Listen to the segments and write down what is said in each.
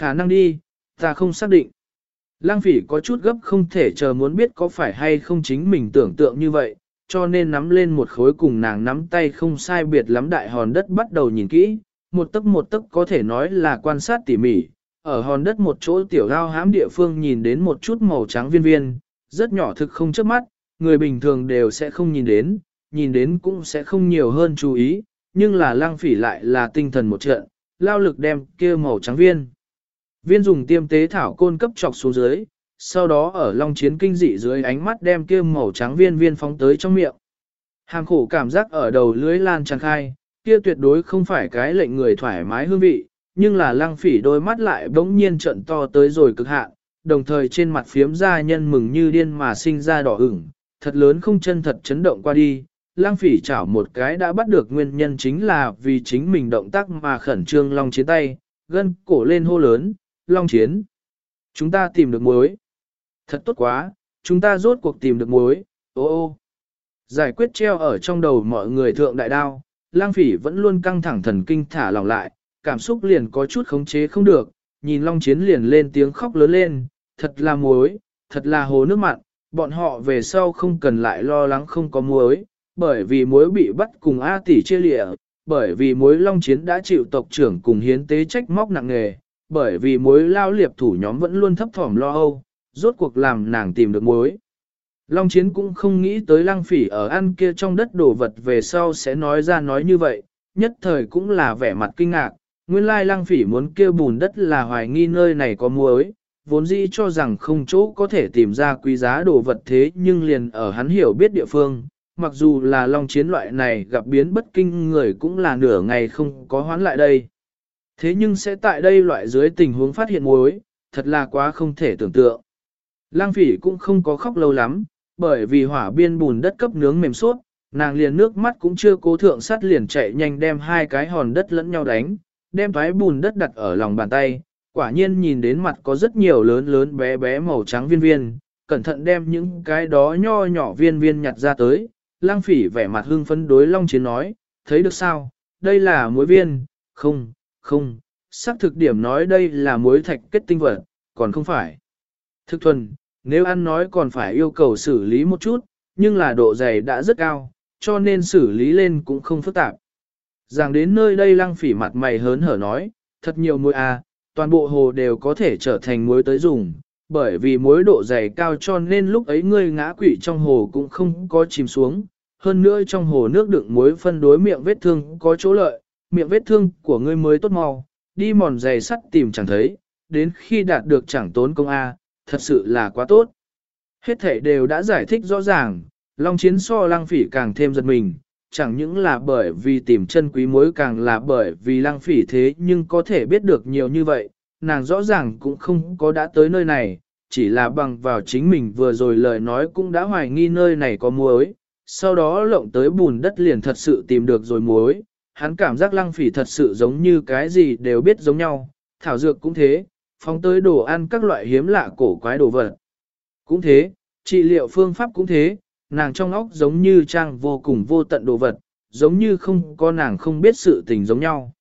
Khả năng đi, ta không xác định. Lang phỉ có chút gấp không thể chờ muốn biết có phải hay không chính mình tưởng tượng như vậy, cho nên nắm lên một khối cùng nàng nắm tay không sai biệt lắm đại hòn đất bắt đầu nhìn kỹ, một tấc một tấc có thể nói là quan sát tỉ mỉ, ở hòn đất một chỗ tiểu gao hãm địa phương nhìn đến một chút màu trắng viên viên, rất nhỏ thực không chớp mắt, người bình thường đều sẽ không nhìn đến, nhìn đến cũng sẽ không nhiều hơn chú ý, nhưng là lang phỉ lại là tinh thần một trận, lao lực đem kia màu trắng viên. Viên dùng tiêm tế thảo côn cấp chọc xuống dưới, sau đó ở long chiến kinh dị dưới ánh mắt đem kia màu trắng viên viên phóng tới trong miệng. Hàng khổ cảm giác ở đầu lưới lan tràn khai, kia tuyệt đối không phải cái lệnh người thoải mái hương vị, nhưng là lăng phỉ đôi mắt lại bỗng nhiên trận to tới rồi cực hạn, đồng thời trên mặt phiếm ra nhân mừng như điên mà sinh ra đỏ ửng, thật lớn không chân thật chấn động qua đi. Lăng phỉ chảo một cái đã bắt được nguyên nhân chính là vì chính mình động tác mà khẩn trương long chiến tay, gân cổ lên hô lớn, long chiến. Chúng ta tìm được muối. Thật tốt quá, chúng ta rốt cuộc tìm được muối, ô ô. Giải quyết treo ở trong đầu mọi người thượng đại đao, lang phỉ vẫn luôn căng thẳng thần kinh thả lỏng lại, cảm xúc liền có chút khống chế không được, nhìn Long Chiến liền lên tiếng khóc lớn lên, thật là muối, thật là hồ nước mặn, bọn họ về sau không cần lại lo lắng không có muối, bởi vì muối bị bắt cùng A tỷ chia lịa, bởi vì muối Long Chiến đã chịu tộc trưởng cùng hiến tế trách móc nặng nề, bởi vì muối lao liệp thủ nhóm vẫn luôn thấp thỏm lo âu, rốt cuộc làm nàng tìm được muối. Long Chiến cũng không nghĩ tới lăng phỉ ở ăn kia trong đất đổ vật về sau sẽ nói ra nói như vậy, nhất thời cũng là vẻ mặt kinh ngạc, nguyên lai lăng phỉ muốn kêu bùn đất là hoài nghi nơi này có muối, vốn dĩ cho rằng không chỗ có thể tìm ra quý giá đồ vật thế nhưng liền ở hắn hiểu biết địa phương, mặc dù là long chiến loại này gặp biến bất kinh người cũng là nửa ngày không có hoán lại đây. Thế nhưng sẽ tại đây loại dưới tình huống phát hiện muối, thật là quá không thể tưởng tượng. Lang phỉ cũng không có khóc lâu lắm, bởi vì hỏa biên bùn đất cấp nướng mềm suốt, nàng liền nước mắt cũng chưa cố thượng sát liền chạy nhanh đem hai cái hòn đất lẫn nhau đánh, đem thoái bùn đất đặt ở lòng bàn tay, quả nhiên nhìn đến mặt có rất nhiều lớn lớn bé bé màu trắng viên viên, cẩn thận đem những cái đó nho nhỏ viên viên nhặt ra tới, lang phỉ vẻ mặt hưng phấn đối Long Chiến nói, thấy được sao, đây là muối viên, không, không, xác thực điểm nói đây là muối thạch kết tinh vật, còn không phải. Thực thuần, nếu ăn nói còn phải yêu cầu xử lý một chút, nhưng là độ dày đã rất cao, cho nên xử lý lên cũng không phức tạp. Rằng đến nơi đây lăng phỉ mặt mày hớn hở nói, thật nhiều muối à, toàn bộ hồ đều có thể trở thành muối tới dùng, bởi vì muối độ dày cao cho nên lúc ấy ngươi ngã quỵ trong hồ cũng không có chìm xuống. Hơn nữa trong hồ nước đựng muối phân đối miệng vết thương có chỗ lợi, miệng vết thương của ngươi mới tốt mau, đi mòn giày sắt tìm chẳng thấy, đến khi đạt được chẳng tốn công A, thật sự là quá tốt. Hết thể đều đã giải thích rõ ràng, Long Chiến so lăng phỉ càng thêm giật mình, chẳng những là bởi vì tìm chân quý mối càng là bởi vì lăng phỉ thế nhưng có thể biết được nhiều như vậy, nàng rõ ràng cũng không có đã tới nơi này, chỉ là bằng vào chính mình vừa rồi lời nói cũng đã hoài nghi nơi này có muối, sau đó lộng tới bùn đất liền thật sự tìm được rồi muối, hắn cảm giác lăng phỉ thật sự giống như cái gì đều biết giống nhau, thảo dược cũng thế, phóng tới đồ ăn các loại hiếm lạ cổ quái đồ vật. Cũng thế, trị liệu phương pháp cũng thế, nàng trong óc giống như trang vô cùng vô tận đồ vật, giống như không có nàng không biết sự tình giống nhau.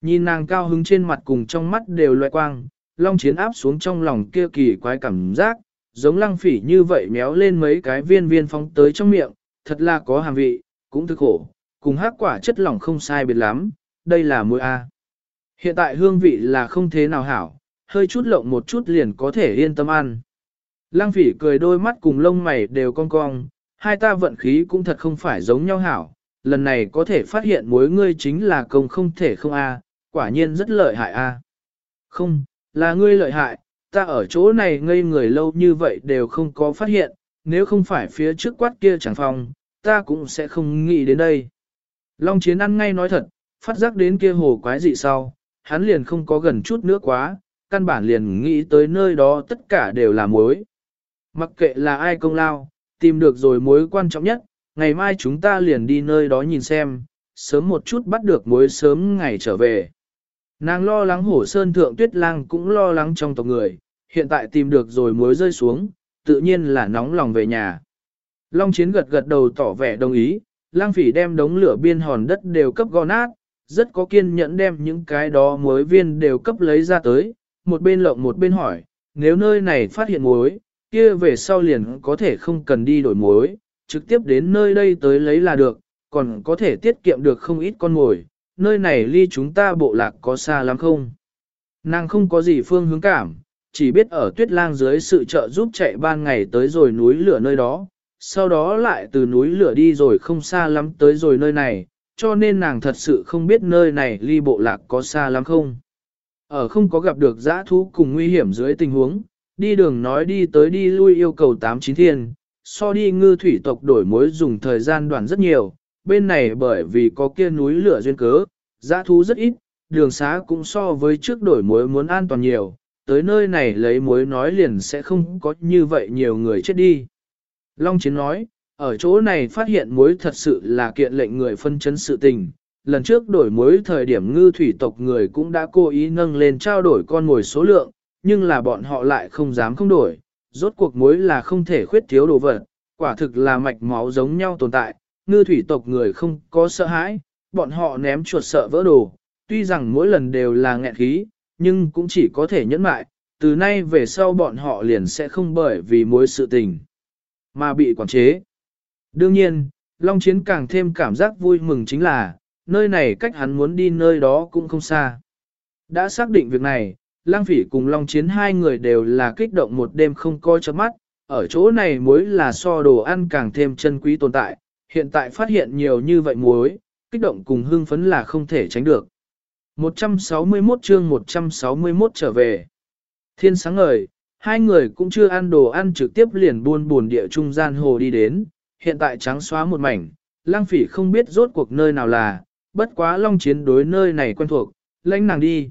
Nhìn nàng cao hứng trên mặt cùng trong mắt đều loại quang, long chiến áp xuống trong lòng kia kỳ quái cảm giác, giống lăng phỉ như vậy méo lên mấy cái viên viên phóng tới trong miệng, thật là có hàm vị, cũng thức khổ, cùng hát quả chất lỏng không sai biệt lắm, đây là muối A. Hiện tại hương vị là không thế nào hảo, hơi chút lộng một chút liền có thể yên tâm ăn. Lăng phỉ cười đôi mắt cùng lông mày đều cong cong, hai ta vận khí cũng thật không phải giống nhau hảo, lần này có thể phát hiện mối ngươi chính là công không thể không a, quả nhiên rất lợi hại a. Không, là ngươi lợi hại, ta ở chỗ này ngây người lâu như vậy đều không có phát hiện, nếu không phải phía trước quát kia chẳng phòng, ta cũng sẽ không nghĩ đến đây. Long chiến ăn ngay nói thật, phát giác đến kia hồ quái dị sau, hắn liền không có gần chút nữa quá, căn bản liền nghĩ tới nơi đó tất cả đều là mối. Mặc kệ là ai công lao, tìm được rồi mối quan trọng nhất, ngày mai chúng ta liền đi nơi đó nhìn xem, sớm một chút bắt được mối sớm ngày trở về. Nàng lo lắng hổ sơn thượng tuyết lang cũng lo lắng trong tộc người, hiện tại tìm được rồi mối rơi xuống, tự nhiên là nóng lòng về nhà. Long chiến gật gật đầu tỏ vẻ đồng ý, lang phỉ đem đống lửa biên hòn đất đều cấp gò nát, rất có kiên nhẫn đem những cái đó muối viên đều cấp lấy ra tới, một bên lộng một bên hỏi, nếu nơi này phát hiện muối, kia về sau liền có thể không cần đi đổi muối, trực tiếp đến nơi đây tới lấy là được, còn có thể tiết kiệm được không ít con mồi, nơi này ly chúng ta bộ lạc có xa lắm không? Nàng không có gì phương hướng cảm, chỉ biết ở tuyết lang dưới sự trợ giúp chạy ban ngày tới rồi núi lửa nơi đó, sau đó lại từ núi lửa đi rồi không xa lắm tới rồi nơi này, cho nên nàng thật sự không biết nơi này ly bộ lạc có xa lắm không. Ở không có gặp được giã thú cùng nguy hiểm dưới tình huống, đi đường nói đi tới đi lui yêu cầu 8-9 thiên, so đi ngư thủy tộc đổi mối dùng thời gian đoạn rất nhiều, bên này bởi vì có kia núi lửa duyên cớ, giã thú rất ít, đường xá cũng so với trước đổi mối muốn an toàn nhiều, tới nơi này lấy mối nói liền sẽ không có như vậy nhiều người chết đi. Long Chiến nói, ở chỗ này phát hiện mối thật sự là kiện lệnh người phân chấn sự tình. Lần trước đổi mối thời điểm ngư thủy tộc người cũng đã cố ý nâng lên trao đổi con mồi số lượng, nhưng là bọn họ lại không dám không đổi. Rốt cuộc mối là không thể khuyết thiếu đồ vật, quả thực là mạch máu giống nhau tồn tại. Ngư thủy tộc người không có sợ hãi, bọn họ ném chuột sợ vỡ đồ. Tuy rằng mỗi lần đều là nghẹn khí, nhưng cũng chỉ có thể nhẫn mại. Từ nay về sau bọn họ liền sẽ không bởi vì mối sự tình mà bị quản chế. Đương nhiên, Long Chiến càng thêm cảm giác vui mừng chính là, nơi này cách hắn muốn đi nơi đó cũng không xa. Đã xác định việc này, Lang Phỉ cùng Long Chiến hai người đều là kích động một đêm không coi chớp mắt, ở chỗ này muối là so đồ ăn càng thêm chân quý tồn tại, hiện tại phát hiện nhiều như vậy muối, kích động cùng hưng phấn là không thể tránh được. 161 chương 161 trở về. Thiên sáng ngời, hai người cũng chưa ăn đồ ăn trực tiếp liền buôn buồn địa trung gian hồ đi đến, hiện tại trắng xóa một mảnh, lang phỉ không biết rốt cuộc nơi nào là, bất quá long chiến đối nơi này quen thuộc, lãnh nàng đi.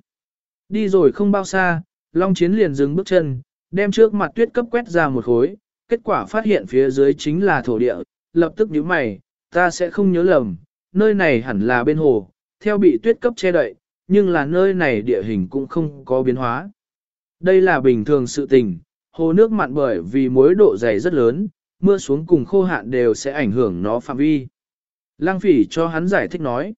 Đi rồi không bao xa, long chiến liền dừng bước chân, đem trước mặt tuyết cấp quét ra một khối, kết quả phát hiện phía dưới chính là thổ địa, lập tức nhíu mày, ta sẽ không nhớ lầm, nơi này hẳn là bên hồ, theo bị tuyết cấp che đậy, nhưng là nơi này địa hình cũng không có biến hóa. Đây là bình thường sự tình, hồ nước mặn bởi vì mối độ dày rất lớn, mưa xuống cùng khô hạn đều sẽ ảnh hưởng nó phạm vi. Lăng phỉ cho hắn giải thích nói.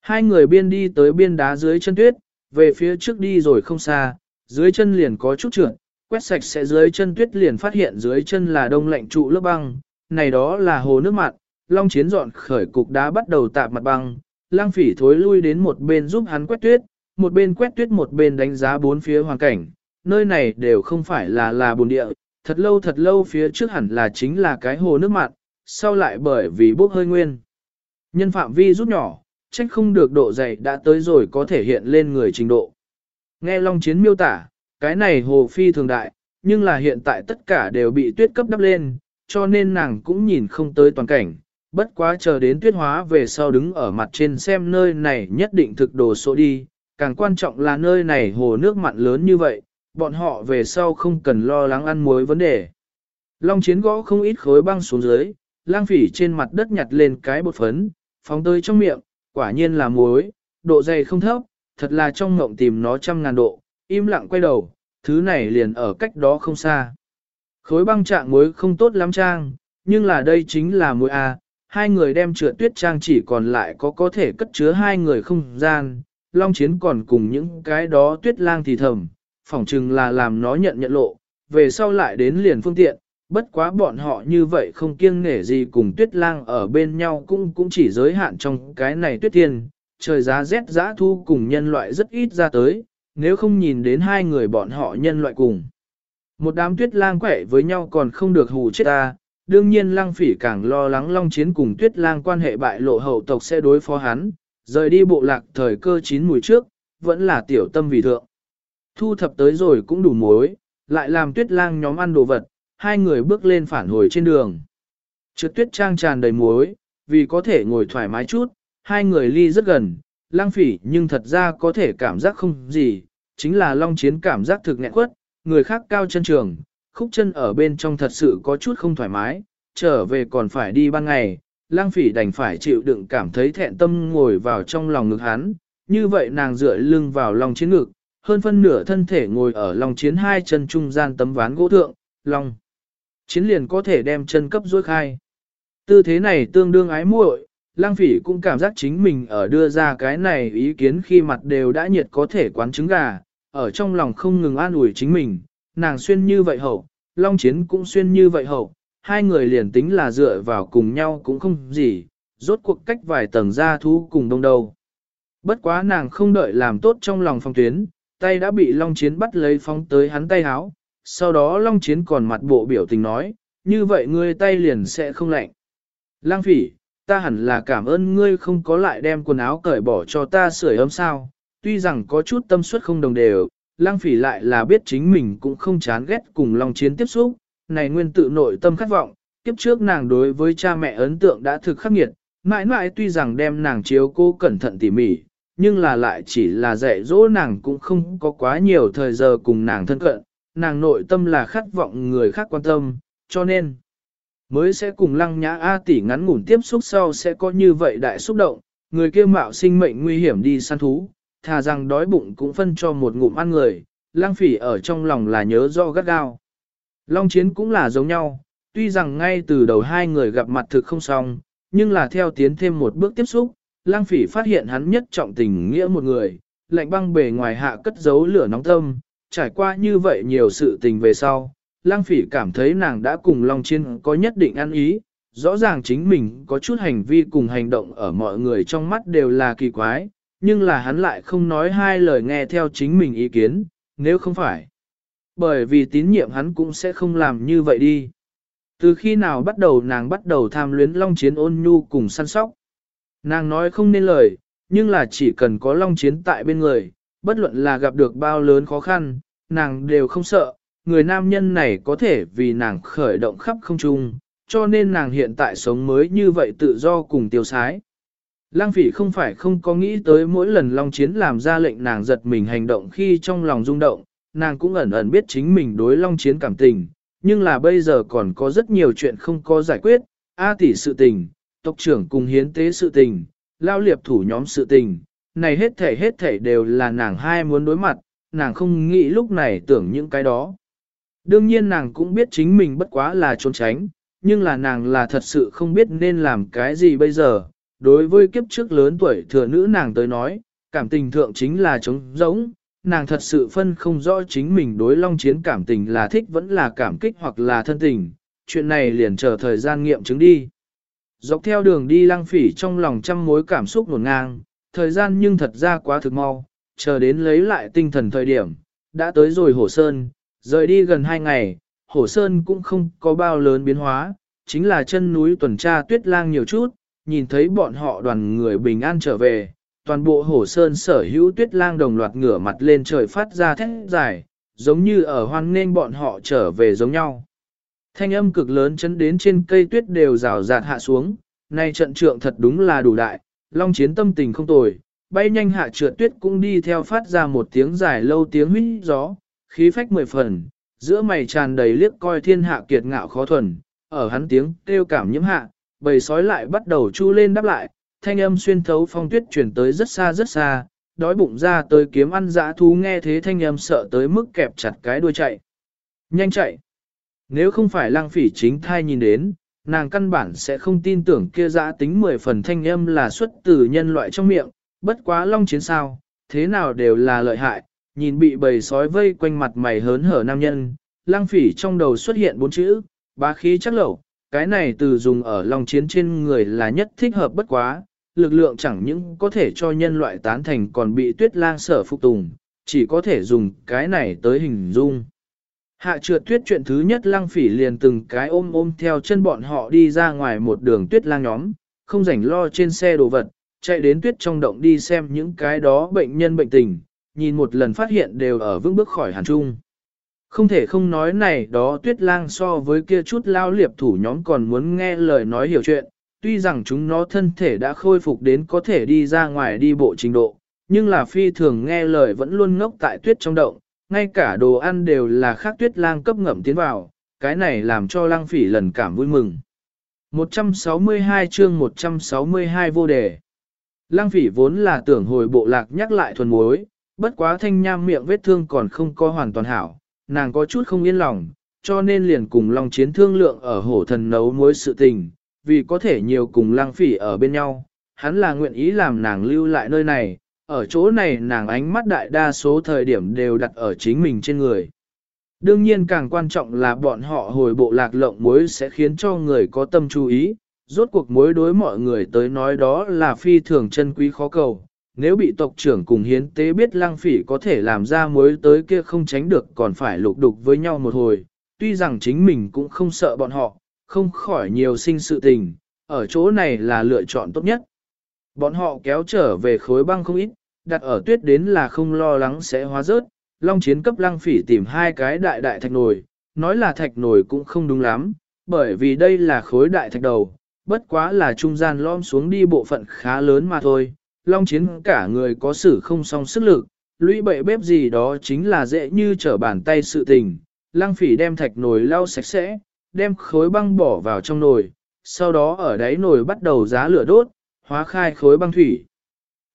Hai người biên đi tới biên đá dưới chân tuyết, về phía trước đi rồi không xa, dưới chân liền có chút trượt, quét sạch sẽ dưới chân tuyết liền phát hiện dưới chân là đông lạnh trụ lớp băng, này đó là hồ nước mặn, long chiến dọn khởi cục đá bắt đầu tạp mặt băng, lang phỉ thối lui đến một bên giúp hắn quét tuyết, một bên quét tuyết một bên đánh giá bốn phía hoàn cảnh, nơi này đều không phải là là bồn địa, thật lâu thật lâu phía trước hẳn là chính là cái hồ nước mặn, sau lại bởi vì bốc hơi nguyên. Nhân phạm vi rút nhỏ, trách không được độ dày đã tới rồi có thể hiện lên người trình độ. Nghe Long Chiến miêu tả, cái này hồ phi thường đại, nhưng là hiện tại tất cả đều bị tuyết cấp đắp lên, cho nên nàng cũng nhìn không tới toàn cảnh. Bất quá chờ đến tuyết hóa về sau đứng ở mặt trên xem nơi này nhất định thực đồ số đi, càng quan trọng là nơi này hồ nước mặn lớn như vậy, bọn họ về sau không cần lo lắng ăn muối vấn đề. Long chiến gõ không ít khối băng xuống dưới, lang phỉ trên mặt đất nhặt lên cái bột phấn, phóng tới trong miệng, quả nhiên là muối, độ dày không thấp, thật là trong ngộng tìm nó trăm ngàn độ, im lặng quay đầu, thứ này liền ở cách đó không xa. Khối băng trạng muối không tốt lắm trang, nhưng là đây chính là muối A, hai người đem trượt tuyết trang chỉ còn lại có có thể cất chứa hai người không gian, long chiến còn cùng những cái đó tuyết lang thì thầm, phỏng chừng là làm nó nhận nhận lộ, về sau lại đến liền phương tiện, bất quá bọn họ như vậy không kiêng nể gì cùng tuyết lang ở bên nhau cũng cũng chỉ giới hạn trong cái này tuyết thiên, trời giá rét giá thu cùng nhân loại rất ít ra tới, nếu không nhìn đến hai người bọn họ nhân loại cùng. Một đám tuyết lang quẻ với nhau còn không được hù chết ta, đương nhiên lang phỉ càng lo lắng long chiến cùng tuyết lang quan hệ bại lộ hậu tộc sẽ đối phó hắn, rời đi bộ lạc thời cơ chín mùi trước, vẫn là tiểu tâm vì thượng. Thu thập tới rồi cũng đủ mối, lại làm tuyết lang nhóm ăn đồ vật, hai người bước lên phản hồi trên đường. Trượt tuyết trang tràn đầy muối, vì có thể ngồi thoải mái chút, hai người ly rất gần, lang phỉ nhưng thật ra có thể cảm giác không gì, chính là long chiến cảm giác thực nghẹn quất, người khác cao chân trường, khúc chân ở bên trong thật sự có chút không thoải mái, trở về còn phải đi ban ngày, lang phỉ đành phải chịu đựng cảm thấy thẹn tâm ngồi vào trong lòng ngực hắn, như vậy nàng dựa lưng vào lòng chiến ngực, hơn phân nửa thân thể ngồi ở lòng chiến hai chân trung gian tấm ván gỗ thượng, lòng. Chiến liền có thể đem chân cấp dối khai. Tư thế này tương đương ái muội, lang phỉ cũng cảm giác chính mình ở đưa ra cái này ý kiến khi mặt đều đã nhiệt có thể quán trứng gà, ở trong lòng không ngừng an ủi chính mình, nàng xuyên như vậy hậu, Long Chiến cũng xuyên như vậy hậu, hai người liền tính là dựa vào cùng nhau cũng không gì, rốt cuộc cách vài tầng ra thú cùng đông đầu. Bất quá nàng không đợi làm tốt trong lòng phong tuyến, tay đã bị Long Chiến bắt lấy phóng tới hắn tay háo, sau đó Long Chiến còn mặt bộ biểu tình nói, như vậy ngươi tay liền sẽ không lạnh. Lang phỉ, ta hẳn là cảm ơn ngươi không có lại đem quần áo cởi bỏ cho ta sưởi ấm sao, tuy rằng có chút tâm suất không đồng đều, lang phỉ lại là biết chính mình cũng không chán ghét cùng Long Chiến tiếp xúc, này nguyên tự nội tâm khát vọng, kiếp trước nàng đối với cha mẹ ấn tượng đã thực khắc nghiệt, mãi mãi tuy rằng đem nàng chiếu cô cẩn thận tỉ mỉ, nhưng là lại chỉ là dạy dỗ nàng cũng không có quá nhiều thời giờ cùng nàng thân cận, nàng nội tâm là khát vọng người khác quan tâm, cho nên mới sẽ cùng lăng nhã A tỷ ngắn ngủn tiếp xúc sau sẽ có như vậy đại xúc động, người kia mạo sinh mệnh nguy hiểm đi săn thú, thà rằng đói bụng cũng phân cho một ngụm ăn người, lăng phỉ ở trong lòng là nhớ do gắt gao. Long chiến cũng là giống nhau, tuy rằng ngay từ đầu hai người gặp mặt thực không xong, nhưng là theo tiến thêm một bước tiếp xúc, lang phỉ phát hiện hắn nhất trọng tình nghĩa một người, lạnh băng bề ngoài hạ cất giấu lửa nóng tâm, trải qua như vậy nhiều sự tình về sau, lang phỉ cảm thấy nàng đã cùng Long Chiên có nhất định ăn ý, rõ ràng chính mình có chút hành vi cùng hành động ở mọi người trong mắt đều là kỳ quái, nhưng là hắn lại không nói hai lời nghe theo chính mình ý kiến, nếu không phải. Bởi vì tín nhiệm hắn cũng sẽ không làm như vậy đi. Từ khi nào bắt đầu nàng bắt đầu tham luyến Long Chiến ôn nhu cùng săn sóc. Nàng nói không nên lời, nhưng là chỉ cần có Long Chiến tại bên người, bất luận là gặp được bao lớn khó khăn, nàng đều không sợ, người nam nhân này có thể vì nàng khởi động khắp không trung, cho nên nàng hiện tại sống mới như vậy tự do cùng tiêu sái. Lang phỉ không phải không có nghĩ tới mỗi lần Long Chiến làm ra lệnh nàng giật mình hành động khi trong lòng rung động, nàng cũng ẩn ẩn biết chính mình đối Long Chiến cảm tình, nhưng là bây giờ còn có rất nhiều chuyện không có giải quyết, A tỷ sự tình, tộc trưởng cùng hiến tế sự tình, lao liệp thủ nhóm sự tình, này hết thể hết thể đều là nàng hai muốn đối mặt, nàng không nghĩ lúc này tưởng những cái đó. Đương nhiên nàng cũng biết chính mình bất quá là trốn tránh, nhưng là nàng là thật sự không biết nên làm cái gì bây giờ. Đối với kiếp trước lớn tuổi thừa nữ nàng tới nói, cảm tình thượng chính là trống rỗng, nàng thật sự phân không rõ chính mình đối long chiến cảm tình là thích vẫn là cảm kích hoặc là thân tình, chuyện này liền chờ thời gian nghiệm chứng đi. Dọc theo đường đi lăng phỉ trong lòng trăm mối cảm xúc nổn ngang, thời gian nhưng thật ra quá thực mau, chờ đến lấy lại tinh thần thời điểm, đã tới rồi Hổ Sơn, rời đi gần hai ngày, Hổ Sơn cũng không có bao lớn biến hóa, chính là chân núi tuần tra tuyết lang nhiều chút, nhìn thấy bọn họ đoàn người bình an trở về, toàn bộ Hổ Sơn sở hữu tuyết lang đồng loạt ngửa mặt lên trời phát ra thét dài, giống như ở hoan nên bọn họ trở về giống nhau. Thanh âm cực lớn chấn đến trên cây tuyết đều rào rạt hạ xuống, nay trận trượng thật đúng là đủ đại, long chiến tâm tình không tồi, bay nhanh hạ trượt tuyết cũng đi theo phát ra một tiếng dài lâu tiếng huyết gió, khí phách mười phần, giữa mày tràn đầy liếc coi thiên hạ kiệt ngạo khó thuần, ở hắn tiếng kêu cảm nhiễm hạ, bầy sói lại bắt đầu chu lên đáp lại, thanh âm xuyên thấu phong tuyết chuyển tới rất xa rất xa, đói bụng ra tới kiếm ăn dã thú nghe thế thanh âm sợ tới mức kẹp chặt cái đuôi chạy. Nhanh chạy! Nếu không phải lang phỉ chính thai nhìn đến, nàng căn bản sẽ không tin tưởng kia giã tính mười phần thanh âm là xuất từ nhân loại trong miệng, bất quá long chiến sao, thế nào đều là lợi hại, nhìn bị bầy sói vây quanh mặt mày hớn hở nam nhân, lang phỉ trong đầu xuất hiện bốn chữ, bá khí chắc lẩu, cái này từ dùng ở long chiến trên người là nhất thích hợp bất quá, lực lượng chẳng những có thể cho nhân loại tán thành còn bị tuyết lang sở phục tùng, chỉ có thể dùng cái này tới hình dung. Hạ trượt tuyết chuyện thứ nhất lăng phỉ liền từng cái ôm ôm theo chân bọn họ đi ra ngoài một đường tuyết lang nhóm, không rảnh lo trên xe đồ vật, chạy đến tuyết trong động đi xem những cái đó bệnh nhân bệnh tình, nhìn một lần phát hiện đều ở vững bước khỏi hàn trung. Không thể không nói này đó tuyết lang so với kia chút lao liệp thủ nhóm còn muốn nghe lời nói hiểu chuyện, tuy rằng chúng nó thân thể đã khôi phục đến có thể đi ra ngoài đi bộ trình độ, nhưng là phi thường nghe lời vẫn luôn ngốc tại tuyết trong động, ngay cả đồ ăn đều là khác tuyết lang cấp ngậm tiến vào, cái này làm cho lang phỉ lần cảm vui mừng. 162 chương 162 vô đề. Lang phỉ vốn là tưởng hồi bộ lạc nhắc lại thuần muối, bất quá thanh nham miệng vết thương còn không có hoàn toàn hảo, nàng có chút không yên lòng, cho nên liền cùng Long Chiến thương lượng ở hổ thần nấu muối sự tình, vì có thể nhiều cùng lang phỉ ở bên nhau, hắn là nguyện ý làm nàng lưu lại nơi này, ở chỗ này nàng ánh mắt đại đa số thời điểm đều đặt ở chính mình trên người. Đương nhiên càng quan trọng là bọn họ hồi bộ lạc lộng muối sẽ khiến cho người có tâm chú ý, rốt cuộc mối đối mọi người tới nói đó là phi thường chân quý khó cầu. Nếu bị tộc trưởng cùng hiến tế biết lang phỉ có thể làm ra muối tới kia không tránh được còn phải lục đục với nhau một hồi, tuy rằng chính mình cũng không sợ bọn họ, không khỏi nhiều sinh sự tình, ở chỗ này là lựa chọn tốt nhất. Bọn họ kéo trở về khối băng không ít, đặt ở tuyết đến là không lo lắng sẽ hóa rớt, long chiến cấp lăng phỉ tìm hai cái đại đại thạch nồi, nói là thạch nồi cũng không đúng lắm, bởi vì đây là khối đại thạch đầu, bất quá là trung gian lom xuống đi bộ phận khá lớn mà thôi. Long chiến cả người có sử không song sức lực, lũy bậy bếp gì đó chính là dễ như trở bàn tay sự tình. Lăng phỉ đem thạch nồi lau sạch sẽ, đem khối băng bỏ vào trong nồi, sau đó ở đáy nồi bắt đầu giá lửa đốt, hóa khai khối băng thủy.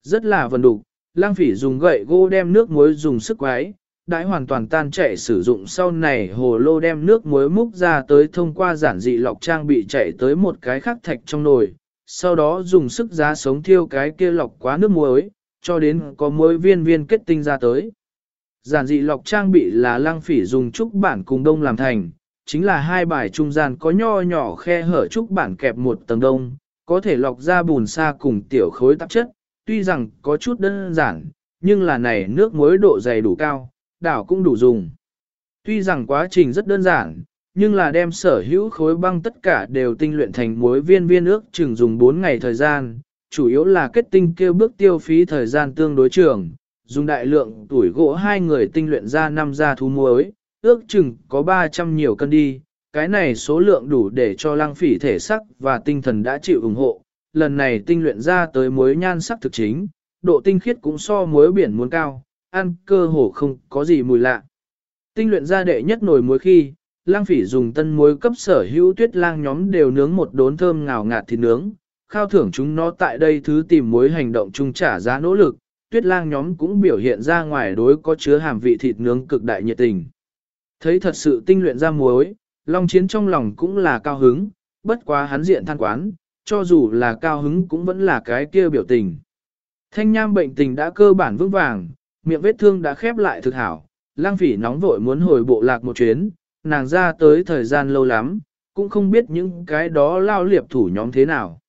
Rất là vần đục, lang phỉ dùng gậy gỗ đem nước muối dùng sức quái, đãi hoàn toàn tan chảy sử dụng sau này hồ lô đem nước muối múc ra tới thông qua giản dị lọc trang bị chạy tới một cái khắc thạch trong nồi, sau đó dùng sức giá sống thiêu cái kia lọc quá nước muối, cho đến có muối viên viên kết tinh ra tới. Giản dị lọc trang bị là lang phỉ dùng trúc bản cùng đông làm thành, chính là hai bài trung gian có nho nhỏ khe hở trúc bản kẹp một tầng đông, có thể lọc ra bùn sa cùng tiểu khối tạp chất, tuy rằng có chút đơn giản, nhưng là này nước muối độ dày đủ cao, đảo cũng đủ dùng. Tuy rằng quá trình rất đơn giản, nhưng là đem sở hữu khối băng tất cả đều tinh luyện thành muối viên viên ước chừng dùng 4 ngày thời gian, chủ yếu là kết tinh kêu bước tiêu phí thời gian tương đối trường, dùng đại lượng tuổi gỗ hai người tinh luyện ra năm gia thú muối, ước chừng có 300 nhiều cân đi, cái này số lượng đủ để cho lăng phỉ thể sắc và tinh thần đã chịu ủng hộ, lần này tinh luyện ra tới muối nhan sắc thực chính, độ tinh khiết cũng so muối biển muốn cao, ăn cơ hồ không có gì mùi lạ. Tinh luyện ra đệ nhất nồi muối khi, lang phỉ dùng tân muối cấp sở hữu tuyết lang nhóm đều nướng một đốn thơm ngào ngạt thịt nướng, khao thưởng chúng nó tại đây thứ tìm muối hành động chung trả giá nỗ lực, tuyết lang nhóm cũng biểu hiện ra ngoài đối có chứa hàm vị thịt nướng cực đại nhiệt tình. Thấy thật sự tinh luyện ra muối, Long Chiến trong lòng cũng là cao hứng, bất quá hắn diện than quán, cho dù là cao hứng cũng vẫn là cái kia biểu tình. Thanh nham bệnh tình đã cơ bản vững vàng, miệng vết thương đã khép lại thực hảo, lang phỉ nóng vội muốn hồi bộ lạc một chuyến, nàng ra tới thời gian lâu lắm, cũng không biết những cái đó lao liệp thủ nhóm thế nào.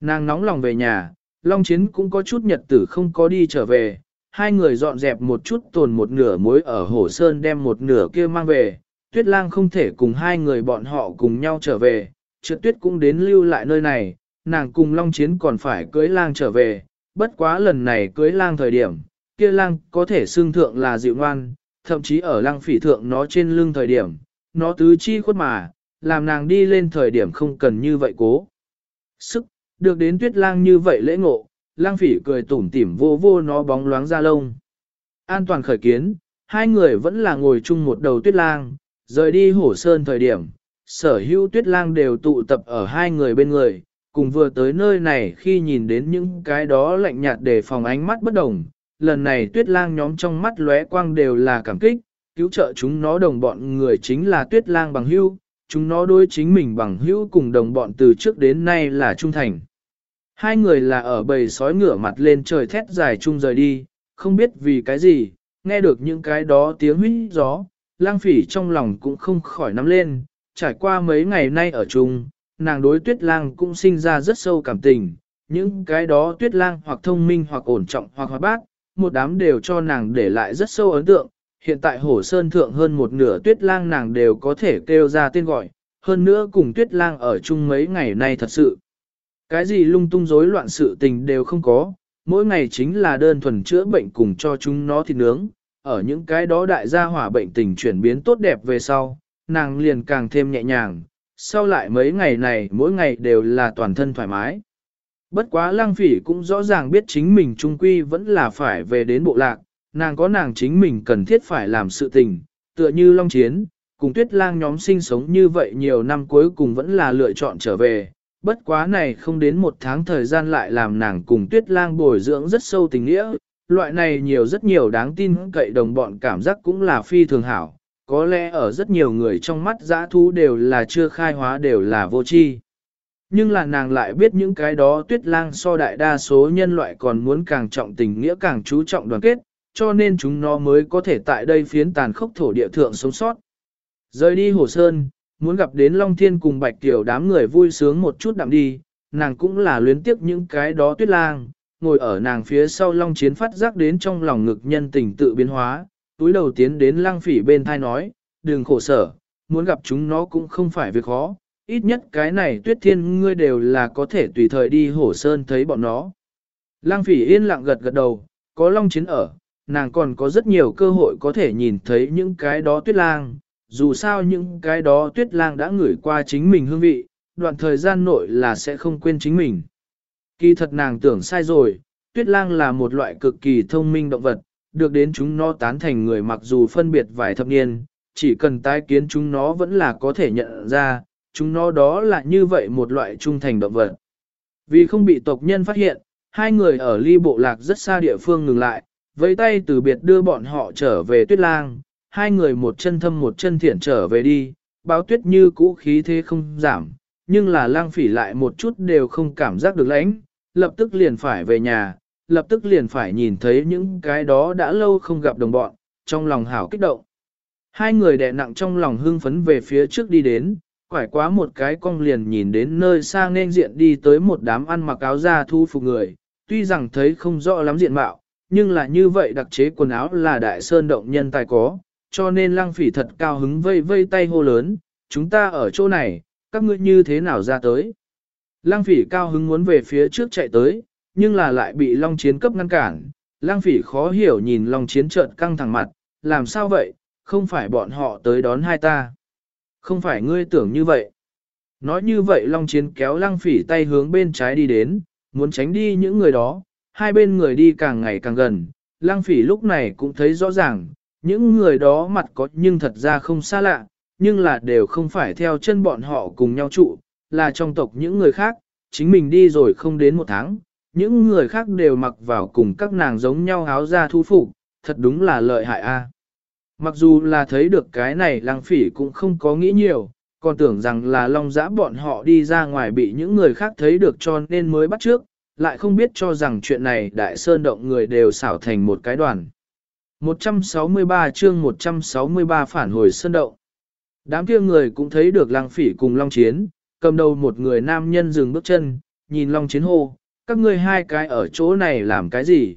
Nàng nóng lòng về nhà, Long Chiến cũng có chút nhật tử không có đi trở về, hai người dọn dẹp một chút tồn một nửa muối ở Hồ Sơn đem một nửa kia mang về, Tuyết Lang không thể cùng hai người bọn họ cùng nhau trở về, trượt tuyết cũng đến lưu lại nơi này, nàng cùng Long Chiến còn phải cưới lang trở về, bất quá lần này cưới lang thời điểm, kia lang có thể xương thượng là dịu ngoan, thậm chí ở lang phỉ thượng nó trên lưng thời điểm, nó tứ chi khuất mà, làm nàng đi lên thời điểm không cần như vậy cố. Sức, được đến tuyết lang như vậy lễ ngộ, lang phỉ cười tủm tỉm vô vô nó bóng loáng ra lông. An toàn khởi kiến, hai người vẫn là ngồi chung một đầu tuyết lang, rời đi hổ sơn thời điểm, sở hữu tuyết lang đều tụ tập ở hai người bên người, cùng vừa tới nơi này khi nhìn đến những cái đó lạnh nhạt để phòng ánh mắt bất đồng. Lần này tuyết lang nhóm trong mắt lóe quang đều là cảm kích, cứu trợ chúng nó đồng bọn người chính là tuyết lang bằng hữu, chúng nó đối chính mình bằng hữu cùng đồng bọn từ trước đến nay là trung thành. Hai người là ở bầy sói ngửa mặt lên trời thét dài chung rời đi, không biết vì cái gì, nghe được những cái đó tiếng huyết gió, lang phỉ trong lòng cũng không khỏi nắm lên, trải qua mấy ngày nay ở chung, nàng đối tuyết lang cũng sinh ra rất sâu cảm tình, những cái đó tuyết lang hoặc thông minh hoặc ổn trọng hoặc hoạt bát, một đám đều cho nàng để lại rất sâu ấn tượng, hiện tại hổ sơn thượng hơn một nửa tuyết lang nàng đều có thể kêu ra tên gọi, hơn nữa cùng tuyết lang ở chung mấy ngày nay thật sự. Cái gì lung tung rối loạn sự tình đều không có, mỗi ngày chính là đơn thuần chữa bệnh cùng cho chúng nó thịt nướng, ở những cái đó đại gia hỏa bệnh tình chuyển biến tốt đẹp về sau, nàng liền càng thêm nhẹ nhàng, sau lại mấy ngày này mỗi ngày đều là toàn thân thoải mái. Bất quá lang phỉ cũng rõ ràng biết chính mình trung quy vẫn là phải về đến bộ lạc, nàng có nàng chính mình cần thiết phải làm sự tình, tựa như long chiến, cùng tuyết lang nhóm sinh sống như vậy nhiều năm cuối cùng vẫn là lựa chọn trở về. Bất quá này không đến một tháng thời gian lại làm nàng cùng tuyết lang bồi dưỡng rất sâu tình nghĩa, loại này nhiều rất nhiều đáng tin cậy đồng bọn cảm giác cũng là phi thường hảo, có lẽ ở rất nhiều người trong mắt dã thú đều là chưa khai hóa đều là vô tri. Nhưng là nàng lại biết những cái đó tuyết lang so đại đa số nhân loại còn muốn càng trọng tình nghĩa càng chú trọng đoàn kết, cho nên chúng nó mới có thể tại đây phiến tàn khốc thổ địa thượng sống sót. Rời đi hồ sơn, muốn gặp đến Long Thiên cùng Bạch Tiểu đám người vui sướng một chút đạm đi, nàng cũng là luyến tiếc những cái đó tuyết lang, ngồi ở nàng phía sau Long Chiến phát giác đến trong lòng ngực nhân tình tự biến hóa, túi đầu tiến đến lang phỉ bên thai nói, đừng khổ sở, muốn gặp chúng nó cũng không phải việc khó, ít nhất cái này tuyết thiên ngươi đều là có thể tùy thời đi hổ sơn thấy bọn nó. Lang phỉ yên lặng gật gật đầu, có Long Chiến ở, nàng còn có rất nhiều cơ hội có thể nhìn thấy những cái đó tuyết lang, dù sao những cái đó tuyết lang đã ngửi qua chính mình hương vị, đoạn thời gian nội là sẽ không quên chính mình. Kỳ thật nàng tưởng sai rồi, tuyết lang là một loại cực kỳ thông minh động vật, được đến chúng nó tán thành người mặc dù phân biệt vài thập niên, chỉ cần tái kiến chúng nó vẫn là có thể nhận ra, chúng nó đó là như vậy một loại trung thành động vật. Vì không bị tộc nhân phát hiện, hai người ở ly bộ lạc rất xa địa phương ngừng lại, với tay từ biệt đưa bọn họ trở về tuyết lang, hai người một chân thâm một chân thiện trở về đi, báo tuyết như cũ khí thế không giảm, nhưng là lang phỉ lại một chút đều không cảm giác được lãnh, lập tức liền phải về nhà, lập tức liền phải nhìn thấy những cái đó đã lâu không gặp đồng bọn, trong lòng hảo kích động. Hai người đè nặng trong lòng hưng phấn về phía trước đi đến, quải quá một cái cong liền nhìn đến nơi xa nên diện đi tới một đám ăn mặc áo da thu phục người, tuy rằng thấy không rõ lắm diện mạo, nhưng là như vậy đặc chế quần áo là đại sơn động nhân tài có, cho nên lăng phỉ thật cao hứng vây vây tay hô lớn, chúng ta ở chỗ này, các ngươi như thế nào ra tới. Lăng phỉ cao hứng muốn về phía trước chạy tới, nhưng là lại bị Long Chiến cấp ngăn cản. Lăng phỉ khó hiểu nhìn Long Chiến trợn căng thẳng mặt, làm sao vậy, không phải bọn họ tới đón hai ta. Không phải ngươi tưởng như vậy. Nói như vậy Long Chiến kéo Lăng phỉ tay hướng bên trái đi đến, muốn tránh đi những người đó, hai bên người đi càng ngày càng gần. Lăng phỉ lúc này cũng thấy rõ ràng, những người đó mặt có nhưng thật ra không xa lạ, nhưng là đều không phải theo chân bọn họ cùng nhau trụ, là trong tộc những người khác, chính mình đi rồi không đến một tháng, những người khác đều mặc vào cùng các nàng giống nhau áo da thu phục, thật đúng là lợi hại a. Mặc dù là thấy được cái này Lang phỉ cũng không có nghĩ nhiều, còn tưởng rằng là long giã bọn họ đi ra ngoài bị những người khác thấy được cho nên mới bắt trước, lại không biết cho rằng chuyện này đại sơn động người đều xảo thành một cái đoàn. 163 chương 163 phản hồi sơn động. Đám kia người cũng thấy được Lang phỉ cùng long chiến, cầm đầu một người nam nhân dừng bước chân, nhìn long chiến hô, các ngươi hai cái ở chỗ này làm cái gì?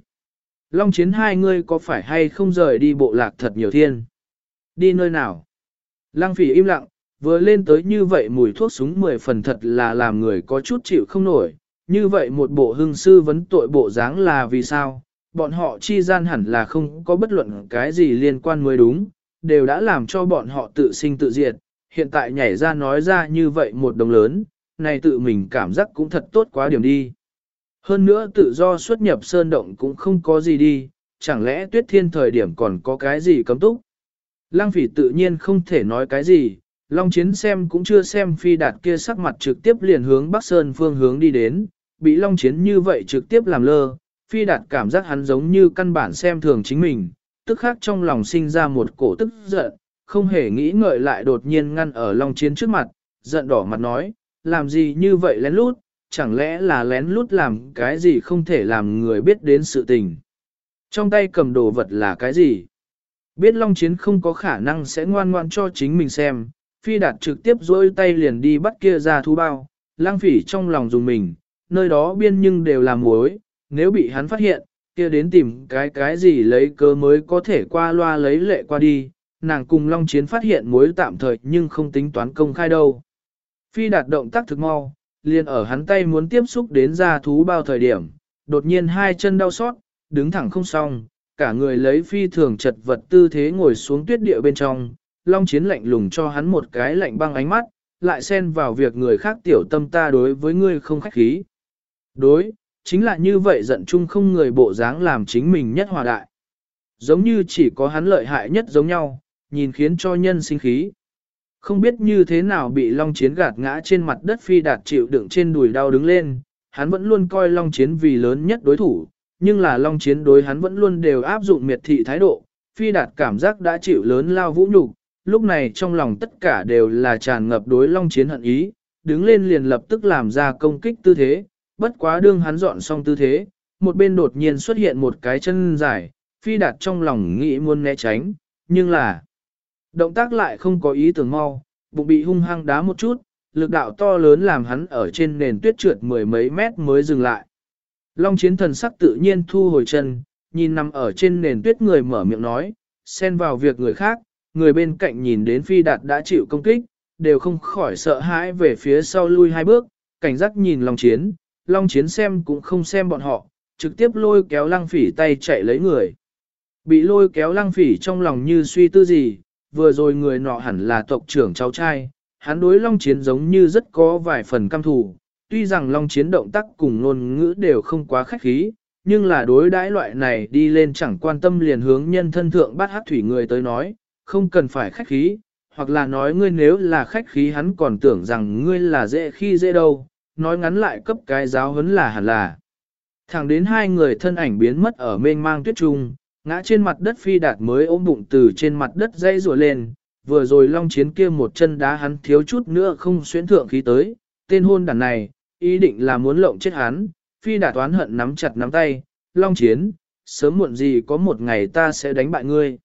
Long chiến hai ngươi có phải hay không rời đi bộ lạc thật nhiều thiên? Đi nơi nào? Lăng phỉ im lặng, vừa lên tới như vậy mùi thuốc súng mười phần thật là làm người có chút chịu không nổi. Như vậy một bộ hưng sư vấn tội bộ dáng là vì sao? Bọn họ chi gian hẳn là không có bất luận cái gì liên quan mới đúng, đều đã làm cho bọn họ tự sinh tự diệt. Hiện tại nhảy ra nói ra như vậy một đồng lớn, này tự mình cảm giác cũng thật tốt quá điểm đi. Hơn nữa tự do xuất nhập sơn động cũng không có gì đi, chẳng lẽ tuyết thiên thời điểm còn có cái gì cấm túc. Lăng phỉ tự nhiên không thể nói cái gì, Long Chiến xem cũng chưa xem phi đạt kia sắc mặt trực tiếp liền hướng Bắc Sơn phương hướng đi đến, bị Long Chiến như vậy trực tiếp làm lơ, phi đạt cảm giác hắn giống như căn bản xem thường chính mình, tức khác trong lòng sinh ra một cổ tức giận, không hề nghĩ ngợi lại đột nhiên ngăn ở Long Chiến trước mặt, giận đỏ mặt nói, làm gì như vậy lén lút, chẳng lẽ là lén lút làm cái gì không thể làm người biết đến sự tình. Trong tay cầm đồ vật là cái gì? Biết Long Chiến không có khả năng sẽ ngoan ngoan cho chính mình xem, phi đạt trực tiếp dối tay liền đi bắt kia ra thú bao, lang phỉ trong lòng dùng mình, nơi đó biên nhưng đều là muối, nếu bị hắn phát hiện, kia đến tìm cái cái gì lấy cơ mới có thể qua loa lấy lệ qua đi, nàng cùng Long Chiến phát hiện mối tạm thời nhưng không tính toán công khai đâu. Phi đạt động tác thực mau, liền ở hắn tay muốn tiếp xúc đến ra thú bao thời điểm, đột nhiên hai chân đau xót, đứng thẳng không xong, cả người lấy phi thường chật vật tư thế ngồi xuống tuyết địa bên trong, Long Chiến lạnh lùng cho hắn một cái lạnh băng ánh mắt, lại xen vào việc người khác tiểu tâm ta đối với ngươi không khách khí. Đối, chính là như vậy giận chung không người bộ dáng làm chính mình nhất hòa đại. Giống như chỉ có hắn lợi hại nhất giống nhau, nhìn khiến cho nhân sinh khí. Không biết như thế nào bị Long Chiến gạt ngã trên mặt đất phi đạt chịu đựng trên đùi đau đứng lên, hắn vẫn luôn coi Long Chiến vì lớn nhất đối thủ, nhưng là Long Chiến đối hắn vẫn luôn đều áp dụng miệt thị thái độ, phi đạt cảm giác đã chịu lớn lao vũ nhục, lúc này trong lòng tất cả đều là tràn ngập đối Long Chiến hận ý, đứng lên liền lập tức làm ra công kích tư thế, bất quá đương hắn dọn xong tư thế, một bên đột nhiên xuất hiện một cái chân dài, phi đạt trong lòng nghĩ muốn né tránh, nhưng là động tác lại không có ý tưởng mau, bụng bị hung hăng đá một chút, lực đạo to lớn làm hắn ở trên nền tuyết trượt mười mấy mét mới dừng lại. Long chiến thần sắc tự nhiên thu hồi chân, nhìn nằm ở trên nền tuyết người mở miệng nói, xen vào việc người khác, người bên cạnh nhìn đến phi đạt đã chịu công kích, đều không khỏi sợ hãi về phía sau lui hai bước, cảnh giác nhìn Long chiến, Long chiến xem cũng không xem bọn họ, trực tiếp lôi kéo lăng phỉ tay chạy lấy người. Bị lôi kéo lăng phỉ trong lòng như suy tư gì, vừa rồi người nọ hẳn là tộc trưởng cháu trai, hắn đối Long Chiến giống như rất có vài phần căm thù, tuy rằng Long Chiến động tác cùng ngôn ngữ đều không quá khách khí, nhưng là đối đãi loại này đi lên chẳng quan tâm liền hướng nhân thân thượng bắt hát thủy người tới nói, không cần phải khách khí, hoặc là nói ngươi nếu là khách khí hắn còn tưởng rằng ngươi là dễ khi dễ đâu, nói ngắn lại cấp cái giáo huấn là hẳn là. Thẳng đến hai người thân ảnh biến mất ở mênh mang tuyết trung, ngã trên mặt đất phi đạt mới ôm bụng từ trên mặt đất dây rùa lên, vừa rồi long chiến kia một chân đá hắn thiếu chút nữa không xuyến thượng khí tới, tên hôn đàn này, ý định là muốn lộng chết hắn, phi đạt toán hận nắm chặt nắm tay, long chiến, sớm muộn gì có một ngày ta sẽ đánh bại ngươi.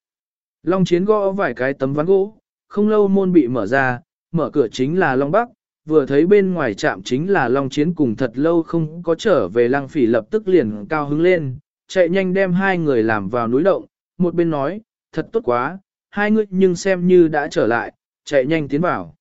Long chiến gõ vài cái tấm ván gỗ, không lâu môn bị mở ra, mở cửa chính là Long Bắc, vừa thấy bên ngoài trạm chính là Long Chiến cùng thật lâu không có trở về lăng phỉ lập tức liền cao hứng lên, chạy nhanh đem hai người làm vào núi động, một bên nói, thật tốt quá, hai người nhưng xem như đã trở lại, chạy nhanh tiến vào.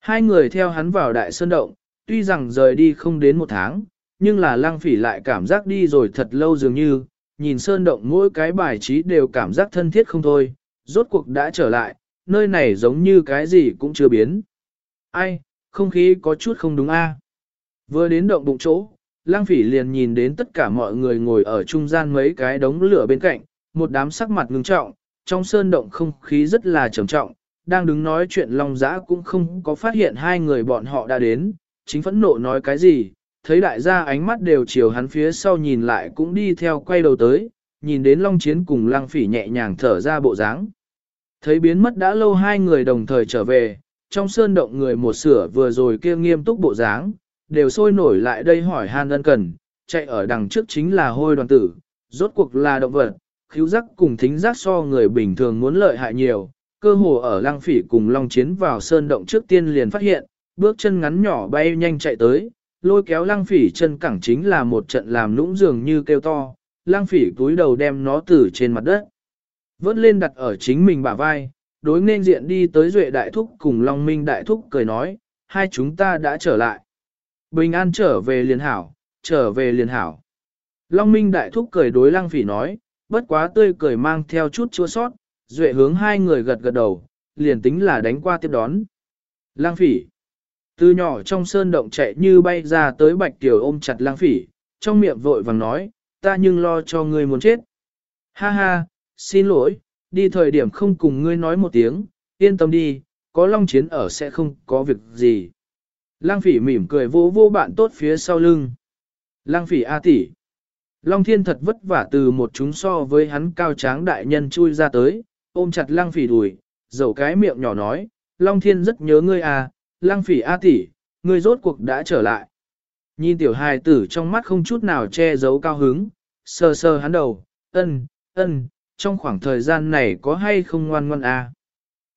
Hai người theo hắn vào đại sơn động, tuy rằng rời đi không đến một tháng, nhưng là lăng phỉ lại cảm giác đi rồi thật lâu dường như, nhìn sơn động mỗi cái bài trí đều cảm giác thân thiết không thôi, rốt cuộc đã trở lại, nơi này giống như cái gì cũng chưa biến. Ai, không khí có chút không đúng a. Vừa đến động bụng chỗ, lang phỉ liền nhìn đến tất cả mọi người ngồi ở trung gian mấy cái đống lửa bên cạnh, một đám sắc mặt ngưng trọng, trong sơn động không khí rất là trầm trọng, đang đứng nói chuyện Long Giã cũng không có phát hiện hai người bọn họ đã đến, chính phẫn nộ nói cái gì, thấy đại gia ánh mắt đều chiều hắn phía sau nhìn lại cũng đi theo quay đầu tới, nhìn đến Long Chiến cùng Lang Phỉ nhẹ nhàng thở ra bộ dáng. Thấy biến mất đã lâu hai người đồng thời trở về, trong sơn động người một sửa vừa rồi kia nghiêm túc bộ dáng, đều sôi nổi lại đây hỏi han ân cần, chạy ở đằng trước chính là hôi đoàn tử, rốt cuộc là động vật, khíu giác cùng thính giác so người bình thường muốn lợi hại nhiều, cơ hồ ở lăng phỉ cùng long chiến vào sơn động trước tiên liền phát hiện, bước chân ngắn nhỏ bay nhanh chạy tới, lôi kéo lăng phỉ chân cẳng chính là một trận làm nũng dường như kêu to, lăng phỉ cúi đầu đem nó từ trên mặt đất. Vớt lên đặt ở chính mình bả vai, đối nên diện đi tới Duệ Đại Thúc cùng Long Minh Đại Thúc cười nói, hai chúng ta đã trở lại. Bình an trở về liền hảo, trở về liền hảo. Long Minh Đại Thúc cười đối Lăng Phỉ nói, bất quá tươi cười mang theo chút chua sót, Duệ hướng hai người gật gật đầu, liền tính là đánh qua tiếp đón. Lăng Phỉ Từ nhỏ trong sơn động chạy như bay ra tới Bạch Tiểu ôm chặt Lăng Phỉ, trong miệng vội vàng nói, ta nhưng lo cho ngươi muốn chết. Ha ha, xin lỗi, đi thời điểm không cùng ngươi nói một tiếng, yên tâm đi, có long chiến ở sẽ không có việc gì. Lăng phỉ mỉm cười vô vô bạn tốt phía sau lưng. Lăng phỉ A tỷ. Long thiên thật vất vả từ một chúng so với hắn cao tráng đại nhân chui ra tới, ôm chặt lăng phỉ đùi, dầu cái miệng nhỏ nói, Long thiên rất nhớ ngươi à, lăng phỉ A tỷ, ngươi rốt cuộc đã trở lại. Nhìn tiểu hài tử trong mắt không chút nào che giấu cao hứng, sờ sờ hắn đầu, ân, ân, trong khoảng thời gian này có hay không ngoan ngoan à?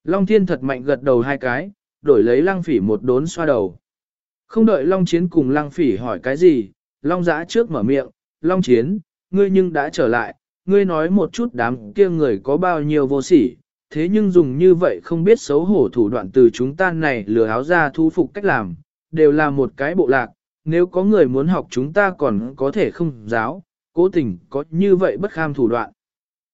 Long thiên thật mạnh gật đầu hai cái, đổi lấy lăng phỉ một đốn xoa đầu. Không đợi Long chiến cùng lăng phỉ hỏi cái gì, Long giã trước mở miệng, Long chiến, ngươi nhưng đã trở lại, ngươi nói một chút đám kia người có bao nhiêu vô sỉ, thế nhưng dùng như vậy không biết xấu hổ thủ đoạn từ chúng ta này lừa áo ra thu phục cách làm, đều là một cái bộ lạc, nếu có người muốn học chúng ta còn có thể không giáo, cố tình có như vậy bất kham thủ đoạn.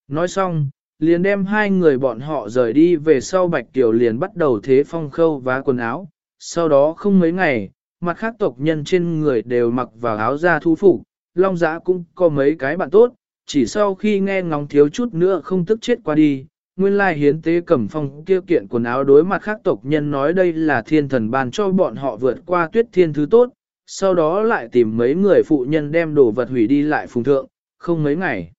Nói xong, liền đem hai người bọn họ rời đi về sau Bạch Kiều liền bắt đầu thế phong khâu vá quần áo. Sau đó không mấy ngày, mặt khác tộc nhân trên người đều mặc vào áo da thu phục, Long Giã cũng có mấy cái bạn tốt, chỉ sau khi nghe ngóng thiếu chút nữa không tức chết qua đi. Nguyên lai hiến tế cẩm phong kia kiện quần áo đối mặt khác tộc nhân nói đây là thiên thần ban cho bọn họ vượt qua tuyết thiên thứ tốt, sau đó lại tìm mấy người phụ nhân đem đồ vật hủy đi lại phùng thượng, không mấy ngày.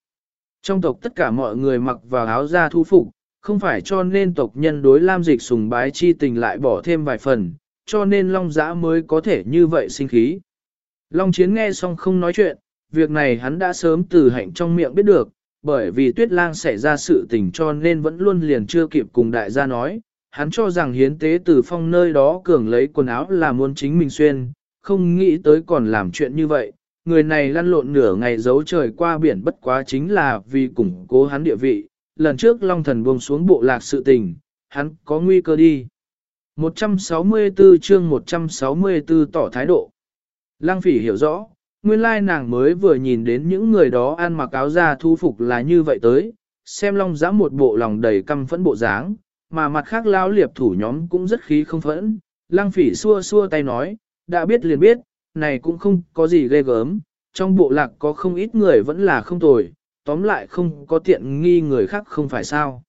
Trong tộc tất cả mọi người mặc vào áo da thu phục, không phải cho nên tộc nhân đối lam dịch sùng bái chi tình lại bỏ thêm vài phần, cho nên Long Giã mới có thể như vậy sinh khí. Long Chiến nghe xong không nói chuyện, việc này hắn đã sớm từ hạnh trong miệng biết được, bởi vì Tuyết Lang xảy ra sự tình cho nên vẫn luôn liền chưa kịp cùng đại gia nói. Hắn cho rằng hiến tế từ phong nơi đó cường lấy quần áo là muốn chính mình xuyên, không nghĩ tới còn làm chuyện như vậy. Người này lăn lộn nửa ngày giấu trời qua biển bất quá chính là vì củng cố hắn địa vị. Lần trước Long Thần buông xuống bộ lạc sự tình, hắn có nguy cơ đi. 164 chương 164 tỏ thái độ. Lăng phỉ hiểu rõ, nguyên lai nàng mới vừa nhìn đến những người đó ăn mặc áo da thu phục là như vậy tới, xem long giã một bộ lòng đầy căm phẫn bộ dáng, mà mặt khác lao liệp thủ nhóm cũng rất khí không phẫn. Lăng phỉ xua xua tay nói, đã biết liền biết, này cũng không có gì ghê gớm, trong bộ lạc có không ít người vẫn là không tồi, tóm lại không có tiện nghi người khác không phải sao.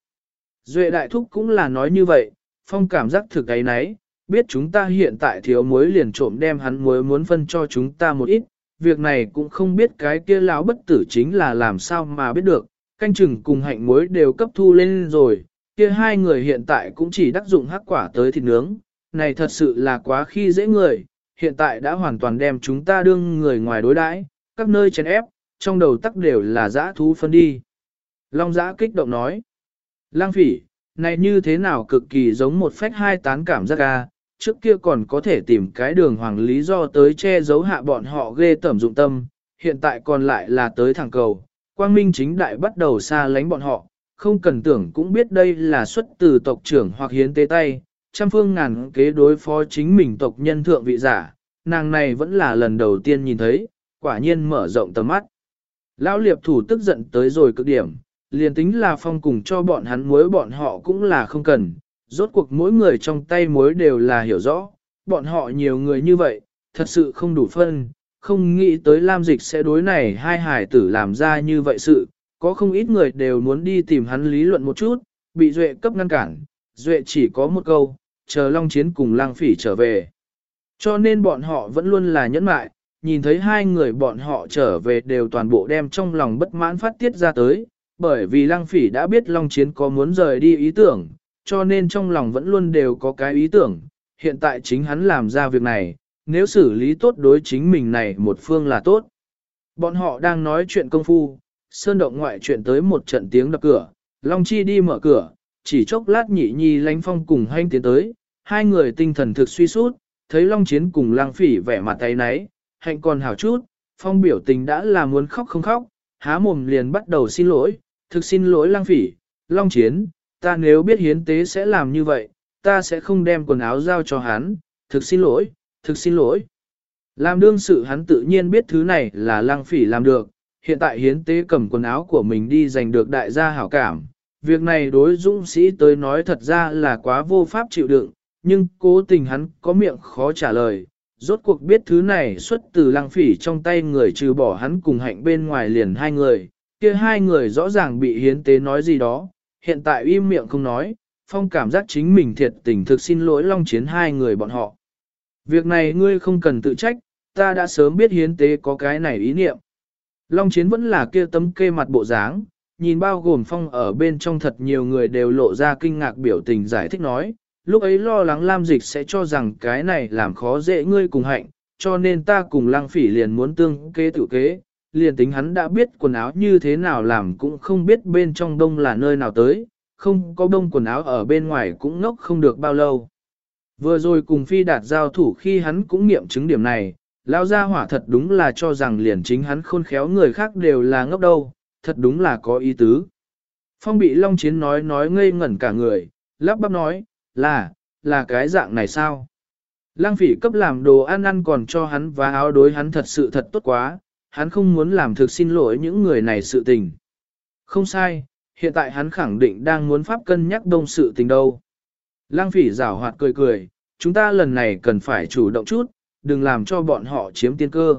Duệ đại thúc cũng là nói như vậy, phong cảm giác thực ấy nấy, biết chúng ta hiện tại thiếu muối liền trộm đem hắn muối muốn phân cho chúng ta một ít, việc này cũng không biết cái kia lão bất tử chính là làm sao mà biết được, canh chừng cùng hạnh muối đều cấp thu lên rồi, kia hai người hiện tại cũng chỉ đắc dụng hắc quả tới thịt nướng, này thật sự là quá khi dễ người, hiện tại đã hoàn toàn đem chúng ta đương người ngoài đối đãi, các nơi chèn ép, trong đầu tắc đều là dã thú phân đi. Long giã kích động nói, lang phỉ, này như thế nào cực kỳ giống một phách hai tán cảm giác ca, trước kia còn có thể tìm cái đường hoàng lý do tới che giấu hạ bọn họ ghê tẩm dụng tâm, hiện tại còn lại là tới thẳng cầu. Quang Minh chính đại bắt đầu xa lánh bọn họ, không cần tưởng cũng biết đây là xuất từ tộc trưởng hoặc hiến tế tay, trăm phương ngàn kế đối phó chính mình tộc nhân thượng vị giả, nàng này vẫn là lần đầu tiên nhìn thấy, quả nhiên mở rộng tầm mắt. Lão liệp thủ tức giận tới rồi cực điểm, liền tính là phong cùng cho bọn hắn muối bọn họ cũng là không cần, rốt cuộc mỗi người trong tay muối đều là hiểu rõ, bọn họ nhiều người như vậy, thật sự không đủ phân, không nghĩ tới Lam Dịch sẽ đối này hai hải tử làm ra như vậy sự, có không ít người đều muốn đi tìm hắn lý luận một chút, bị Duệ cấp ngăn cản, Duệ chỉ có một câu, chờ Long Chiến cùng Lang Phỉ trở về. Cho nên bọn họ vẫn luôn là nhẫn mại, nhìn thấy hai người bọn họ trở về đều toàn bộ đem trong lòng bất mãn phát tiết ra tới, bởi vì Lăng Phỉ đã biết Long Chiến có muốn rời đi ý tưởng, cho nên trong lòng vẫn luôn đều có cái ý tưởng, hiện tại chính hắn làm ra việc này, nếu xử lý tốt đối chính mình này một phương là tốt. Bọn họ đang nói chuyện công phu, sơn động ngoại chuyện tới một trận tiếng đập cửa, Long Chi đi mở cửa, chỉ chốc lát nhị nhi lánh phong cùng hanh tiến tới, hai người tinh thần thực suy sút, thấy Long Chiến cùng lang phỉ vẻ mặt tay náy, hạnh còn hảo chút, phong biểu tình đã là muốn khóc không khóc, há mồm liền bắt đầu xin lỗi, thực xin lỗi lang phỉ, Long Chiến, ta nếu biết hiến tế sẽ làm như vậy, ta sẽ không đem quần áo giao cho hắn, thực xin lỗi, thực xin lỗi. Làm đương sự hắn tự nhiên biết thứ này là Lang phỉ làm được, hiện tại hiến tế cầm quần áo của mình đi giành được đại gia hảo cảm. Việc này đối dũng sĩ tới nói thật ra là quá vô pháp chịu đựng, nhưng cố tình hắn có miệng khó trả lời. Rốt cuộc biết thứ này xuất từ lăng phỉ trong tay người trừ bỏ hắn cùng hạnh bên ngoài liền hai người, kia hai người rõ ràng bị hiến tế nói gì đó, hiện tại im miệng không nói, phong cảm giác chính mình thiệt tình thực xin lỗi long chiến hai người bọn họ. Việc này ngươi không cần tự trách, ta đã sớm biết hiến tế có cái này ý niệm. Long chiến vẫn là kia tấm kê mặt bộ dáng, nhìn bao gồm phong ở bên trong thật nhiều người đều lộ ra kinh ngạc biểu tình giải thích nói, lúc ấy lo lắng Lam Dịch sẽ cho rằng cái này làm khó dễ ngươi cùng hạnh, cho nên ta cùng lang phỉ liền muốn tương kế tự kế, liền tính hắn đã biết quần áo như thế nào làm cũng không biết bên trong đông là nơi nào tới, không có đông quần áo ở bên ngoài cũng ngốc không được bao lâu. Vừa rồi cùng phi đạt giao thủ khi hắn cũng nghiệm chứng điểm này, lao gia hỏa thật đúng là cho rằng liền chính hắn khôn khéo người khác đều là ngốc đâu, thật đúng là có ý tứ. Phong bị Long Chiến nói nói ngây ngẩn cả người, lắp bắp nói, là, là cái dạng này sao? Lang phỉ cấp làm đồ ăn ăn còn cho hắn và áo đối hắn thật sự thật tốt quá, hắn không muốn làm thực xin lỗi những người này sự tình. Không sai, hiện tại hắn khẳng định đang muốn pháp cân nhắc đông sự tình đâu. Lăng phỉ rảo hoạt cười cười, chúng ta lần này cần phải chủ động chút, đừng làm cho bọn họ chiếm tiên cơ.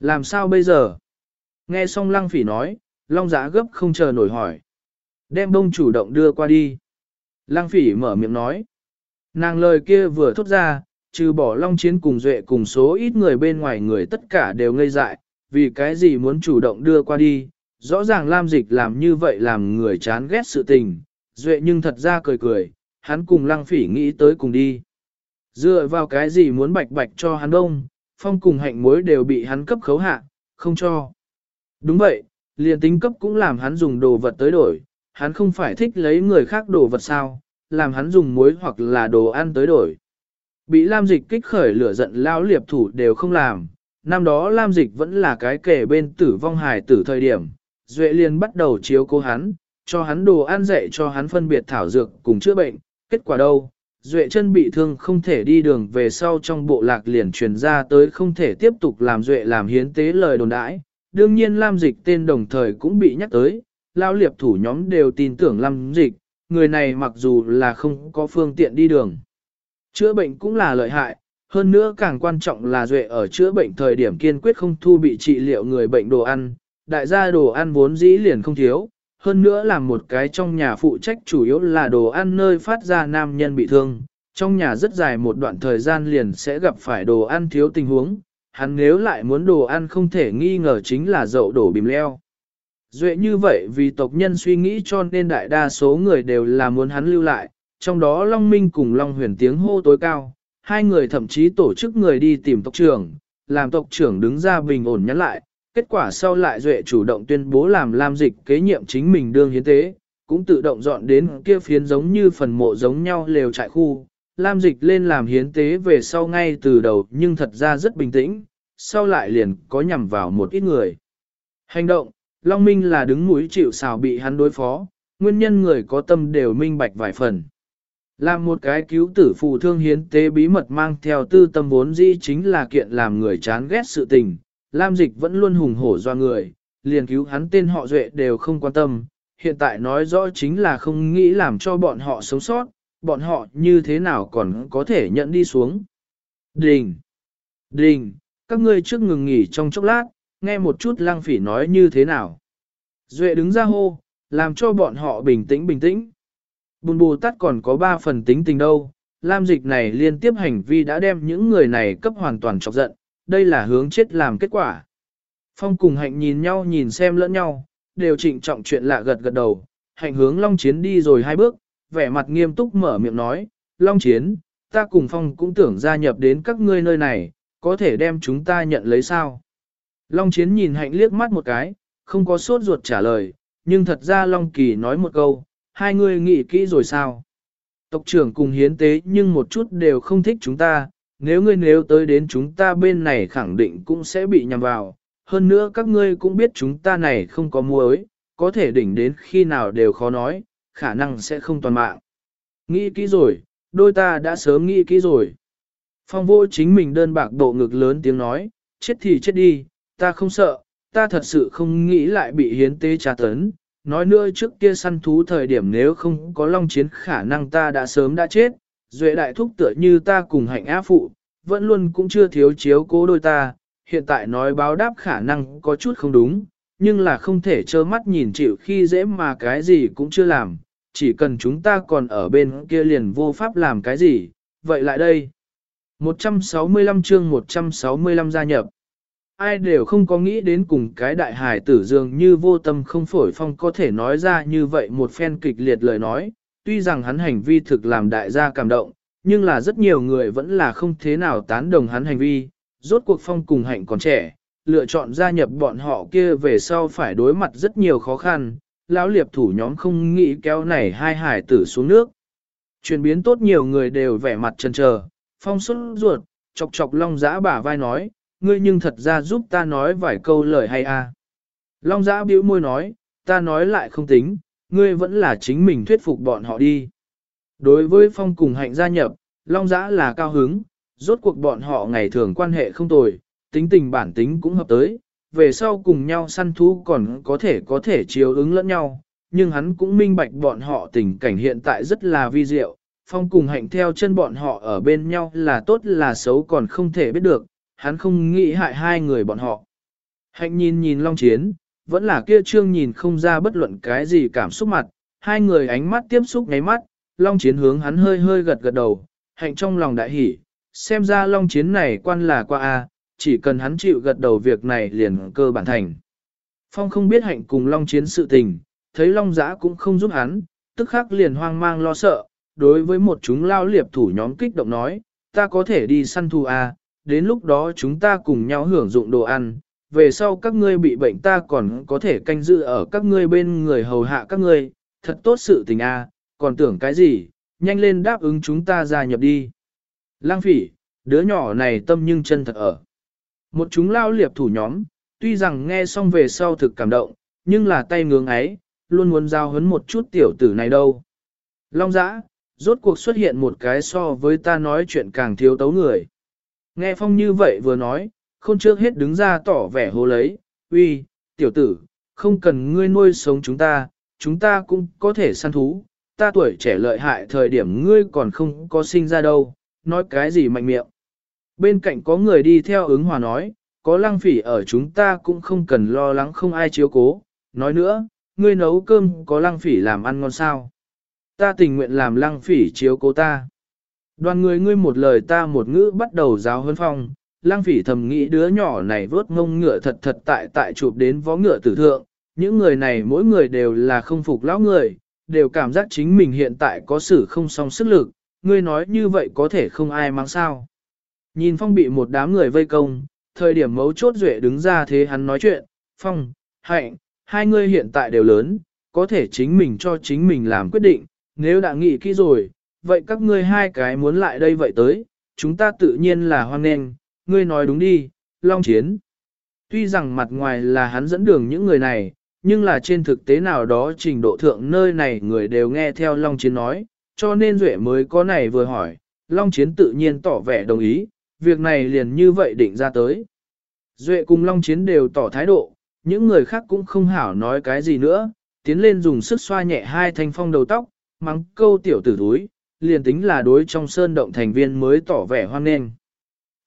Làm sao bây giờ? Nghe xong lăng phỉ nói, long Giá gấp không chờ nổi hỏi. Đem đông chủ động đưa qua đi. Lăng phỉ mở miệng nói. Nàng lời kia vừa thốt ra, trừ bỏ long chiến cùng duệ cùng số ít người bên ngoài người tất cả đều ngây dại, vì cái gì muốn chủ động đưa qua đi, rõ ràng Lam Dịch làm như vậy làm người chán ghét sự tình, duệ nhưng thật ra cười cười, hắn cùng lăng phỉ nghĩ tới cùng đi. Dựa vào cái gì muốn bạch bạch cho hắn đông, phong cùng hạnh muối đều bị hắn cấp khấu hạ, không cho. Đúng vậy, liền tính cấp cũng làm hắn dùng đồ vật tới đổi, hắn không phải thích lấy người khác đồ vật sao, làm hắn dùng muối hoặc là đồ ăn tới đổi. Bị Lam Dịch kích khởi lửa giận lao liệp thủ đều không làm, năm đó Lam Dịch vẫn là cái kẻ bên tử vong hài tử thời điểm, Duệ liền bắt đầu chiếu cố hắn, cho hắn đồ ăn dạy cho hắn phân biệt thảo dược cùng chữa bệnh, kết quả đâu? Duệ chân bị thương không thể đi đường về sau trong bộ lạc liền truyền ra tới không thể tiếp tục làm Duệ làm hiến tế lời đồn đãi. Đương nhiên Lam Dịch tên đồng thời cũng bị nhắc tới, lao liệp thủ nhóm đều tin tưởng lâm Dịch, người này mặc dù là không có phương tiện đi đường. Chữa bệnh cũng là lợi hại, hơn nữa càng quan trọng là Duệ ở chữa bệnh thời điểm kiên quyết không thu bị trị liệu người bệnh đồ ăn, đại gia đồ ăn vốn dĩ liền không thiếu, hơn nữa là một cái trong nhà phụ trách chủ yếu là đồ ăn nơi phát ra nam nhân bị thương, trong nhà rất dài một đoạn thời gian liền sẽ gặp phải đồ ăn thiếu tình huống, hắn nếu lại muốn đồ ăn không thể nghi ngờ chính là dậu đổ bìm leo. Duệ như vậy vì tộc nhân suy nghĩ cho nên đại đa số người đều là muốn hắn lưu lại, trong đó Long Minh cùng Long Huyền tiếng hô tối cao, hai người thậm chí tổ chức người đi tìm tộc trưởng, làm tộc trưởng đứng ra bình ổn nhắn lại, kết quả sau lại Duệ chủ động tuyên bố làm Lam Dịch kế nhiệm chính mình đương hiến tế, cũng tự động dọn đến kia phiến giống như phần mộ giống nhau lều trại khu. Lam Dịch lên làm hiến tế về sau ngay từ đầu nhưng thật ra rất bình tĩnh, sau lại liền có nhằm vào một ít người. Hành động, Long Minh là đứng mũi chịu xào bị hắn đối phó, nguyên nhân người có tâm đều minh bạch vài phần. Làm một cái cứu tử phù thương hiến tế bí mật mang theo tư tâm vốn dĩ chính là kiện làm người chán ghét sự tình, Lam Dịch vẫn luôn hùng hổ do người, liền cứu hắn tên họ Duệ đều không quan tâm, hiện tại nói rõ chính là không nghĩ làm cho bọn họ sống sót, bọn họ như thế nào còn có thể nhận đi xuống. Đình! Đình! Các ngươi trước ngừng nghỉ trong chốc lát, nghe một chút lang phỉ nói như thế nào. Duệ đứng ra hô, làm cho bọn họ bình tĩnh bình tĩnh. Bùn bù tắt còn có ba phần tính tình đâu, Lam dịch này liên tiếp hành vi đã đem những người này cấp hoàn toàn chọc giận, đây là hướng chết làm kết quả. Phong cùng hạnh nhìn nhau nhìn xem lẫn nhau, đều trịnh trọng chuyện lạ gật gật đầu, hạnh hướng Long Chiến đi rồi hai bước, vẻ mặt nghiêm túc mở miệng nói, Long Chiến, ta cùng Phong cũng tưởng gia nhập đến các ngươi nơi này, có thể đem chúng ta nhận lấy sao? Long Chiến nhìn hạnh liếc mắt một cái, không có sốt ruột trả lời, nhưng thật ra Long Kỳ nói một câu, hai người nghĩ kỹ rồi sao? Tộc trưởng cùng hiến tế nhưng một chút đều không thích chúng ta, nếu ngươi nếu tới đến chúng ta bên này khẳng định cũng sẽ bị nhầm vào. Hơn nữa các ngươi cũng biết chúng ta này không có muối, có thể đỉnh đến khi nào đều khó nói, khả năng sẽ không toàn mạng. Nghĩ kỹ rồi, đôi ta đã sớm nghĩ kỹ rồi. Phong vô chính mình đơn bạc độ ngực lớn tiếng nói, chết thì chết đi, ta không sợ, ta thật sự không nghĩ lại bị hiến tế tra tấn. Nói nữa trước kia săn thú thời điểm nếu không có long chiến khả năng ta đã sớm đã chết, duệ đại thúc tựa như ta cùng hạnh á phụ, vẫn luôn cũng chưa thiếu chiếu cố đôi ta, hiện tại nói báo đáp khả năng có chút không đúng, nhưng là không thể trơ mắt nhìn chịu khi dễ mà cái gì cũng chưa làm, chỉ cần chúng ta còn ở bên kia liền vô pháp làm cái gì, vậy lại đây. 165 chương 165 gia nhập. Ai đều không có nghĩ đến cùng cái đại hải tử dường như vô tâm không phổi phong có thể nói ra như vậy một phen kịch liệt lời nói, tuy rằng hắn hành vi thực làm đại gia cảm động, nhưng là rất nhiều người vẫn là không thế nào tán đồng hắn hành vi, rốt cuộc phong cùng hạnh còn trẻ, lựa chọn gia nhập bọn họ kia về sau phải đối mặt rất nhiều khó khăn, lão liệp thủ nhóm không nghĩ kéo này hai hải tử xuống nước. Chuyển biến tốt nhiều người đều vẻ mặt chần chờ, phong xuất ruột, chọc chọc long giã bả vai nói, ngươi nhưng thật ra giúp ta nói vài câu lời hay a. À. Long giã bĩu môi nói, ta nói lại không tính, ngươi vẫn là chính mình thuyết phục bọn họ đi. Đối với phong cùng hạnh gia nhập, Long Giã là cao hứng, rốt cuộc bọn họ ngày thường quan hệ không tồi, tính tình bản tính cũng hợp tới, về sau cùng nhau săn thú còn có thể có thể chiếu ứng lẫn nhau, nhưng hắn cũng minh bạch bọn họ tình cảnh hiện tại rất là vi diệu, phong cùng hạnh theo chân bọn họ ở bên nhau là tốt là xấu còn không thể biết được, hắn không nghĩ hại hai người bọn họ. Hạnh nhìn nhìn Long Chiến, vẫn là kia trương nhìn không ra bất luận cái gì cảm xúc mặt, hai người ánh mắt tiếp xúc ngáy mắt, Long Chiến hướng hắn hơi hơi gật gật đầu, hạnh trong lòng đại hỉ, xem ra Long Chiến này quan là qua A, chỉ cần hắn chịu gật đầu việc này liền cơ bản thành. Phong không biết hạnh cùng Long Chiến sự tình, thấy Long Giã cũng không giúp hắn, tức khắc liền hoang mang lo sợ, đối với một chúng lao liệp thủ nhóm kích động nói, ta có thể đi săn thù a đến lúc đó chúng ta cùng nhau hưởng dụng đồ ăn, về sau các ngươi bị bệnh ta còn có thể canh giữ ở các ngươi bên người hầu hạ các ngươi, thật tốt sự tình à, còn tưởng cái gì, nhanh lên đáp ứng chúng ta gia nhập đi. Lang phỉ, đứa nhỏ này tâm nhưng chân thật ở. Một chúng lao liệp thủ nhóm, tuy rằng nghe xong về sau thực cảm động, nhưng là tay ngưỡng ấy, luôn muốn giao hấn một chút tiểu tử này đâu. Long giã, rốt cuộc xuất hiện một cái so với ta nói chuyện càng thiếu tấu người. Nghe phong như vậy vừa nói, khôn trước hết đứng ra tỏ vẻ hô lấy, uy, tiểu tử, không cần ngươi nuôi sống chúng ta, chúng ta cũng có thể săn thú, ta tuổi trẻ lợi hại thời điểm ngươi còn không có sinh ra đâu, nói cái gì mạnh miệng. Bên cạnh có người đi theo ứng hòa nói, có lăng phỉ ở chúng ta cũng không cần lo lắng không ai chiếu cố, nói nữa, ngươi nấu cơm có lăng phỉ làm ăn ngon sao. Ta tình nguyện làm lăng phỉ chiếu cố ta. Đoàn người ngươi một lời ta một ngữ bắt đầu giáo hơn phong, lang phỉ thầm nghĩ đứa nhỏ này vớt ngông ngựa thật thật tại tại chụp đến vó ngựa tử thượng, những người này mỗi người đều là không phục lão người, đều cảm giác chính mình hiện tại có sự không song sức lực, ngươi nói như vậy có thể không ai mang sao. Nhìn phong bị một đám người vây công, thời điểm mấu chốt duệ đứng ra thế hắn nói chuyện, phong, hạnh, hai ngươi hiện tại đều lớn, có thể chính mình cho chính mình làm quyết định, nếu đã nghĩ kỹ rồi, vậy các ngươi hai cái muốn lại đây vậy tới, chúng ta tự nhiên là hoan nghênh, ngươi nói đúng đi, long chiến. Tuy rằng mặt ngoài là hắn dẫn đường những người này, nhưng là trên thực tế nào đó trình độ thượng nơi này người đều nghe theo long chiến nói, cho nên Duệ mới có này vừa hỏi, long chiến tự nhiên tỏ vẻ đồng ý, việc này liền như vậy định ra tới. Duệ cùng long chiến đều tỏ thái độ, những người khác cũng không hảo nói cái gì nữa, tiến lên dùng sức xoa nhẹ hai thanh phong đầu tóc, mắng câu tiểu tử túi, liền tính là đối trong sơn động thành viên mới tỏ vẻ hoan nghênh.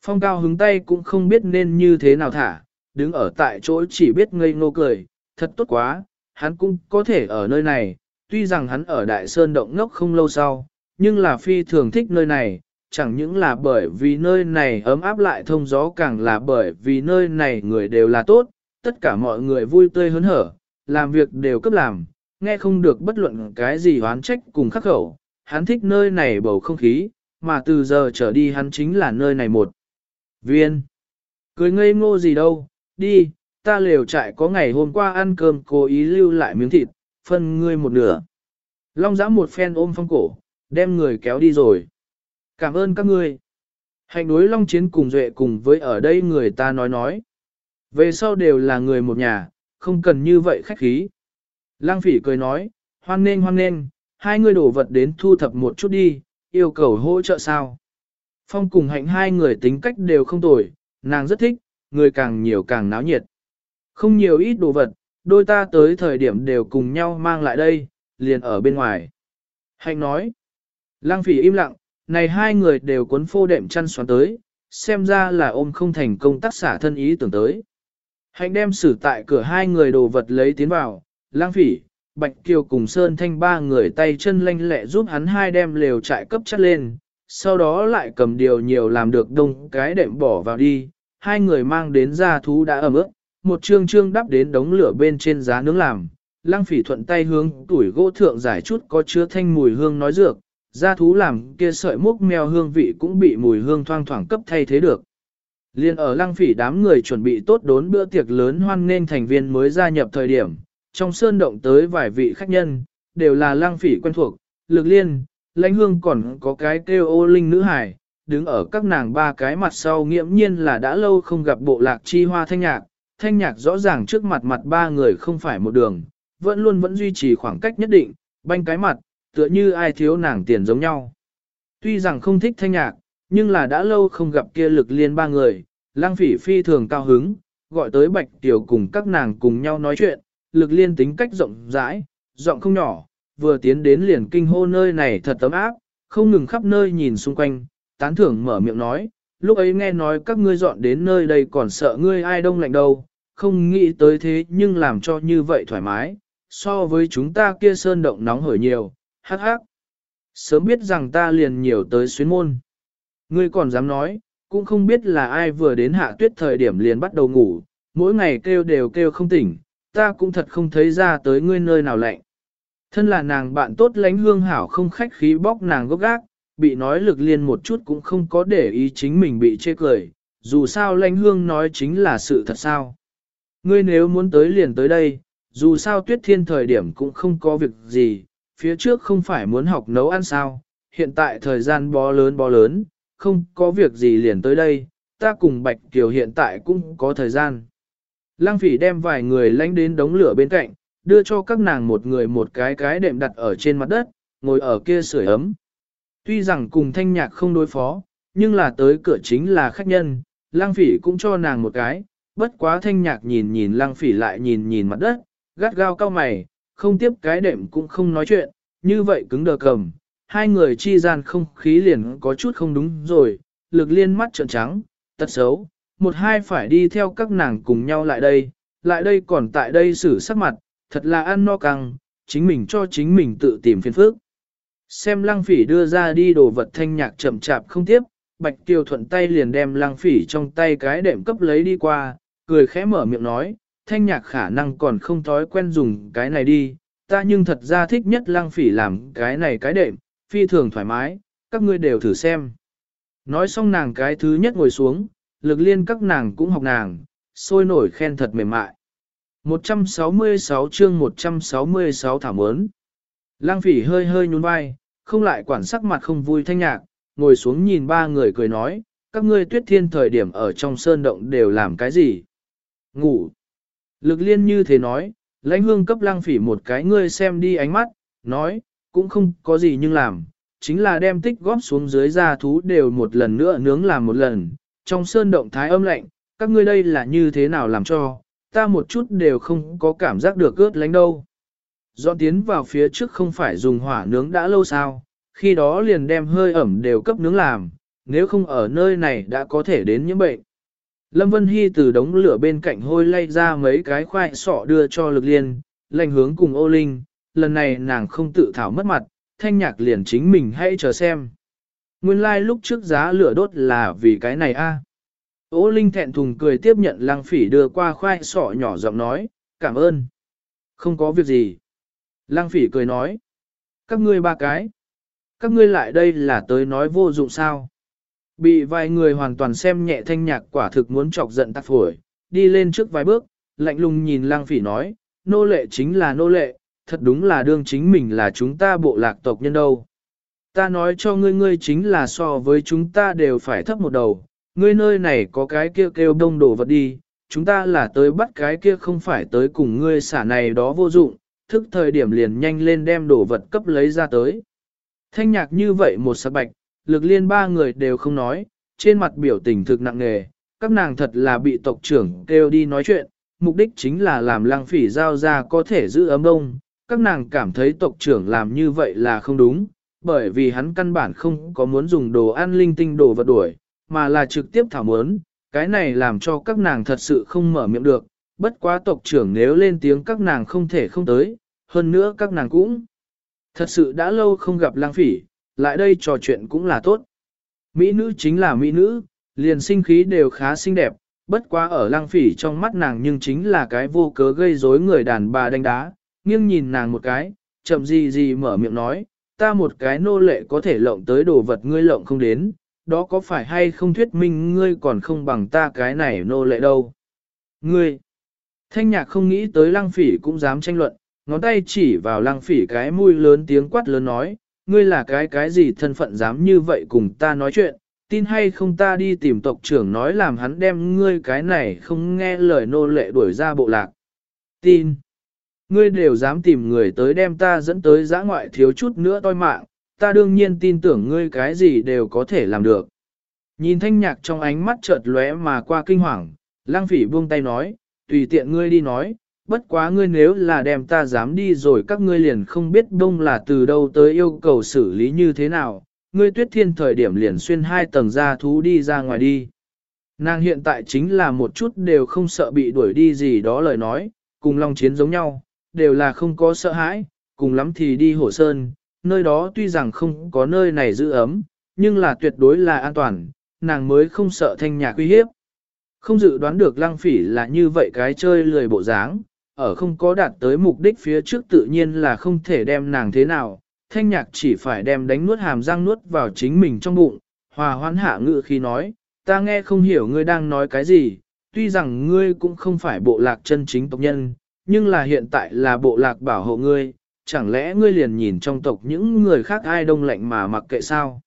Phong cao hứng tay cũng không biết nên như thế nào thả, đứng ở tại chỗ chỉ biết ngây ngô cười, thật tốt quá, hắn cũng có thể ở nơi này, tuy rằng hắn ở đại sơn động ngốc không lâu sau, nhưng là phi thường thích nơi này, chẳng những là bởi vì nơi này ấm áp lại thông gió càng là bởi vì nơi này người đều là tốt, tất cả mọi người vui tươi hớn hở, làm việc đều cấp làm, nghe không được bất luận cái gì oán trách cùng khắc khẩu, hắn thích nơi này bầu không khí, mà từ giờ trở đi hắn chính là nơi này một. Viên. Cười ngây ngô gì đâu, đi, ta lều trại có ngày hôm qua ăn cơm cố ý lưu lại miếng thịt, phân ngươi một nửa. Long giã một phen ôm phong cổ, đem người kéo đi rồi. Cảm ơn các ngươi. Hành đối Long Chiến cùng Duệ cùng với ở đây người ta nói nói. Về sau đều là người một nhà, không cần như vậy khách khí. Lang phỉ cười nói, hoan nên hoan nên, hai người đổ vật đến thu thập một chút đi, yêu cầu hỗ trợ sao. Phong cùng hạnh hai người tính cách đều không tồi, nàng rất thích, người càng nhiều càng náo nhiệt. Không nhiều ít đồ vật, đôi ta tới thời điểm đều cùng nhau mang lại đây, liền ở bên ngoài. Hạnh nói, lang phỉ im lặng, này hai người đều cuốn phô đệm chăn xoắn tới, xem ra là ôm không thành công tác xả thân ý tưởng tới. Hạnh đem xử tại cửa hai người đồ vật lấy tiến vào, lang phỉ, Bạch Kiều cùng Sơn Thanh ba người tay chân lanh lẹ giúp hắn hai đem lều trại cấp chất lên, sau đó lại cầm điều nhiều làm được đông cái đệm bỏ vào đi, hai người mang đến ra thú đã ẩm ướt, một trương trương đắp đến đống lửa bên trên giá nướng làm, lăng phỉ thuận tay hướng tuổi gỗ thượng giải chút có chứa thanh mùi hương nói dược, ra thú làm kia sợi múc mèo hương vị cũng bị mùi hương thoang thoảng cấp thay thế được. Liên ở lăng phỉ đám người chuẩn bị tốt đốn bữa tiệc lớn hoan nên thành viên mới gia nhập thời điểm, trong sơn động tới vài vị khách nhân, đều là lang phỉ quen thuộc, lực liên, lãnh hương còn có cái kêu ô linh nữ hải, đứng ở các nàng ba cái mặt sau nghiễm nhiên là đã lâu không gặp bộ lạc chi hoa thanh nhạc, thanh nhạc rõ ràng trước mặt mặt ba người không phải một đường, vẫn luôn vẫn duy trì khoảng cách nhất định, banh cái mặt, tựa như ai thiếu nàng tiền giống nhau. Tuy rằng không thích thanh nhạc, nhưng là đã lâu không gặp kia lực liên ba người, lang phỉ phi thường cao hứng, gọi tới bạch tiểu cùng các nàng cùng nhau nói chuyện, lực liên tính cách rộng rãi, giọng không nhỏ, vừa tiến đến liền kinh hô nơi này thật tấm áp, không ngừng khắp nơi nhìn xung quanh, tán thưởng mở miệng nói, lúc ấy nghe nói các ngươi dọn đến nơi đây còn sợ ngươi ai đông lạnh đâu, không nghĩ tới thế nhưng làm cho như vậy thoải mái, so với chúng ta kia sơn động nóng hởi nhiều, hắc hắc. Sớm biết rằng ta liền nhiều tới xuyến môn. Ngươi còn dám nói, cũng không biết là ai vừa đến hạ tuyết thời điểm liền bắt đầu ngủ, mỗi ngày kêu đều kêu không tỉnh, ta cũng thật không thấy ra tới ngươi nơi nào lạnh. Thân là nàng bạn tốt lánh hương hảo không khách khí bóc nàng gốc gác, bị nói lực liên một chút cũng không có để ý chính mình bị chê cười, dù sao lãnh hương nói chính là sự thật sao. Ngươi nếu muốn tới liền tới đây, dù sao tuyết thiên thời điểm cũng không có việc gì, phía trước không phải muốn học nấu ăn sao, hiện tại thời gian bó lớn bó lớn, không có việc gì liền tới đây, ta cùng Bạch Kiều hiện tại cũng có thời gian. Lăng phỉ đem vài người lánh đến đống lửa bên cạnh, đưa cho các nàng một người một cái cái đệm đặt ở trên mặt đất, ngồi ở kia sưởi ấm. Tuy rằng cùng thanh nhạc không đối phó, nhưng là tới cửa chính là khách nhân, lang phỉ cũng cho nàng một cái, bất quá thanh nhạc nhìn nhìn lang phỉ lại nhìn nhìn mặt đất, gắt gao cao mày, không tiếp cái đệm cũng không nói chuyện, như vậy cứng đờ cầm, hai người chi gian không khí liền có chút không đúng rồi, lực liên mắt trợn trắng, tật xấu, một hai phải đi theo các nàng cùng nhau lại đây, lại đây còn tại đây xử sắc mặt, thật là ăn no căng, chính mình cho chính mình tự tìm phiền phức. Xem lăng phỉ đưa ra đi đồ vật thanh nhạc chậm chạp không tiếp, bạch tiêu thuận tay liền đem lăng phỉ trong tay cái đệm cấp lấy đi qua, cười khẽ mở miệng nói, thanh nhạc khả năng còn không thói quen dùng cái này đi, ta nhưng thật ra thích nhất lăng phỉ làm cái này cái đệm, phi thường thoải mái, các ngươi đều thử xem. Nói xong nàng cái thứ nhất ngồi xuống, lực liên các nàng cũng học nàng, sôi nổi khen thật mềm mại. 166 chương 166 thảo mớn. Lăng phỉ hơi hơi nhún vai, không lại quản sắc mặt không vui thanh nhạc, ngồi xuống nhìn ba người cười nói, các ngươi tuyết thiên thời điểm ở trong sơn động đều làm cái gì? Ngủ. Lực liên như thế nói, lãnh hương cấp lăng phỉ một cái ngươi xem đi ánh mắt, nói, cũng không có gì nhưng làm, chính là đem tích góp xuống dưới da thú đều một lần nữa nướng làm một lần, trong sơn động thái âm lạnh, các ngươi đây là như thế nào làm cho, ta một chút đều không có cảm giác được ướt lánh đâu. Dọn tiến vào phía trước không phải dùng hỏa nướng đã lâu sao, khi đó liền đem hơi ẩm đều cấp nướng làm, nếu không ở nơi này đã có thể đến những bệnh. Lâm Vân Hy từ đống lửa bên cạnh hôi lay ra mấy cái khoai sọ đưa cho lực liên, lành hướng cùng ô linh, lần này nàng không tự thảo mất mặt, thanh nhạc liền chính mình hãy chờ xem. Nguyên lai like lúc trước giá lửa đốt là vì cái này a. Ô Linh thẹn thùng cười tiếp nhận lăng phỉ đưa qua khoai sọ nhỏ giọng nói, cảm ơn. Không có việc gì. Lăng phỉ cười nói, các ngươi ba cái. Các ngươi lại đây là tới nói vô dụng sao. Bị vài người hoàn toàn xem nhẹ thanh nhạc quả thực muốn chọc giận tắt phổi, đi lên trước vài bước, lạnh lùng nhìn lăng phỉ nói, nô lệ chính là nô lệ, thật đúng là đương chính mình là chúng ta bộ lạc tộc nhân đâu. Ta nói cho ngươi ngươi chính là so với chúng ta đều phải thấp một đầu, ngươi nơi này có cái kia kêu đông đổ vật đi, chúng ta là tới bắt cái kia không phải tới cùng ngươi xả này đó vô dụng, thức thời điểm liền nhanh lên đem đồ vật cấp lấy ra tới. Thanh nhạc như vậy một sắc bạch, lực liên ba người đều không nói, trên mặt biểu tình thực nặng nề, các nàng thật là bị tộc trưởng kêu đi nói chuyện, mục đích chính là làm lăng phỉ giao ra có thể giữ ấm đông, các nàng cảm thấy tộc trưởng làm như vậy là không đúng, bởi vì hắn căn bản không có muốn dùng đồ ăn linh tinh đồ vật đuổi, mà là trực tiếp thảo muốn, cái này làm cho các nàng thật sự không mở miệng được, bất quá tộc trưởng nếu lên tiếng các nàng không thể không tới, hơn nữa các nàng cũng thật sự đã lâu không gặp lang phỉ, lại đây trò chuyện cũng là tốt. Mỹ nữ chính là mỹ nữ, liền sinh khí đều khá xinh đẹp, bất quá ở lang phỉ trong mắt nàng nhưng chính là cái vô cớ gây rối người đàn bà đánh đá, nghiêng nhìn nàng một cái, chậm gì gì mở miệng nói, ta một cái nô lệ có thể lộng tới đồ vật ngươi lộng không đến, đó có phải hay không thuyết minh ngươi còn không bằng ta cái này nô lệ đâu. Ngươi, thanh nhạc không nghĩ tới lăng phỉ cũng dám tranh luận, ngón tay chỉ vào lăng phỉ cái mũi lớn tiếng quát lớn nói, ngươi là cái cái gì thân phận dám như vậy cùng ta nói chuyện, tin hay không ta đi tìm tộc trưởng nói làm hắn đem ngươi cái này không nghe lời nô lệ đuổi ra bộ lạc. Tin. Ngươi đều dám tìm người tới đem ta dẫn tới giã ngoại thiếu chút nữa toi mạng, ta đương nhiên tin tưởng ngươi cái gì đều có thể làm được. Nhìn thanh nhạc trong ánh mắt chợt lóe mà qua kinh hoàng, lang phỉ buông tay nói, tùy tiện ngươi đi nói, bất quá ngươi nếu là đem ta dám đi rồi các ngươi liền không biết đông là từ đâu tới yêu cầu xử lý như thế nào, ngươi tuyết thiên thời điểm liền xuyên hai tầng ra thú đi ra ngoài đi. Nàng hiện tại chính là một chút đều không sợ bị đuổi đi gì đó lời nói, cùng long chiến giống nhau, đều là không có sợ hãi, cùng lắm thì đi hổ sơn, nơi đó tuy rằng không có nơi này giữ ấm, nhưng là tuyệt đối là an toàn, nàng mới không sợ thanh nhạc uy hiếp. Không dự đoán được lăng phỉ là như vậy cái chơi lười bộ dáng, ở không có đạt tới mục đích phía trước tự nhiên là không thể đem nàng thế nào, thanh nhạc chỉ phải đem đánh nuốt hàm răng nuốt vào chính mình trong bụng, hòa hoãn hạ ngự khi nói, ta nghe không hiểu ngươi đang nói cái gì, tuy rằng ngươi cũng không phải bộ lạc chân chính tộc nhân, nhưng là hiện tại là bộ lạc bảo hộ ngươi, chẳng lẽ ngươi liền nhìn trong tộc những người khác ai đông lạnh mà mặc kệ sao?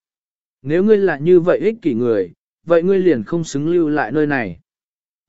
Nếu ngươi là như vậy ích kỷ người, vậy ngươi liền không xứng lưu lại nơi này.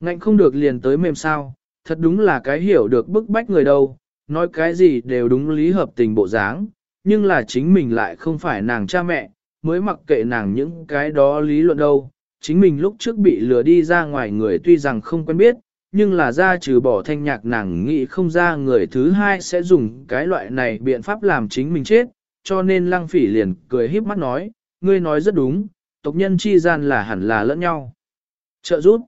Ngạnh không được liền tới mềm sao, thật đúng là cái hiểu được bức bách người đâu, nói cái gì đều đúng lý hợp tình bộ dáng, nhưng là chính mình lại không phải nàng cha mẹ, mới mặc kệ nàng những cái đó lý luận đâu. Chính mình lúc trước bị lừa đi ra ngoài người tuy rằng không quen biết, nhưng là ra trừ bỏ thanh nhạc nàng nghĩ không ra người thứ hai sẽ dùng cái loại này biện pháp làm chính mình chết, cho nên lăng phỉ liền cười híp mắt nói, ngươi nói rất đúng, tộc nhân chi gian là hẳn là lẫn nhau. Trợ giúp.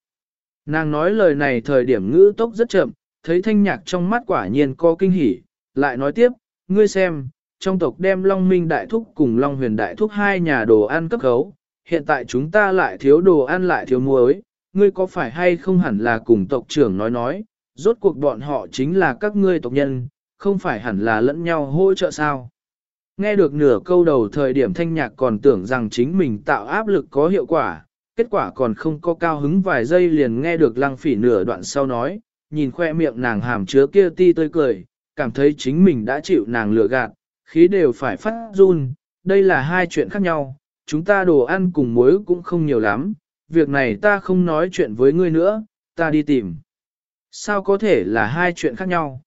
Nàng nói lời này thời điểm ngữ tốc rất chậm, thấy thanh nhạc trong mắt quả nhiên có kinh hỉ, lại nói tiếp, ngươi xem, trong tộc đem Long Minh Đại Thúc cùng Long Huyền Đại Thúc hai nhà đồ ăn cấp khấu, hiện tại chúng ta lại thiếu đồ ăn lại thiếu muối, ngươi có phải hay không hẳn là cùng tộc trưởng nói nói, rốt cuộc bọn họ chính là các ngươi tộc nhân, không phải hẳn là lẫn nhau hỗ trợ sao. Nghe được nửa câu đầu thời điểm thanh nhạc còn tưởng rằng chính mình tạo áp lực có hiệu quả, kết quả còn không có cao hứng vài giây liền nghe được lăng phỉ nửa đoạn sau nói, nhìn khoe miệng nàng hàm chứa kia ti tươi cười, cảm thấy chính mình đã chịu nàng lừa gạt, khí đều phải phát run, đây là hai chuyện khác nhau, chúng ta đồ ăn cùng muối cũng không nhiều lắm, việc này ta không nói chuyện với ngươi nữa, ta đi tìm. Sao có thể là hai chuyện khác nhau?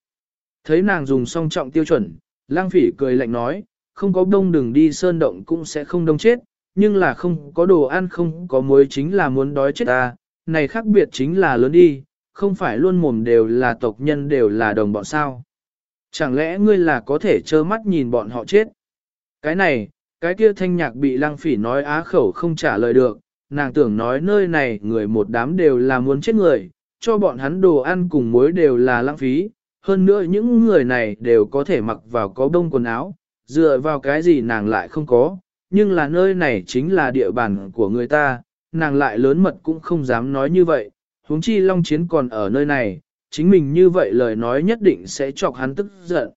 Thấy nàng dùng song trọng tiêu chuẩn, lang phỉ cười lạnh nói, không có đông đừng đi sơn động cũng sẽ không đông chết, nhưng là không có đồ ăn không có muối chính là muốn đói chết ta, này khác biệt chính là lớn đi, không phải luôn mồm đều là tộc nhân đều là đồng bọn sao. Chẳng lẽ ngươi là có thể trơ mắt nhìn bọn họ chết? Cái này, cái kia thanh nhạc bị Lang phỉ nói á khẩu không trả lời được, nàng tưởng nói nơi này người một đám đều là muốn chết người, cho bọn hắn đồ ăn cùng muối đều là lãng phí, hơn nữa những người này đều có thể mặc vào có đông quần áo, dựa vào cái gì nàng lại không có, nhưng là nơi này chính là địa bàn của người ta, nàng lại lớn mật cũng không dám nói như vậy, huống chi Long Chiến còn ở nơi này, chính mình như vậy lời nói nhất định sẽ chọc hắn tức giận.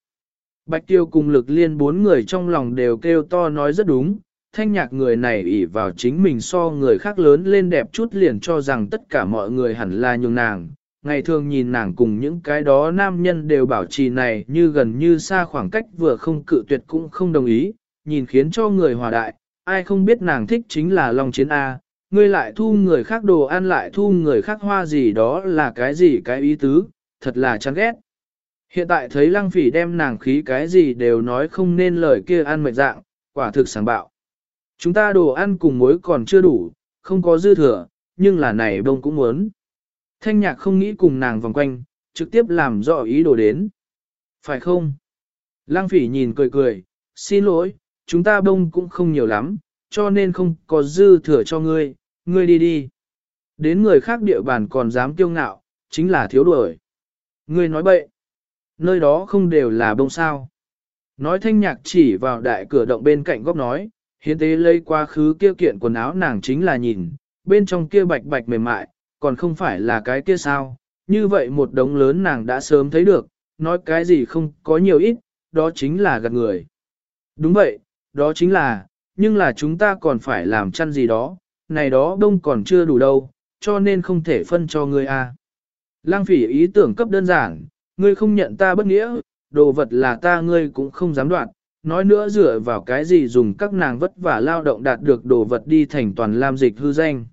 Bạch Tiêu cùng lực liên bốn người trong lòng đều kêu to nói rất đúng, thanh nhạc người này ỷ vào chính mình so người khác lớn lên đẹp chút liền cho rằng tất cả mọi người hẳn là nhường nàng. Ngày thường nhìn nàng cùng những cái đó nam nhân đều bảo trì này như gần như xa khoảng cách vừa không cự tuyệt cũng không đồng ý, nhìn khiến cho người hòa đại, ai không biết nàng thích chính là Long Chiến A, ngươi lại thu người khác đồ ăn lại thu người khác hoa gì đó là cái gì cái ý tứ, thật là chán ghét. Hiện tại thấy lăng phỉ đem nàng khí cái gì đều nói không nên lời kia ăn mệt dạng, quả thực sáng bạo. Chúng ta đồ ăn cùng muối còn chưa đủ, không có dư thừa, nhưng là này bông cũng muốn. Thanh nhạc không nghĩ cùng nàng vòng quanh, trực tiếp làm rõ ý đồ đến. Phải không? Lăng phỉ nhìn cười cười, xin lỗi, chúng ta bông cũng không nhiều lắm, cho nên không có dư thừa cho ngươi, ngươi đi đi. Đến người khác địa bàn còn dám kiêu ngạo, chính là thiếu đuổi. Ngươi nói bậy, nơi đó không đều là bông sao. Nói thanh nhạc chỉ vào đại cửa động bên cạnh góc nói, hiến tế lấy quá khứ kia kiện quần áo nàng chính là nhìn, bên trong kia bạch bạch mềm mại, còn không phải là cái kia sao. Như vậy một đống lớn nàng đã sớm thấy được, nói cái gì không có nhiều ít, đó chính là gạt người. Đúng vậy, đó chính là, nhưng là chúng ta còn phải làm chăn gì đó, này đó đông còn chưa đủ đâu, cho nên không thể phân cho ngươi a. À. Lăng phỉ ý tưởng cấp đơn giản, ngươi không nhận ta bất nghĩa, đồ vật là ta ngươi cũng không dám đoạn, nói nữa dựa vào cái gì dùng các nàng vất vả lao động đạt được đồ vật đi thành toàn lam dịch hư danh.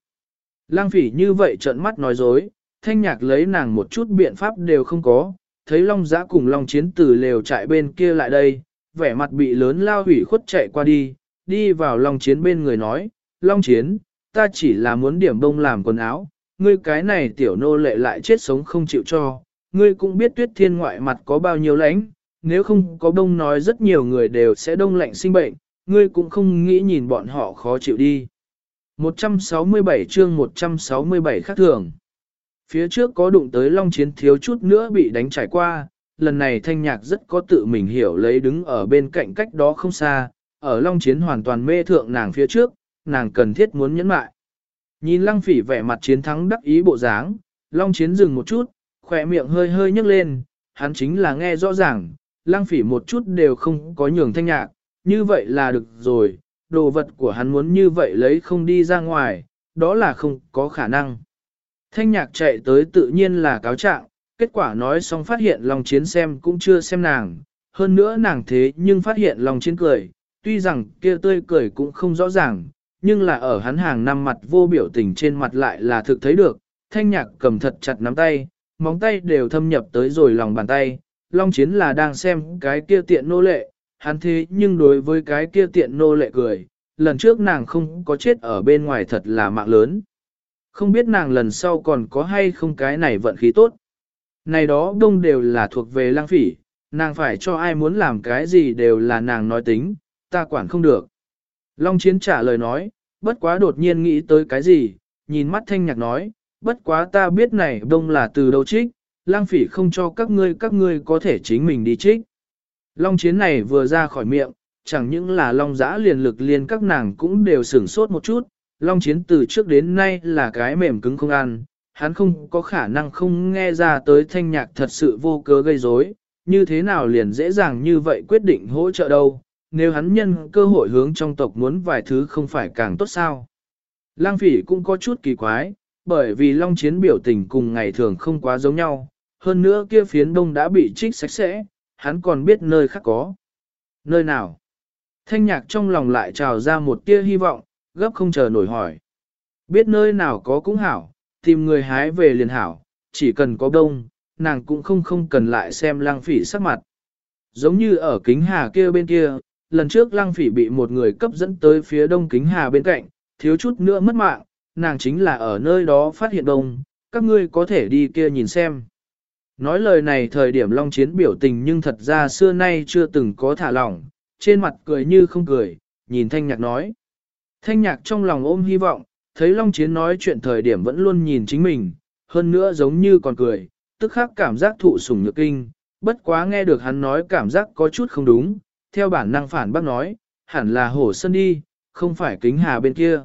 Lăng phỉ như vậy trợn mắt nói dối, thanh nhạc lấy nàng một chút biện pháp đều không có, thấy long giã cùng long chiến từ lều trại bên kia lại đây, vẻ mặt bị lớn lao hủy khuất chạy qua đi, đi vào long chiến bên người nói, long chiến, ta chỉ là muốn điểm bông làm quần áo, ngươi cái này tiểu nô lệ lại chết sống không chịu cho, ngươi cũng biết tuyết thiên ngoại mặt có bao nhiêu lãnh, nếu không có đông nói rất nhiều người đều sẽ đông lạnh sinh bệnh, ngươi cũng không nghĩ nhìn bọn họ khó chịu đi. 167 chương 167 khác thường. Phía trước có đụng tới long chiến thiếu chút nữa bị đánh trải qua, lần này thanh nhạc rất có tự mình hiểu lấy đứng ở bên cạnh cách đó không xa, ở long chiến hoàn toàn mê thượng nàng phía trước, nàng cần thiết muốn nhẫn mại. Nhìn lăng phỉ vẻ mặt chiến thắng đắc ý bộ dáng, long chiến dừng một chút, khỏe miệng hơi hơi nhấc lên, hắn chính là nghe rõ ràng, lăng phỉ một chút đều không có nhường thanh nhạc, như vậy là được rồi, đồ vật của hắn muốn như vậy lấy không đi ra ngoài, đó là không có khả năng. Thanh nhạc chạy tới tự nhiên là cáo trạng, kết quả nói xong phát hiện lòng Chiến xem cũng chưa xem nàng, hơn nữa nàng thế nhưng phát hiện lòng Chiến cười, tuy rằng kia tươi cười cũng không rõ ràng, nhưng là ở hắn hàng năm mặt vô biểu tình trên mặt lại là thực thấy được, thanh nhạc cầm thật chặt nắm tay, móng tay đều thâm nhập tới rồi lòng bàn tay, Long Chiến là đang xem cái kia tiện nô lệ, hắn thế nhưng đối với cái kia tiện nô lệ cười, lần trước nàng không có chết ở bên ngoài thật là mạng lớn. Không biết nàng lần sau còn có hay không cái này vận khí tốt. Này đó đông đều là thuộc về lang phỉ, nàng phải cho ai muốn làm cái gì đều là nàng nói tính, ta quản không được. Long Chiến trả lời nói, bất quá đột nhiên nghĩ tới cái gì, nhìn mắt thanh nhạc nói, bất quá ta biết này đông là từ đâu trích, lang phỉ không cho các ngươi các ngươi có thể chính mình đi trích. Long Chiến này vừa ra khỏi miệng, chẳng những là Long Giã liền lực liền các nàng cũng đều sửng sốt một chút, Long Chiến từ trước đến nay là cái mềm cứng không ăn, hắn không có khả năng không nghe ra tới thanh nhạc thật sự vô cớ gây rối, như thế nào liền dễ dàng như vậy quyết định hỗ trợ đâu, nếu hắn nhân cơ hội hướng trong tộc muốn vài thứ không phải càng tốt sao. Lang phỉ cũng có chút kỳ quái, bởi vì Long Chiến biểu tình cùng ngày thường không quá giống nhau, hơn nữa kia phiến đông đã bị trích sạch sẽ, hắn còn biết nơi khác có. Nơi nào? Thanh nhạc trong lòng lại trào ra một tia hy vọng, gấp không chờ nổi hỏi. Biết nơi nào có cũng hảo, tìm người hái về liền hảo, chỉ cần có đông, nàng cũng không không cần lại xem lang phỉ sắc mặt. Giống như ở kính hà kia bên kia, lần trước lang phỉ bị một người cấp dẫn tới phía đông kính hà bên cạnh, thiếu chút nữa mất mạng, nàng chính là ở nơi đó phát hiện đông, các ngươi có thể đi kia nhìn xem. Nói lời này thời điểm Long Chiến biểu tình nhưng thật ra xưa nay chưa từng có thả lỏng, trên mặt cười như không cười, nhìn Thanh Nhạc nói. Thanh Nhạc trong lòng ôm hy vọng, thấy Long Chiến nói chuyện thời điểm vẫn luôn nhìn chính mình, hơn nữa giống như còn cười, tức khắc cảm giác thụ sủng nhược kinh, bất quá nghe được hắn nói cảm giác có chút không đúng, theo bản năng phản bác nói, hẳn là hổ sân đi, không phải kính hà bên kia.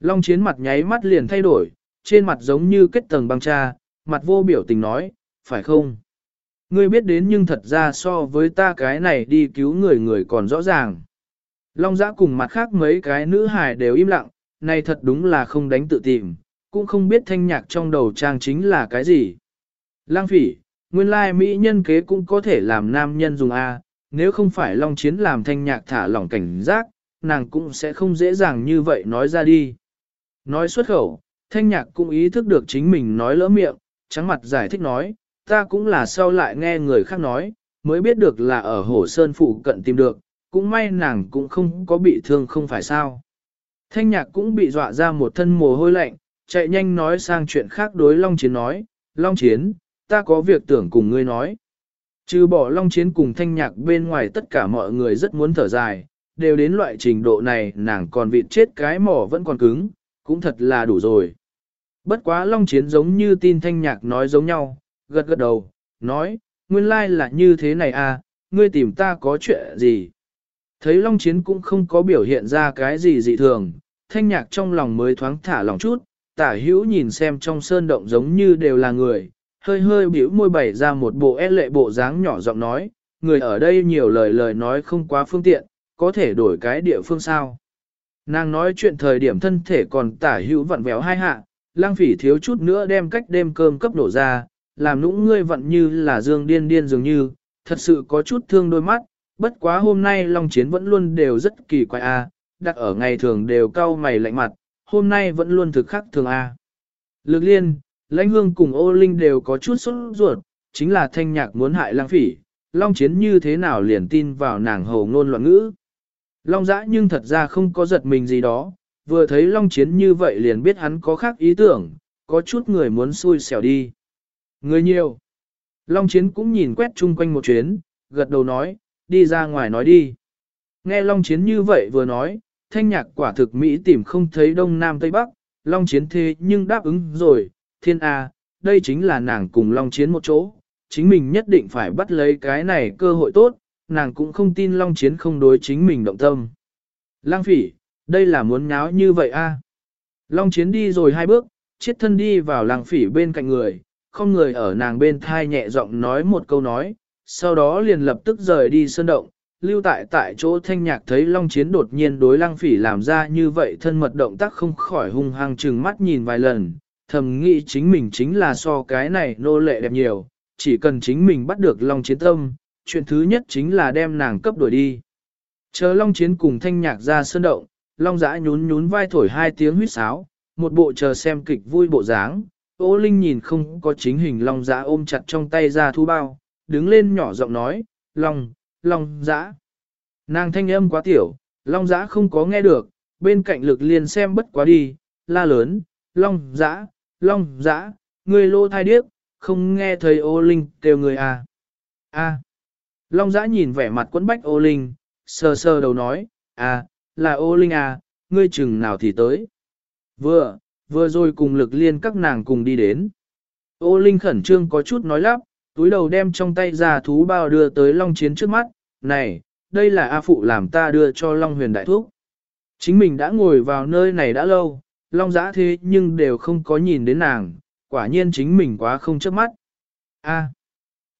Long Chiến mặt nháy mắt liền thay đổi, trên mặt giống như kết tầng băng cha, mặt vô biểu tình nói, phải không? Ngươi biết đến nhưng thật ra so với ta cái này đi cứu người người còn rõ ràng. Long giã cùng mặt khác mấy cái nữ hài đều im lặng, này thật đúng là không đánh tự tìm, cũng không biết thanh nhạc trong đầu trang chính là cái gì. Lang phỉ, nguyên lai mỹ nhân kế cũng có thể làm nam nhân dùng A, nếu không phải long chiến làm thanh nhạc thả lỏng cảnh giác, nàng cũng sẽ không dễ dàng như vậy nói ra đi. Nói xuất khẩu, thanh nhạc cũng ý thức được chính mình nói lỡ miệng, trắng mặt giải thích nói, ta cũng là sau lại nghe người khác nói, mới biết được là ở hồ sơn phụ cận tìm được, cũng may nàng cũng không có bị thương không phải sao. Thanh nhạc cũng bị dọa ra một thân mồ hôi lạnh, chạy nhanh nói sang chuyện khác đối Long Chiến nói, Long Chiến, ta có việc tưởng cùng ngươi nói. Trừ bỏ Long Chiến cùng thanh nhạc bên ngoài tất cả mọi người rất muốn thở dài, đều đến loại trình độ này nàng còn vịt chết cái mỏ vẫn còn cứng, cũng thật là đủ rồi. Bất quá Long Chiến giống như tin thanh nhạc nói giống nhau, gật gật đầu, nói, nguyên lai là như thế này à, ngươi tìm ta có chuyện gì? Thấy Long Chiến cũng không có biểu hiện ra cái gì dị thường, thanh nhạc trong lòng mới thoáng thả lòng chút, tả hữu nhìn xem trong sơn động giống như đều là người, hơi hơi biểu môi bày ra một bộ é lệ bộ dáng nhỏ giọng nói, người ở đây nhiều lời lời nói không quá phương tiện, có thể đổi cái địa phương sao. Nàng nói chuyện thời điểm thân thể còn tả hữu vặn véo hai hạ, lang phỉ thiếu chút nữa đem cách đêm cơm cấp đổ ra, làm nũng ngươi vặn như là dương điên điên dường như, thật sự có chút thương đôi mắt, bất quá hôm nay Long Chiến vẫn luôn đều rất kỳ quái a, đặt ở ngày thường đều cau mày lạnh mặt, hôm nay vẫn luôn thực khắc thường a. Lực liên, lãnh hương cùng ô linh đều có chút sốt ruột, chính là thanh nhạc muốn hại lang phỉ, Long Chiến như thế nào liền tin vào nàng hầu ngôn loạn ngữ. Long giã nhưng thật ra không có giật mình gì đó, vừa thấy Long Chiến như vậy liền biết hắn có khác ý tưởng, có chút người muốn xui xẻo đi. Người nhiều. Long Chiến cũng nhìn quét chung quanh một chuyến, gật đầu nói, đi ra ngoài nói đi. Nghe Long Chiến như vậy vừa nói, thanh nhạc quả thực Mỹ tìm không thấy Đông Nam Tây Bắc, Long Chiến thế nhưng đáp ứng rồi, thiên A, đây chính là nàng cùng Long Chiến một chỗ, chính mình nhất định phải bắt lấy cái này cơ hội tốt, nàng cũng không tin Long Chiến không đối chính mình động tâm. Lang phỉ, đây là muốn nháo như vậy a? Long Chiến đi rồi hai bước, chiết thân đi vào lang phỉ bên cạnh người, không người ở nàng bên thai nhẹ giọng nói một câu nói, sau đó liền lập tức rời đi sơn động, lưu tại tại chỗ thanh nhạc thấy Long Chiến đột nhiên đối lăng phỉ làm ra như vậy thân mật động tác không khỏi hung hăng chừng mắt nhìn vài lần, thầm nghĩ chính mình chính là so cái này nô lệ đẹp nhiều, chỉ cần chính mình bắt được Long Chiến tâm, chuyện thứ nhất chính là đem nàng cấp đuổi đi. Chờ Long Chiến cùng thanh nhạc ra sơn động, Long Giã nhún nhún vai thổi hai tiếng huyết sáo, một bộ chờ xem kịch vui bộ dáng. Ô Linh nhìn không có chính hình Long Giã ôm chặt trong tay ra thu bao, đứng lên nhỏ giọng nói, Long, Long Giã. Nàng thanh âm quá tiểu, Long Giã không có nghe được, bên cạnh lực liền xem bất quá đi, la lớn, Long Giã, Long Giã, người lô thai điếc, không nghe thấy ô Linh kêu người à. À. Long Giã nhìn vẻ mặt quấn bách ô Linh, sờ sờ đầu nói, à, là ô Linh à, ngươi chừng nào thì tới. Vừa, vừa rồi cùng lực liên các nàng cùng đi đến. Ô Linh khẩn trương có chút nói lắp, túi đầu đem trong tay ra thú bao đưa tới Long Chiến trước mắt, này, đây là A Phụ làm ta đưa cho Long huyền đại thuốc. Chính mình đã ngồi vào nơi này đã lâu, Long giã thế nhưng đều không có nhìn đến nàng, quả nhiên chính mình quá không chớp mắt. A,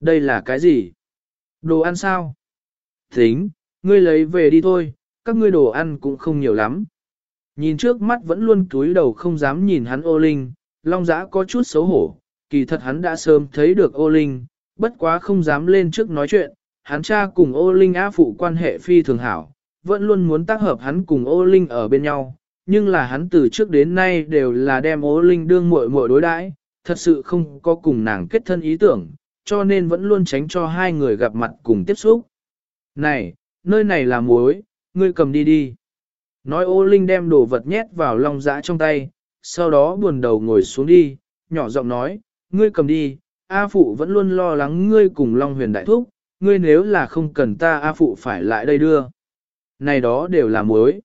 đây là cái gì? Đồ ăn sao? Tính, ngươi lấy về đi thôi, các ngươi đồ ăn cũng không nhiều lắm. Nhìn trước mắt vẫn luôn cúi đầu không dám nhìn hắn ô linh, Long giã có chút xấu hổ, kỳ thật hắn đã sớm thấy được ô linh, bất quá không dám lên trước nói chuyện, hắn cha cùng ô linh á phụ quan hệ phi thường hảo, vẫn luôn muốn tác hợp hắn cùng ô linh ở bên nhau, nhưng là hắn từ trước đến nay đều là đem ô linh đương muội muội đối đãi, thật sự không có cùng nàng kết thân ý tưởng, cho nên vẫn luôn tránh cho hai người gặp mặt cùng tiếp xúc. Này, nơi này là muối, ngươi cầm đi đi. Nói ô linh đem đồ vật nhét vào long dã trong tay, sau đó buồn đầu ngồi xuống đi, nhỏ giọng nói, ngươi cầm đi, A Phụ vẫn luôn lo lắng ngươi cùng Long huyền đại thúc, ngươi nếu là không cần ta A Phụ phải lại đây đưa. Này đó đều là muối.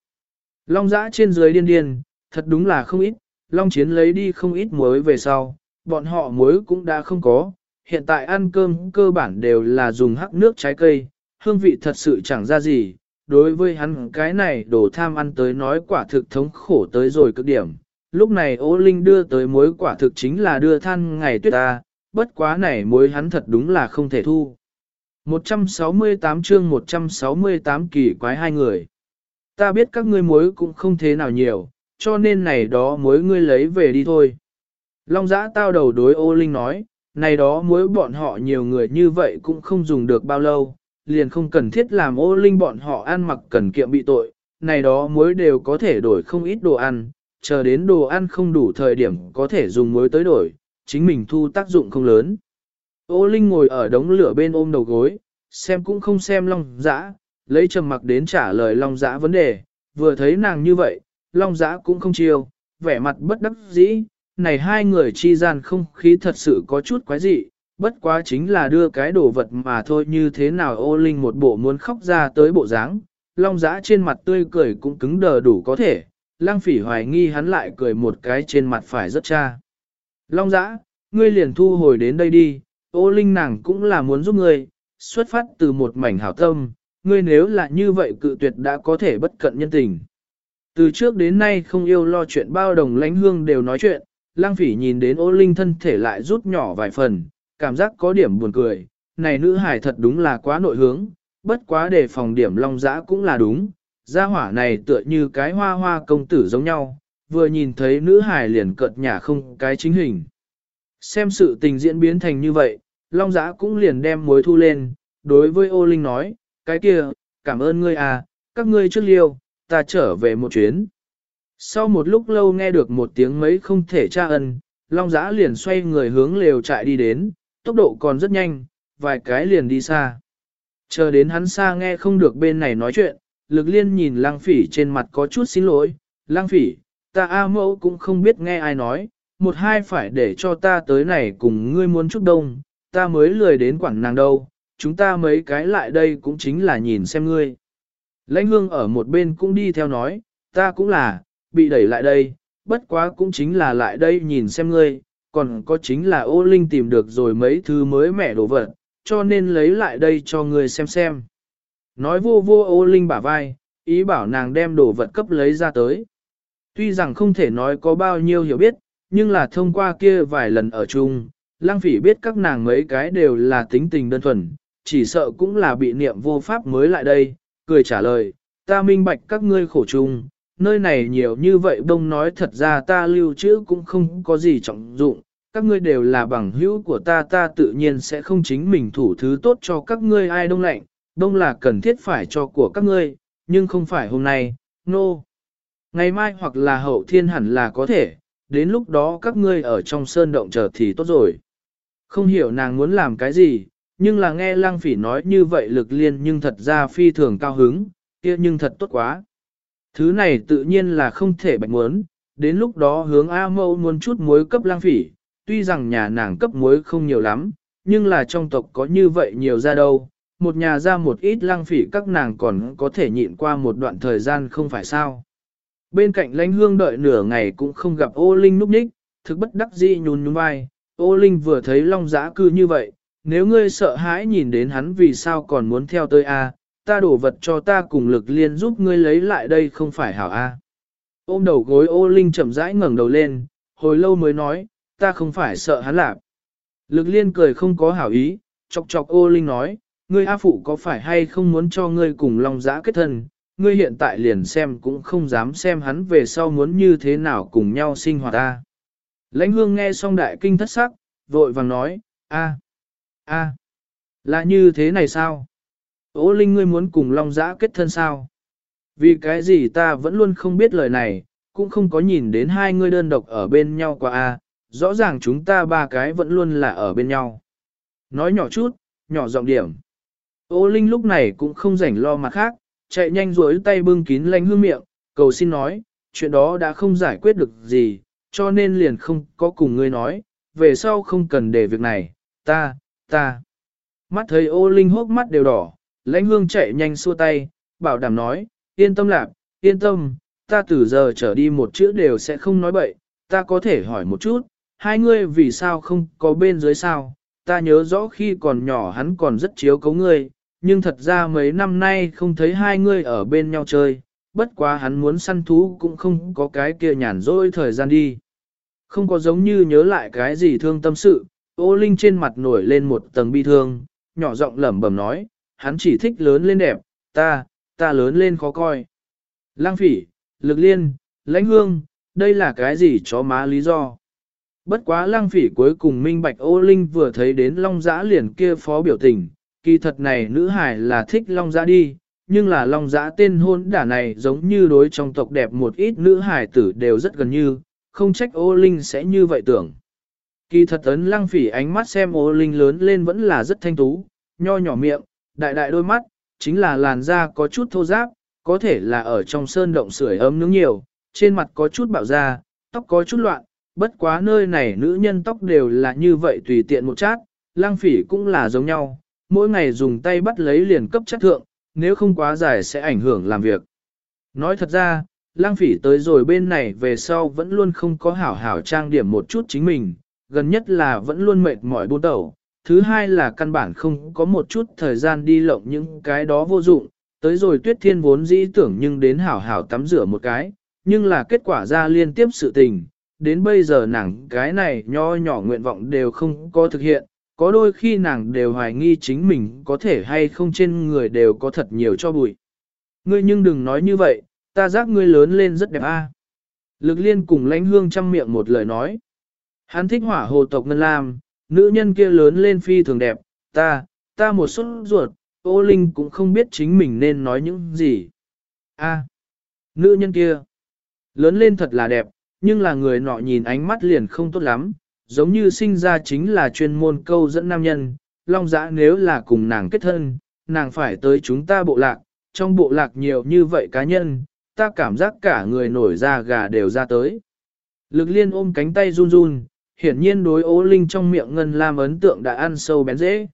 Long dã trên dưới điên điên, thật đúng là không ít, Long chiến lấy đi không ít muối về sau, bọn họ muối cũng đã không có, hiện tại ăn cơm cơ bản đều là dùng hắc nước trái cây, hương vị thật sự chẳng ra gì. Đối với hắn cái này đồ tham ăn tới nói quả thực thống khổ tới rồi cực điểm, lúc này ô linh đưa tới mối quả thực chính là đưa than ngày tuyết ta, bất quá này mối hắn thật đúng là không thể thu. 168 chương 168 kỳ quái hai người. Ta biết các ngươi mối cũng không thế nào nhiều, cho nên này đó mối ngươi lấy về đi thôi. Long giã tao đầu đối ô linh nói, này đó mối bọn họ nhiều người như vậy cũng không dùng được bao lâu, liền không cần thiết làm ô linh bọn họ ăn mặc cần kiệm bị tội, này đó muối đều có thể đổi không ít đồ ăn, chờ đến đồ ăn không đủ thời điểm có thể dùng muối tới đổi, chính mình thu tác dụng không lớn. Ô Linh ngồi ở đống lửa bên ôm đầu gối, xem cũng không xem Long dã lấy trầm mặc đến trả lời Long dã vấn đề, vừa thấy nàng như vậy, Long dã cũng không chiêu, vẻ mặt bất đắc dĩ, này hai người chi gian không khí thật sự có chút quái dị, bất quá chính là đưa cái đồ vật mà thôi như thế nào ô Linh một bộ muốn khóc ra tới bộ dáng, Long Giã trên mặt tươi cười cũng cứng đờ đủ có thể, Lăng phỉ hoài nghi hắn lại cười một cái trên mặt phải rất cha. Long giã, ngươi liền thu hồi đến đây đi, ô linh nàng cũng là muốn giúp ngươi, xuất phát từ một mảnh hảo tâm, ngươi nếu là như vậy cự tuyệt đã có thể bất cận nhân tình. Từ trước đến nay không yêu lo chuyện bao đồng lãnh hương đều nói chuyện, lang phỉ nhìn đến ô linh thân thể lại rút nhỏ vài phần, cảm giác có điểm buồn cười, này nữ hải thật đúng là quá nội hướng, bất quá để phòng điểm long giã cũng là đúng, gia hỏa này tựa như cái hoa hoa công tử giống nhau, vừa nhìn thấy nữ hài liền cợt nhả không cái chính hình. Xem sự tình diễn biến thành như vậy, Long Giã cũng liền đem mối thu lên, đối với ô Linh nói, cái kia, cảm ơn ngươi à, các ngươi trước liêu, ta trở về một chuyến. Sau một lúc lâu nghe được một tiếng mấy không thể tra ân, Long Giã liền xoay người hướng lều trại đi đến, tốc độ còn rất nhanh, vài cái liền đi xa. Chờ đến hắn xa nghe không được bên này nói chuyện, lực liên nhìn lang phỉ trên mặt có chút xin lỗi, lang phỉ, ta A mẫu cũng không biết nghe ai nói, một hai phải để cho ta tới này cùng ngươi muốn chút đông, ta mới lười đến quảng nàng đâu, chúng ta mấy cái lại đây cũng chính là nhìn xem ngươi. Lãnh hương ở một bên cũng đi theo nói, ta cũng là, bị đẩy lại đây, bất quá cũng chính là lại đây nhìn xem ngươi, còn có chính là ô linh tìm được rồi mấy thứ mới mẻ đồ vật, cho nên lấy lại đây cho người xem xem. Nói vô vô ô linh bả vai, ý bảo nàng đem đồ vật cấp lấy ra tới. Tuy rằng không thể nói có bao nhiêu hiểu biết, nhưng là thông qua kia vài lần ở chung, lang phỉ biết các nàng mấy cái đều là tính tình đơn thuần, chỉ sợ cũng là bị niệm vô pháp mới lại đây, cười trả lời, ta minh bạch các ngươi khổ chung, nơi này nhiều như vậy đông nói thật ra ta lưu trữ cũng không có gì trọng dụng, các ngươi đều là bằng hữu của ta ta tự nhiên sẽ không chính mình thủ thứ tốt cho các ngươi ai đông lạnh, đông là cần thiết phải cho của các ngươi, nhưng không phải hôm nay, nô. No. Ngày mai hoặc là hậu thiên hẳn là có thể, đến lúc đó các ngươi ở trong sơn động chờ thì tốt rồi. Không hiểu nàng muốn làm cái gì, nhưng là nghe lang phỉ nói như vậy lực liên nhưng thật ra phi thường cao hứng, kia nhưng thật tốt quá. Thứ này tự nhiên là không thể bạch muốn, đến lúc đó hướng A mâu muốn chút muối cấp lang phỉ, tuy rằng nhà nàng cấp muối không nhiều lắm, nhưng là trong tộc có như vậy nhiều ra đâu, một nhà ra một ít lang phỉ các nàng còn có thể nhịn qua một đoạn thời gian không phải sao. Bên cạnh lãnh hương đợi nửa ngày cũng không gặp ô linh núp ních, thực bất đắc dĩ nhún nhún vai, ô linh vừa thấy long giã cư như vậy, nếu ngươi sợ hãi nhìn đến hắn vì sao còn muốn theo tới a ta đổ vật cho ta cùng lực liên giúp ngươi lấy lại đây không phải hảo a Ôm đầu gối ô linh chậm rãi ngẩng đầu lên, hồi lâu mới nói, ta không phải sợ hắn lạc. Lực liên cười không có hảo ý, chọc chọc ô linh nói, ngươi A phụ có phải hay không muốn cho ngươi cùng long giã kết thân, ngươi hiện tại liền xem cũng không dám xem hắn về sau muốn như thế nào cùng nhau sinh hoạt ta. Lãnh hương nghe xong đại kinh thất sắc, vội vàng nói, a, a, là như thế này sao? Ô Linh ngươi muốn cùng Long Giã kết thân sao? Vì cái gì ta vẫn luôn không biết lời này, cũng không có nhìn đến hai ngươi đơn độc ở bên nhau qua a, à? rõ ràng chúng ta ba cái vẫn luôn là ở bên nhau. Nói nhỏ chút, nhỏ giọng điểm. Ô Linh lúc này cũng không rảnh lo mặt khác, chạy nhanh rối tay bưng kín lanh hương miệng, cầu xin nói, chuyện đó đã không giải quyết được gì, cho nên liền không có cùng ngươi nói, về sau không cần để việc này, ta, ta. Mắt thấy ô linh hốc mắt đều đỏ, lãnh hương chạy nhanh xua tay, bảo đảm nói, yên tâm lạc, yên tâm, ta từ giờ trở đi một chữ đều sẽ không nói bậy, ta có thể hỏi một chút, hai ngươi vì sao không có bên dưới sao, ta nhớ rõ khi còn nhỏ hắn còn rất chiếu cấu ngươi, nhưng thật ra mấy năm nay không thấy hai ngươi ở bên nhau chơi, bất quá hắn muốn săn thú cũng không có cái kia nhàn rỗi thời gian đi. Không có giống như nhớ lại cái gì thương tâm sự, ô linh trên mặt nổi lên một tầng bi thương, nhỏ giọng lẩm bẩm nói, hắn chỉ thích lớn lên đẹp, ta, ta lớn lên khó coi. Lang phỉ, lực liên, lãnh hương, đây là cái gì chó má lý do. Bất quá lang phỉ cuối cùng minh bạch ô linh vừa thấy đến long giã liền kia phó biểu tình, kỳ thật này nữ hải là thích long giã đi, nhưng là long giã tên hôn đả này giống như đối trong tộc đẹp một ít nữ hải tử đều rất gần như, không trách ô linh sẽ như vậy tưởng. Kỳ thật ấn lăng phỉ ánh mắt xem ô linh lớn lên vẫn là rất thanh tú, nho nhỏ miệng, đại đại đôi mắt, chính là làn da có chút thô ráp, có thể là ở trong sơn động sưởi ấm nướng nhiều, trên mặt có chút bạo da, tóc có chút loạn, bất quá nơi này nữ nhân tóc đều là như vậy tùy tiện một chát, lang phỉ cũng là giống nhau, mỗi ngày dùng tay bắt lấy liền cấp chất thượng, nếu không quá dài sẽ ảnh hưởng làm việc. Nói thật ra, lang phỉ tới rồi bên này về sau vẫn luôn không có hảo hảo trang điểm một chút chính mình, gần nhất là vẫn luôn mệt mỏi buôn tẩu. Thứ hai là căn bản không có một chút thời gian đi lộng những cái đó vô dụng, tới rồi tuyết thiên vốn dĩ tưởng nhưng đến hảo hảo tắm rửa một cái, nhưng là kết quả ra liên tiếp sự tình, đến bây giờ nàng cái này nho nhỏ nguyện vọng đều không có thực hiện, có đôi khi nàng đều hoài nghi chính mình có thể hay không trên người đều có thật nhiều cho bụi. Ngươi nhưng đừng nói như vậy, ta giác ngươi lớn lên rất đẹp a. Lực liên cùng lãnh hương chăm miệng một lời nói. Hắn thích hỏa hồ tộc Ngân Lam, nữ nhân kia lớn lên phi thường đẹp, ta, ta một suất ruột, ô linh cũng không biết chính mình nên nói những gì. A, nữ nhân kia, lớn lên thật là đẹp, nhưng là người nọ nhìn ánh mắt liền không tốt lắm, giống như sinh ra chính là chuyên môn câu dẫn nam nhân, long dã nếu là cùng nàng kết thân, nàng phải tới chúng ta bộ lạc, trong bộ lạc nhiều như vậy cá nhân, ta cảm giác cả người nổi da gà đều ra tới. Lực liên ôm cánh tay run run, hiển nhiên đối ố linh trong miệng ngân lam ấn tượng đã ăn sâu bén dễ.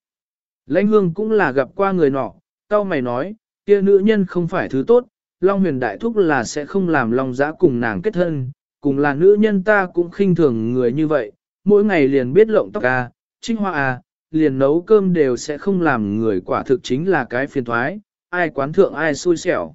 Lãnh hương cũng là gặp qua người nọ, cao mày nói, kia nữ nhân không phải thứ tốt, Long huyền đại thúc là sẽ không làm Long giã cùng nàng kết thân, cùng là nữ nhân ta cũng khinh thường người như vậy, mỗi ngày liền biết lộng tóc à, trinh hoa à, liền nấu cơm đều sẽ không làm người quả thực chính là cái phiền thoái, ai quán thượng ai xui xẻo.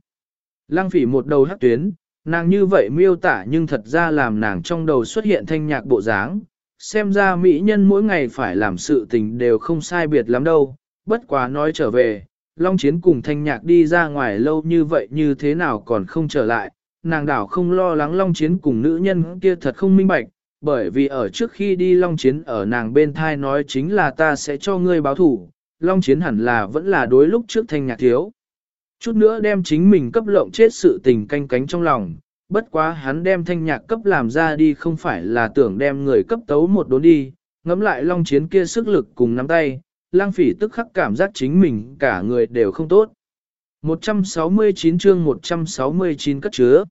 Lăng phỉ một đầu hắc tuyến, nàng như vậy miêu tả nhưng thật ra làm nàng trong đầu xuất hiện thanh nhạc bộ dáng, xem ra mỹ nhân mỗi ngày phải làm sự tình đều không sai biệt lắm đâu, bất quá nói trở về, Long Chiến cùng Thanh Nhạc đi ra ngoài lâu như vậy như thế nào còn không trở lại, nàng đảo không lo lắng Long Chiến cùng nữ nhân kia thật không minh bạch, bởi vì ở trước khi đi Long Chiến ở nàng bên thai nói chính là ta sẽ cho ngươi báo thủ, Long Chiến hẳn là vẫn là đối lúc trước Thanh Nhạc thiếu. Chút nữa đem chính mình cấp lộng chết sự tình canh cánh trong lòng, bất quá hắn đem thanh nhạc cấp làm ra đi không phải là tưởng đem người cấp tấu một đốn đi, ngắm lại long chiến kia sức lực cùng nắm tay, lang phỉ tức khắc cảm giác chính mình cả người đều không tốt. 169 chương 169 cất chứa.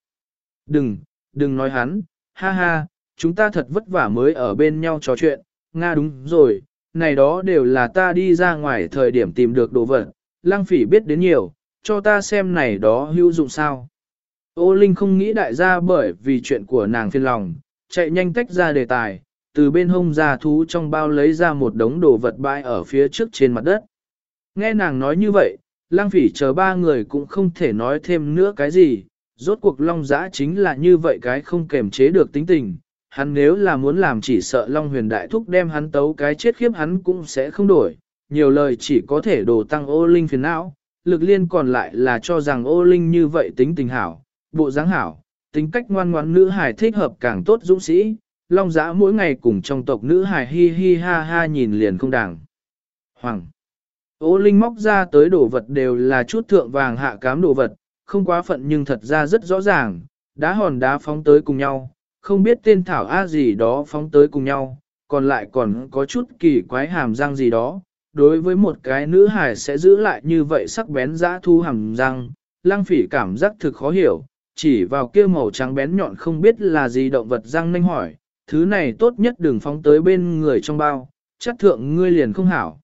Đừng, đừng nói hắn, ha ha, chúng ta thật vất vả mới ở bên nhau trò chuyện, Nga đúng rồi, này đó đều là ta đi ra ngoài thời điểm tìm được đồ vật, lang phỉ biết đến nhiều, cho ta xem này đó hữu dụng sao. Ô Linh không nghĩ đại gia bởi vì chuyện của nàng phiền lòng, chạy nhanh tách ra đề tài, từ bên hông ra thú trong bao lấy ra một đống đồ vật bãi ở phía trước trên mặt đất. Nghe nàng nói như vậy, lang phỉ chờ ba người cũng không thể nói thêm nữa cái gì, rốt cuộc long giã chính là như vậy cái không kềm chế được tính tình. Hắn nếu là muốn làm chỉ sợ Long huyền đại thúc đem hắn tấu cái chết khiếp hắn cũng sẽ không đổi, nhiều lời chỉ có thể đổ tăng ô linh phiền não, lực liên còn lại là cho rằng ô linh như vậy tính tình hảo, bộ dáng hảo, tính cách ngoan ngoãn nữ hài thích hợp càng tốt dũng sĩ, long giã mỗi ngày cùng trong tộc nữ hài hi hi ha ha nhìn liền không đàng. Hoàng. Ô Linh móc ra tới đồ vật đều là chút thượng vàng hạ cám đồ vật, không quá phận nhưng thật ra rất rõ ràng, đá hòn đá phóng tới cùng nhau, không biết tên thảo a gì đó phóng tới cùng nhau, còn lại còn có chút kỳ quái hàm răng gì đó. Đối với một cái nữ hài sẽ giữ lại như vậy sắc bén dã thu hàm răng, lang phỉ cảm giác thực khó hiểu, chỉ vào kia màu trắng bén nhọn không biết là gì động vật răng nanh hỏi, thứ này tốt nhất đừng phóng tới bên người trong bao, chắc thượng ngươi liền không hảo.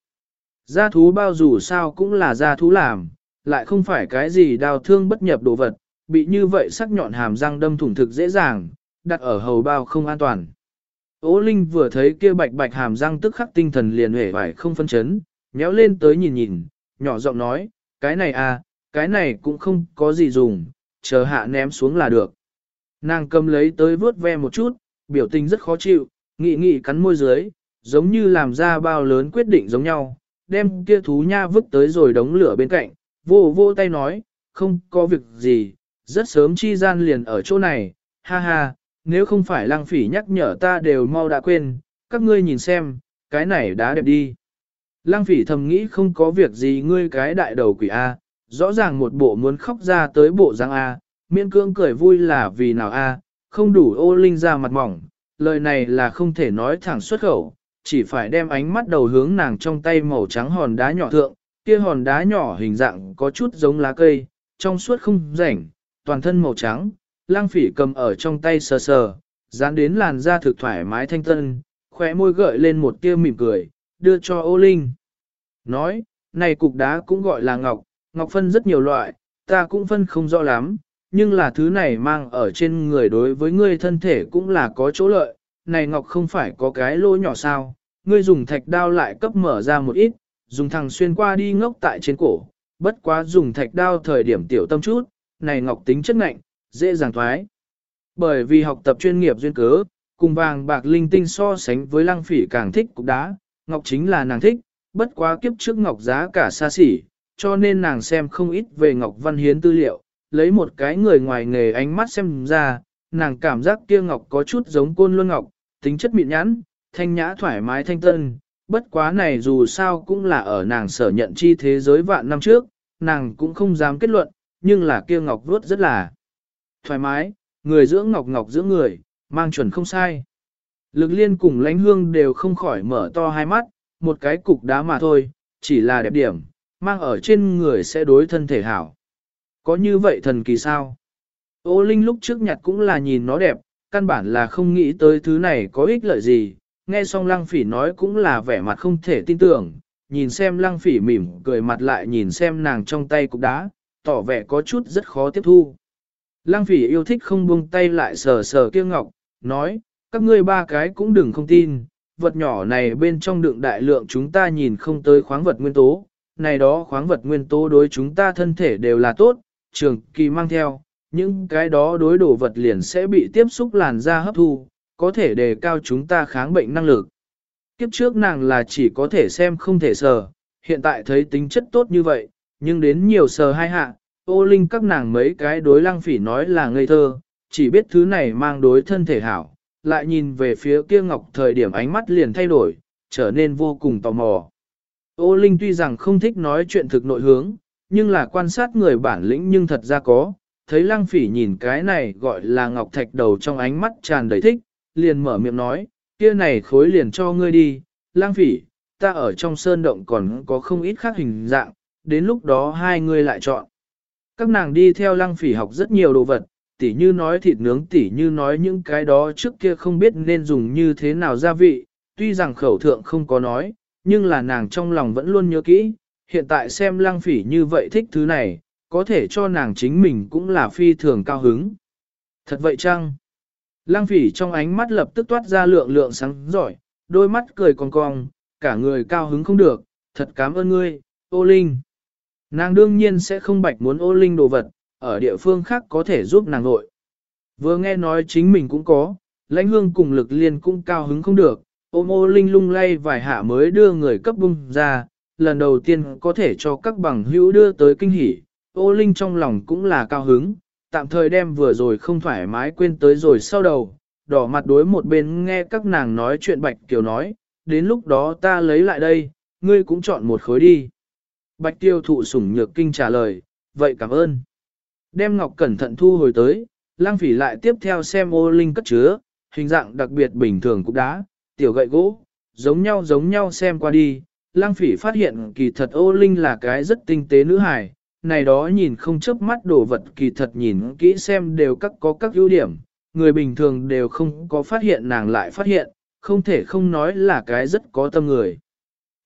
Gia thú bao dù sao cũng là gia thú làm, lại không phải cái gì đào thương bất nhập đồ vật, bị như vậy sắc nhọn hàm răng đâm thủng thực dễ dàng, đặt ở hầu bao không an toàn. Ô Linh vừa thấy kia bạch bạch hàm răng tức khắc tinh thần liền hể vải không phân chấn, nhéo lên tới nhìn nhìn, nhỏ giọng nói, cái này à, cái này cũng không có gì dùng, chờ hạ ném xuống là được. Nàng cầm lấy tới vớt ve một chút, biểu tình rất khó chịu, nghị nghị cắn môi dưới, giống như làm ra bao lớn quyết định giống nhau, đem kia thú nha vứt tới rồi đống lửa bên cạnh, vô vô tay nói, không có việc gì, rất sớm chi gian liền ở chỗ này, ha ha, nếu không phải lang phỉ nhắc nhở ta đều mau đã quên, các ngươi nhìn xem, cái này đã đẹp đi. Lăng phỉ thầm nghĩ không có việc gì ngươi cái đại đầu quỷ A, rõ ràng một bộ muốn khóc ra tới bộ răng A, miễn cưỡng cười vui là vì nào A, không đủ ô linh ra mặt mỏng, lời này là không thể nói thẳng xuất khẩu, chỉ phải đem ánh mắt đầu hướng nàng trong tay màu trắng hòn đá nhỏ thượng, kia hòn đá nhỏ hình dạng có chút giống lá cây, trong suốt không rảnh, toàn thân màu trắng, lang phỉ cầm ở trong tay sờ sờ, dán đến làn da thực thoải mái thanh tân, khóe môi gợi lên một tia mỉm cười, đưa cho ô linh. Nói, này cục đá cũng gọi là ngọc, ngọc phân rất nhiều loại, ta cũng phân không rõ lắm, nhưng là thứ này mang ở trên người đối với ngươi thân thể cũng là có chỗ lợi, này ngọc không phải có cái lỗ nhỏ sao, ngươi dùng thạch đao lại cấp mở ra một ít, dùng thằng xuyên qua đi ngốc tại trên cổ, bất quá dùng thạch đao thời điểm tiểu tâm chút, này ngọc tính chất ngạnh, dễ dàng thoái. Bởi vì học tập chuyên nghiệp duyên cớ, cùng vàng bạc linh tinh so sánh với lăng phỉ càng thích cục đá, ngọc chính là nàng thích, bất quá kiếp trước ngọc giá cả xa xỉ, cho nên nàng xem không ít về Ngọc Văn Hiến tư liệu, lấy một cái người ngoài nghề ánh mắt xem ra, nàng cảm giác kia Ngọc có chút giống côn luân Ngọc, tính chất mịn nhãn, thanh nhã thoải mái thanh tân, bất quá này dù sao cũng là ở nàng sở nhận chi thế giới vạn năm trước, nàng cũng không dám kết luận, nhưng là kia Ngọc vuốt rất là thoải mái, người dưỡng Ngọc Ngọc dưỡng người, mang chuẩn không sai. Lực liên cùng lãnh hương đều không khỏi mở to hai mắt, một cái cục đá mà thôi, chỉ là đẹp điểm, mang ở trên người sẽ đối thân thể hảo. Có như vậy thần kỳ sao? Ô Linh lúc trước nhặt cũng là nhìn nó đẹp, căn bản là không nghĩ tới thứ này có ích lợi gì, nghe xong lăng phỉ nói cũng là vẻ mặt không thể tin tưởng, nhìn xem lăng phỉ mỉm cười mặt lại nhìn xem nàng trong tay cục đá, tỏ vẻ có chút rất khó tiếp thu. Lăng phỉ yêu thích không buông tay lại sờ sờ kia ngọc, nói, các ngươi ba cái cũng đừng không tin, vật nhỏ này bên trong đựng đại lượng chúng ta nhìn không tới khoáng vật nguyên tố, này đó khoáng vật nguyên tố đối chúng ta thân thể đều là tốt, trường kỳ mang theo, những cái đó đối đồ vật liền sẽ bị tiếp xúc làn da hấp thu, có thể đề cao chúng ta kháng bệnh năng lực. Kiếp trước nàng là chỉ có thể xem không thể sờ, hiện tại thấy tính chất tốt như vậy, nhưng đến nhiều sờ hai hạ, ô linh các nàng mấy cái đối lăng phỉ nói là ngây thơ, chỉ biết thứ này mang đối thân thể hảo, lại nhìn về phía kia ngọc thời điểm ánh mắt liền thay đổi, trở nên vô cùng tò mò. Ô Linh tuy rằng không thích nói chuyện thực nội hướng, nhưng là quan sát người bản lĩnh nhưng thật ra có, thấy lăng phỉ nhìn cái này gọi là ngọc thạch đầu trong ánh mắt tràn đầy thích, liền mở miệng nói, kia này khối liền cho ngươi đi, lăng phỉ, ta ở trong sơn động còn có không ít khác hình dạng, đến lúc đó hai ngươi lại chọn. Các nàng đi theo lăng phỉ học rất nhiều đồ vật, tỉ như nói thịt nướng tỉ như nói những cái đó trước kia không biết nên dùng như thế nào gia vị, tuy rằng khẩu thượng không có nói, nhưng là nàng trong lòng vẫn luôn nhớ kỹ, hiện tại xem lăng phỉ như vậy thích thứ này, có thể cho nàng chính mình cũng là phi thường cao hứng. Thật vậy chăng? Lăng phỉ trong ánh mắt lập tức toát ra lượng lượng sáng giỏi, đôi mắt cười cong cong, cả người cao hứng không được, thật cảm ơn ngươi, ô linh. Nàng đương nhiên sẽ không bạch muốn ô linh đồ vật, ở địa phương khác có thể giúp nàng nội. Vừa nghe nói chính mình cũng có, lãnh hương cùng lực liên cũng cao hứng không được, ôm ô linh lung lay vài hạ mới đưa người cấp bung ra, lần đầu tiên có thể cho các bằng hữu đưa tới kinh hỉ, ô linh trong lòng cũng là cao hứng, tạm thời đem vừa rồi không thoải mái quên tới rồi sau đầu, đỏ mặt đối một bên nghe các nàng nói chuyện Bạch Kiều nói, đến lúc đó ta lấy lại đây, ngươi cũng chọn một khối đi. Bạch Tiêu thụ sủng nhược kinh trả lời, vậy cảm ơn. Đem ngọc cẩn thận thu hồi tới, lang phỉ lại tiếp theo xem ô linh cất chứa, hình dạng đặc biệt bình thường cũng đã tiểu gậy gỗ, giống nhau giống nhau xem qua đi. Lang phỉ phát hiện kỳ thật ô linh là cái rất tinh tế nữ hài, này đó nhìn không chớp mắt đồ vật kỳ thật nhìn kỹ xem đều các có các ưu điểm, người bình thường đều không có phát hiện nàng lại phát hiện, không thể không nói là cái rất có tâm người.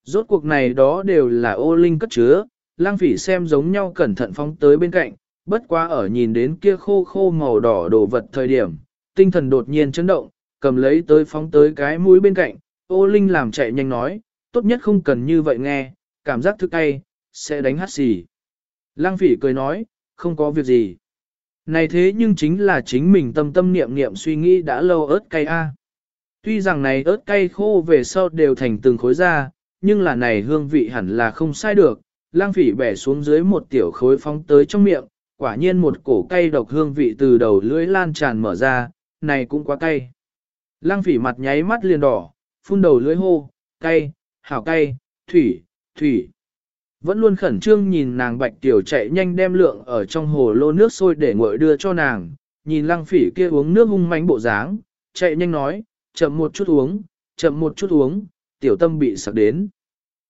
Rốt cuộc này đó đều là ô linh cất chứa, lang phỉ xem giống nhau cẩn thận phóng tới bên cạnh, bất quá ở nhìn đến kia khô khô màu đỏ đồ vật thời điểm, tinh thần đột nhiên chấn động, cầm lấy tới phóng tới cái mũi bên cạnh, ô linh làm chạy nhanh nói, tốt nhất không cần như vậy nghe, cảm giác thức cay, sẽ đánh hát xì. Lang phỉ cười nói, không có việc gì. Này thế nhưng chính là chính mình tâm tâm niệm niệm suy nghĩ đã lâu ớt cay a. Tuy rằng này ớt cay khô về sau đều thành từng khối ra, nhưng là này hương vị hẳn là không sai được. Lang phỉ bẻ xuống dưới một tiểu khối phóng tới trong miệng, quả nhiên một cổ cay độc hương vị từ đầu lưỡi lan tràn mở ra, này cũng quá cay. Lang phỉ mặt nháy mắt liền đỏ, phun đầu lưỡi hô, cay, hảo cay, thủy, thủy. Vẫn luôn khẩn trương nhìn nàng bạch tiểu chạy nhanh đem lượng ở trong hồ lô nước sôi để nguội đưa cho nàng, nhìn lăng phỉ kia uống nước hung mánh bộ dáng, chạy nhanh nói, chậm một chút uống, chậm một chút uống, tiểu tâm bị sặc đến.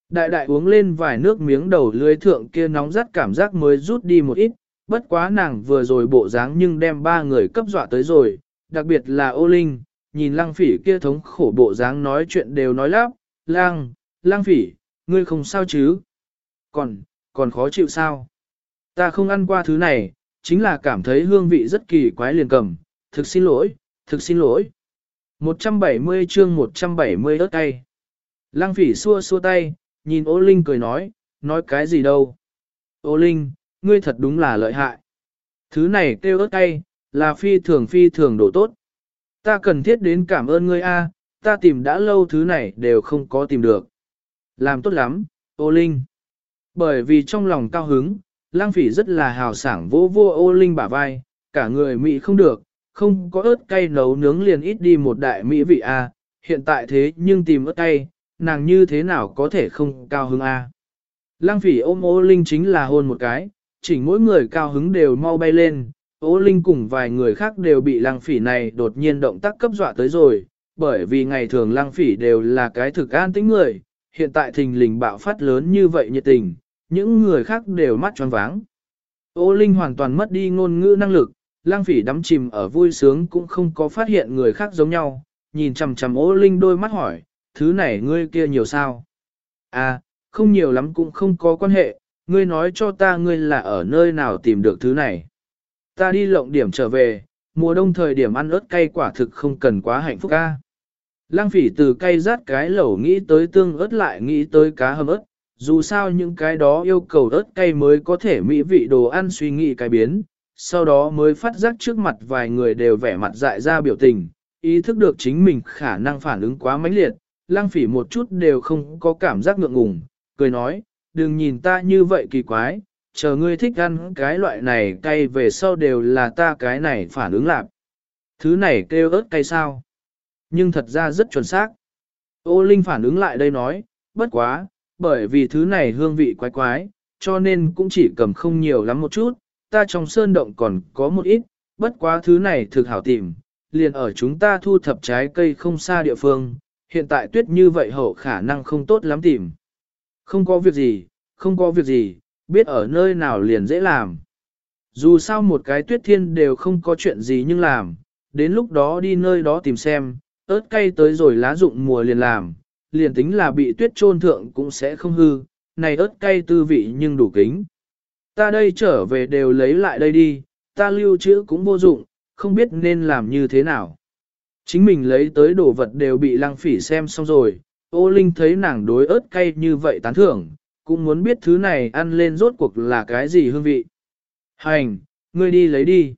Đại đại uống lên vài nước miếng đầu lưới thượng kia nóng rát cảm giác mới rút đi một ít, bất quá nàng vừa rồi bộ dáng nhưng đem ba người cấp dọa tới rồi, đặc biệt là ô linh, nhìn lăng phỉ kia thống khổ bộ dáng nói chuyện đều nói lắp, lang, lang phỉ, ngươi không sao chứ? Còn, còn khó chịu sao? Ta không ăn qua thứ này, chính là cảm thấy hương vị rất kỳ quái liền cầm, thực xin lỗi, thực xin lỗi. 170 chương 170 ớt tay. Lăng phỉ xua xua tay, nhìn ô linh cười nói, nói cái gì đâu. Ô linh, ngươi thật đúng là lợi hại. Thứ này kêu ớt tay là phi thường phi thường đồ tốt. Ta cần thiết đến cảm ơn ngươi a, ta tìm đã lâu thứ này đều không có tìm được. Làm tốt lắm, ô linh. Bởi vì trong lòng cao hứng, lang phỉ rất là hào sảng vô vô ô linh bả vai, cả người mỹ không được, không có ớt cay nấu nướng liền ít đi một đại mỹ vị a. hiện tại thế nhưng tìm ớt cay, nàng như thế nào có thể không cao hứng a? Lang phỉ ôm ô linh chính là hôn một cái, chỉnh mỗi người cao hứng đều mau bay lên, Ô Linh cùng vài người khác đều bị lăng phỉ này đột nhiên động tác cấp dọa tới rồi, bởi vì ngày thường lăng phỉ đều là cái thực an tĩnh người, hiện tại thình lình bạo phát lớn như vậy nhiệt tình, những người khác đều mắt tròn váng. Ô Linh hoàn toàn mất đi ngôn ngữ năng lực, lăng phỉ đắm chìm ở vui sướng cũng không có phát hiện người khác giống nhau, nhìn chằm chằm ô Linh đôi mắt hỏi, thứ này ngươi kia nhiều sao? À, không nhiều lắm cũng không có quan hệ, ngươi nói cho ta ngươi là ở nơi nào tìm được thứ này. Ta đi lộng điểm trở về, mùa đông thời điểm ăn ớt cay quả thực không cần quá hạnh phúc ca. Lăng phỉ từ cay rát cái lẩu nghĩ tới tương ớt lại nghĩ tới cá hầm ớt, dù sao những cái đó yêu cầu ớt cay mới có thể mỹ vị đồ ăn suy nghĩ cái biến, sau đó mới phát giác trước mặt vài người đều vẻ mặt dại ra biểu tình, ý thức được chính mình khả năng phản ứng quá mãnh liệt, lăng phỉ một chút đều không có cảm giác ngượng ngùng, cười nói, đừng nhìn ta như vậy kỳ quái, chờ ngươi thích ăn cái loại này cay về sau đều là ta cái này phản ứng lạc. Thứ này kêu ớt cay sao? Nhưng thật ra rất chuẩn xác. Ô Linh phản ứng lại đây nói, bất quá, bởi vì thứ này hương vị quái quái, cho nên cũng chỉ cầm không nhiều lắm một chút, ta trong sơn động còn có một ít, bất quá thứ này thực hảo tìm, liền ở chúng ta thu thập trái cây không xa địa phương, hiện tại tuyết như vậy hậu khả năng không tốt lắm tìm. Không có việc gì, không có việc gì, biết ở nơi nào liền dễ làm. Dù sao một cái tuyết thiên đều không có chuyện gì nhưng làm, đến lúc đó đi nơi đó tìm xem, ớt cay tới rồi lá dụng mùa liền làm, liền tính là bị tuyết trôn thượng cũng sẽ không hư, này ớt cay tư vị nhưng đủ kính. Ta đây trở về đều lấy lại đây đi, ta lưu trữ cũng vô dụng, không biết nên làm như thế nào. Chính mình lấy tới đồ vật đều bị lăng phỉ xem xong rồi, ô linh thấy nàng đối ớt cay như vậy tán thưởng, cũng muốn biết thứ này ăn lên rốt cuộc là cái gì hương vị. Hành, ngươi đi lấy đi.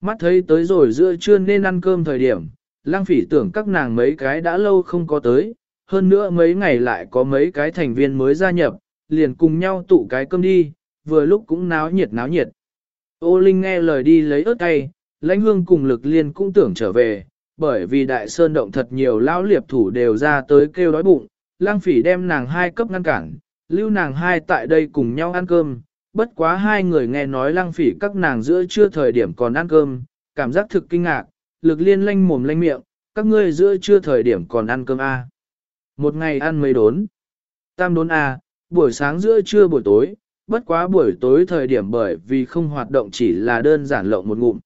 Mắt thấy tới rồi giữa trưa nên ăn cơm thời điểm, lang phỉ tưởng các nàng mấy cái đã lâu không có tới, hơn nữa mấy ngày lại có mấy cái thành viên mới gia nhập, liền cùng nhau tụ cái cơm đi, vừa lúc cũng náo nhiệt náo nhiệt. Ô Linh nghe lời đi lấy ớt cay, lãnh hương cùng lực liên cũng tưởng trở về, bởi vì đại sơn động thật nhiều lão liệp thủ đều ra tới kêu đói bụng, lang phỉ đem nàng hai cấp ngăn cản, lưu nàng hai tại đây cùng nhau ăn cơm, bất quá hai người nghe nói lang phỉ các nàng giữa trưa thời điểm còn ăn cơm, cảm giác thực kinh ngạc, lực liên lanh mồm lanh miệng, các ngươi giữa trưa thời điểm còn ăn cơm A. Một ngày ăn mấy đốn. Tam đốn A, buổi sáng giữa trưa buổi tối, bất quá buổi tối thời điểm bởi vì không hoạt động chỉ là đơn giản lộng một ngụm.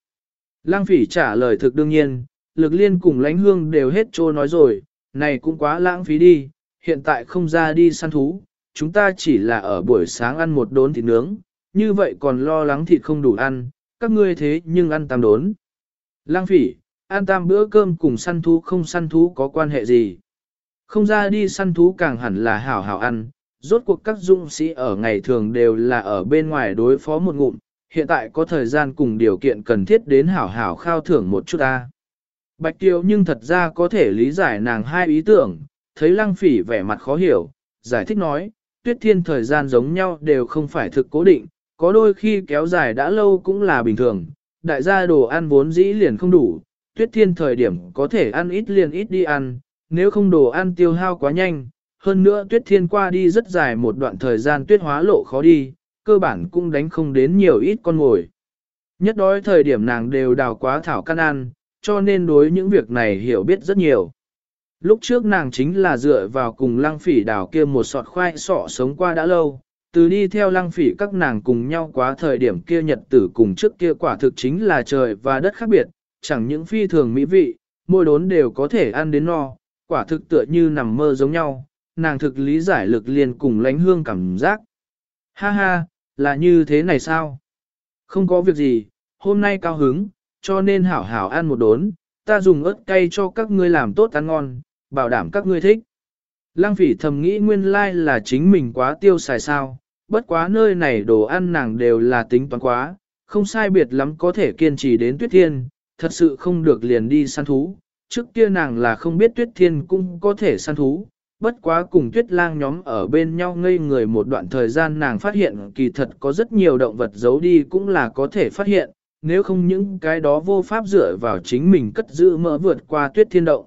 Lang phỉ trả lời thực đương nhiên, lực liên cùng lãnh hương đều hết trô nói rồi, này cũng quá lãng phí đi, hiện tại không ra đi săn thú, chúng ta chỉ là ở buổi sáng ăn một đốn thịt nướng, như vậy còn lo lắng thịt không đủ ăn, các ngươi thế nhưng ăn tam đốn. Lang phỉ, ăn tam bữa cơm cùng săn thú không săn thú có quan hệ gì. Không ra đi săn thú càng hẳn là hảo hảo ăn, rốt cuộc các dũng sĩ ở ngày thường đều là ở bên ngoài đối phó một ngụm, hiện tại có thời gian cùng điều kiện cần thiết đến hảo hảo khao thưởng một chút ta. Bạch Kiều nhưng thật ra có thể lý giải nàng hai ý tưởng, thấy lăng phỉ vẻ mặt khó hiểu, giải thích nói, tuyết thiên thời gian giống nhau đều không phải thực cố định, có đôi khi kéo dài đã lâu cũng là bình thường, đại gia đồ ăn vốn dĩ liền không đủ, tuyết thiên thời điểm có thể ăn ít liền ít đi ăn, nếu không đồ ăn tiêu hao quá nhanh, hơn nữa tuyết thiên qua đi rất dài một đoạn thời gian tuyết hóa lộ khó đi, cơ bản cũng đánh không đến nhiều ít con ngồi. Nhất đói thời điểm nàng đều đào quá thảo căn ăn, cho nên đối những việc này hiểu biết rất nhiều. Lúc trước nàng chính là dựa vào cùng lăng phỉ đào kia một sọt khoai sọ sống qua đã lâu, từ đi theo lăng phỉ các nàng cùng nhau quá thời điểm kia nhật tử cùng trước kia quả thực chính là trời và đất khác biệt, chẳng những phi thường mỹ vị, mỗi đốn đều có thể ăn đến no, quả thực tựa như nằm mơ giống nhau, nàng thực lý giải lực liền cùng lánh hương cảm giác. Ha ha, là như thế này sao? Không có việc gì, hôm nay cao hứng, cho nên hảo hảo ăn một đốn, ta dùng ớt cay cho các ngươi làm tốt ăn ngon, bảo đảm các ngươi thích. Lăng phỉ thầm nghĩ nguyên lai like là chính mình quá tiêu xài sao, bất quá nơi này đồ ăn nàng đều là tính toán quá, không sai biệt lắm có thể kiên trì đến tuyết thiên, thật sự không được liền đi săn thú. Trước kia nàng là không biết tuyết thiên cũng có thể săn thú, bất quá cùng tuyết lang nhóm ở bên nhau ngây người một đoạn thời gian nàng phát hiện kỳ thật có rất nhiều động vật giấu đi cũng là có thể phát hiện, nếu không những cái đó vô pháp dựa vào chính mình cất giữ mỡ vượt qua tuyết thiên động.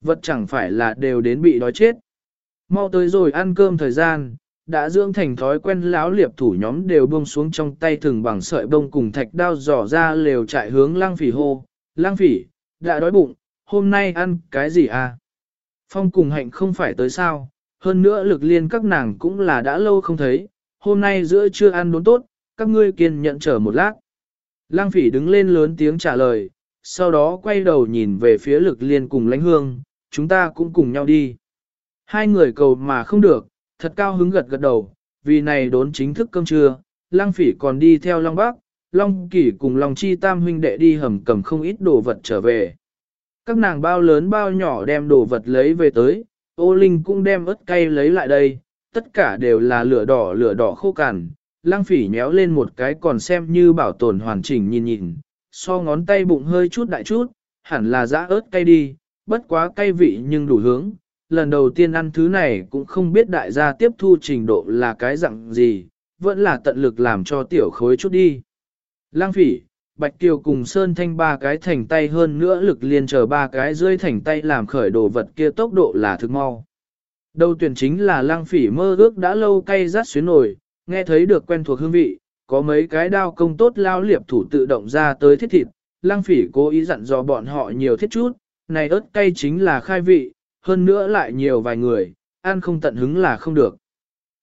Vật chẳng phải là đều đến bị đói chết. Mau tới rồi ăn cơm thời gian, đã dưỡng thành thói quen láo liệp thủ nhóm đều buông xuống trong tay thường bằng sợi bông cùng thạch đao dò ra lều chạy hướng lang phỉ hô. Lang phỉ, đã đói bụng, hôm nay ăn cái gì à? Phong cùng hạnh không phải tới sao, hơn nữa lực liên các nàng cũng là đã lâu không thấy, hôm nay giữa trưa ăn đốn tốt, các ngươi kiên nhận chờ một lát. Lang phỉ đứng lên lớn tiếng trả lời, sau đó quay đầu nhìn về phía lực liên cùng lãnh hương, chúng ta cũng cùng nhau đi. Hai người cầu mà không được, thật cao hứng gật gật đầu, vì này đốn chính thức cơm trưa, lang phỉ còn đi theo Long Bắc, Long Kỷ cùng Long Chi Tam huynh đệ đi hầm cầm không ít đồ vật trở về. Các nàng bao lớn bao nhỏ đem đồ vật lấy về tới, ô linh cũng đem ớt cay lấy lại đây, tất cả đều là lửa đỏ lửa đỏ khô cằn. Lang phỉ nhéo lên một cái còn xem như bảo tồn hoàn chỉnh nhìn nhìn, so ngón tay bụng hơi chút đại chút, hẳn là giã ớt cay đi, bất quá cay vị nhưng đủ hướng, lần đầu tiên ăn thứ này cũng không biết đại gia tiếp thu trình độ là cái dạng gì, vẫn là tận lực làm cho tiểu khối chút đi. Lang phỉ, Bạch Kiều cùng Sơn Thanh ba cái thành tay hơn nữa lực liên chờ ba cái rơi thành tay làm khởi đồ vật kia tốc độ là thực mau. Đầu tuyển chính là lang phỉ mơ ước đã lâu cay rát xuyến nổi, nghe thấy được quen thuộc hương vị, có mấy cái đao công tốt lao liệp thủ tự động ra tới thiết thịt, lang phỉ cố ý dặn dò bọn họ nhiều thiết chút, này ớt cay chính là khai vị, hơn nữa lại nhiều vài người, ăn không tận hứng là không được.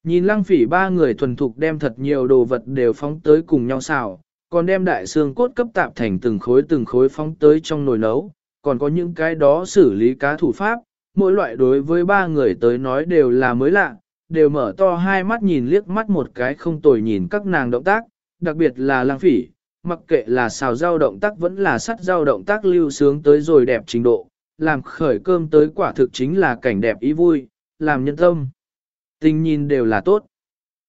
Nhìn lăng phỉ ba người thuần thục đem thật nhiều đồ vật đều phóng tới cùng nhau xào, còn đem đại xương cốt cấp tạp thành từng khối từng khối phóng tới trong nồi nấu, còn có những cái đó xử lý cá thủ pháp, mỗi loại đối với ba người tới nói đều là mới lạ, đều mở to hai mắt nhìn liếc mắt một cái không tồi nhìn các nàng động tác, đặc biệt là lăng phỉ, mặc kệ là xào rau động tác vẫn là sắt rau động tác lưu sướng tới rồi đẹp trình độ, làm khởi cơm tới quả thực chính là cảnh đẹp ý vui, làm nhân tâm. Tình nhìn đều là tốt.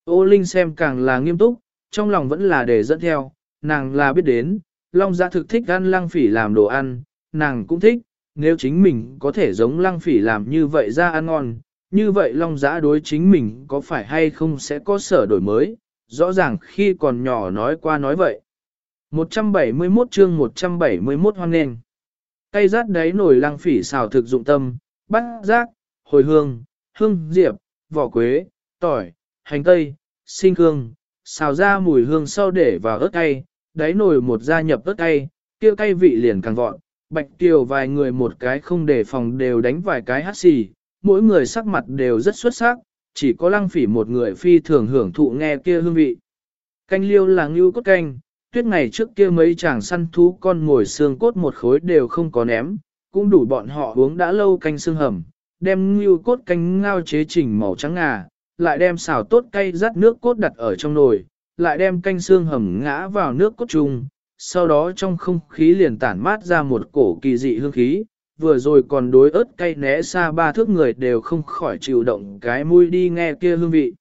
Ô Linh xem càng là nghiêm túc, trong lòng vẫn là để dẫn theo, nàng là biết đến, Long Giã thực thích ăn lăng phỉ làm đồ ăn, nàng cũng thích, nếu chính mình có thể giống lăng phỉ làm như vậy ra ăn ngon, như vậy Long Giã đối chính mình có phải hay không sẽ có sở đổi mới, rõ ràng khi còn nhỏ nói qua nói vậy. 171 chương 171 hoan nền. Cây rát đáy nổi lăng phỉ xào thực dụng tâm, bát rác, hồi hương, hương diệp, vỏ quế, tỏi, hành tây, sinh hương, xào ra mùi hương sau để vào ớt cay, đáy nồi một gia nhập ớt cay, kia cay vị liền càng vọn, bạch tiều vài người một cái không để phòng đều đánh vài cái hát xì, mỗi người sắc mặt đều rất xuất sắc, chỉ có lăng phỉ một người phi thường hưởng thụ nghe kia hương vị. Canh liêu là ngưu cốt canh, tuyết ngày trước kia mấy chàng săn thú con ngồi xương cốt một khối đều không có ném, cũng đủ bọn họ uống đã lâu canh xương hầm, đem ngưu cốt canh ngao chế trình màu trắng ngà, lại đem xào tốt cay rắt nước cốt đặt ở trong nồi, lại đem canh xương hầm ngã vào nước cốt chung, sau đó trong không khí liền tản mát ra một cổ kỳ dị hương khí, vừa rồi còn đối ớt cay né xa ba thước người đều không khỏi chịu động cái mũi đi nghe kia hương vị.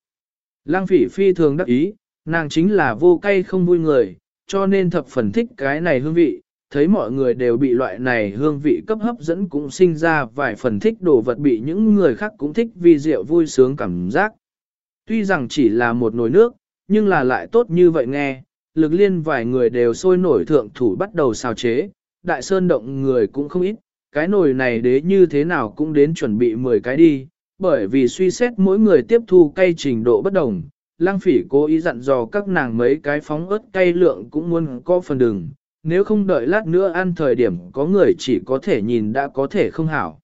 Lăng phỉ phi thường đắc ý, nàng chính là vô cay không vui người, cho nên thập phần thích cái này hương vị, thấy mọi người đều bị loại này hương vị cấp hấp dẫn cũng sinh ra vài phần thích đồ vật bị những người khác cũng thích vì rượu vui sướng cảm giác. Tuy rằng chỉ là một nồi nước, nhưng là lại tốt như vậy nghe, lực liên vài người đều sôi nổi thượng thủ bắt đầu xào chế, đại sơn động người cũng không ít, cái nồi này đế như thế nào cũng đến chuẩn bị 10 cái đi, bởi vì suy xét mỗi người tiếp thu cay trình độ bất đồng, lang phỉ cố ý dặn dò các nàng mấy cái phóng ớt cay lượng cũng muốn có phần đừng, nếu không đợi lát nữa ăn thời điểm có người chỉ có thể nhìn đã có thể không hảo.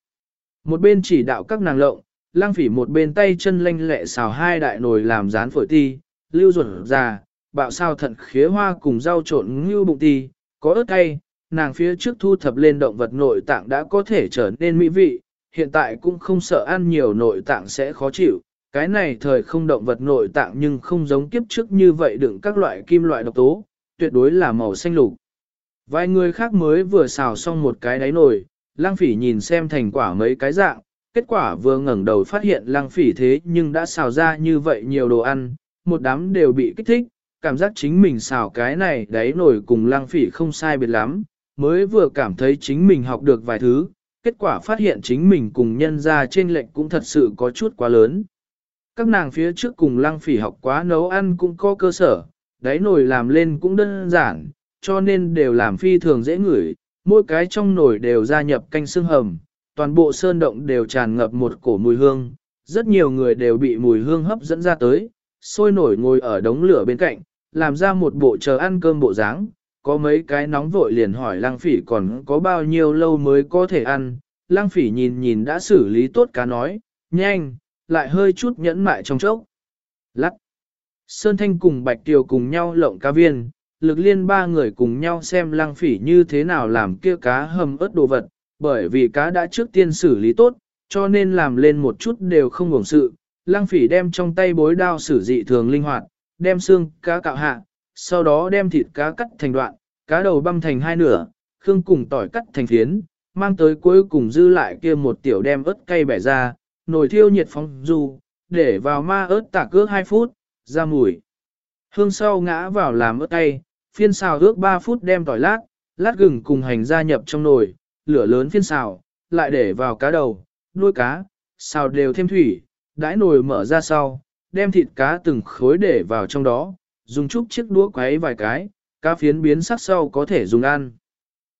Một bên chỉ đạo các nàng lộng, lang phỉ một bên tay chân lanh lẹ xào hai đại nồi làm rán phổi ti, lưu ruột già, bạo sao thận khía hoa cùng rau trộn ngưu bụng ti, có ớt cay, nàng phía trước thu thập lên động vật nội tạng đã có thể trở nên mỹ vị, hiện tại cũng không sợ ăn nhiều nội tạng sẽ khó chịu, cái này thời không động vật nội tạng nhưng không giống kiếp trước như vậy đựng các loại kim loại độc tố, tuyệt đối là màu xanh lục. Vài người khác mới vừa xào xong một cái đáy nồi, lang phỉ nhìn xem thành quả mấy cái dạng, kết quả vừa ngẩng đầu phát hiện lang phỉ thế nhưng đã xào ra như vậy nhiều đồ ăn, một đám đều bị kích thích, cảm giác chính mình xào cái này đáy nồi cùng lang phỉ không sai biệt lắm, mới vừa cảm thấy chính mình học được vài thứ, kết quả phát hiện chính mình cùng nhân ra trên lệnh cũng thật sự có chút quá lớn. Các nàng phía trước cùng lăng phỉ học quá nấu ăn cũng có cơ sở, đáy nồi làm lên cũng đơn giản, cho nên đều làm phi thường dễ ngửi, mỗi cái trong nồi đều gia nhập canh xương hầm, toàn bộ sơn động đều tràn ngập một cổ mùi hương, rất nhiều người đều bị mùi hương hấp dẫn ra tới, sôi nổi ngồi ở đống lửa bên cạnh, làm ra một bộ chờ ăn cơm bộ dáng. Có mấy cái nóng vội liền hỏi lang phỉ còn có bao nhiêu lâu mới có thể ăn, lang phỉ nhìn nhìn đã xử lý tốt cá nói, nhanh, lại hơi chút nhẫn mại trong chốc. Lắc. Sơn Thanh cùng Bạch Tiều cùng nhau lộng cá viên, lực liên ba người cùng nhau xem lăng phỉ như thế nào làm kia cá hầm ớt đồ vật, bởi vì cá đã trước tiên xử lý tốt, cho nên làm lên một chút đều không ngủng sự. Lăng phỉ đem trong tay bối đao sử dị thường linh hoạt, đem xương cá cạo hạ, sau đó đem thịt cá cắt thành đoạn, cá đầu băm thành hai nửa, khương cùng tỏi cắt thành phiến, mang tới cuối cùng dư lại kia một tiểu đem ớt cay bẻ ra, nồi thiêu nhiệt phóng dù để vào ma ớt tạc ước 2 phút, ra mùi. Hương sau ngã vào làm ớt tay, phiên xào ước 3 phút đem tỏi lát, lát gừng cùng hành gia nhập trong nồi, lửa lớn phiên xào, lại để vào cá đầu, đuôi cá, xào đều thêm thủy, đãi nồi mở ra sau, đem thịt cá từng khối để vào trong đó, dùng chút chiếc đũa quấy vài cái, cá phiến biến sắc sau có thể dùng ăn.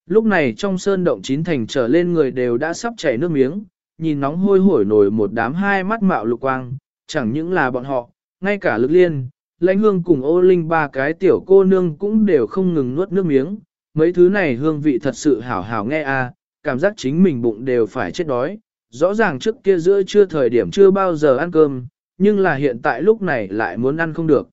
Lúc này trong sơn động chín thành trở lên người đều đã sắp chảy nước miếng, nhìn nóng hôi hổi nổi một đám hai mắt mạo lục quang, chẳng những là bọn họ, ngay cả lực liên, lãnh hương cùng ô linh ba cái tiểu cô nương cũng đều không ngừng nuốt nước miếng. Mấy thứ này hương vị thật sự hảo hảo nghe a, à, cảm giác chính mình bụng đều phải chết đói. Rõ ràng trước kia giữa chưa thời điểm chưa bao giờ ăn cơm, nhưng là hiện tại lúc này lại muốn ăn không được.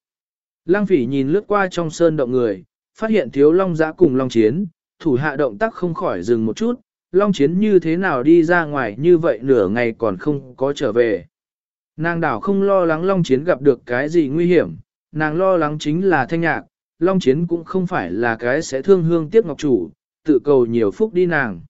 Lăng phỉ nhìn lướt qua trong sơn động người, phát hiện thiếu long giã cùng long chiến, thủ hạ động tác không khỏi dừng một chút, long chiến như thế nào đi ra ngoài như vậy nửa ngày còn không có trở về. Nàng đảo không lo lắng long chiến gặp được cái gì nguy hiểm, nàng lo lắng chính là thanh nhạc, long chiến cũng không phải là cái sẽ thương hương tiếc ngọc chủ, tự cầu nhiều phúc đi nàng.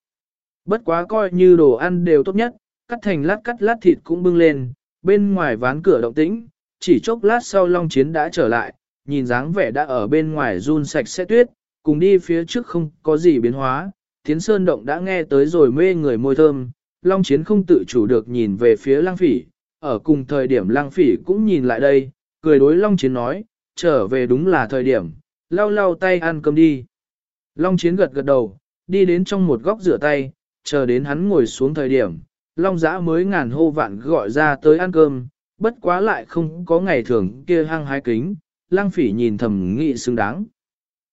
Bất quá coi như đồ ăn đều tốt nhất, cắt thành lát cắt lát thịt cũng bưng lên, bên ngoài ván cửa động tĩnh, chỉ chốc lát sau long chiến đã trở lại, nhìn dáng vẻ đã ở bên ngoài run sạch sẽ tuyết, cùng đi phía trước không có gì biến hóa, Thiến Sơn Động đã nghe tới rồi mê người môi thơm, Long Chiến không tự chủ được nhìn về phía Lăng Phỉ, ở cùng thời điểm Lăng Phỉ cũng nhìn lại đây, cười đối Long Chiến nói, trở về đúng là thời điểm, lau lau tay ăn cơm đi. Long Chiến gật gật đầu, đi đến trong một góc rửa tay, chờ đến hắn ngồi xuống thời điểm, Long Giã mới ngàn hô vạn gọi ra tới ăn cơm, bất quá lại không có ngày thường kia hăng hái kính, Lăng Phỉ nhìn thầm nghị xứng đáng.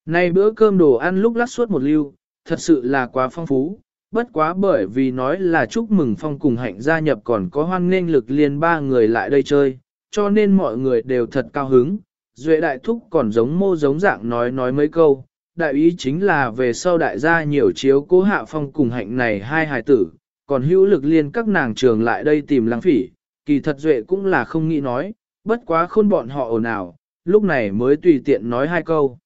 Nay bữa cơm đồ ăn lúc lát suốt một lưu, thật sự là quá phong phú, bất quá bởi vì nói là chúc mừng phong cùng hạnh gia nhập còn có hoan nghênh lực liên ba người lại đây chơi, cho nên mọi người đều thật cao hứng. Duệ đại thúc còn giống mô giống dạng nói nói mấy câu, đại ý chính là về sau đại gia nhiều chiếu cố hạ phong cùng hạnh này hai hài tử, còn hữu lực liên các nàng trường lại đây tìm lăng phỉ, kỳ thật Duệ cũng là không nghĩ nói, bất quá khôn bọn họ ồn ào, lúc này mới tùy tiện nói hai câu.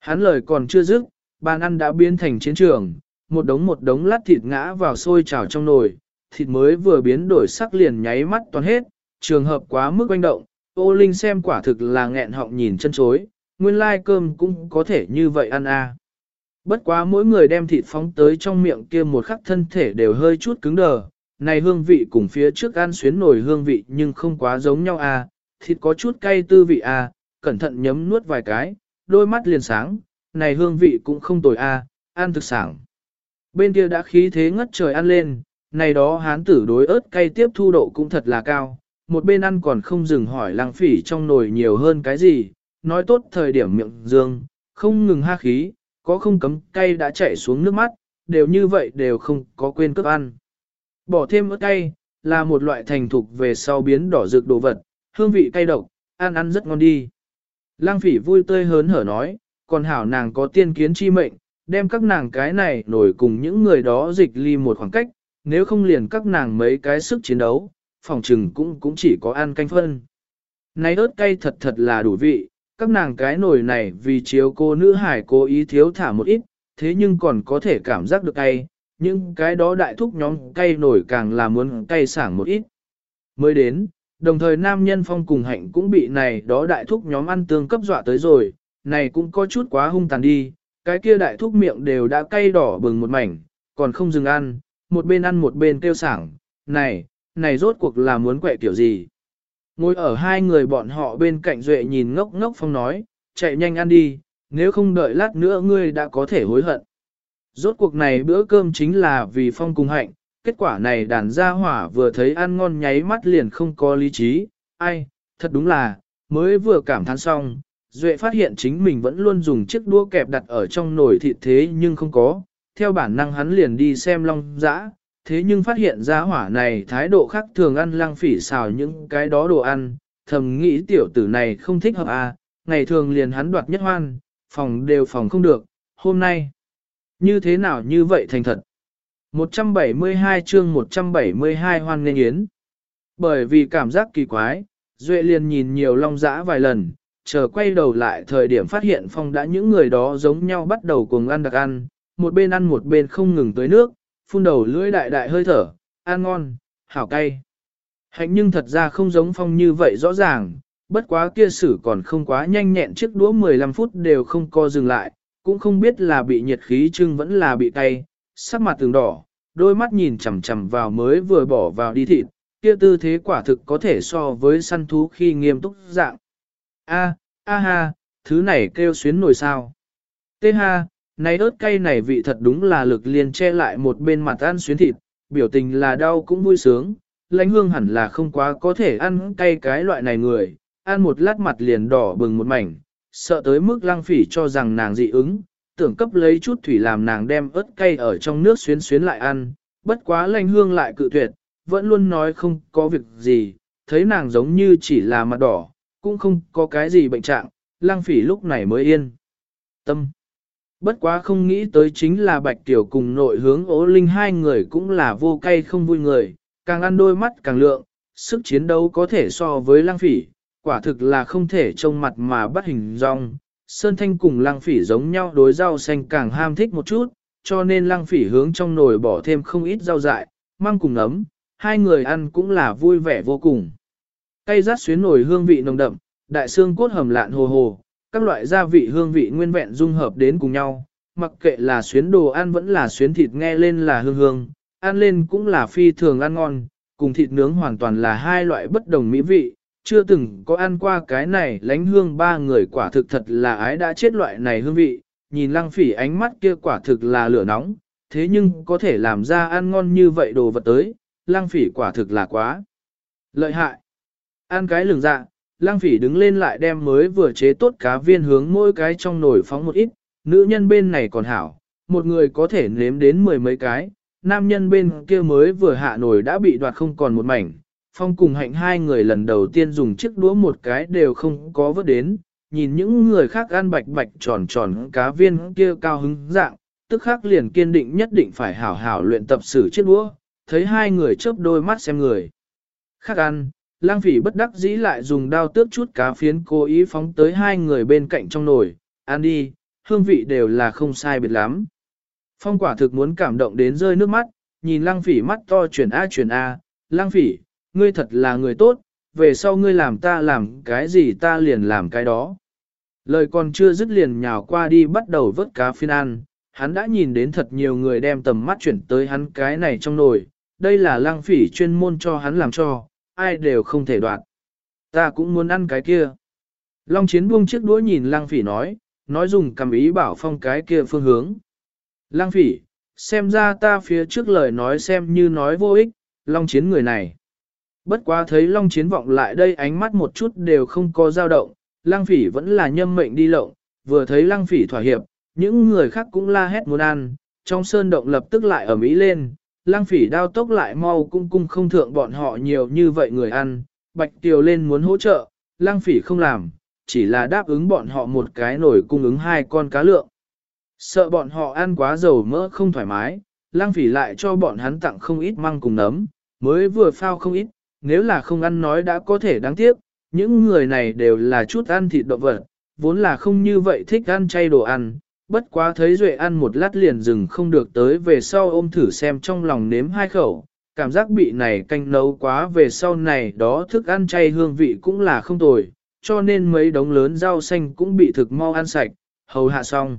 Hắn lời còn chưa dứt, bàn ăn đã biến thành chiến trường, một đống một đống lát thịt ngã vào sôi trào trong nồi, thịt mới vừa biến đổi sắc liền nháy mắt toàn hết, trường hợp quá mức quanh động, ô linh xem quả thực là nghẹn họng nhìn chân chối, nguyên lai cơm cũng có thể như vậy ăn à. Bất quá mỗi người đem thịt phóng tới trong miệng kia một khắc thân thể đều hơi chút cứng đờ, này hương vị cùng phía trước ăn xuyến nổi hương vị nhưng không quá giống nhau à, thịt có chút cay tư vị à, cẩn thận nhấm nuốt vài cái, đôi mắt liền sáng, này hương vị cũng không tồi a, ăn thực sản. Bên kia đã khí thế ngất trời ăn lên, này đó hán tử đối ớt cay tiếp thu độ cũng thật là cao, một bên ăn còn không dừng hỏi lăng phỉ trong nồi nhiều hơn cái gì, nói tốt thời điểm miệng dương, không ngừng ha khí, có không cấm cay đã chảy xuống nước mắt, đều như vậy đều không có quên cướp ăn. Bỏ thêm ớt cay, là một loại thành thục về sau biến đỏ rực đồ vật, hương vị cay độc, ăn ăn rất ngon đi. Lăng phỉ vui tươi hớn hở nói, còn hảo nàng có tiên kiến chi mệnh, đem các nàng cái này nổi cùng những người đó dịch ly một khoảng cách, nếu không liền các nàng mấy cái sức chiến đấu, phòng trừng cũng cũng chỉ có ăn canh phân. Này ớt cay thật thật là đủ vị, các nàng cái nồi này vì chiếu cô nữ hải cố ý thiếu thả một ít, thế nhưng còn có thể cảm giác được cay, nhưng cái đó đại thúc nhóm cay nổi càng là muốn cay sảng một ít. Mới đến, đồng thời nam nhân phong cùng hạnh cũng bị này đó đại thúc nhóm ăn tương cấp dọa tới rồi, này cũng có chút quá hung tàn đi, cái kia đại thúc miệng đều đã cay đỏ bừng một mảnh, còn không dừng ăn, một bên ăn một bên kêu sảng, này, này rốt cuộc là muốn quẹ kiểu gì. Ngồi ở hai người bọn họ bên cạnh Duệ nhìn ngốc ngốc phong nói, chạy nhanh ăn đi, nếu không đợi lát nữa ngươi đã có thể hối hận. Rốt cuộc này bữa cơm chính là vì phong cùng hạnh, kết quả này đàn gia hỏa vừa thấy ăn ngon nháy mắt liền không có lý trí, ai, thật đúng là, mới vừa cảm thán xong, Duệ phát hiện chính mình vẫn luôn dùng chiếc đũa kẹp đặt ở trong nồi thịt thế nhưng không có, theo bản năng hắn liền đi xem long dã, thế nhưng phát hiện ra hỏa này thái độ khác thường ăn lang phỉ xào những cái đó đồ ăn, thầm nghĩ tiểu tử này không thích hợp à, ngày thường liền hắn đoạt nhất hoan, phòng đều phòng không được, hôm nay, như thế nào như vậy thành thật. 172 chương 172 hoan nên yến. Bởi vì cảm giác kỳ quái, Duệ liền nhìn nhiều long dã vài lần, chờ quay đầu lại thời điểm phát hiện phong đã những người đó giống nhau bắt đầu cùng ăn đặc ăn, một bên ăn một bên không ngừng tới nước, phun đầu lưỡi đại đại hơi thở, ăn ngon, hảo cay. Hạnh nhưng thật ra không giống phong như vậy rõ ràng, bất quá kia sử còn không quá nhanh nhẹn chiếc đũa 15 phút đều không co dừng lại, cũng không biết là bị nhiệt khí trưng vẫn là bị cay, sắc mặt tường đỏ, đôi mắt nhìn chằm chằm vào mới vừa bỏ vào đi thịt, kia tư thế quả thực có thể so với săn thú khi nghiêm túc dạng. A, a ha, thứ này kêu xuyến nổi sao. Tê ha, này ớt cay này vị thật đúng là lực liền che lại một bên mặt ăn xuyến thịt, biểu tình là đau cũng vui sướng, lãnh hương hẳn là không quá có thể ăn cay cái loại này người, ăn một lát mặt liền đỏ bừng một mảnh, sợ tới mức lăng phỉ cho rằng nàng dị ứng, tưởng cấp lấy chút thủy làm nàng đem ớt cay ở trong nước xuyến xuyến lại ăn, bất quá lãnh hương lại cự tuyệt, vẫn luôn nói không có việc gì, thấy nàng giống như chỉ là mặt đỏ, cũng không có cái gì bệnh trạng, Lang phỉ lúc này mới yên. Tâm. Bất quá không nghĩ tới chính là bạch tiểu cùng nội hướng ố linh hai người cũng là vô cay không vui người, càng ăn đôi mắt càng lượng, sức chiến đấu có thể so với Lang phỉ, quả thực là không thể trông mặt mà bắt hình dong. Sơn Thanh cùng Lang phỉ giống nhau đối rau xanh càng ham thích một chút, cho nên Lang phỉ hướng trong nồi bỏ thêm không ít rau dại, mang cùng ấm, hai người ăn cũng là vui vẻ vô cùng. Cây rát xuyến nổi hương vị nồng đậm, đại xương cốt hầm lạn hồ hồ, các loại gia vị hương vị nguyên vẹn dung hợp đến cùng nhau, mặc kệ là xuyến đồ ăn vẫn là xuyến thịt nghe lên là hương hương, ăn lên cũng là phi thường ăn ngon, cùng thịt nướng hoàn toàn là hai loại bất đồng mỹ vị, chưa từng có ăn qua cái này lánh hương ba người quả thực thật là ái đã chết loại này hương vị, nhìn lăng phỉ ánh mắt kia quả thực là lửa nóng, thế nhưng có thể làm ra ăn ngon như vậy đồ vật tới, lăng phỉ quả thực là quá lợi hại. Ăn cái lường dạ, lang phỉ đứng lên lại đem mới vừa chế tốt cá viên hướng mỗi cái trong nồi phóng một ít, nữ nhân bên này còn hảo, một người có thể nếm đến mười mấy cái, nam nhân bên kia mới vừa hạ nồi đã bị đoạt không còn một mảnh. Phong cùng hạnh hai người lần đầu tiên dùng chiếc đũa một cái đều không có vớt đến, nhìn những người khác ăn bạch bạch tròn tròn cá viên kia cao hứng dạng, tức khắc liền kiên định nhất định phải hảo hảo luyện tập sử chiếc đũa, thấy hai người chớp đôi mắt xem người. Khác ăn, lang phỉ bất đắc dĩ lại dùng đao tước chút cá phiến cố ý phóng tới hai người bên cạnh trong nồi, ăn đi, hương vị đều là không sai biệt lắm. Phong quả thực muốn cảm động đến rơi nước mắt, nhìn lang phỉ mắt to chuyển A chuyển A, lang phỉ, ngươi thật là người tốt, về sau ngươi làm ta làm cái gì ta liền làm cái đó. Lời còn chưa dứt liền nhào qua đi bắt đầu vớt cá phiên ăn, hắn đã nhìn đến thật nhiều người đem tầm mắt chuyển tới hắn cái này trong nồi, đây là lang phỉ chuyên môn cho hắn làm cho, ai đều không thể đoạt. Ta cũng muốn ăn cái kia. Long chiến buông chiếc đũa nhìn lang phỉ nói, nói dùng cầm ý bảo phong cái kia phương hướng. Lang phỉ, xem ra ta phía trước lời nói xem như nói vô ích, long chiến người này. Bất quá thấy long chiến vọng lại đây ánh mắt một chút đều không có dao động, lang phỉ vẫn là nhâm mệnh đi lộng, vừa thấy lang phỉ thỏa hiệp, những người khác cũng la hét muốn ăn, trong sơn động lập tức lại ở mỹ lên, lang phỉ đao tốc lại mau cung cung không thượng bọn họ nhiều như vậy người ăn, bạch tiều lên muốn hỗ trợ, lang phỉ không làm, chỉ là đáp ứng bọn họ một cái nổi cung ứng hai con cá lượng. Sợ bọn họ ăn quá dầu mỡ không thoải mái, lang phỉ lại cho bọn hắn tặng không ít măng cùng nấm, mới vừa phao không ít, nếu là không ăn nói đã có thể đáng tiếc, những người này đều là chút ăn thịt động vật, vốn là không như vậy thích ăn chay đồ ăn, bất quá thấy Duệ ăn một lát liền dừng không được tới về sau ôm thử xem trong lòng nếm hai khẩu, cảm giác bị này canh nấu quá về sau này đó thức ăn chay hương vị cũng là không tồi, cho nên mấy đống lớn rau xanh cũng bị thực mau ăn sạch, hầu hạ xong.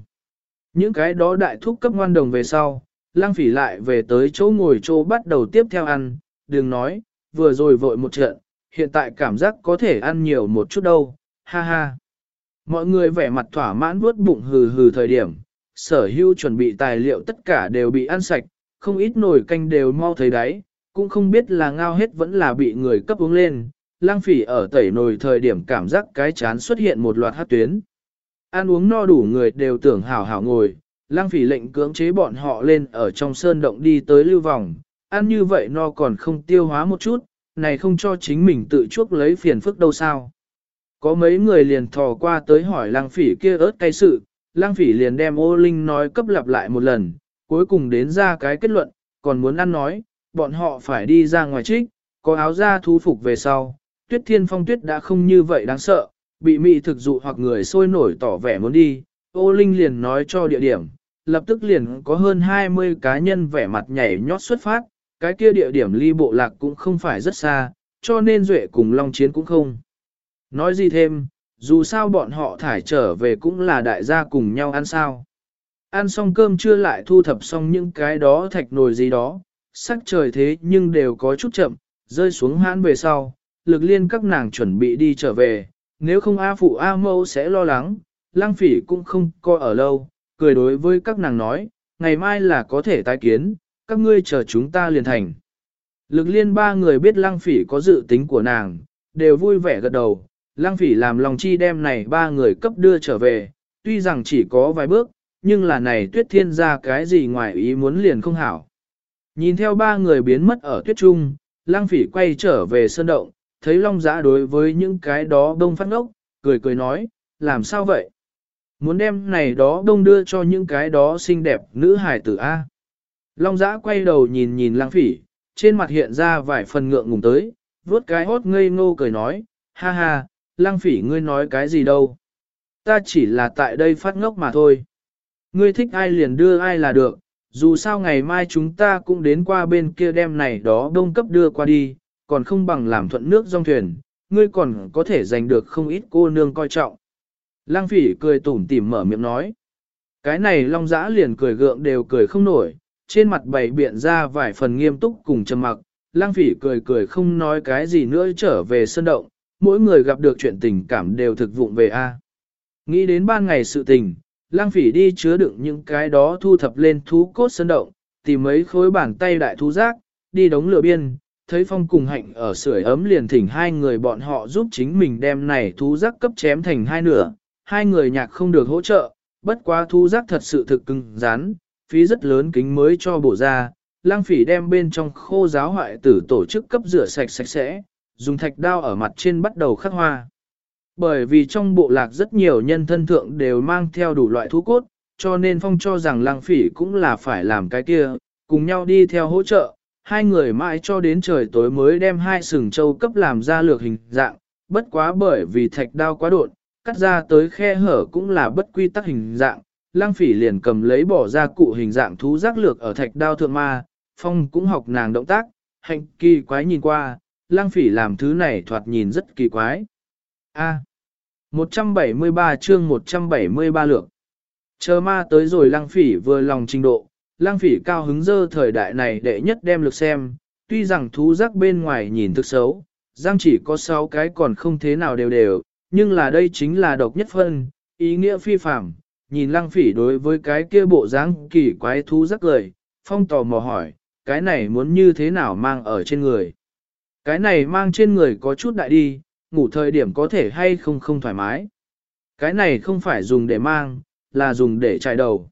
Những cái đó đại thúc cấp ngoan đồng về sau, lang phỉ lại về tới chỗ ngồi chỗ bắt đầu tiếp theo ăn, đừng nói, vừa rồi vội một trận, hiện tại cảm giác có thể ăn nhiều một chút đâu, ha ha. Mọi người vẻ mặt thỏa mãn vuốt bụng hừ hừ thời điểm, sở hữu chuẩn bị tài liệu tất cả đều bị ăn sạch, không ít nồi canh đều mau thấy đáy, cũng không biết là ngao hết vẫn là bị người cấp uống lên. Lang phỉ ở tẩy nồi thời điểm cảm giác cái chán xuất hiện một loạt hát tuyến. Ăn uống no đủ người đều tưởng hảo hảo ngồi, lang phỉ lệnh cưỡng chế bọn họ lên ở trong sơn động đi tới lưu vòng, ăn như vậy no còn không tiêu hóa một chút, này không cho chính mình tự chuốc lấy phiền phức đâu sao. Có mấy người liền thò qua tới hỏi lang phỉ kia ớt cay sự, lang phỉ liền đem ô linh nói cấp lặp lại một lần, cuối cùng đến ra cái kết luận, còn muốn ăn nói, bọn họ phải đi ra ngoài trích, có áo da thú phục về sau, tuyết thiên phong tuyết đã không như vậy đáng sợ, bị mị thực dụ hoặc người sôi nổi tỏ vẻ muốn đi, ô linh liền nói cho địa điểm, lập tức liền có hơn 20 cá nhân vẻ mặt nhảy nhót xuất phát, cái kia địa điểm ly bộ lạc cũng không phải rất xa, cho nên duệ cùng long chiến cũng không. Nói gì thêm, dù sao bọn họ thải trở về cũng là đại gia cùng nhau ăn sao. Ăn xong cơm chưa lại thu thập xong những cái đó thạch nồi gì đó, sắc trời thế nhưng đều có chút chậm, Rơi xuống hãn về sau, lực liên các nàng chuẩn bị đi trở về, nếu không A phụ A mâu sẽ lo lắng, lang phỉ cũng không coi ở lâu, cười đối với các nàng nói, ngày mai là có thể tái kiến, các ngươi chờ chúng ta liền thành. Lực liên ba người biết lang phỉ có dự tính của nàng, đều vui vẻ gật đầu, lang phỉ làm lòng chi đem này ba người cấp đưa trở về, tuy rằng chỉ có vài bước, nhưng là này tuyết thiên ra cái gì ngoài ý muốn liền không hảo. Nhìn theo ba người biến mất ở tuyết trung, lang phỉ quay trở về sơn động, thấy long giã đối với những cái đó đông phát ngốc, cười cười nói, làm sao vậy? Muốn đem này đó đông đưa cho những cái đó xinh đẹp nữ hài tử A. Long giã quay đầu nhìn nhìn lang phỉ, trên mặt hiện ra vài phần ngượng ngùng tới, vuốt cái hốt ngây ngô cười nói, ha ha, lang phỉ ngươi nói cái gì đâu. Ta chỉ là tại đây phát ngốc mà thôi. Ngươi thích ai liền đưa ai là được, dù sao ngày mai chúng ta cũng đến qua bên kia đem này đó đông cấp đưa qua đi, còn không bằng làm thuận nước dòng thuyền, ngươi còn có thể giành được không ít cô nương coi trọng. Lăng phỉ cười tủm tỉm mở miệng nói. Cái này long Giã liền cười gượng đều cười không nổi, trên mặt bày biện ra vài phần nghiêm túc cùng trầm mặc. Lăng phỉ cười cười không nói cái gì nữa trở về sân động, mỗi người gặp được chuyện tình cảm đều thực vụng về A. Nghĩ đến ban ngày sự tình, lang phỉ đi chứa đựng những cái đó thu thập lên thú cốt sân động, tìm mấy khối bàn tay đại thú giác, đi đống lửa biên, thấy phong cùng hạnh ở sưởi ấm liền thỉnh hai người bọn họ giúp chính mình đem này thú giác cấp chém thành hai nửa, hai người nhạc không được hỗ trợ, bất quá thú giác thật sự thực cứng rắn, phí rất lớn kính mới cho bổ ra, lang phỉ đem bên trong khô giáo hoại tử tổ chức cấp rửa sạch sạch sẽ, dùng thạch đao ở mặt trên bắt đầu khắc hoa. Bởi vì trong bộ lạc rất nhiều nhân thân thượng đều mang theo đủ loại thú cốt, cho nên phong cho rằng lang phỉ cũng là phải làm cái kia, cùng nhau đi theo hỗ trợ, hai người mãi cho đến trời tối mới đem hai sừng châu cấp làm ra lược hình dạng, bất quá bởi vì thạch đao quá đột, cắt ra tới khe hở cũng là bất quy tắc hình dạng, lang phỉ liền cầm lấy bỏ ra cụ hình dạng thú giác lược ở thạch đao thượng ma, phong cũng học nàng động tác, hành kỳ quái nhìn qua, lang phỉ làm thứ này thoạt nhìn rất kỳ quái. A. 173 chương 173 lượng. Chờ ma tới rồi lang phỉ vừa lòng trình độ, lang phỉ cao hứng dơ thời đại này đệ nhất đem lực xem, tuy rằng thú giác bên ngoài nhìn thực xấu, giang chỉ có 6 cái còn không thế nào đều đều, nhưng là đây chính là độc nhất phân, ý nghĩa phi phạm. Nhìn Lang phỉ đối với cái kia bộ dáng kỳ quái thú giác lời, phong tò mò hỏi, cái này muốn như thế nào mang ở trên người. Cái này mang trên người có chút đại đi, ngủ thời điểm có thể hay không không thoải mái. Cái này không phải dùng để mang, là dùng để trải đầu.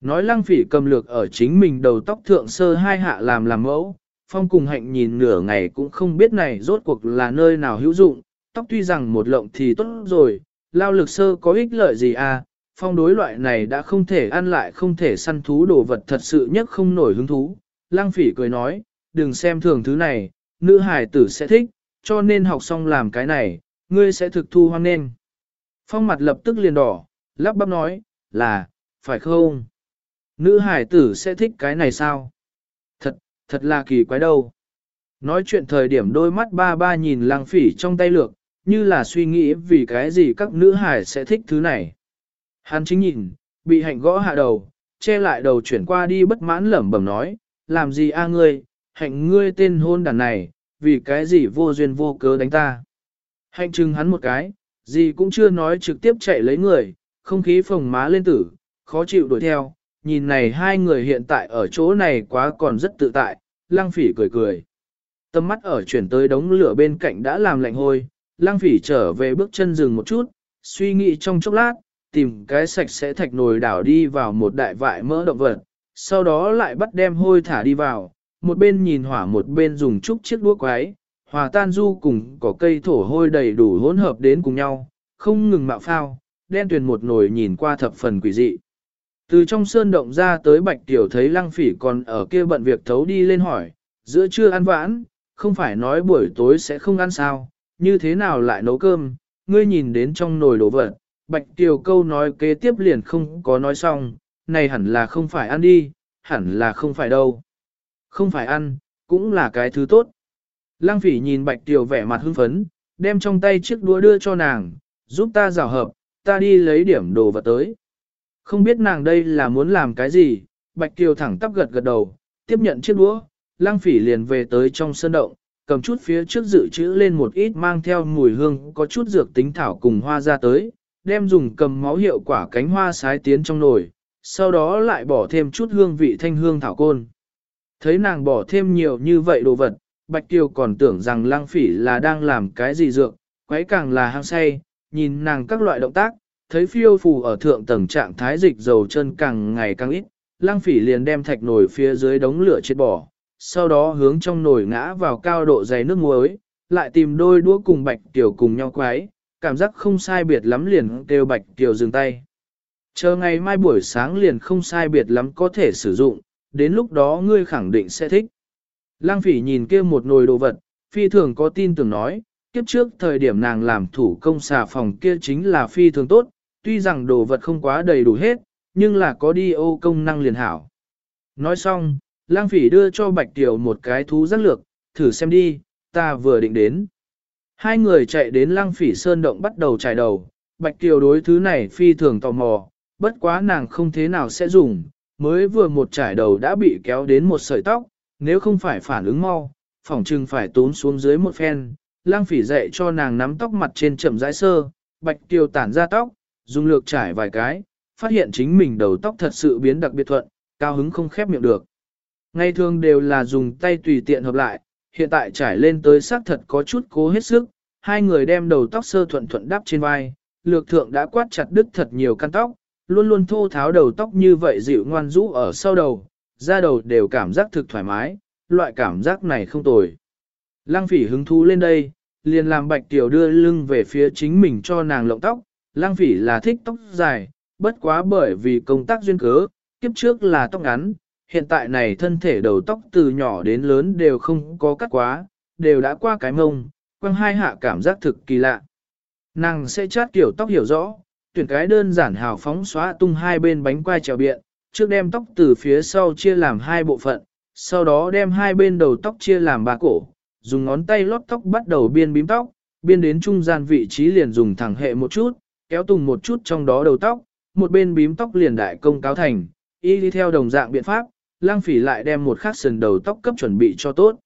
Nói lăng phỉ cầm lược ở chính mình đầu tóc thượng sơ hai hạ làm làm mẫu, phong cùng hạnh nhìn nửa ngày cũng không biết này rốt cuộc là nơi nào hữu dụng, tóc tuy rằng một lộng thì tốt rồi, lao lực sơ có ích lợi gì à, phong đối loại này đã không thể ăn lại không thể săn thú đồ vật thật sự nhất không nổi hứng thú. Lăng phỉ cười nói, đừng xem thường thứ này, nữ hài tử sẽ thích, cho nên học xong làm cái này, ngươi sẽ thực thu hoang nên. Phong mặt lập tức liền đỏ, lắp bắp nói, là, phải không? Nữ hải tử sẽ thích cái này sao? Thật, thật là kỳ quái đâu. Nói chuyện thời điểm đôi mắt ba ba nhìn lăng phỉ trong tay lược, như là suy nghĩ vì cái gì các nữ hải sẽ thích thứ này. Hắn chính nhìn, bị hạnh gõ hạ đầu, che lại đầu chuyển qua đi bất mãn lẩm bẩm nói, làm gì a ngươi, hạnh ngươi tên hôn đàn này, vì cái gì vô duyên vô cớ đánh ta. Hạnh trừng hắn một cái, gì cũng chưa nói trực tiếp chạy lấy người, không khí phồng má lên tử, khó chịu đuổi theo, nhìn này hai người hiện tại ở chỗ này quá còn rất tự tại, lăng phỉ cười cười. Tâm mắt ở chuyển tới đống lửa bên cạnh đã làm lạnh hôi, lăng phỉ trở về bước chân dừng một chút, suy nghĩ trong chốc lát, tìm cái sạch sẽ thạch nồi đảo đi vào một đại vại mỡ động vật, sau đó lại bắt đem hôi thả đi vào, một bên nhìn hỏa một bên dùng chút chiếc đũa quái, hòa tan du cùng có cây thổ hôi đầy đủ hỗn hợp đến cùng nhau, không ngừng mạo phao, đen tuyền một nồi nhìn qua thập phần quỷ dị. Từ trong sơn động ra tới bạch tiểu thấy lăng phỉ còn ở kia bận việc thấu đi lên hỏi, giữa trưa ăn vãn, không phải nói buổi tối sẽ không ăn sao, như thế nào lại nấu cơm, ngươi nhìn đến trong nồi đồ vật, bạch tiểu câu nói kế tiếp liền không có nói xong, này hẳn là không phải ăn đi, hẳn là không phải đâu. Không phải ăn, cũng là cái thứ tốt. Lăng phỉ nhìn bạch tiểu vẻ mặt hưng phấn, đem trong tay chiếc đũa đưa cho nàng, giúp ta rào hợp, ta đi lấy điểm đồ vật tới. Không biết nàng đây là muốn làm cái gì, Bạch tiểu thẳng tắp gật gật đầu, tiếp nhận chiếc đũa, lang phỉ liền về tới trong sân động, cầm chút phía trước dự trữ lên một ít mang theo mùi hương có chút dược tính thảo cùng hoa ra tới, đem dùng cầm máu hiệu quả cánh hoa sái tiến trong nồi, sau đó lại bỏ thêm chút hương vị thanh hương thảo côn. Thấy nàng bỏ thêm nhiều như vậy đồ vật, Bạch Kiều còn tưởng rằng lang phỉ là đang làm cái gì dược, quấy càng là hang say, nhìn nàng các loại động tác, thấy phiêu phù ở thượng tầng trạng thái dịch dầu chân càng ngày càng ít, lang phỉ liền đem thạch nồi phía dưới đống lửa chết bỏ, sau đó hướng trong nồi ngã vào cao độ dày nước muối, lại tìm đôi đũa cùng Bạch Kiều cùng nhau quấy, cảm giác không sai biệt lắm liền kêu Bạch Kiều dừng tay. Chờ ngày mai buổi sáng liền không sai biệt lắm có thể sử dụng, đến lúc đó ngươi khẳng định sẽ thích. Lăng phỉ nhìn kia một nồi đồ vật, phi thường có tin tưởng nói, kiếp trước thời điểm nàng làm thủ công xà phòng kia chính là phi thường tốt, tuy rằng đồ vật không quá đầy đủ hết, nhưng là có đi ô công năng liền hảo. Nói xong, lang phỉ đưa cho Bạch Tiểu một cái thú giác lược, thử xem đi, ta vừa định đến. Hai người chạy đến lang phỉ sơn động bắt đầu trải đầu, Bạch Tiểu đối thứ này phi thường tò mò, bất quá nàng không thế nào sẽ dùng, mới vừa một trải đầu đã bị kéo đến một sợi tóc, nếu không phải phản ứng mau, phỏng chừng phải tốn xuống dưới một phen, lang phỉ dạy cho nàng nắm tóc mặt trên chậm rãi sơ, bạch tiêu tản ra tóc, dùng lược trải vài cái, phát hiện chính mình đầu tóc thật sự biến đặc biệt thuận, cao hứng không khép miệng được. Ngày thường đều là dùng tay tùy tiện hợp lại, hiện tại trải lên tới xác thật có chút cố hết sức, hai người đem đầu tóc sơ thuận thuận đắp trên vai, lược thượng đã quát chặt đứt thật nhiều căn tóc, luôn luôn thô tháo đầu tóc như vậy dịu ngoan rũ ở sau đầu, da đầu đều cảm giác thực thoải mái, loại cảm giác này không tồi. Lăng phỉ hứng thú lên đây, liền làm bạch tiểu đưa lưng về phía chính mình cho nàng lộng tóc, lăng phỉ là thích tóc dài, bất quá bởi vì công tác duyên cớ, kiếp trước là tóc ngắn, hiện tại này thân thể đầu tóc từ nhỏ đến lớn đều không có cắt quá, đều đã qua cái mông, quăng hai hạ cảm giác thực kỳ lạ. Nàng sẽ chát kiểu tóc hiểu rõ, tuyển cái đơn giản hào phóng xóa tung hai bên bánh quai trèo biện, trước đem tóc từ phía sau chia làm hai bộ phận, sau đó đem hai bên đầu tóc chia làm ba cổ, dùng ngón tay lót tóc bắt đầu biên bím tóc, biên đến trung gian vị trí liền dùng thẳng hệ một chút, kéo tùng một chút trong đó đầu tóc, một bên bím tóc liền đại công cáo thành, y đi theo đồng dạng biện pháp, lang phỉ lại đem một khắc sườn đầu tóc cấp chuẩn bị cho tốt.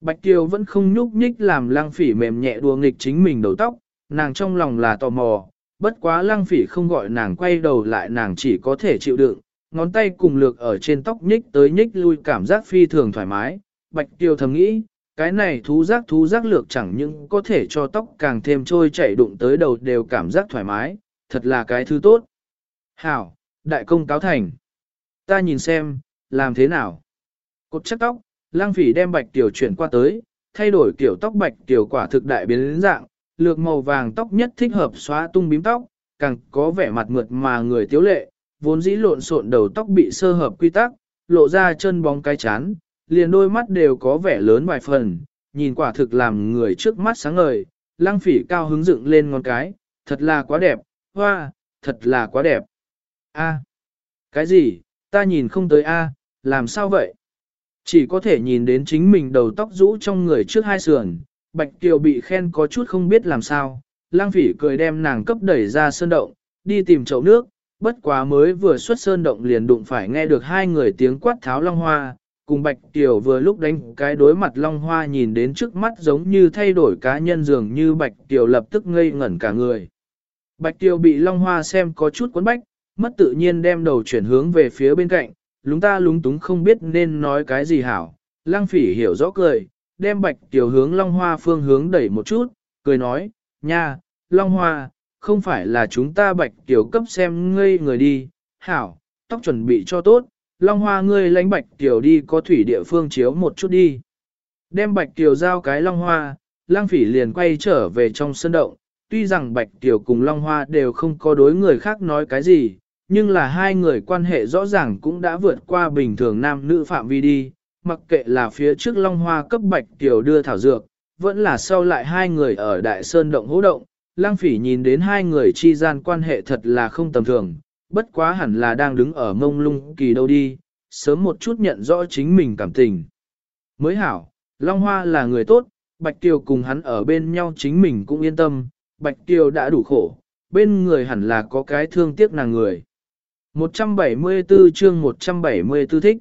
Bạch Kiều vẫn không nhúc nhích làm lang phỉ mềm nhẹ đùa nghịch chính mình đầu tóc, nàng trong lòng là tò mò, bất quá lang phỉ không gọi nàng quay đầu lại nàng chỉ có thể chịu đựng, ngón tay cùng lược ở trên tóc nhích tới nhích lui cảm giác phi thường thoải mái. Bạch tiêu thầm nghĩ, cái này thú giác thú giác lược chẳng những có thể cho tóc càng thêm trôi chảy đụng tới đầu đều cảm giác thoải mái, thật là cái thứ tốt. Hảo, đại công cáo thành. Ta nhìn xem, làm thế nào? Cột chắc tóc, lang phỉ đem bạch tiểu chuyển qua tới, thay đổi kiểu tóc bạch tiểu quả thực đại biến dạng, lược màu vàng tóc nhất thích hợp xóa tung bím tóc, càng có vẻ mặt mượt mà người tiếu lệ, vốn dĩ lộn xộn đầu tóc bị sơ hợp quy tắc, lộ ra chân bóng cái chán, liền đôi mắt đều có vẻ lớn vài phần, nhìn quả thực làm người trước mắt sáng ngời, lăng phỉ cao hứng dựng lên ngón cái, thật là quá đẹp, hoa, thật là quá đẹp. A, cái gì, ta nhìn không tới A, làm sao vậy? Chỉ có thể nhìn đến chính mình đầu tóc rũ trong người trước hai sườn, Bạch Kiều bị khen có chút không biết làm sao, lang phỉ cười đem nàng cấp đẩy ra sơn động, đi tìm chậu nước, bất quá mới vừa xuất sơn động liền đụng phải nghe được hai người tiếng quát tháo long hoa, cùng Bạch Kiều vừa lúc đánh cái đối mặt long hoa nhìn đến trước mắt giống như thay đổi cá nhân dường như Bạch Kiều lập tức ngây ngẩn cả người. Bạch Kiều bị long hoa xem có chút cuốn bách, mất tự nhiên đem đầu chuyển hướng về phía bên cạnh, lúng ta lúng túng không biết nên nói cái gì hảo. Lang phỉ hiểu rõ cười, đem bạch tiểu hướng long hoa phương hướng đẩy một chút, cười nói, nha, long hoa, không phải là chúng ta bạch tiểu cấp xem ngây người đi, hảo, tóc chuẩn bị cho tốt, long hoa ngươi lãnh bạch tiểu đi có thủy địa phương chiếu một chút đi. Đem bạch tiểu giao cái long hoa, lang phỉ liền quay trở về trong sân động, tuy rằng bạch tiểu cùng long hoa đều không có đối người khác nói cái gì, nhưng là hai người quan hệ rõ ràng cũng đã vượt qua bình thường nam nữ phạm vi đi, mặc kệ là phía trước Long Hoa cấp bạch tiểu đưa thảo dược, vẫn là sau lại hai người ở Đại Sơn Động hỗ động, lang phỉ nhìn đến hai người chi gian quan hệ thật là không tầm thường, bất quá hẳn là đang đứng ở mông lung kỳ đâu đi, sớm một chút nhận rõ chính mình cảm tình. Mới hảo, Long Hoa là người tốt, Bạch Tiểu cùng hắn ở bên nhau chính mình cũng yên tâm, Bạch Tiểu đã đủ khổ, bên người hẳn là có cái thương tiếc nàng người. 174 chương 174 thích.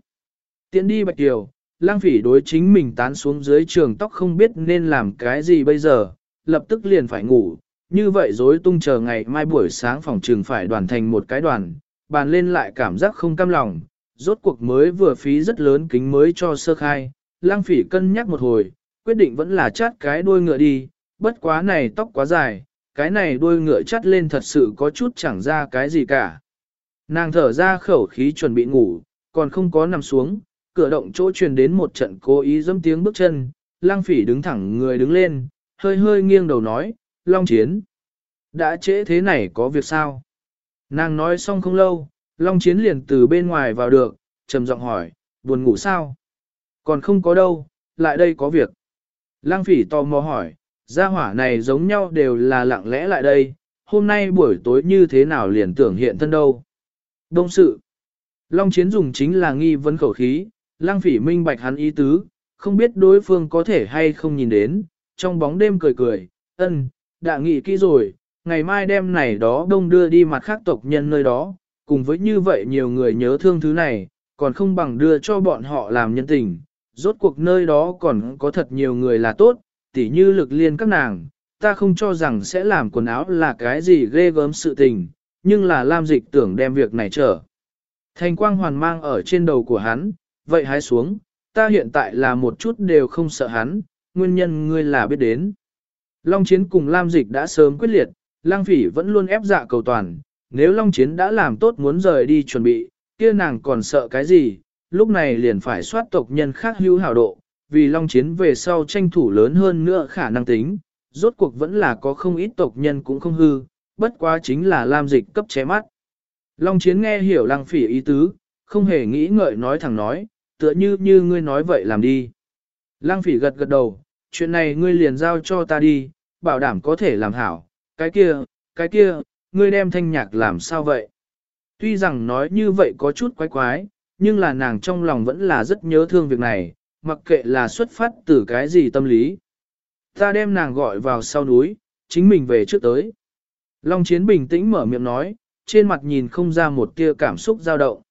Tiến đi Bạch Kiều, lang phỉ đối chính mình tán xuống dưới trường tóc không biết nên làm cái gì bây giờ, lập tức liền phải ngủ, như vậy dối tung chờ ngày mai buổi sáng phòng trường phải đoàn thành một cái đoàn, bàn lên lại cảm giác không cam lòng, rốt cuộc mới vừa phí rất lớn kính mới cho sơ khai, lang phỉ cân nhắc một hồi, quyết định vẫn là chát cái đuôi ngựa đi, bất quá này tóc quá dài, cái này đuôi ngựa chắt lên thật sự có chút chẳng ra cái gì cả. Nàng thở ra khẩu khí chuẩn bị ngủ, còn không có nằm xuống, cửa động chỗ truyền đến một trận cố ý dâm tiếng bước chân, lang phỉ đứng thẳng người đứng lên, hơi hơi nghiêng đầu nói, Long Chiến. Đã trễ thế này có việc sao? Nàng nói xong không lâu, Long Chiến liền từ bên ngoài vào được, trầm giọng hỏi, buồn ngủ sao? Còn không có đâu, lại đây có việc. Lang phỉ tò mò hỏi, gia hỏa này giống nhau đều là lặng lẽ lại đây, hôm nay buổi tối như thế nào liền tưởng hiện thân đâu. Đông sự. Long Chiến dùng chính là nghi vấn khẩu khí, lang phỉ minh bạch hắn ý tứ, không biết đối phương có thể hay không nhìn đến, trong bóng đêm cười cười, ân, đã nghĩ kỹ rồi, ngày mai đêm này đó đông đưa đi mặt khác tộc nhân nơi đó, cùng với như vậy nhiều người nhớ thương thứ này, còn không bằng đưa cho bọn họ làm nhân tình, rốt cuộc nơi đó còn có thật nhiều người là tốt, tỉ như lực liên các nàng, ta không cho rằng sẽ làm quần áo là cái gì ghê gớm sự tình, nhưng là Lam Dịch tưởng đem việc này trở. Thành quang hoàn mang ở trên đầu của hắn, vậy hái xuống, ta hiện tại là một chút đều không sợ hắn, nguyên nhân ngươi là biết đến. Long Chiến cùng Lam Dịch đã sớm quyết liệt, Lang Phỉ vẫn luôn ép dạ cầu toàn, nếu Long Chiến đã làm tốt muốn rời đi chuẩn bị, kia nàng còn sợ cái gì, lúc này liền phải soát tộc nhân khác hữu hảo độ, vì Long Chiến về sau tranh thủ lớn hơn nữa khả năng tính, rốt cuộc vẫn là có không ít tộc nhân cũng không hư, bất quá chính là Lam Dịch cấp ché mắt. Long Chiến nghe hiểu Lang Phỉ ý tứ, không hề nghĩ ngợi nói thẳng nói, tựa như như ngươi nói vậy làm đi. Lăng Phỉ gật gật đầu, chuyện này ngươi liền giao cho ta đi, bảo đảm có thể làm hảo, cái kia, cái kia, ngươi đem thanh nhạc làm sao vậy? Tuy rằng nói như vậy có chút quái quái, nhưng là nàng trong lòng vẫn là rất nhớ thương việc này, mặc kệ là xuất phát từ cái gì tâm lý. Ta đem nàng gọi vào sau núi, chính mình về trước tới. Long Chiến bình tĩnh mở miệng nói, trên mặt nhìn không ra một tia cảm xúc dao động.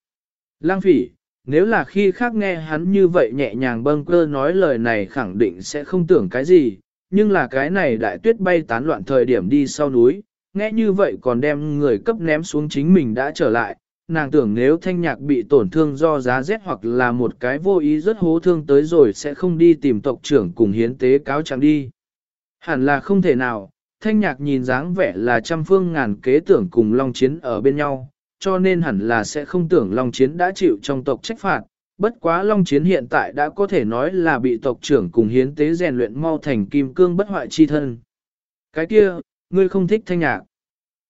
Lang phỉ, nếu là khi khác nghe hắn như vậy nhẹ nhàng bâng cơ nói lời này khẳng định sẽ không tưởng cái gì, nhưng là cái này đại tuyết bay tán loạn thời điểm đi sau núi, nghe như vậy còn đem người cấp ném xuống chính mình đã trở lại, nàng tưởng nếu thanh nhạc bị tổn thương do giá rét hoặc là một cái vô ý rất hố thương tới rồi sẽ không đi tìm tộc trưởng cùng hiến tế cáo chẳng đi. Hẳn là không thể nào, thanh nhạc nhìn dáng vẻ là trăm phương ngàn kế tưởng cùng Long Chiến ở bên nhau, cho nên hẳn là sẽ không tưởng Long Chiến đã chịu trong tộc trách phạt. Bất quá Long Chiến hiện tại đã có thể nói là bị tộc trưởng cùng hiến tế rèn luyện mau thành kim cương bất hoại chi thân. Cái kia, ngươi không thích thanh nhạc.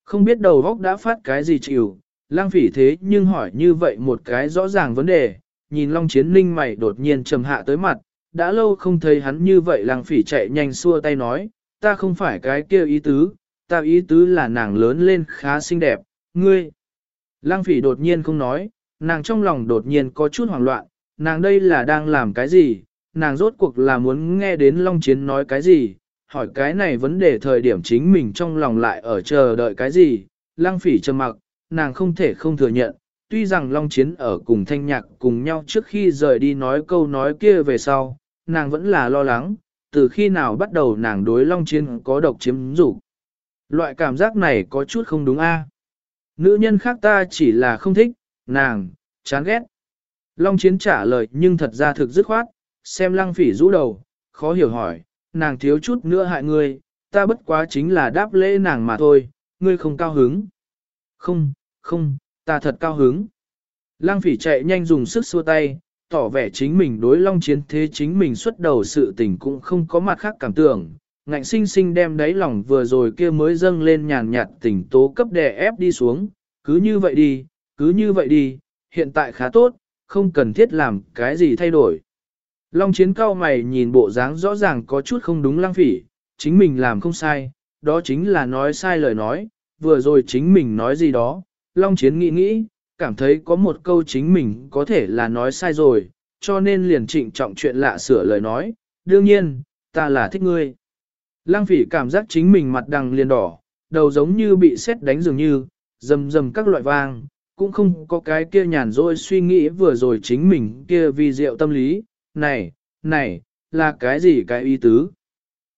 Không biết đầu góc đã phát cái gì chịu, lang phỉ thế nhưng hỏi như vậy một cái rõ ràng vấn đề, nhìn Long Chiến Ninh mày đột nhiên trầm hạ tới mặt, đã lâu không thấy hắn như vậy lang phỉ chạy nhanh xua tay nói, ta không phải cái kia ý tứ, ta ý tứ là nàng lớn lên khá xinh đẹp, ngươi. Lang phỉ đột nhiên không nói, nàng trong lòng đột nhiên có chút hoảng loạn, nàng đây là đang làm cái gì, nàng rốt cuộc là muốn nghe đến Long Chiến nói cái gì, hỏi cái này vấn đề thời điểm chính mình trong lòng lại ở chờ đợi cái gì, lang phỉ trầm mặc, nàng không thể không thừa nhận, tuy rằng Long Chiến ở cùng thanh nhạc cùng nhau trước khi rời đi nói câu nói kia về sau, nàng vẫn là lo lắng, từ khi nào bắt đầu nàng đối Long Chiến có độc chiếm dục Loại cảm giác này có chút không đúng a. Nữ nhân khác ta chỉ là không thích, nàng, chán ghét. Long Chiến trả lời nhưng thật ra thực dứt khoát, xem lăng phỉ rũ đầu, khó hiểu hỏi, nàng thiếu chút nữa hại ngươi, ta bất quá chính là đáp lễ nàng mà thôi, ngươi không cao hứng. Không, không, ta thật cao hứng. Lăng phỉ chạy nhanh dùng sức xua tay, tỏ vẻ chính mình đối long chiến thế chính mình xuất đầu sự tình cũng không có mặt khác cảm tưởng. Ngạnh sinh sinh đem đáy lòng vừa rồi kia mới dâng lên nhàn nhạt tỉnh tố cấp đè ép đi xuống, cứ như vậy đi, cứ như vậy đi, hiện tại khá tốt, không cần thiết làm cái gì thay đổi. Long chiến cao mày nhìn bộ dáng rõ ràng có chút không đúng lăng phỉ, chính mình làm không sai, đó chính là nói sai lời nói, vừa rồi chính mình nói gì đó, Long Chiến nghĩ nghĩ, cảm thấy có một câu chính mình có thể là nói sai rồi, cho nên liền trịnh trọng chuyện lạ sửa lời nói, đương nhiên, ta là thích ngươi. Lăng phỉ cảm giác chính mình mặt đằng liền đỏ, đầu giống như bị sét đánh dường như, rầm rầm các loại vang, cũng không có cái kia nhàn rỗi suy nghĩ vừa rồi chính mình kia vì rượu tâm lý, này, này, là cái gì cái ý tứ?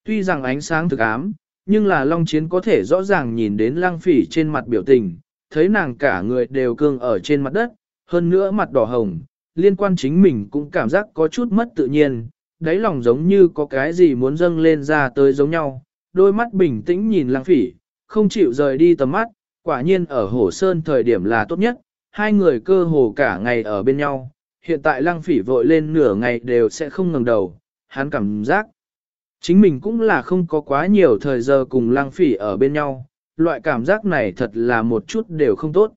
Tuy rằng ánh sáng thực ám, nhưng là Long Chiến có thể rõ ràng nhìn đến lăng phỉ trên mặt biểu tình, thấy nàng cả người đều cương ở trên mặt đất, hơn nữa mặt đỏ hồng, liên quan chính mình cũng cảm giác có chút mất tự nhiên, đáy lòng giống như có cái gì muốn dâng lên ra tới giống nhau, đôi mắt bình tĩnh nhìn lăng phỉ, không chịu rời đi tầm mắt, quả nhiên ở Hồ Sơn thời điểm là tốt nhất, hai người cơ hồ cả ngày ở bên nhau, hiện tại lăng phỉ vội lên nửa ngày đều sẽ không ngừng đầu, hắn cảm giác. Chính mình cũng là không có quá nhiều thời giờ cùng lăng phỉ ở bên nhau, loại cảm giác này thật là một chút đều không tốt.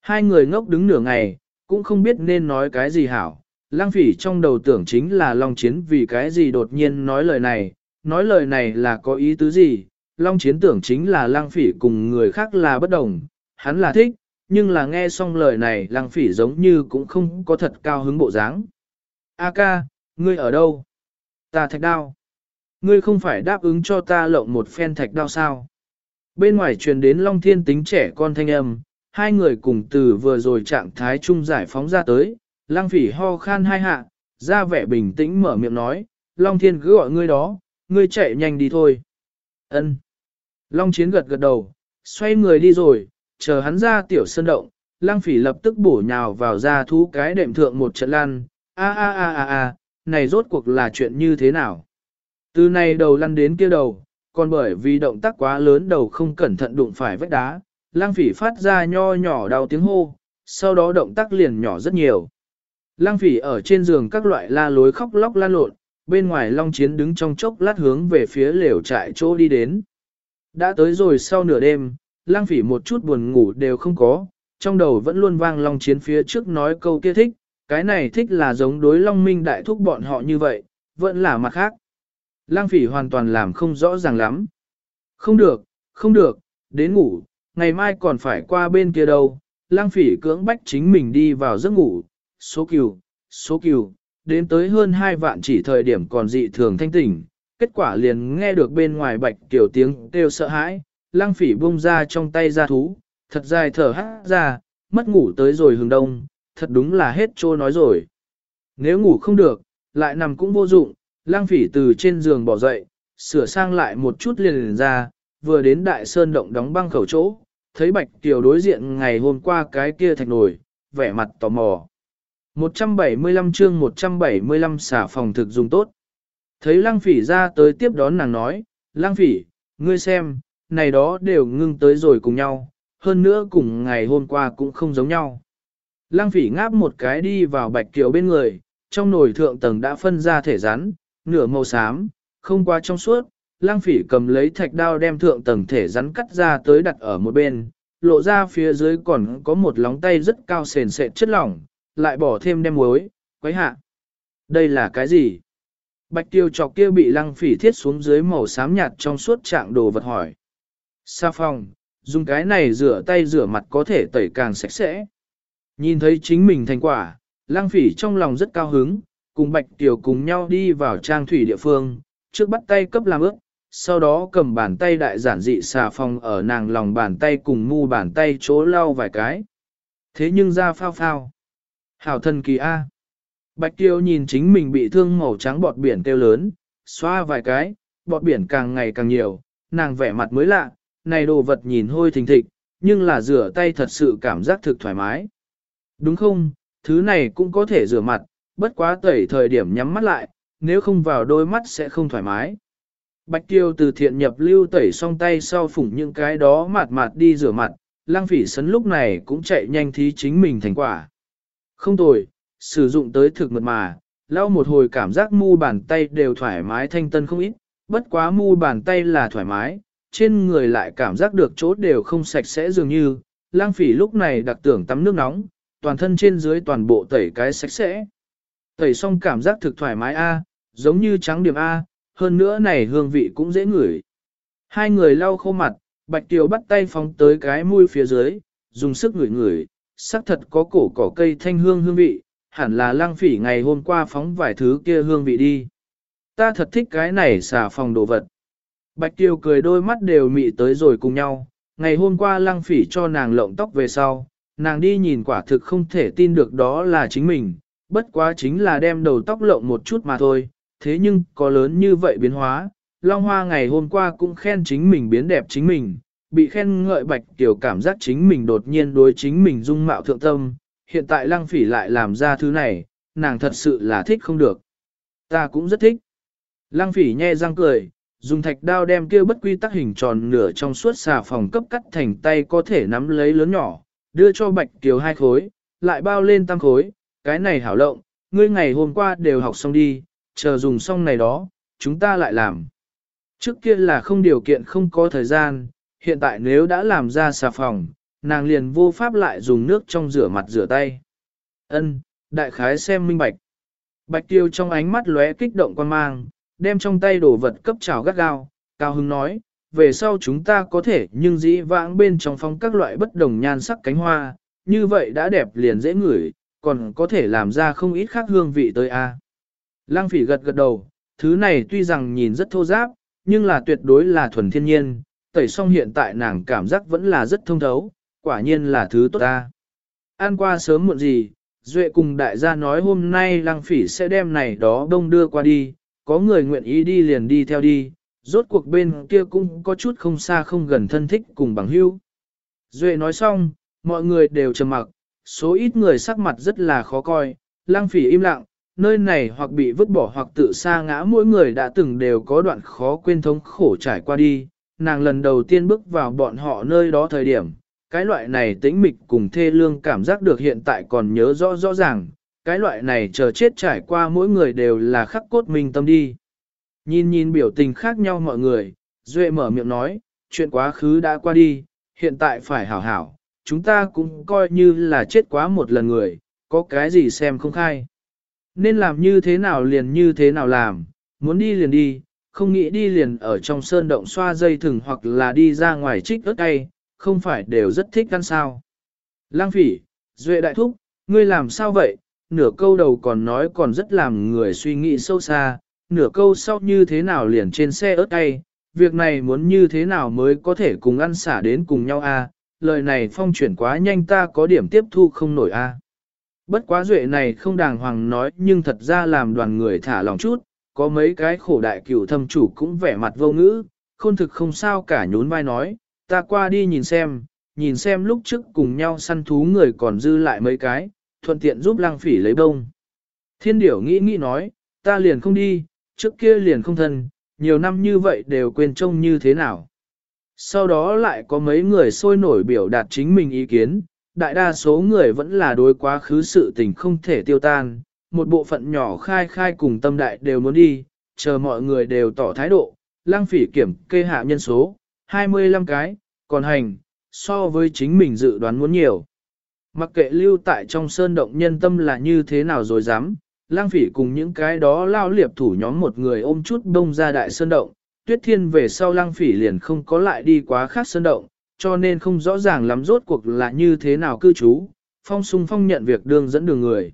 Hai người ngốc đứng nửa ngày, cũng không biết nên nói cái gì hảo. Lăng phỉ trong đầu tưởng chính là Long Chiến vì cái gì đột nhiên nói lời này, nói lời này là có ý tứ gì. Long Chiến tưởng chính là Lăng phỉ cùng người khác là bất đồng, hắn là thích, nhưng là nghe xong lời này Lăng phỉ giống như cũng không có thật cao hứng bộ dáng. A ca, ngươi ở đâu? Ta thạch đao. Ngươi không phải đáp ứng cho ta lộng một phen thạch đao sao? Bên ngoài truyền đến Long Thiên tính trẻ con thanh âm, hai người cùng từ vừa rồi trạng thái chung giải phóng ra tới, lang phỉ ho khan hai hạ, ra vẻ bình tĩnh mở miệng nói, Long Thiên cứ gọi ngươi đó, ngươi chạy nhanh đi thôi. Ân. Long Chiến gật gật đầu, xoay người đi rồi, chờ hắn ra tiểu Sơn động, lang phỉ lập tức bổ nhào vào ra thú cái đệm thượng một trận lăn, a a a a a, này rốt cuộc là chuyện như thế nào? Từ này đầu lăn đến kia đầu, còn bởi vì động tác quá lớn đầu không cẩn thận đụng phải vách đá, lang phỉ phát ra nho nhỏ đau tiếng hô, sau đó động tác liền nhỏ rất nhiều. Lang phỉ ở trên giường các loại la lối khóc lóc la lộn, bên ngoài long chiến đứng trong chốc lát hướng về phía lều trại chỗ đi đến. Đã tới rồi sau nửa đêm, lang phỉ một chút buồn ngủ đều không có, trong đầu vẫn luôn vang long chiến phía trước nói câu kia thích, cái này thích là giống đối long minh đại thúc bọn họ như vậy, vẫn là mặt khác. Lang phỉ hoàn toàn làm không rõ ràng lắm. Không được, không được, đến ngủ, ngày mai còn phải qua bên kia đâu. Lang phỉ cưỡng bách chính mình đi vào giấc ngủ, số cừu, số cừu, đến tới hơn hai vạn chỉ thời điểm còn dị thường thanh tỉnh. Kết quả liền nghe được bên ngoài bạch kiểu tiếng kêu sợ hãi, lang phỉ bung ra trong tay ra thú, thật dài thở hát ra, mất ngủ tới rồi hướng đông, thật đúng là hết trô nói rồi. Nếu ngủ không được, lại nằm cũng vô dụng, lang phỉ từ trên giường bỏ dậy, sửa sang lại một chút liền, liền ra, vừa đến đại sơn động đóng băng khẩu chỗ, thấy bạch tiểu đối diện ngày hôm qua cái kia thạch nổi, vẻ mặt tò mò. 175 chương 175 xả phòng thực dùng tốt. Thấy lang phỉ ra tới tiếp đón nàng nói, lang phỉ, ngươi xem, này đó đều ngưng tới rồi cùng nhau, hơn nữa cùng ngày hôm qua cũng không giống nhau. Lang phỉ ngáp một cái đi vào bạch kiều bên người, trong nồi thượng tầng đã phân ra thể rắn, nửa màu xám, không qua trong suốt, lang phỉ cầm lấy thạch đao đem thượng tầng thể rắn cắt ra tới đặt ở một bên, lộ ra phía dưới còn có một lóng tay rất cao sền sệt chất lỏng, lại bỏ thêm đem muối, quấy hạ. Đây là cái gì? Bạch tiêu chọc kia bị lăng phỉ thiết xuống dưới màu xám nhạt trong suốt trạng đồ vật hỏi. Sa phòng, dùng cái này rửa tay rửa mặt có thể tẩy càng sạch sẽ. Nhìn thấy chính mình thành quả, lăng phỉ trong lòng rất cao hứng, cùng Bạch Tiểu cùng nhau đi vào trang thủy địa phương, trước bắt tay cấp làm ướt, sau đó cầm bàn tay đại giản dị xà phòng ở nàng lòng bàn tay cùng mu bàn tay chỗ lau vài cái. Thế nhưng ra phao phao. Hảo thần kỳ A. Bạch Tiêu nhìn chính mình bị thương màu trắng bọt biển kêu lớn, xoa vài cái, bọt biển càng ngày càng nhiều, nàng vẻ mặt mới lạ, này đồ vật nhìn hôi thình thịch, nhưng là rửa tay thật sự cảm giác thực thoải mái. Đúng không, thứ này cũng có thể rửa mặt, bất quá tẩy thời điểm nhắm mắt lại, nếu không vào đôi mắt sẽ không thoải mái. Bạch Tiêu từ thiện nhập lưu tẩy xong tay sau phủng những cái đó mạt mạt đi rửa mặt, lang phỉ sấn lúc này cũng chạy nhanh thí chính mình thành quả. Không tồi, sử dụng tới thực mật mà, lau một hồi cảm giác mu bàn tay đều thoải mái thanh tân không ít, bất quá mu bàn tay là thoải mái, trên người lại cảm giác được chỗ đều không sạch sẽ dường như, lang phỉ lúc này đặc tưởng tắm nước nóng, toàn thân trên dưới toàn bộ tẩy cái sạch sẽ. Tẩy xong cảm giác thực thoải mái A, giống như trắng điểm A, hơn nữa này hương vị cũng dễ ngửi. Hai người lau khô mặt, Bạch Kiều bắt tay phóng tới cái mũi phía dưới, dùng sức ngửi ngửi, xác thật có cổ cỏ cây thanh hương hương vị, hẳn là lăng phỉ ngày hôm qua phóng vài thứ kia hương vị đi. Ta thật thích cái này xà phòng đồ vật. Bạch Tiêu cười đôi mắt đều mị tới rồi cùng nhau, ngày hôm qua lăng phỉ cho nàng lộng tóc về sau, nàng đi nhìn quả thực không thể tin được đó là chính mình, bất quá chính là đem đầu tóc lộng một chút mà thôi, thế nhưng có lớn như vậy biến hóa, Long Hoa ngày hôm qua cũng khen chính mình biến đẹp chính mình, bị khen ngợi bạch tiểu cảm giác chính mình đột nhiên đối chính mình dung mạo thượng tâm, hiện tại lăng phỉ lại làm ra thứ này, nàng thật sự là thích không được. Ta cũng rất thích. Lăng phỉ nhe răng cười, dùng thạch đao đem kia bất quy tắc hình tròn nửa trong suốt xà phòng cấp cắt thành tay có thể nắm lấy lớn nhỏ, đưa cho bạch tiểu hai khối, lại bao lên tăng khối, cái này hảo lộng, ngươi ngày hôm qua đều học xong đi, chờ dùng xong này đó, chúng ta lại làm. Trước kia là không điều kiện không có thời gian, hiện tại nếu đã làm ra xà phòng, nàng liền vô pháp lại dùng nước trong rửa mặt rửa tay. Ân, đại khái xem minh bạch. Bạch tiêu trong ánh mắt lóe kích động quan mang, đem trong tay đồ vật cấp trào gắt gao, cao hưng nói, về sau chúng ta có thể nhưng dĩ vãng bên trong phong các loại bất đồng nhan sắc cánh hoa, như vậy đã đẹp liền dễ ngửi, còn có thể làm ra không ít khác hương vị tới a. Lang phỉ gật gật đầu, thứ này tuy rằng nhìn rất thô giáp, nhưng là tuyệt đối là thuần thiên nhiên, tẩy xong hiện tại nàng cảm giác vẫn là rất thông thấu, quả nhiên là thứ tốt ta. Ăn qua sớm muộn gì, Duệ cùng đại gia nói hôm nay lăng phỉ sẽ đem này đó đông đưa qua đi, có người nguyện ý đi liền đi theo đi, rốt cuộc bên kia cũng có chút không xa không gần thân thích cùng bằng hữu. Duệ nói xong, mọi người đều trầm mặc, số ít người sắc mặt rất là khó coi, lăng phỉ im lặng, nơi này hoặc bị vứt bỏ hoặc tự sa ngã mỗi người đã từng đều có đoạn khó quên thống khổ trải qua đi, nàng lần đầu tiên bước vào bọn họ nơi đó thời điểm, cái loại này tĩnh mịch cùng thê lương cảm giác được hiện tại còn nhớ rõ rõ ràng, cái loại này chờ chết trải qua mỗi người đều là khắc cốt mình tâm đi. Nhìn nhìn biểu tình khác nhau mọi người, Duệ mở miệng nói, chuyện quá khứ đã qua đi, hiện tại phải hảo hảo, chúng ta cũng coi như là chết quá một lần người, có cái gì xem không khai. Nên làm như thế nào liền như thế nào làm, muốn đi liền đi, không nghĩ đi liền ở trong sơn động xoa dây thừng hoặc là đi ra ngoài trích ớt cay, không phải đều rất thích ăn sao. Lang phỉ, Duệ đại thúc, ngươi làm sao vậy? Nửa câu đầu còn nói còn rất làm người suy nghĩ sâu xa, nửa câu sau như thế nào liền trên xe ớt cay, việc này muốn như thế nào mới có thể cùng ăn xả đến cùng nhau a? lời này phong chuyển quá nhanh ta có điểm tiếp thu không nổi a. Bất quá duệ này không đàng hoàng nói nhưng thật ra làm đoàn người thả lòng chút, có mấy cái khổ đại cửu thâm chủ cũng vẻ mặt vô ngữ, khôn thực không sao cả nhún vai nói, ta qua đi nhìn xem, nhìn xem lúc trước cùng nhau săn thú người còn dư lại mấy cái, thuận tiện giúp lăng phỉ lấy bông. Thiên điểu nghĩ nghĩ nói, ta liền không đi, trước kia liền không thân, nhiều năm như vậy đều quên trông như thế nào. Sau đó lại có mấy người sôi nổi biểu đạt chính mình ý kiến, đại đa số người vẫn là đối quá khứ sự tình không thể tiêu tan, một bộ phận nhỏ khai khai cùng tâm đại đều muốn đi, chờ mọi người đều tỏ thái độ, lang phỉ kiểm kê hạ nhân số, 25 cái, còn hành, so với chính mình dự đoán muốn nhiều. Mặc kệ lưu tại trong sơn động nhân tâm là như thế nào rồi dám, lang phỉ cùng những cái đó lao liệp thủ nhóm một người ôm chút đông ra đại sơn động, tuyết thiên về sau lang phỉ liền không có lại đi quá khác sơn động, cho nên không rõ ràng lắm rốt cuộc là như thế nào cư trú, phong sung phong nhận việc đương dẫn đường người.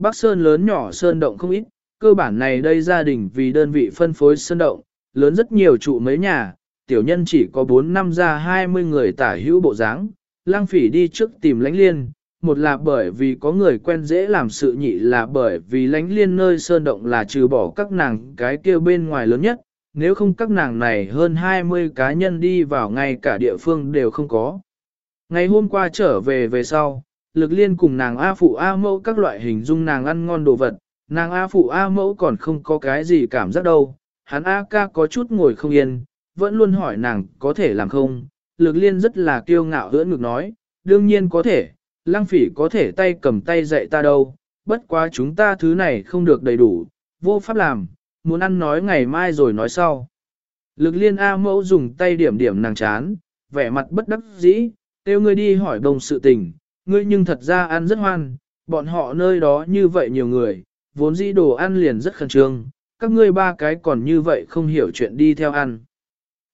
Bắc Sơn lớn nhỏ Sơn Động không ít, cơ bản này đây gia đình vì đơn vị phân phối Sơn Động, lớn rất nhiều trụ mấy nhà, tiểu nhân chỉ có 4 năm ra 20 người tả hữu bộ dáng. lang phỉ đi trước tìm lánh liên, một là bởi vì có người quen dễ làm sự nhị là bởi vì lánh liên nơi Sơn Động là trừ bỏ các nàng cái kia bên ngoài lớn nhất, nếu không các nàng này hơn 20 cá nhân đi vào ngay cả địa phương đều không có. Ngày hôm qua trở về về sau, lực liên cùng nàng A phụ A mẫu các loại hình dung nàng ăn ngon đồ vật, nàng A phụ A mẫu còn không có cái gì cảm giác đâu, hắn A ca có chút ngồi không yên, vẫn luôn hỏi nàng có thể làm không, lực liên rất là kiêu ngạo hưỡn ngực nói, đương nhiên có thể, lăng phỉ có thể tay cầm tay dạy ta đâu, bất quá chúng ta thứ này không được đầy đủ, vô pháp làm, muốn ăn nói ngày mai rồi nói sau. Lực liên A mẫu dùng tay điểm điểm nàng chán, vẻ mặt bất đắc dĩ, kêu ngươi đi hỏi đồng sự tình, ngươi nhưng thật ra ăn rất hoan, bọn họ nơi đó như vậy nhiều người, vốn dĩ đồ ăn liền rất khẩn trương, các ngươi ba cái còn như vậy không hiểu chuyện đi theo ăn.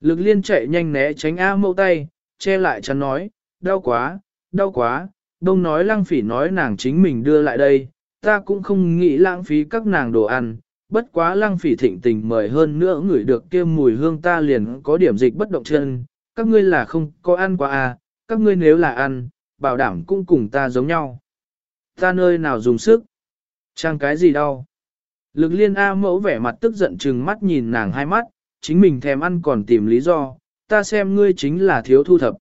Lực liên chạy nhanh né tránh A mẫu tay, che lại chắn nói, đau quá, đau quá, đông nói lăng phỉ nói nàng chính mình đưa lại đây, ta cũng không nghĩ lãng phí các nàng đồ ăn, bất quá lăng phỉ thịnh tình mời hơn nữa người được kia mùi hương ta liền có điểm dịch bất động chân, các ngươi là không có ăn quá à, các ngươi nếu là ăn, bảo đảm cũng cùng ta giống nhau. Ta nơi nào dùng sức? Trang cái gì đau? Lực liên A mẫu vẻ mặt tức giận chừng mắt nhìn nàng hai mắt, chính mình thèm ăn còn tìm lý do, ta xem ngươi chính là thiếu thu thập.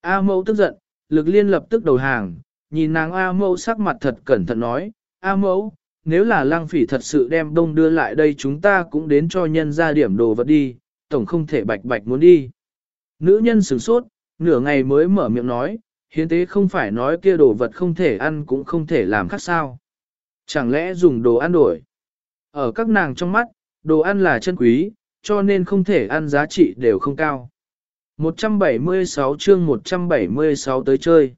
A mẫu tức giận, lực liên lập tức đầu hàng, nhìn nàng A mẫu sắc mặt thật cẩn thận nói, A mẫu, nếu là lang phỉ thật sự đem đông đưa lại đây chúng ta cũng đến cho nhân ra điểm đồ vật đi, tổng không thể bạch bạch muốn đi. Nữ nhân sửng sốt, nửa ngày mới mở miệng nói, hiến tế không phải nói kia đồ vật không thể ăn cũng không thể làm khác sao. Chẳng lẽ dùng đồ ăn đổi? Ở các nàng trong mắt, đồ ăn là chân quý, cho nên không thể ăn giá trị đều không cao. 176 chương 176 tới chơi.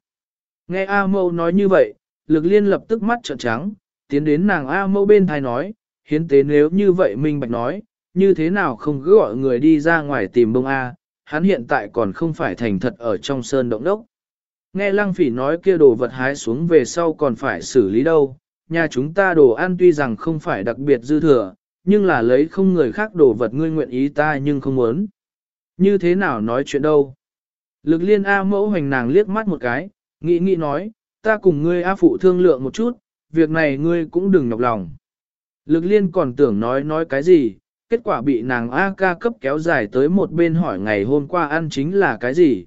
Nghe A Mâu nói như vậy, lực liên lập tức mắt trợn trắng, tiến đến nàng A Mâu bên thai nói, hiến tế nếu như vậy minh bạch nói, như thế nào không cứ gọi người đi ra ngoài tìm bông A, hắn hiện tại còn không phải thành thật ở trong sơn động đốc. Nghe lăng phỉ nói kia đồ vật hái xuống về sau còn phải xử lý đâu, nhà chúng ta đồ ăn tuy rằng không phải đặc biệt dư thừa, nhưng là lấy không người khác đồ vật ngươi nguyện ý ta nhưng không muốn. Như thế nào nói chuyện đâu? Lực liên A mẫu hoành nàng liếc mắt một cái, nghĩ nghĩ nói, ta cùng ngươi A phụ thương lượng một chút, việc này ngươi cũng đừng nhọc lòng. Lực liên còn tưởng nói nói cái gì, kết quả bị nàng A ca cấp kéo dài tới một bên hỏi ngày hôm qua ăn chính là cái gì.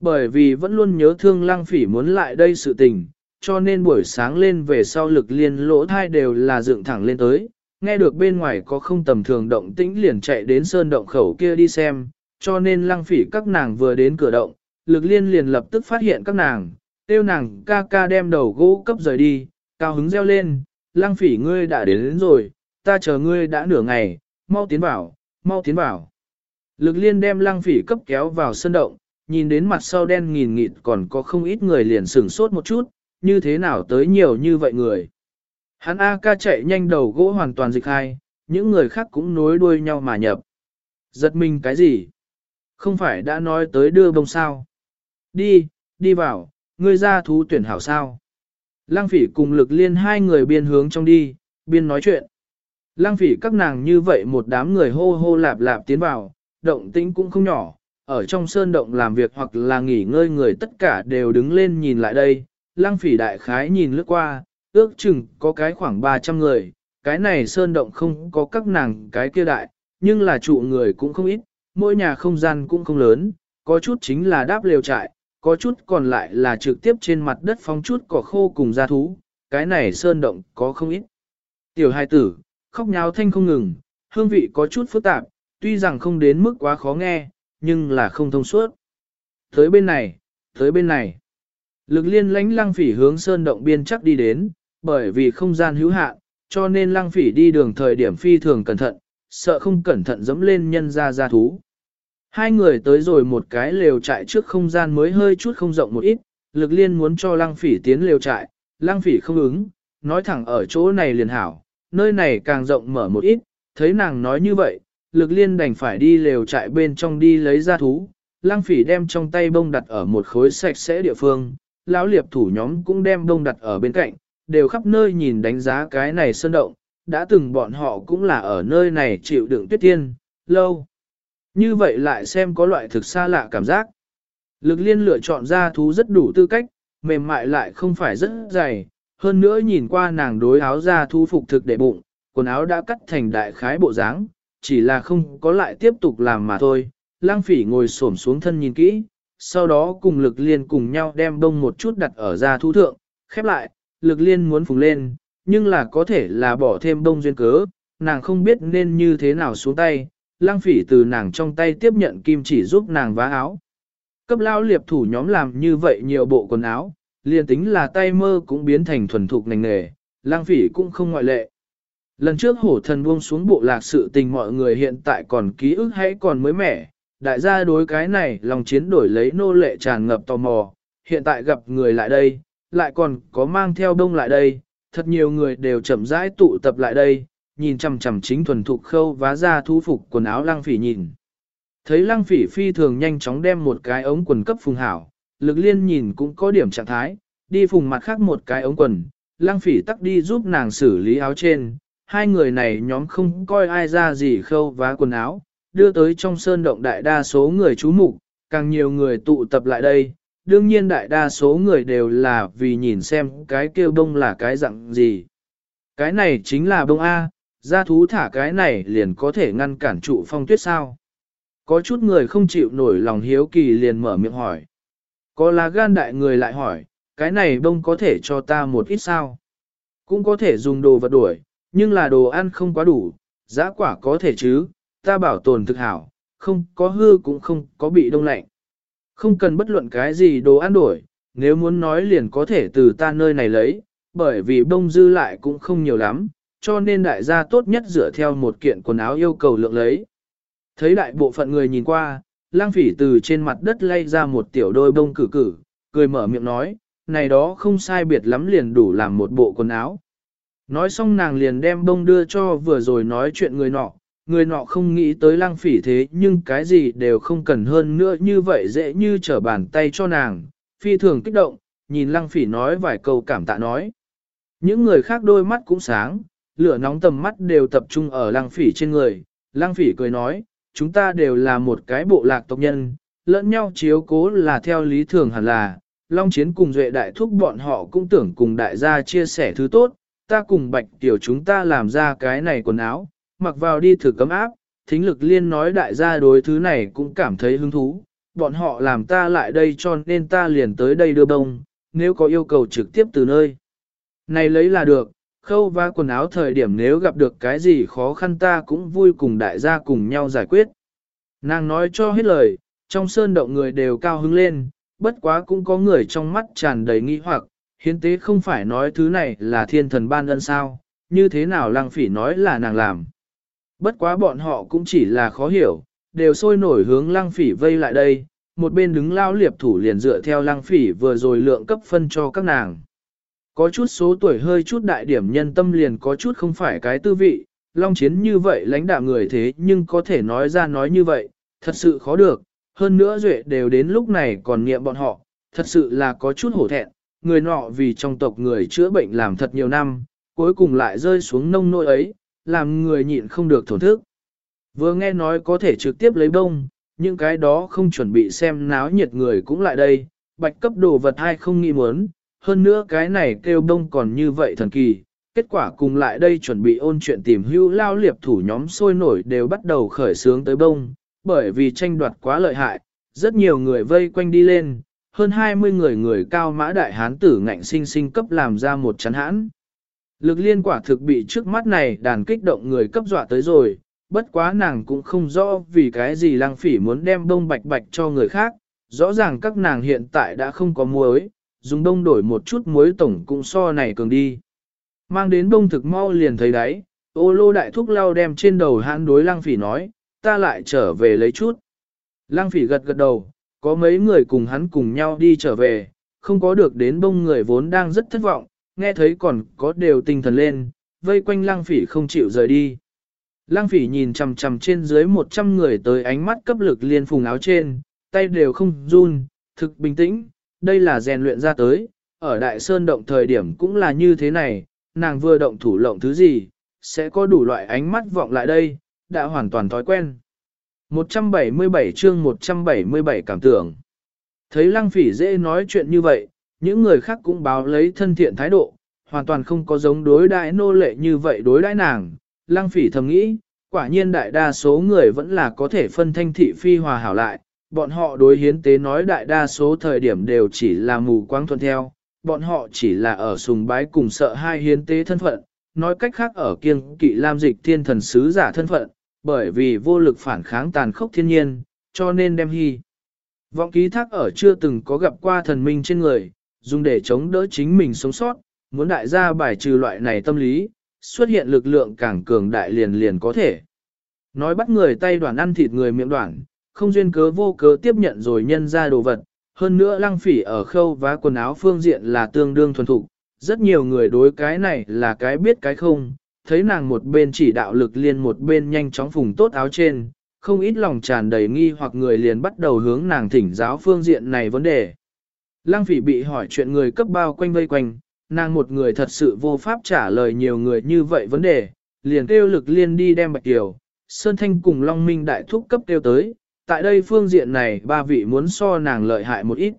Bởi vì vẫn luôn nhớ thương lăng phỉ muốn lại đây sự tình, cho nên buổi sáng lên về sau lực liên lỗ thai đều là dựng thẳng lên tới, nghe được bên ngoài có không tầm thường động tĩnh liền chạy đến sơn động khẩu kia đi xem, cho nên lăng phỉ các nàng vừa đến cửa động, lực liên liền lập tức phát hiện các nàng, tiêu nàng ca ca đem đầu gỗ cấp rời đi, cao hứng reo lên, lăng phỉ ngươi đã đến, đến rồi, ta chờ ngươi đã nửa ngày, mau tiến vào, mau tiến vào. Lực liên đem lăng phỉ cấp kéo vào sân động, nhìn đến mặt sau đen nghìn nghịt còn có không ít người liền sửng sốt một chút, như thế nào tới nhiều như vậy người. Hắn A ca chạy nhanh đầu gỗ hoàn toàn dịch hai, những người khác cũng nối đuôi nhau mà nhập. Giật mình cái gì? Không phải đã nói tới đưa bông sao? Đi, đi vào, ngươi ra thú tuyển hảo sao? Lăng phỉ cùng lực liên hai người biên hướng trong đi, biên nói chuyện. Lăng phỉ các nàng như vậy một đám người hô hô lạp lạp tiến vào, động tĩnh cũng không nhỏ, ở trong sơn động làm việc hoặc là nghỉ ngơi người tất cả đều đứng lên nhìn lại đây. Lăng phỉ đại khái nhìn lướt qua, ước chừng có cái khoảng 300 người, cái này sơn động không có các nàng cái kia đại, nhưng là trụ người cũng không ít, mỗi nhà không gian cũng không lớn, có chút chính là đáp lều trại, có chút còn lại là trực tiếp trên mặt đất phong chút cỏ khô cùng gia thú, cái này sơn động có không ít. Tiểu hai tử, khóc nháo thanh không ngừng, hương vị có chút phức tạp, tuy rằng không đến mức quá khó nghe, nhưng là không thông suốt. Tới bên này, tới bên này. Lực liên lánh lăng phỉ hướng sơn động biên chắc đi đến, bởi vì không gian hữu hạn, cho nên lăng phỉ đi đường thời điểm phi thường cẩn thận, sợ không cẩn thận dẫm lên nhân ra ra thú. Hai người tới rồi một cái lều trại trước không gian mới hơi chút không rộng một ít, lực liên muốn cho lăng phỉ tiến lều trại, lăng phỉ không ứng, nói thẳng ở chỗ này liền hảo, nơi này càng rộng mở một ít, thấy nàng nói như vậy, lực liên đành phải đi lều trại bên trong đi lấy ra thú, lăng phỉ đem trong tay bông đặt ở một khối sạch sẽ địa phương, lão liệp thủ nhóm cũng đem bông đặt ở bên cạnh, đều khắp nơi nhìn đánh giá cái này sơn động, đã từng bọn họ cũng là ở nơi này chịu đựng tuyết tiên, lâu. Như vậy lại xem có loại thực xa lạ cảm giác. Lực liên lựa chọn ra thú rất đủ tư cách, mềm mại lại không phải rất dày, hơn nữa nhìn qua nàng đối áo ra thu phục thực để bụng, quần áo đã cắt thành đại khái bộ dáng, chỉ là không có lại tiếp tục làm mà thôi. Lang phỉ ngồi xổm xuống thân nhìn kỹ, sau đó cùng lực liên cùng nhau đem đông một chút đặt ở ra thú thượng, khép lại, lực liên muốn phùng lên, nhưng là có thể là bỏ thêm đông duyên cớ, nàng không biết nên như thế nào xuống tay, lang phỉ từ nàng trong tay tiếp nhận kim chỉ giúp nàng vá áo. Cấp lao liệp thủ nhóm làm như vậy nhiều bộ quần áo, liền tính là tay mơ cũng biến thành thuần thục nành nghề, lang phỉ cũng không ngoại lệ. Lần trước hổ thần buông xuống bộ lạc sự tình mọi người hiện tại còn ký ức hay còn mới mẻ, đại gia đối cái này lòng chiến đổi lấy nô lệ tràn ngập tò mò, hiện tại gặp người lại đây, lại còn có mang theo đông lại đây, thật nhiều người đều chậm rãi tụ tập lại đây, nhìn chằm chằm chính thuần thục khâu vá ra thu phục quần áo lăng phỉ nhìn. Thấy lăng phỉ phi thường nhanh chóng đem một cái ống quần cấp phùng hảo, lực liên nhìn cũng có điểm trạng thái, đi phùng mặt khác một cái ống quần, lăng phỉ tắc đi giúp nàng xử lý áo trên, hai người này nhóm không coi ai ra gì khâu vá quần áo, đưa tới trong sơn động đại đa số người chú mục, càng nhiều người tụ tập lại đây, đương nhiên đại đa số người đều là vì nhìn xem cái kêu đông là cái dạng gì. Cái này chính là bông A, ra thú thả cái này liền có thể ngăn cản trụ phong tuyết sao. Có chút người không chịu nổi lòng hiếu kỳ liền mở miệng hỏi. Có là gan đại người lại hỏi, cái này bông có thể cho ta một ít sao? Cũng có thể dùng đồ vật đuổi, nhưng là đồ ăn không quá đủ, giá quả có thể chứ, ta bảo tồn thực hảo, không có hư cũng không có bị đông lạnh. Không cần bất luận cái gì đồ ăn đổi, nếu muốn nói liền có thể từ ta nơi này lấy, bởi vì bông dư lại cũng không nhiều lắm, cho nên đại gia tốt nhất dựa theo một kiện quần áo yêu cầu lượng lấy. Thấy đại bộ phận người nhìn qua, lang phỉ từ trên mặt đất lay ra một tiểu đôi bông cử cử, cười mở miệng nói, này đó không sai biệt lắm liền đủ làm một bộ quần áo. Nói xong nàng liền đem bông đưa cho vừa rồi nói chuyện người nọ, người nọ không nghĩ tới lăng phỉ thế nhưng cái gì đều không cần hơn nữa như vậy dễ như trở bàn tay cho nàng, phi thường kích động, nhìn lăng phỉ nói vài câu cảm tạ nói. Những người khác đôi mắt cũng sáng, lửa nóng tầm mắt đều tập trung ở lăng phỉ trên người, lăng phỉ cười nói, chúng ta đều là một cái bộ lạc tộc nhân, lẫn nhau chiếu cố là theo lý thường hẳn là, Long Chiến cùng Duệ Đại Thúc bọn họ cũng tưởng cùng đại gia chia sẻ thứ tốt, ta cùng Bạch Tiểu chúng ta làm ra cái này quần áo, mặc vào đi thử cấm áp, thính lực liên nói đại gia đối thứ này cũng cảm thấy hứng thú, bọn họ làm ta lại đây cho nên ta liền tới đây đưa bông, nếu có yêu cầu trực tiếp từ nơi. Này lấy là được, khâu và quần áo thời điểm nếu gặp được cái gì khó khăn ta cũng vui cùng đại gia cùng nhau giải quyết. Nàng nói cho hết lời, trong sơn động người đều cao hứng lên, bất quá cũng có người trong mắt tràn đầy nghi hoặc, hiến tế không phải nói thứ này là thiên thần ban ân sao, như thế nào lăng phỉ nói là nàng làm. Bất quá bọn họ cũng chỉ là khó hiểu, đều sôi nổi hướng lăng phỉ vây lại đây, một bên đứng lao liệp thủ liền dựa theo lăng phỉ vừa rồi lượng cấp phân cho các nàng. Có chút số tuổi hơi chút đại điểm nhân tâm liền có chút không phải cái tư vị, long chiến như vậy lãnh đạo người thế nhưng có thể nói ra nói như vậy, thật sự khó được, hơn nữa duệ đều đến lúc này còn nghiệm bọn họ, thật sự là có chút hổ thẹn, người nọ vì trong tộc người chữa bệnh làm thật nhiều năm, cuối cùng lại rơi xuống nông nỗi ấy, làm người nhịn không được thổn thức. Vừa nghe nói có thể trực tiếp lấy bông, những cái đó không chuẩn bị xem náo nhiệt người cũng lại đây, bạch cấp đồ vật hay không nghĩ muốn, hơn nữa cái này kêu bông còn như vậy thần kỳ. Kết quả cùng lại đây chuẩn bị ôn chuyện tìm hưu lao liệp thủ nhóm sôi nổi đều bắt đầu khởi sướng tới bông, bởi vì tranh đoạt quá lợi hại, rất nhiều người vây quanh đi lên, hơn 20 người người cao mã đại hán tử ngạnh sinh sinh cấp làm ra một chắn hãn. Lực liên quả thực bị trước mắt này đàn kích động người cấp dọa tới rồi, bất quá nàng cũng không rõ vì cái gì Lang phỉ muốn đem đông bạch bạch cho người khác, rõ ràng các nàng hiện tại đã không có muối, dùng đông đổi một chút muối tổng cũng so này cường đi. Mang đến đông thực mau liền thấy đấy, ô lô đại thúc lao đem trên đầu hãn đối Lang phỉ nói, ta lại trở về lấy chút. Lang phỉ gật gật đầu, có mấy người cùng hắn cùng nhau đi trở về, không có được đến bông người vốn đang rất thất vọng, nghe thấy còn có đều tinh thần lên, vây quanh Lang phỉ không chịu rời đi. Lang phỉ nhìn chằm chằm trên dưới 100 người tới ánh mắt cấp lực liên phùng áo trên, tay đều không run, thực bình tĩnh, đây là rèn luyện ra tới, ở Đại Sơn động thời điểm cũng là như thế này, nàng vừa động thủ lộng thứ gì, sẽ có đủ loại ánh mắt vọng lại đây, đã hoàn toàn thói quen. 177 chương 177 cảm tưởng. Thấy lăng phỉ dễ nói chuyện như vậy, những người khác cũng báo lấy thân thiện thái độ, hoàn toàn không có giống đối đại nô lệ như vậy đối đãi nàng. Lăng phỉ thầm nghĩ, quả nhiên đại đa số người vẫn là có thể phân thanh thị phi hòa hảo lại, bọn họ đối hiến tế nói đại đa số thời điểm đều chỉ là mù quáng thuận theo, bọn họ chỉ là ở sùng bái cùng sợ hai hiến tế thân phận, nói cách khác ở kiêng kỵ lam dịch thiên thần sứ giả thân phận, bởi vì vô lực phản kháng tàn khốc thiên nhiên, cho nên đem hy. Vọng ký thác ở chưa từng có gặp qua thần minh trên người, dùng để chống đỡ chính mình sống sót, muốn đại gia bài trừ loại này tâm lý, xuất hiện lực lượng càng cường đại liền liền có thể. Nói bắt người tay đoàn ăn thịt người miệng đoàn, không duyên cớ vô cớ tiếp nhận rồi nhân ra đồ vật, hơn nữa lăng phỉ ở khâu vá quần áo phương diện là tương đương thuần thục, rất nhiều người đối cái này là cái biết cái không, thấy nàng một bên chỉ đạo lực liên một bên nhanh chóng phùng tốt áo trên, không ít lòng tràn đầy nghi hoặc người liền bắt đầu hướng nàng thỉnh giáo phương diện này vấn đề. Lăng phỉ bị hỏi chuyện người cấp bao quanh vây quanh, nàng một người thật sự vô pháp trả lời nhiều người như vậy vấn đề, liền kêu lực liên đi đem bạch tiểu, Sơn Thanh cùng Long Minh đại thúc cấp kêu tới, tại đây phương diện này ba vị muốn so nàng lợi hại một ít.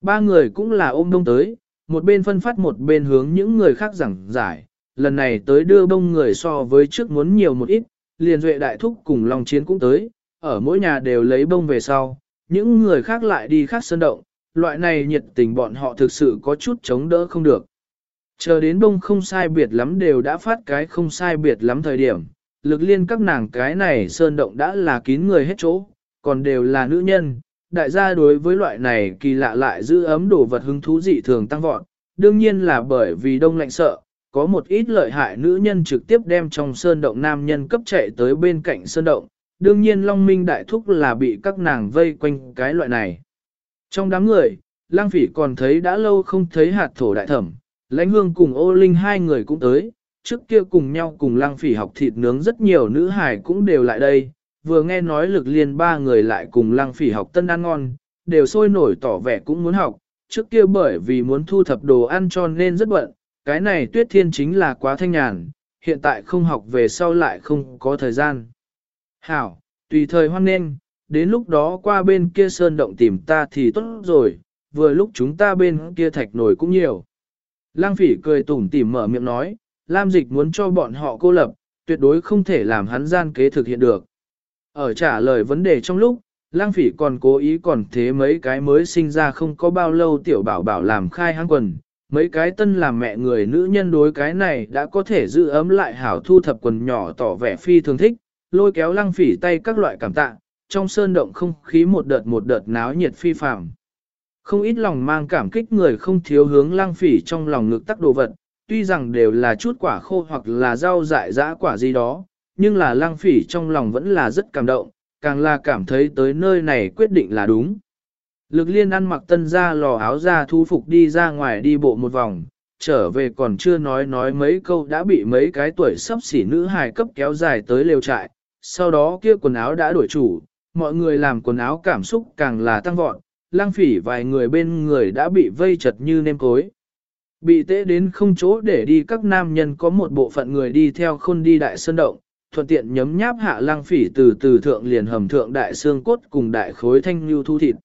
Ba người cũng là ôm đông tới, một bên phân phát một bên hướng những người khác giảng giải, lần này tới đưa bông người so với trước muốn nhiều một ít, liền duệ đại thúc cùng Long Chiến cũng tới, ở mỗi nhà đều lấy bông về sau, những người khác lại đi khác sơn động, loại này nhiệt tình bọn họ thực sự có chút chống đỡ không được. Chờ đến bông không sai biệt lắm đều đã phát cái không sai biệt lắm thời điểm, lực liên các nàng cái này sơn động đã là kín người hết chỗ, còn đều là nữ nhân, đại gia đối với loại này kỳ lạ lại giữ ấm đồ vật hứng thú dị thường tăng vọt, đương nhiên là bởi vì đông lạnh sợ, có một ít lợi hại nữ nhân trực tiếp đem trong sơn động nam nhân cấp chạy tới bên cạnh sơn động, đương nhiên Long Minh Đại Thúc là bị các nàng vây quanh cái loại này. Trong đám người, Lang Phỉ còn thấy đã lâu không thấy hạt thổ đại thẩm, lãnh hương cùng ô linh hai người cũng tới, trước kia cùng nhau cùng Lang Phỉ học thịt nướng rất nhiều nữ hài cũng đều lại đây, vừa nghe nói lực liên ba người lại cùng Lang Phỉ học tân ăn ngon, đều sôi nổi tỏ vẻ cũng muốn học, trước kia bởi vì muốn thu thập đồ ăn cho nên rất bận, cái này tuyết thiên chính là quá thanh nhàn, hiện tại không học về sau lại không có thời gian. Hảo, tùy thời hoan nên đến lúc đó qua bên kia sơn động tìm ta thì tốt rồi, vừa lúc chúng ta bên kia thạch nổi cũng nhiều. Lang phỉ cười tủm tỉm mở miệng nói, Lam dịch muốn cho bọn họ cô lập, tuyệt đối không thể làm hắn gian kế thực hiện được. Ở trả lời vấn đề trong lúc, Lang phỉ còn cố ý còn thế mấy cái mới sinh ra không có bao lâu tiểu bảo bảo làm khai hang quần, mấy cái tân làm mẹ người nữ nhân đối cái này đã có thể giữ ấm lại hảo thu thập quần nhỏ tỏ vẻ phi thường thích, lôi kéo lăng phỉ tay các loại cảm tạ, trong sơn động không khí một đợt một đợt náo nhiệt phi phàm. Không ít lòng mang cảm kích người không thiếu hướng lăng phỉ trong lòng ngực tắc đồ vật, tuy rằng đều là chút quả khô hoặc là rau dại dã quả gì đó, nhưng là lăng phỉ trong lòng vẫn là rất cảm động, càng là cảm thấy tới nơi này quyết định là đúng. Lực liên ăn mặc tân ra lò áo ra thu phục đi ra ngoài đi bộ một vòng, trở về còn chưa nói nói mấy câu đã bị mấy cái tuổi sắp xỉ nữ hài cấp kéo dài tới lều trại, sau đó kia quần áo đã đổi chủ, mọi người làm quần áo cảm xúc càng là tăng vọt, lang phỉ vài người bên người đã bị vây chật như nêm cối. Bị tế đến không chỗ để đi các nam nhân có một bộ phận người đi theo khôn đi đại sơn động, thuận tiện nhấm nháp hạ lang phỉ từ từ thượng liền hầm thượng đại xương cốt cùng đại khối thanh lưu thu thịt.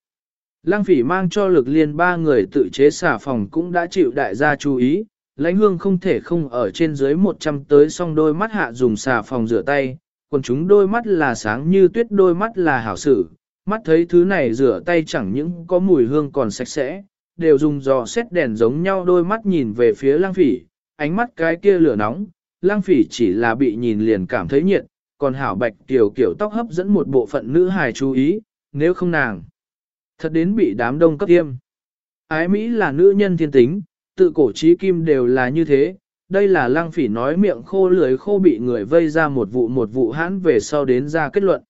Lang phỉ mang cho lực liên ba người tự chế xà phòng cũng đã chịu đại gia chú ý, lãnh hương không thể không ở trên dưới 100 tới song đôi mắt hạ dùng xà phòng rửa tay, còn chúng đôi mắt là sáng như tuyết đôi mắt là hảo sử, mắt thấy thứ này rửa tay chẳng những có mùi hương còn sạch sẽ, đều dùng dò xét đèn giống nhau đôi mắt nhìn về phía lang phỉ, ánh mắt cái kia lửa nóng, lang phỉ chỉ là bị nhìn liền cảm thấy nhiệt, còn hảo bạch tiểu kiểu tóc hấp dẫn một bộ phận nữ hài chú ý, nếu không nàng. Thật đến bị đám đông cấp tiêm. Ái Mỹ là nữ nhân thiên tính, tự cổ trí kim đều là như thế, đây là lang phỉ nói miệng khô lưới khô bị người vây ra một vụ một vụ hãn về sau đến ra kết luận.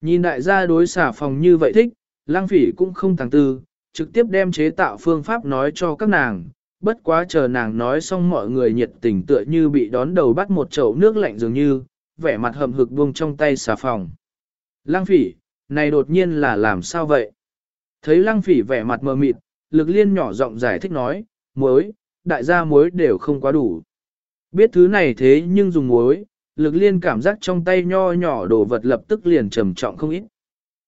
Nhìn đại gia đối xả phòng như vậy thích, lang phỉ cũng không thằng tư, trực tiếp đem chế tạo phương pháp nói cho các nàng, bất quá chờ nàng nói xong mọi người nhiệt tình tựa như bị đón đầu bắt một chậu nước lạnh dường như, vẻ mặt hầm hực buông trong tay xà phòng. Lang phỉ, này đột nhiên là làm sao vậy? Thấy lăng phỉ vẻ mặt mờ mịt, lực liên nhỏ giọng giải thích nói, muối, đại gia muối đều không quá đủ. Biết thứ này thế nhưng dùng muối, lực liên cảm giác trong tay nho nhỏ đồ vật lập tức liền trầm trọng không ít.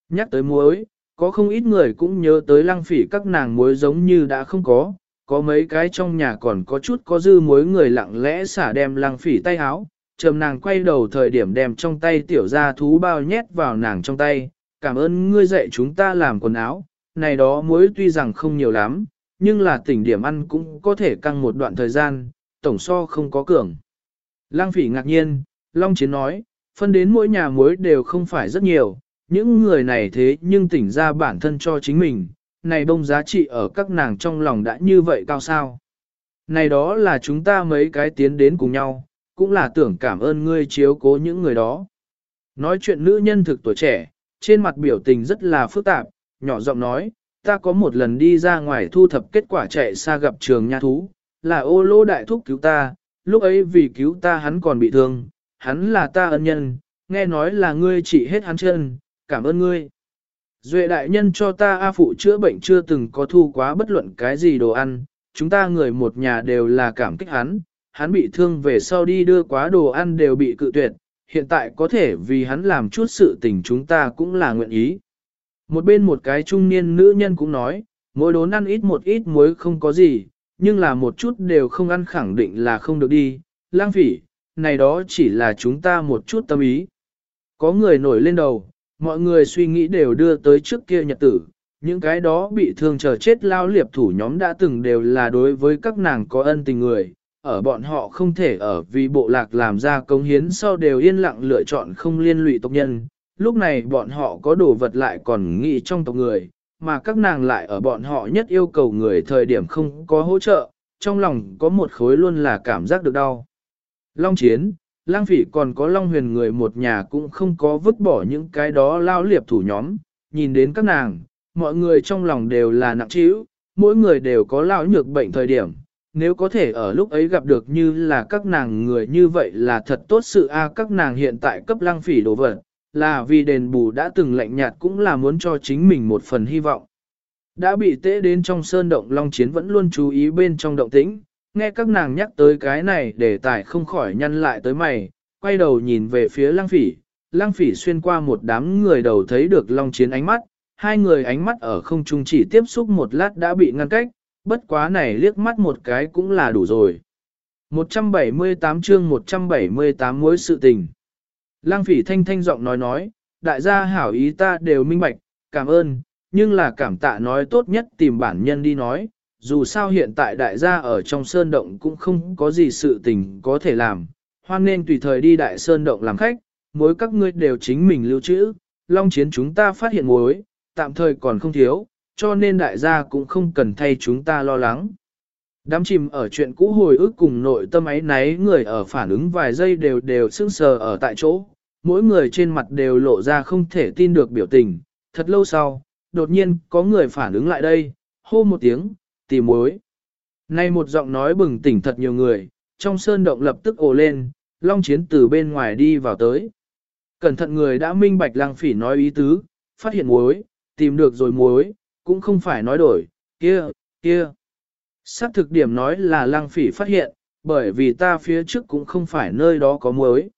Nhắc tới muối, có không ít người cũng nhớ tới lăng phỉ các nàng muối giống như đã không có, có mấy cái trong nhà còn có chút có dư muối người lặng lẽ xả đem lăng phỉ tay áo, trầm nàng quay đầu thời điểm đem trong tay tiểu ra thú bao nhét vào nàng trong tay, cảm ơn ngươi dạy chúng ta làm quần áo, này đó muối tuy rằng không nhiều lắm, nhưng là tỉnh điểm ăn cũng có thể căng một đoạn thời gian, tổng so không có cường. Lang phỉ ngạc nhiên, Long Chiến nói, phân đến mỗi nhà muối đều không phải rất nhiều, những người này thế nhưng tỉnh ra bản thân cho chính mình, này đông giá trị ở các nàng trong lòng đã như vậy cao sao. Này đó là chúng ta mấy cái tiến đến cùng nhau, cũng là tưởng cảm ơn ngươi chiếu cố những người đó. Nói chuyện nữ nhân thực tuổi trẻ, trên mặt biểu tình rất là phức tạp, nhỏ giọng nói, ta có một lần đi ra ngoài thu thập kết quả chạy xa gặp trường nha thú, là ô lô đại thúc cứu ta, lúc ấy vì cứu ta hắn còn bị thương, hắn là ta ân nhân, nghe nói là ngươi trị hết hắn chân, cảm ơn ngươi. Duệ đại nhân cho ta A phụ chữa bệnh chưa từng có thu quá bất luận cái gì đồ ăn, chúng ta người một nhà đều là cảm kích hắn, hắn bị thương về sau đi đưa quá đồ ăn đều bị cự tuyệt, hiện tại có thể vì hắn làm chút sự tình chúng ta cũng là nguyện ý. Một bên một cái trung niên nữ nhân cũng nói, mỗi đốn ăn ít một ít muối không có gì, nhưng là một chút đều không ăn khẳng định là không được đi, lang phỉ, này đó chỉ là chúng ta một chút tâm ý. Có người nổi lên đầu, mọi người suy nghĩ đều đưa tới trước kia nhật tử, những cái đó bị thương chờ chết lao liệp thủ nhóm đã từng đều là đối với các nàng có ân tình người, ở bọn họ không thể ở vì bộ lạc làm ra công hiến sau đều yên lặng lựa chọn không liên lụy tộc nhân, lúc này bọn họ có đồ vật lại còn nghĩ trong tộc người, mà các nàng lại ở bọn họ nhất yêu cầu người thời điểm không có hỗ trợ, trong lòng có một khối luôn là cảm giác được đau. Long chiến, lang phỉ còn có long huyền người một nhà cũng không có vứt bỏ những cái đó lao liệp thủ nhóm, nhìn đến các nàng, mọi người trong lòng đều là nặng trĩu, mỗi người đều có lao nhược bệnh thời điểm. Nếu có thể ở lúc ấy gặp được như là các nàng người như vậy là thật tốt sự a các nàng hiện tại cấp lang phỉ đồ vật, là vì đền bù đã từng lạnh nhạt cũng là muốn cho chính mình một phần hy vọng. Đã bị tế đến trong sơn động Long Chiến vẫn luôn chú ý bên trong động tĩnh, nghe các nàng nhắc tới cái này để tài không khỏi nhăn lại tới mày, quay đầu nhìn về phía lang phỉ, lang phỉ xuyên qua một đám người đầu thấy được Long Chiến ánh mắt, hai người ánh mắt ở không trung chỉ tiếp xúc một lát đã bị ngăn cách, bất quá này liếc mắt một cái cũng là đủ rồi. 178 chương 178 mối sự tình. Lang phỉ thanh thanh giọng nói nói, đại gia hảo ý ta đều minh bạch, cảm ơn, nhưng là cảm tạ nói tốt nhất tìm bản nhân đi nói, dù sao hiện tại đại gia ở trong sơn động cũng không có gì sự tình có thể làm, hoan nên tùy thời đi đại sơn động làm khách, mối các ngươi đều chính mình lưu trữ, long chiến chúng ta phát hiện mối, tạm thời còn không thiếu, cho nên đại gia cũng không cần thay chúng ta lo lắng. Đám chìm ở chuyện cũ hồi ức cùng nội tâm ấy náy người ở phản ứng vài giây đều đều sững sờ ở tại chỗ, mỗi người trên mặt đều lộ ra không thể tin được biểu tình. Thật lâu sau, đột nhiên có người phản ứng lại đây, hô một tiếng, tìm mối. Nay một giọng nói bừng tỉnh thật nhiều người, trong sơn động lập tức ồ lên, long chiến từ bên ngoài đi vào tới. Cẩn thận người đã minh bạch lang phỉ nói ý tứ, phát hiện muối, tìm được rồi muối, cũng không phải nói đổi, kia, kia. Xác thực điểm nói là lang phỉ phát hiện, bởi vì ta phía trước cũng không phải nơi đó có muối.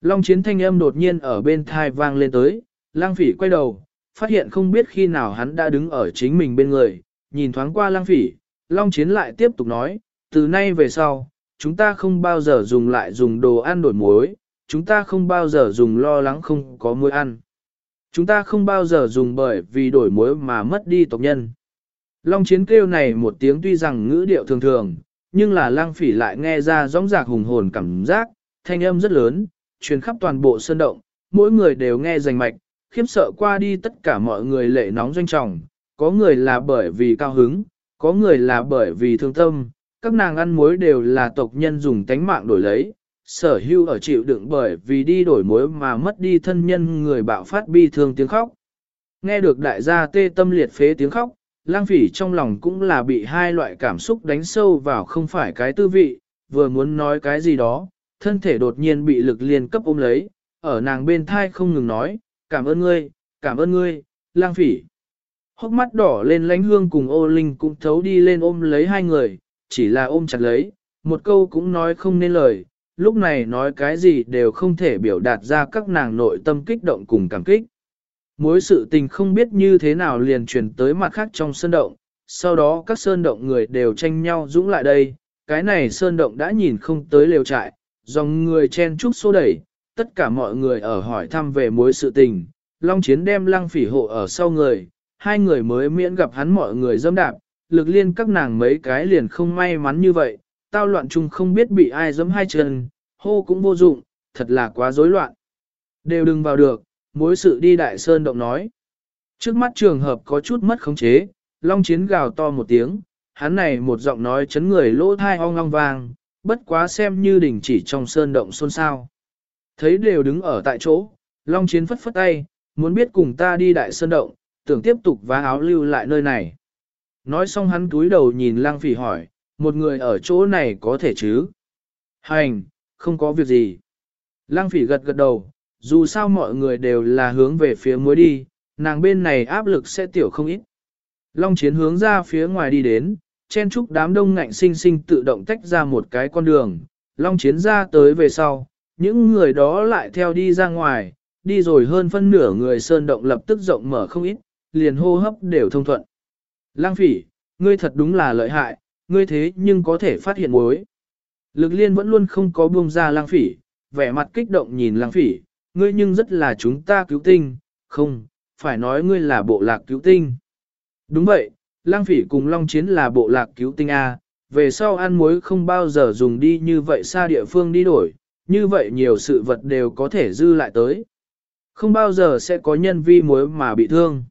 Long chiến thanh âm đột nhiên ở bên thai vang lên tới, lang phỉ quay đầu, phát hiện không biết khi nào hắn đã đứng ở chính mình bên người, nhìn thoáng qua lang phỉ, long chiến lại tiếp tục nói, từ nay về sau, chúng ta không bao giờ dùng lại dùng đồ ăn đổi muối, chúng ta không bao giờ dùng lo lắng không có muối ăn. Chúng ta không bao giờ dùng bởi vì đổi muối mà mất đi tộc nhân. Long chiến kêu này một tiếng tuy rằng ngữ điệu thường thường, nhưng là lang phỉ lại nghe ra rõ rạc hùng hồn cảm giác, thanh âm rất lớn, truyền khắp toàn bộ sơn động, mỗi người đều nghe rành mạch, khiếp sợ qua đi tất cả mọi người lệ nóng doanh trọng, có người là bởi vì cao hứng, có người là bởi vì thương tâm, các nàng ăn muối đều là tộc nhân dùng tánh mạng đổi lấy, sở hưu ở chịu đựng bởi vì đi đổi muối mà mất đi thân nhân người bạo phát bi thương tiếng khóc. Nghe được đại gia tê tâm liệt phế tiếng khóc, lang phỉ trong lòng cũng là bị hai loại cảm xúc đánh sâu vào không phải cái tư vị, vừa muốn nói cái gì đó, thân thể đột nhiên bị lực liên cấp ôm lấy, ở nàng bên thai không ngừng nói, cảm ơn ngươi, cảm ơn ngươi, lang phỉ. Hốc mắt đỏ lên lánh hương cùng ô linh cũng thấu đi lên ôm lấy hai người, chỉ là ôm chặt lấy, một câu cũng nói không nên lời, lúc này nói cái gì đều không thể biểu đạt ra các nàng nội tâm kích động cùng cảm kích. Mối sự tình không biết như thế nào liền truyền tới mặt khác trong sơn động, sau đó các sơn động người đều tranh nhau dũng lại đây, cái này sơn động đã nhìn không tới lều trại, dòng người chen chúc xô đẩy, tất cả mọi người ở hỏi thăm về mối sự tình, Long Chiến đem lăng phỉ hộ ở sau người, hai người mới miễn gặp hắn mọi người dâm đạp, lực liên các nàng mấy cái liền không may mắn như vậy, tao loạn chung không biết bị ai dẫm hai chân, hô cũng vô dụng, thật là quá rối loạn. Đều đừng vào được, mối sự đi đại sơn động nói. Trước mắt trường hợp có chút mất khống chế, Long Chiến gào to một tiếng, hắn này một giọng nói chấn người lỗ thai ong long vàng bất quá xem như đỉnh chỉ trong sơn động xôn xao. Thấy đều đứng ở tại chỗ, Long Chiến phất phất tay, muốn biết cùng ta đi đại sơn động, tưởng tiếp tục vá áo lưu lại nơi này. Nói xong hắn túi đầu nhìn lang phỉ hỏi, một người ở chỗ này có thể chứ? Hành, không có việc gì. Lang phỉ gật gật đầu, dù sao mọi người đều là hướng về phía muối đi, nàng bên này áp lực sẽ tiểu không ít. Long chiến hướng ra phía ngoài đi đến, chen trúc đám đông ngạnh sinh sinh tự động tách ra một cái con đường. Long chiến ra tới về sau, những người đó lại theo đi ra ngoài, đi rồi hơn phân nửa người sơn động lập tức rộng mở không ít, liền hô hấp đều thông thuận. Lang phỉ, ngươi thật đúng là lợi hại, ngươi thế nhưng có thể phát hiện mối. Lực liên vẫn luôn không có buông ra lang phỉ, vẻ mặt kích động nhìn lang phỉ, ngươi nhưng rất là chúng ta cứu tinh, không, phải nói ngươi là bộ lạc cứu tinh. Đúng vậy, lang phỉ cùng long chiến là bộ lạc cứu tinh A, về sau ăn muối không bao giờ dùng đi như vậy xa địa phương đi đổi, như vậy nhiều sự vật đều có thể dư lại tới. Không bao giờ sẽ có nhân vi muối mà bị thương.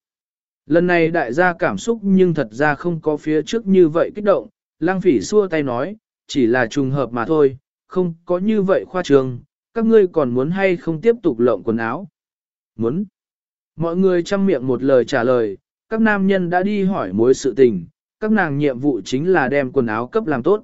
Lần này đại gia cảm xúc nhưng thật ra không có phía trước như vậy kích động, lang phỉ xua tay nói, chỉ là trùng hợp mà thôi, không có như vậy khoa trường, các ngươi còn muốn hay không tiếp tục lộng quần áo? Muốn. Mọi người chăm miệng một lời trả lời, các nam nhân đã đi hỏi mối sự tình, các nàng nhiệm vụ chính là đem quần áo cấp làm tốt.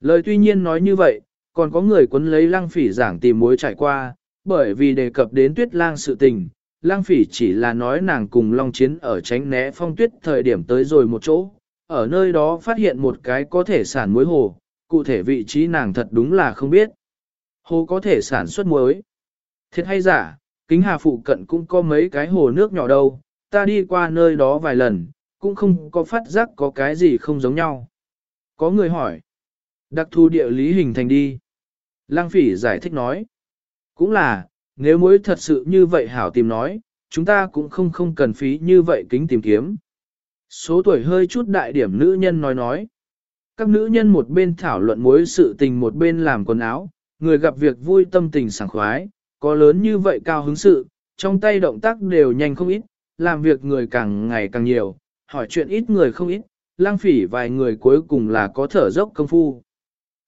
Lời tuy nhiên nói như vậy, còn có người quấn lấy lăng phỉ giảng tìm mối trải qua, bởi vì đề cập đến tuyết lang sự tình, lăng phỉ chỉ là nói nàng cùng long chiến ở tránh né phong tuyết thời điểm tới rồi một chỗ, ở nơi đó phát hiện một cái có thể sản muối hồ, cụ thể vị trí nàng thật đúng là không biết. Hồ có thể sản xuất muối. Thiệt hay giả, kính hà phụ cận cũng có mấy cái hồ nước nhỏ đâu, ta đi qua nơi đó vài lần, cũng không có phát giác có cái gì không giống nhau. Có người hỏi, đặc thù địa lý hình thành đi. Lang phỉ giải thích nói, cũng là, nếu muối thật sự như vậy hảo tìm nói, chúng ta cũng không không cần phí như vậy kính tìm kiếm. Số tuổi hơi chút đại điểm nữ nhân nói nói. Các nữ nhân một bên thảo luận mối sự tình một bên làm quần áo, người gặp việc vui tâm tình sảng khoái, có lớn như vậy cao hứng sự, trong tay động tác đều nhanh không ít, làm việc người càng ngày càng nhiều, hỏi chuyện ít người không ít, lang phỉ vài người cuối cùng là có thở dốc công phu.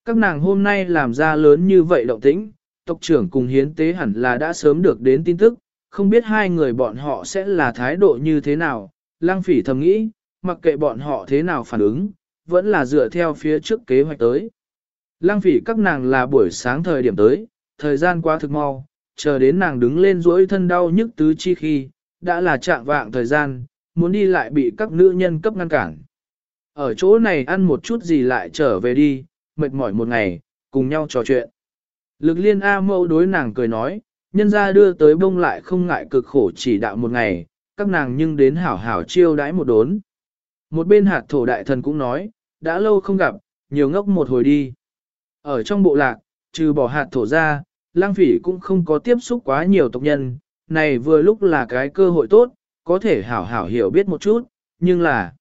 Các nàng hôm nay làm ra lớn như vậy động tĩnh, tộc trưởng cùng hiến tế hẳn là đã sớm được đến tin tức, không biết hai người bọn họ sẽ là thái độ như thế nào, lang phỉ thầm nghĩ, mặc kệ bọn họ thế nào phản ứng, vẫn là dựa theo phía trước kế hoạch tới lăng phỉ các nàng là buổi sáng thời điểm tới, thời gian quá thực mau, chờ đến nàng đứng lên duỗi thân đau nhức tứ chi khi, đã là trạng vạng thời gian, muốn đi lại bị các nữ nhân cấp ngăn cản. Ở chỗ này ăn một chút gì lại trở về đi, mệt mỏi một ngày, cùng nhau trò chuyện. Lực liên A mâu đối nàng cười nói, nhân ra đưa tới bông lại không ngại cực khổ chỉ đạo một ngày, các nàng nhưng đến hảo hảo chiêu đãi một đốn. Một bên hạt thổ đại thần cũng nói, đã lâu không gặp, nhiều ngốc một hồi đi. Ở trong bộ lạc, trừ bỏ hạt thổ ra, lang phỉ cũng không có tiếp xúc quá nhiều tộc nhân, này vừa lúc là cái cơ hội tốt, có thể hảo hảo hiểu biết một chút, nhưng là...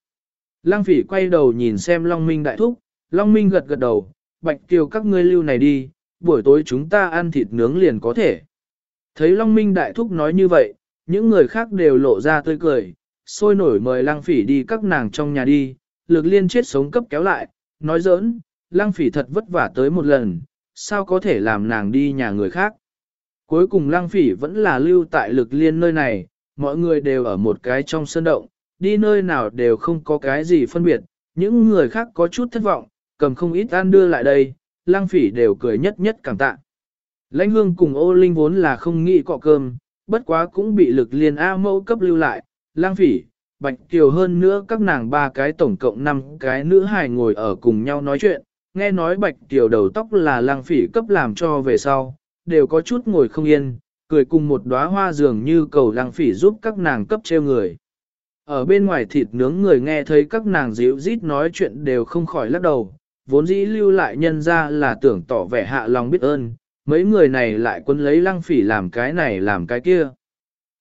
Lang phỉ quay đầu nhìn xem Long Minh đại thúc, Long Minh gật gật đầu, bạch kiều các ngươi lưu này đi, buổi tối chúng ta ăn thịt nướng liền có thể. Thấy Long Minh đại thúc nói như vậy, những người khác đều lộ ra tươi cười, sôi nổi mời lang phỉ đi các nàng trong nhà đi, lực liên chết sống cấp kéo lại, nói giỡn, lang phỉ thật vất vả tới một lần, sao có thể làm nàng đi nhà người khác. Cuối cùng lang phỉ vẫn là lưu tại lực liên nơi này, mọi người đều ở một cái trong sân động, đi nơi nào đều không có cái gì phân biệt, những người khác có chút thất vọng, cầm không ít ăn đưa lại đây, lang phỉ đều cười nhất nhất cảm tạ. Lãnh hương cùng ô linh vốn là không nghĩ cọ cơm, bất quá cũng bị lực liên A mẫu cấp lưu lại, lang phỉ, bạch kiều hơn nữa các nàng ba cái tổng cộng năm cái nữ hài ngồi ở cùng nhau nói chuyện, nghe nói bạch tiểu đầu tóc là lang phỉ cấp làm cho về sau, đều có chút ngồi không yên, cười cùng một đóa hoa dường như cầu lang phỉ giúp các nàng cấp treo người. Ở bên ngoài thịt nướng người nghe thấy các nàng dịu rít nói chuyện đều không khỏi lắc đầu, vốn dĩ lưu lại nhân ra là tưởng tỏ vẻ hạ lòng biết ơn, mấy người này lại quân lấy lăng phỉ làm cái này làm cái kia.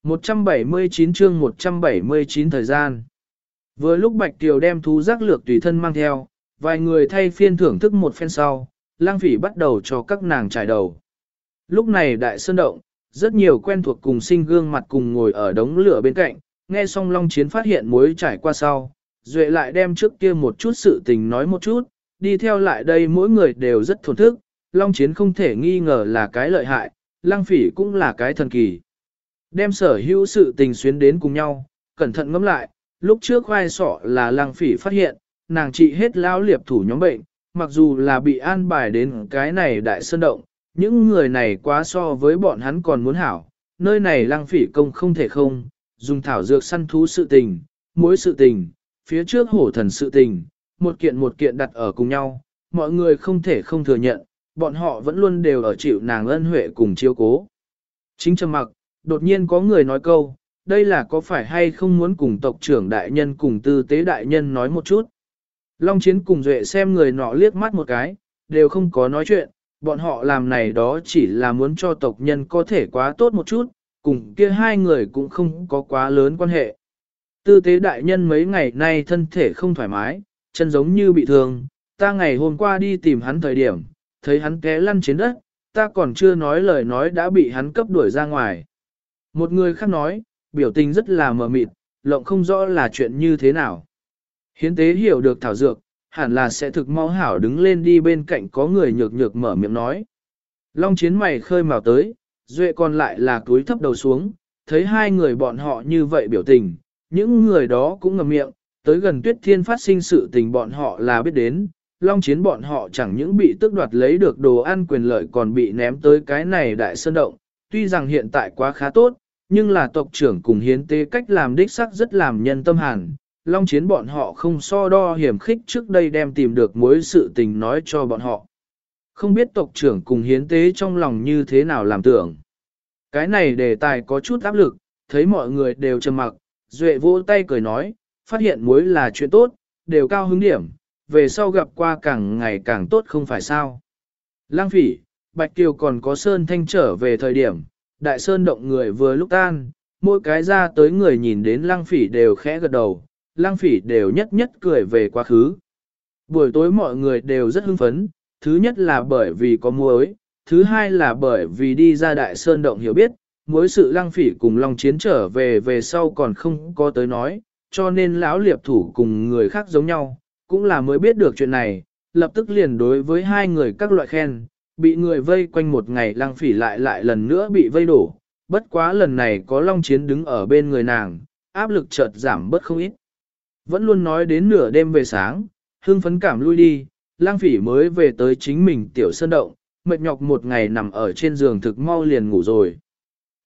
179 chương 179 thời gian. Vừa lúc Bạch tiều đem thú giác lược tùy thân mang theo, vài người thay phiên thưởng thức một phen sau, lang phỉ bắt đầu cho các nàng trải đầu. Lúc này đại sơn động, rất nhiều quen thuộc cùng sinh gương mặt cùng ngồi ở đống lửa bên cạnh, nghe xong Long Chiến phát hiện mối trải qua sau, Duệ lại đem trước kia một chút sự tình nói một chút, đi theo lại đây mỗi người đều rất thổn thức, Long Chiến không thể nghi ngờ là cái lợi hại, lang phỉ cũng là cái thần kỳ. Đem sở hữu sự tình xuyến đến cùng nhau, cẩn thận ngẫm lại, lúc trước khoai sọ là lang phỉ phát hiện, nàng trị hết lao liệp thủ nhóm bệnh, mặc dù là bị an bài đến cái này đại sơn động, những người này quá so với bọn hắn còn muốn hảo, nơi này lang phỉ công không thể không, dùng thảo dược săn thú sự tình, mối sự tình, phía trước hổ thần sự tình, một kiện một kiện đặt ở cùng nhau, mọi người không thể không thừa nhận, bọn họ vẫn luôn đều ở chịu nàng ân huệ cùng chiêu cố. Chính trầm mặc, đột nhiên có người nói câu, đây là có phải hay không muốn cùng tộc trưởng đại nhân cùng tư tế đại nhân nói một chút. Long chiến cùng duệ xem người nọ liếc mắt một cái, đều không có nói chuyện, bọn họ làm này đó chỉ là muốn cho tộc nhân có thể quá tốt một chút, cùng kia hai người cũng không có quá lớn quan hệ. Tư tế đại nhân mấy ngày nay thân thể không thoải mái, chân giống như bị thương, ta ngày hôm qua đi tìm hắn thời điểm, thấy hắn té lăn trên đất, ta còn chưa nói lời nói đã bị hắn cấp đuổi ra ngoài. Một người khác nói, biểu tình rất là mờ mịt, lộng không rõ là chuyện như thế nào. Hiến tế hiểu được thảo dược, hẳn là sẽ thực mau hảo đứng lên đi bên cạnh có người nhược nhược mở miệng nói. Long chiến mày khơi mào tới, duệ còn lại là túi thấp đầu xuống, thấy hai người bọn họ như vậy biểu tình, những người đó cũng ngầm miệng, tới gần tuyết thiên phát sinh sự tình bọn họ là biết đến, long chiến bọn họ chẳng những bị tước đoạt lấy được đồ ăn quyền lợi còn bị ném tới cái này đại sơn động, tuy rằng hiện tại quá khá tốt, nhưng là tộc trưởng cùng hiến tế cách làm đích sắc rất làm nhân tâm hàn. Long chiến bọn họ không so đo hiểm khích trước đây đem tìm được mối sự tình nói cho bọn họ. Không biết tộc trưởng cùng hiến tế trong lòng như thế nào làm tưởng. Cái này đề tài có chút áp lực, thấy mọi người đều trầm mặc, Duệ vỗ tay cười nói, phát hiện mối là chuyện tốt, đều cao hứng điểm, về sau gặp qua càng ngày càng tốt không phải sao. Lang phỉ, Bạch Kiều còn có Sơn Thanh trở về thời điểm, Đại Sơn động người vừa lúc tan, mỗi cái ra tới người nhìn đến Lang phỉ đều khẽ gật đầu, Lang phỉ đều nhất nhất cười về quá khứ. Buổi tối mọi người đều rất hưng phấn, thứ nhất là bởi vì có muối, thứ hai là bởi vì đi ra Đại Sơn động hiểu biết, mối sự Lang phỉ cùng Long Chiến trở về về sau còn không có tới nói, cho nên lão liệp thủ cùng người khác giống nhau, cũng là mới biết được chuyện này, lập tức liền đối với hai người các loại khen, bị người vây quanh một ngày lăng phỉ lại lại lần nữa bị vây đổ, bất quá lần này có long chiến đứng ở bên người nàng, áp lực chợt giảm bớt không ít. Vẫn luôn nói đến nửa đêm về sáng, hương phấn cảm lui đi, lang phỉ mới về tới chính mình tiểu sơn động, mệt nhọc một ngày nằm ở trên giường thực mau liền ngủ rồi.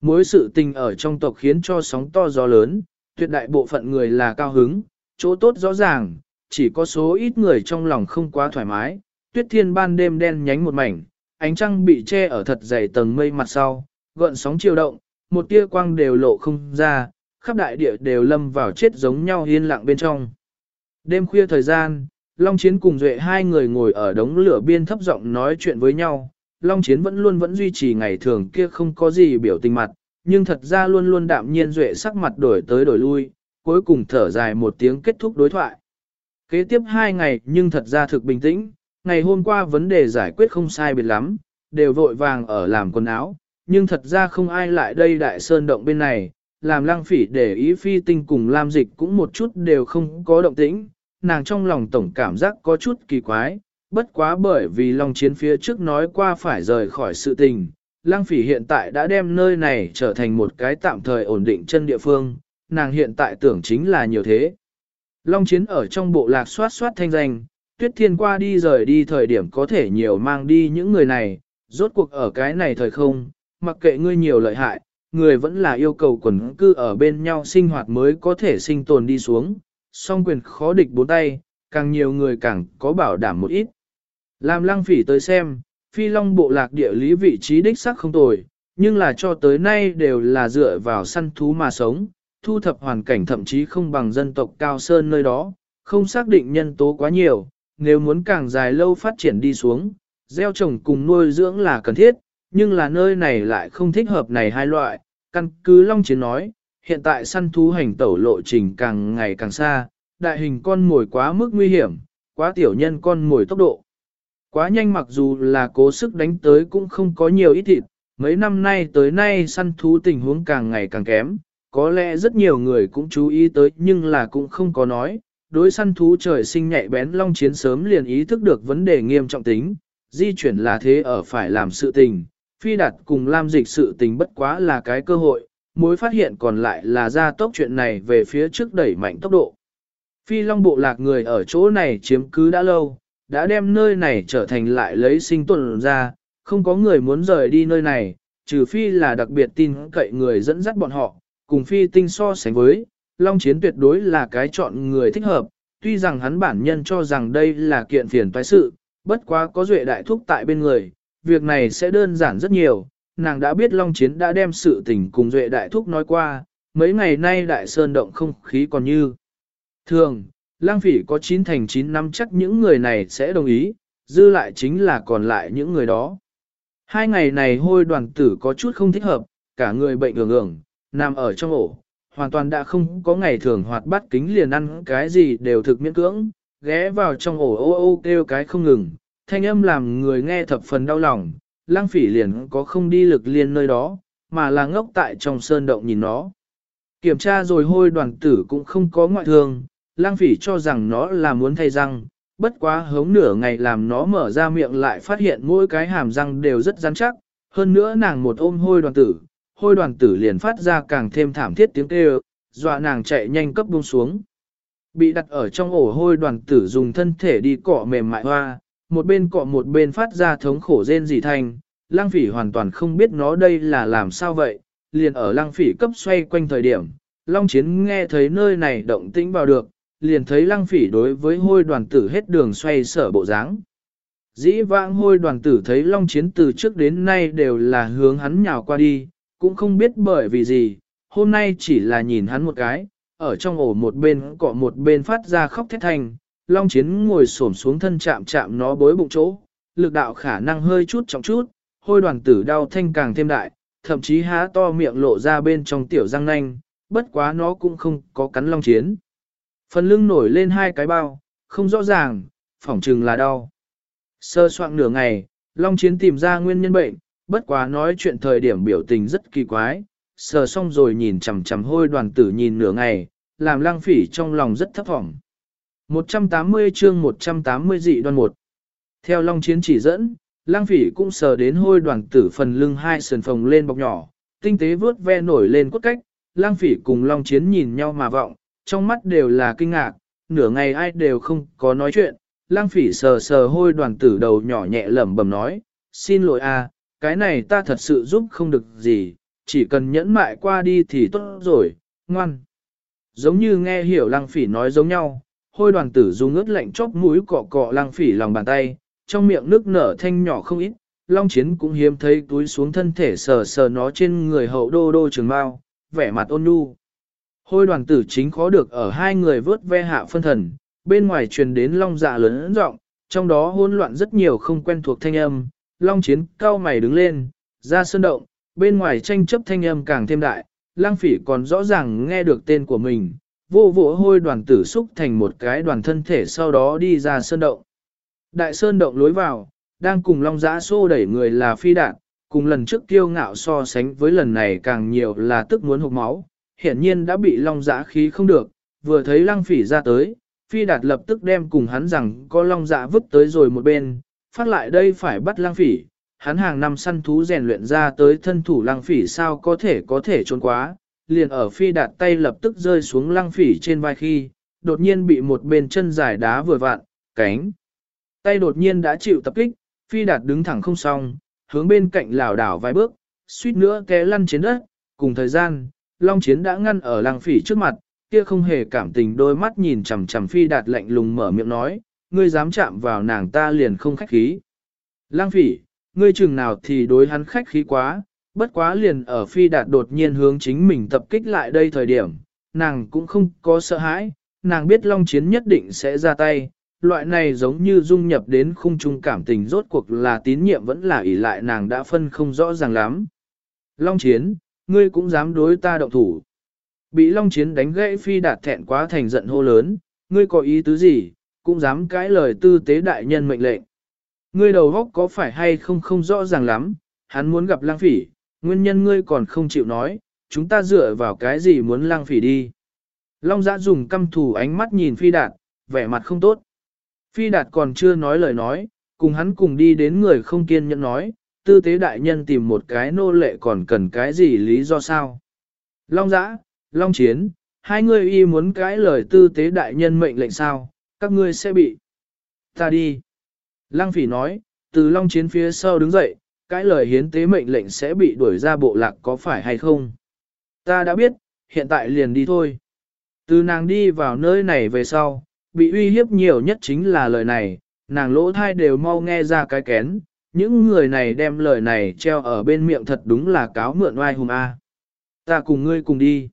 Mối sự tình ở trong tộc khiến cho sóng to gió lớn, tuyệt đại bộ phận người là cao hứng, chỗ tốt rõ ràng, chỉ có số ít người trong lòng không quá thoải mái, tuyết thiên ban đêm đen nhánh một mảnh, ánh trăng bị che ở thật dày tầng mây mặt sau, gợn sóng chiều động, một tia quang đều lộ không ra, khắp đại địa đều lâm vào chết giống nhau yên lặng bên trong. Đêm khuya thời gian, Long Chiến cùng Duệ hai người ngồi ở đống lửa biên thấp giọng nói chuyện với nhau, Long Chiến vẫn luôn vẫn duy trì ngày thường kia không có gì biểu tình mặt, nhưng thật ra luôn luôn đạm nhiên Duệ sắc mặt đổi tới đổi lui, cuối cùng thở dài một tiếng kết thúc đối thoại. Kế tiếp hai ngày nhưng thật ra thực bình tĩnh, ngày hôm qua vấn đề giải quyết không sai biệt lắm, đều vội vàng ở làm quần áo, nhưng thật ra không ai lại đây đại sơn động bên này, làm lăng phỉ để ý phi tinh cùng lam dịch cũng một chút đều không có động tĩnh, nàng trong lòng tổng cảm giác có chút kỳ quái, bất quá bởi vì lòng chiến phía trước nói qua phải rời khỏi sự tình. Lăng phỉ hiện tại đã đem nơi này trở thành một cái tạm thời ổn định chân địa phương, nàng hiện tại tưởng chính là nhiều thế. Long chiến ở trong bộ lạc soát soát thanh danh, tuyết thiên qua đi rời đi thời điểm có thể nhiều mang đi những người này, rốt cuộc ở cái này thời không, mặc kệ ngươi nhiều lợi hại, người vẫn là yêu cầu quần cư ở bên nhau sinh hoạt mới có thể sinh tồn đi xuống, song quyền khó địch bốn tay, càng nhiều người càng có bảo đảm một ít. Làm lăng phỉ tới xem, phi long bộ lạc địa lý vị trí đích sắc không tồi, nhưng là cho tới nay đều là dựa vào săn thú mà sống, thu thập hoàn cảnh thậm chí không bằng dân tộc cao sơn nơi đó, không xác định nhân tố quá nhiều, nếu muốn càng dài lâu phát triển đi xuống, gieo trồng cùng nuôi dưỡng là cần thiết, nhưng là nơi này lại không thích hợp này hai loại, căn cứ Long Chiến nói, hiện tại săn thú hành tẩu lộ trình càng ngày càng xa, đại hình con mồi quá mức nguy hiểm, quá tiểu nhân con mồi tốc độ. Quá nhanh mặc dù là cố sức đánh tới cũng không có nhiều ít thịt, mấy năm nay tới nay săn thú tình huống càng ngày càng kém, có lẽ rất nhiều người cũng chú ý tới nhưng là cũng không có nói, đối săn thú trời sinh nhạy bén long chiến sớm liền ý thức được vấn đề nghiêm trọng tính, di chuyển là thế ở phải làm sự tình, phi đạt cùng lam dịch sự tình bất quá là cái cơ hội, mối phát hiện còn lại là ra tốc chuyện này về phía trước đẩy mạnh tốc độ. Phi long bộ lạc người ở chỗ này chiếm cứ đã lâu, đã đem nơi này trở thành lại lấy sinh tồn ra, không có người muốn rời đi nơi này, trừ phi là đặc biệt tin cậy người dẫn dắt bọn họ, cùng phi tinh so sánh với, Long Chiến tuyệt đối là cái chọn người thích hợp, tuy rằng hắn bản nhân cho rằng đây là kiện phiền toái sự, bất quá có duệ đại thúc tại bên người, việc này sẽ đơn giản rất nhiều, nàng đã biết Long Chiến đã đem sự tình cùng duệ đại thúc nói qua, mấy ngày nay đại sơn động không khí còn như. Thường, lang phỉ có 9 thành 9 năm chắc những người này sẽ đồng ý, dư lại chính là còn lại những người đó. Hai ngày này hôi đoàn tử có chút không thích hợp, cả người bệnh ưởng ưởng, nằm ở trong ổ, hoàn toàn đã không có ngày thường hoạt bát kính liền ăn cái gì đều thực miễn cưỡng, ghé vào trong ổ ô ô kêu cái không ngừng, thanh âm làm người nghe thập phần đau lòng, lang phỉ liền có không đi lực liên nơi đó, mà là ngốc tại trong sơn động nhìn nó. Kiểm tra rồi hôi đoàn tử cũng không có ngoại thương, lang phỉ cho rằng nó là muốn thay răng, bất quá hống nửa ngày làm nó mở ra miệng lại phát hiện mỗi cái hàm răng đều rất rắn chắc, hơn nữa nàng một ôm hôi đoàn tử, hôi đoàn tử liền phát ra càng thêm thảm thiết tiếng kêu, dọa nàng chạy nhanh cấp buông xuống. Bị đặt ở trong ổ hôi đoàn tử dùng thân thể đi cọ mềm mại hoa, một bên cọ một bên phát ra thống khổ rên dị thanh, lang phỉ hoàn toàn không biết nó đây là làm sao vậy, liền ở lang phỉ cấp xoay quanh thời điểm, long chiến nghe thấy nơi này động tĩnh vào được, liền thấy lang phỉ đối với hôi đoàn tử hết đường xoay sở bộ dáng. Dĩ vãng hôi đoàn tử thấy long chiến từ trước đến nay đều là hướng hắn nhào qua đi, cũng không biết bởi vì gì, hôm nay chỉ là nhìn hắn một cái, ở trong ổ một bên cọ một bên phát ra khóc thét thành long chiến ngồi xổm xuống thân chạm chạm nó bối bụng chỗ, lực đạo khả năng hơi chút trọng chút, hôi đoàn tử đau thanh càng thêm đại, thậm chí há to miệng lộ ra bên trong tiểu răng nanh, bất quá nó cũng không có cắn long chiến. Phần lưng nổi lên hai cái bao, không rõ ràng, phỏng chừng là đau. Sơ soạn nửa ngày, long chiến tìm ra nguyên nhân bệnh, bất quá nói chuyện thời điểm biểu tình rất kỳ quái, sờ xong rồi nhìn chằm chằm hôi đoàn tử nhìn nửa ngày, làm lang phỉ trong lòng rất thấp vọng. 180 chương 180 dị đoan một. Theo Long Chiến chỉ dẫn, lang phỉ cũng sờ đến hôi đoàn tử phần lưng hai sườn phồng lên bọc nhỏ, tinh tế vướt ve nổi lên cốt cách, lang phỉ cùng Long Chiến nhìn nhau mà vọng, trong mắt đều là kinh ngạc, nửa ngày ai đều không có nói chuyện, lang phỉ sờ sờ hôi đoàn tử đầu nhỏ nhẹ lẩm bẩm nói, xin lỗi a, cái này ta thật sự giúp không được gì, chỉ cần nhẫn mại qua đi thì tốt rồi, ngoan. Giống như nghe hiểu lăng phỉ nói giống nhau, hôi đoàn tử dùng ướt lạnh chóp mũi cọ cọ Lang phỉ lòng bàn tay, trong miệng nước nở thanh nhỏ không ít, long chiến cũng hiếm thấy túi xuống thân thể sờ sờ nó trên người hậu đô đô trường bao, vẻ mặt ôn nhu. Hôi đoàn tử chính khó được ở hai người vớt ve hạ phân thần, bên ngoài truyền đến long dạ lớn rộng, trong đó hỗn loạn rất nhiều không quen thuộc thanh âm, long chiến cao mày đứng lên, ra sơn động, bên ngoài tranh chấp thanh âm càng thêm đại, lang phỉ còn rõ ràng nghe được tên của mình, vô vỗ hôi đoàn tử xúc thành một cái đoàn thân thể sau đó đi ra sơn động. Đại sơn động lối vào, đang cùng long giã xô đẩy người là phi đạn, cùng lần trước kiêu ngạo so sánh với lần này càng nhiều là tức muốn hụt máu, hiển nhiên đã bị long giã khí không được, vừa thấy lăng phỉ ra tới, phi đạt lập tức đem cùng hắn rằng có long giã vứt tới rồi một bên, phát lại đây phải bắt lăng phỉ, hắn hàng năm săn thú rèn luyện ra tới thân thủ lăng phỉ sao có thể có thể trốn quá, liền ở phi đạt tay lập tức rơi xuống lăng phỉ trên vai khi, đột nhiên bị một bên chân dài đá vừa vạn, cánh. Tay đột nhiên đã chịu tập kích, phi đạt đứng thẳng không xong, hướng bên cạnh lảo đảo vài bước, suýt nữa té lăn trên đất, cùng thời gian, Long Chiến đã ngăn ở lăng phỉ trước mặt, kia không hề cảm tình đôi mắt nhìn chằm chằm phi đạt lạnh lùng mở miệng nói, ngươi dám chạm vào nàng ta liền không khách khí. Lăng phỉ, ngươi chừng nào thì đối hắn khách khí quá, bất quá liền ở phi đạt đột nhiên hướng chính mình tập kích lại đây thời điểm, nàng cũng không có sợ hãi, nàng biết long chiến nhất định sẽ ra tay, loại này giống như dung nhập đến khung trung cảm tình rốt cuộc là tín nhiệm vẫn là ỷ lại nàng đã phân không rõ ràng lắm. Long chiến, ngươi cũng dám đối ta động thủ. Bị long chiến đánh gãy phi đạt thẹn quá thành giận hô lớn, ngươi có ý tứ gì, cũng dám cãi lời tư tế đại nhân mệnh lệnh. Ngươi đầu góc có phải hay không không rõ ràng lắm, hắn muốn gặp lang phỉ, nguyên nhân ngươi còn không chịu nói, chúng ta dựa vào cái gì muốn lang phỉ đi. Long giã dùng căm thù ánh mắt nhìn phi đạt, vẻ mặt không tốt. Phi đạt còn chưa nói lời nói, cùng hắn cùng đi đến người không kiên nhẫn nói, tư tế đại nhân tìm một cái nô lệ còn cần cái gì lý do sao. Long giã, Long chiến, hai người y muốn cái lời tư tế đại nhân mệnh lệnh sao, các ngươi sẽ bị. Ta đi. Lăng phỉ nói, từ long chiến phía sau đứng dậy, cái lời hiến tế mệnh lệnh sẽ bị đuổi ra bộ lạc có phải hay không? Ta đã biết, hiện tại liền đi thôi. Từ nàng đi vào nơi này về sau, bị uy hiếp nhiều nhất chính là lời này, nàng lỗ thai đều mau nghe ra cái kén, những người này đem lời này treo ở bên miệng thật đúng là cáo mượn oai hùng a. Ta cùng ngươi cùng đi.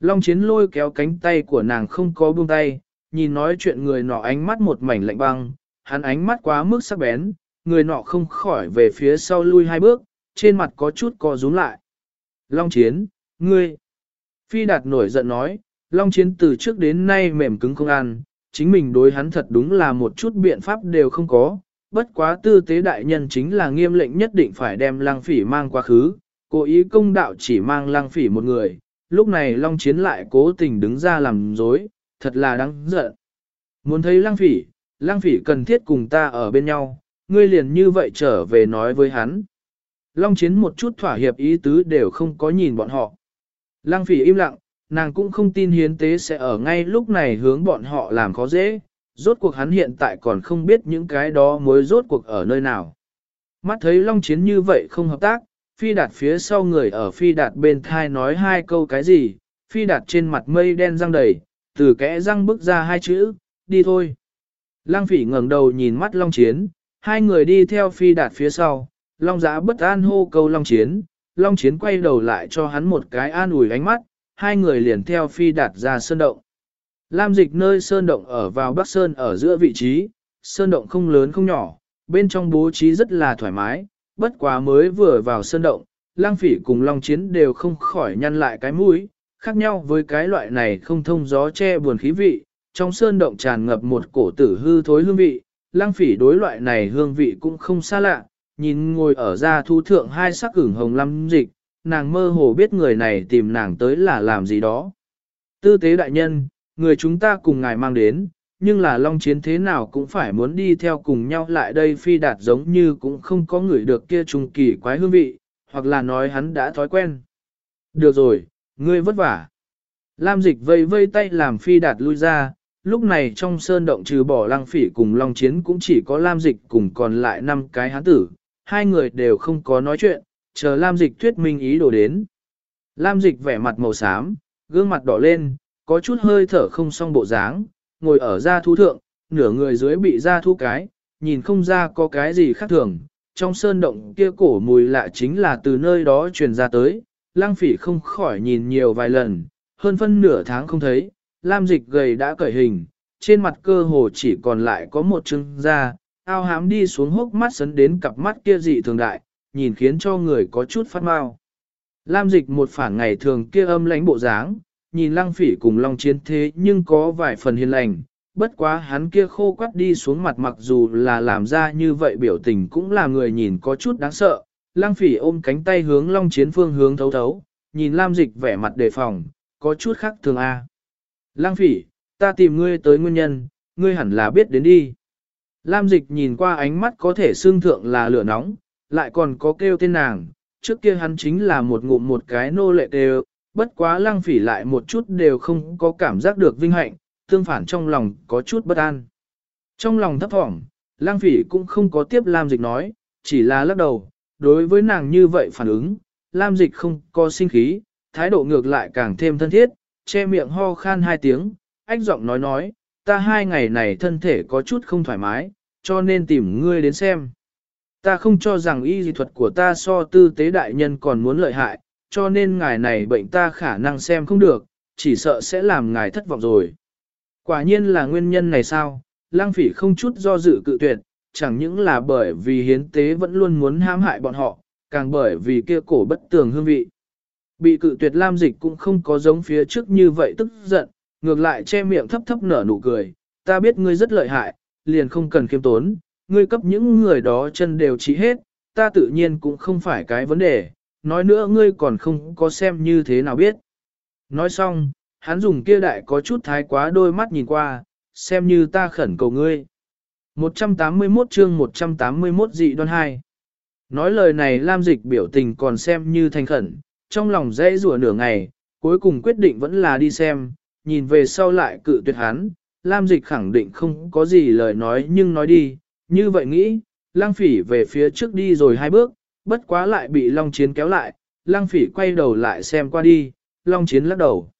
Long chiến lôi kéo cánh tay của nàng không có buông tay, nhìn nói chuyện người nọ ánh mắt một mảnh lạnh băng, hắn ánh mắt quá mức sắc bén, người nọ không khỏi về phía sau lui hai bước, trên mặt có chút co rúm lại. Long chiến, ngươi. Phi đạt nổi giận nói, Long chiến từ trước đến nay mềm cứng không ăn, chính mình đối hắn thật đúng là một chút biện pháp đều không có. Bất quá tư tế đại nhân chính là nghiêm lệnh nhất định phải đem Lang phỉ mang quá khứ, cố ý công đạo chỉ mang Lang phỉ một người, lúc này Long Chiến lại cố tình đứng ra làm dối, thật là đáng giận. Muốn thấy Lang phỉ, Lang phỉ cần thiết cùng ta ở bên nhau, ngươi liền như vậy trở về nói với hắn. Long Chiến một chút thỏa hiệp ý tứ đều không có nhìn bọn họ. Lăng phỉ im lặng, nàng cũng không tin hiến tế sẽ ở ngay lúc này hướng bọn họ làm khó dễ, rốt cuộc hắn hiện tại còn không biết những cái đó mới rốt cuộc ở nơi nào. Mắt thấy Long Chiến như vậy không hợp tác, phi đạt phía sau người ở phi đạt bên thai nói hai câu cái gì, phi đạt trên mặt mây đen răng đầy, từ kẽ răng bước ra hai chữ, đi thôi. Lăng phỉ ngẩng đầu nhìn mắt Long Chiến, hai người đi theo phi đạt phía sau, Long giã bất an hô câu Long Chiến, Long Chiến quay đầu lại cho hắn một cái an ủi ánh mắt, hai người liền theo phi đạt ra sơn động. Lam dịch nơi sơn động ở vào Bắc Sơn ở giữa vị trí, sơn động không lớn không nhỏ, bên trong bố trí rất là thoải mái, bất quá mới vừa vào sơn động, lang phỉ cùng long chiến đều không khỏi nhăn lại cái mũi, khác nhau với cái loại này không thông gió che buồn khí vị, trong sơn động tràn ngập một cổ tử hư thối hương vị, lang phỉ đối loại này hương vị cũng không xa lạ, nhìn ngồi ở ra thu thượng hai sắc ửng hồng lâm dịch, nàng mơ hồ biết người này tìm nàng tới là làm gì đó. Tư tế đại nhân, người chúng ta cùng ngài mang đến, nhưng là long chiến thế nào cũng phải muốn đi theo cùng nhau lại đây phi đạt giống như cũng không có người được kia trùng kỳ quái hương vị, hoặc là nói hắn đã thói quen. Được rồi, ngươi vất vả. Lam dịch vây vây tay làm phi đạt lui ra, lúc này trong sơn động trừ bỏ lăng phỉ cùng long chiến cũng chỉ có Lam dịch cùng còn lại năm cái hán tử, hai người đều không có nói chuyện, chờ Lam dịch thuyết minh ý đồ đến. Lam dịch vẻ mặt màu xám, gương mặt đỏ lên, có chút hơi thở không xong bộ dáng, ngồi ở da thú thượng, nửa người dưới bị da thú cái, nhìn không ra có cái gì khác thường. Trong sơn động kia cổ mùi lạ chính là từ nơi đó truyền ra tới, lang phỉ không khỏi nhìn nhiều vài lần, hơn phân nửa tháng không thấy, lam dịch gầy đã cởi hình, trên mặt cơ hồ chỉ còn lại có một chân da, ao hám đi xuống hốc mắt sấn đến cặp mắt kia dị thường đại, nhìn khiến cho người có chút phát mau. Lam dịch một phản ngày thường kia âm lãnh bộ dáng, nhìn lăng phỉ cùng long chiến thế nhưng có vài phần hiền lành, bất quá hắn kia khô quắt đi xuống mặt mặc dù là làm ra như vậy biểu tình cũng là người nhìn có chút đáng sợ. Lăng phỉ ôm cánh tay hướng long chiến phương hướng thấu thấu, nhìn Lam dịch vẻ mặt đề phòng, có chút khác thường a. À. Lang phỉ, ta tìm ngươi tới nguyên nhân, ngươi hẳn là biết đến đi. Lam dịch nhìn qua ánh mắt có thể xương thượng là lửa nóng, lại còn có kêu tên nàng, trước kia hắn chính là một ngụm một cái nô lệ đều, bất quá lăng phỉ lại một chút đều không có cảm giác được vinh hạnh, tương phản trong lòng có chút bất an. Trong lòng thấp thỏm, lăng phỉ cũng không có tiếp Lam Dịch nói, chỉ là lắc đầu, đối với nàng như vậy phản ứng, Lam Dịch không có sinh khí, thái độ ngược lại càng thêm thân thiết, che miệng ho khan hai tiếng, ách giọng nói nói, ta hai ngày này thân thể có chút không thoải mái, cho nên tìm ngươi đến xem. Ta không cho rằng y dị thuật của ta so tư tế đại nhân còn muốn lợi hại, cho nên ngài này bệnh ta khả năng xem không được, chỉ sợ sẽ làm ngài thất vọng rồi. Quả nhiên là nguyên nhân này sao, lang phỉ không chút do dự cự tuyệt, chẳng những là bởi vì hiến tế vẫn luôn muốn hãm hại bọn họ, càng bởi vì kia cổ bất tường hương vị. Bị cự tuyệt lam dịch cũng không có giống phía trước như vậy tức giận, ngược lại che miệng thấp thấp nở nụ cười, ta biết ngươi rất lợi hại, liền không cần khiêm tốn, ngươi cấp những người đó chân đều trị hết, ta tự nhiên cũng không phải cái vấn đề, nói nữa ngươi còn không có xem như thế nào biết. Nói xong, hắn dùng kia đại có chút thái quá đôi mắt nhìn qua, xem như ta khẩn cầu ngươi. 181 chương 181 dị đoan 2 Nói lời này Lam Dịch biểu tình còn xem như thành khẩn, trong lòng dễ rủa nửa ngày, cuối cùng quyết định vẫn là đi xem, nhìn về sau lại cự tuyệt hắn, Lam Dịch khẳng định không có gì lời nói nhưng nói đi, như vậy nghĩ, Lang Phỉ về phía trước đi rồi hai bước, bất quá lại bị Long Chiến kéo lại, Lăng Phỉ quay đầu lại xem qua đi, Long Chiến lắc đầu.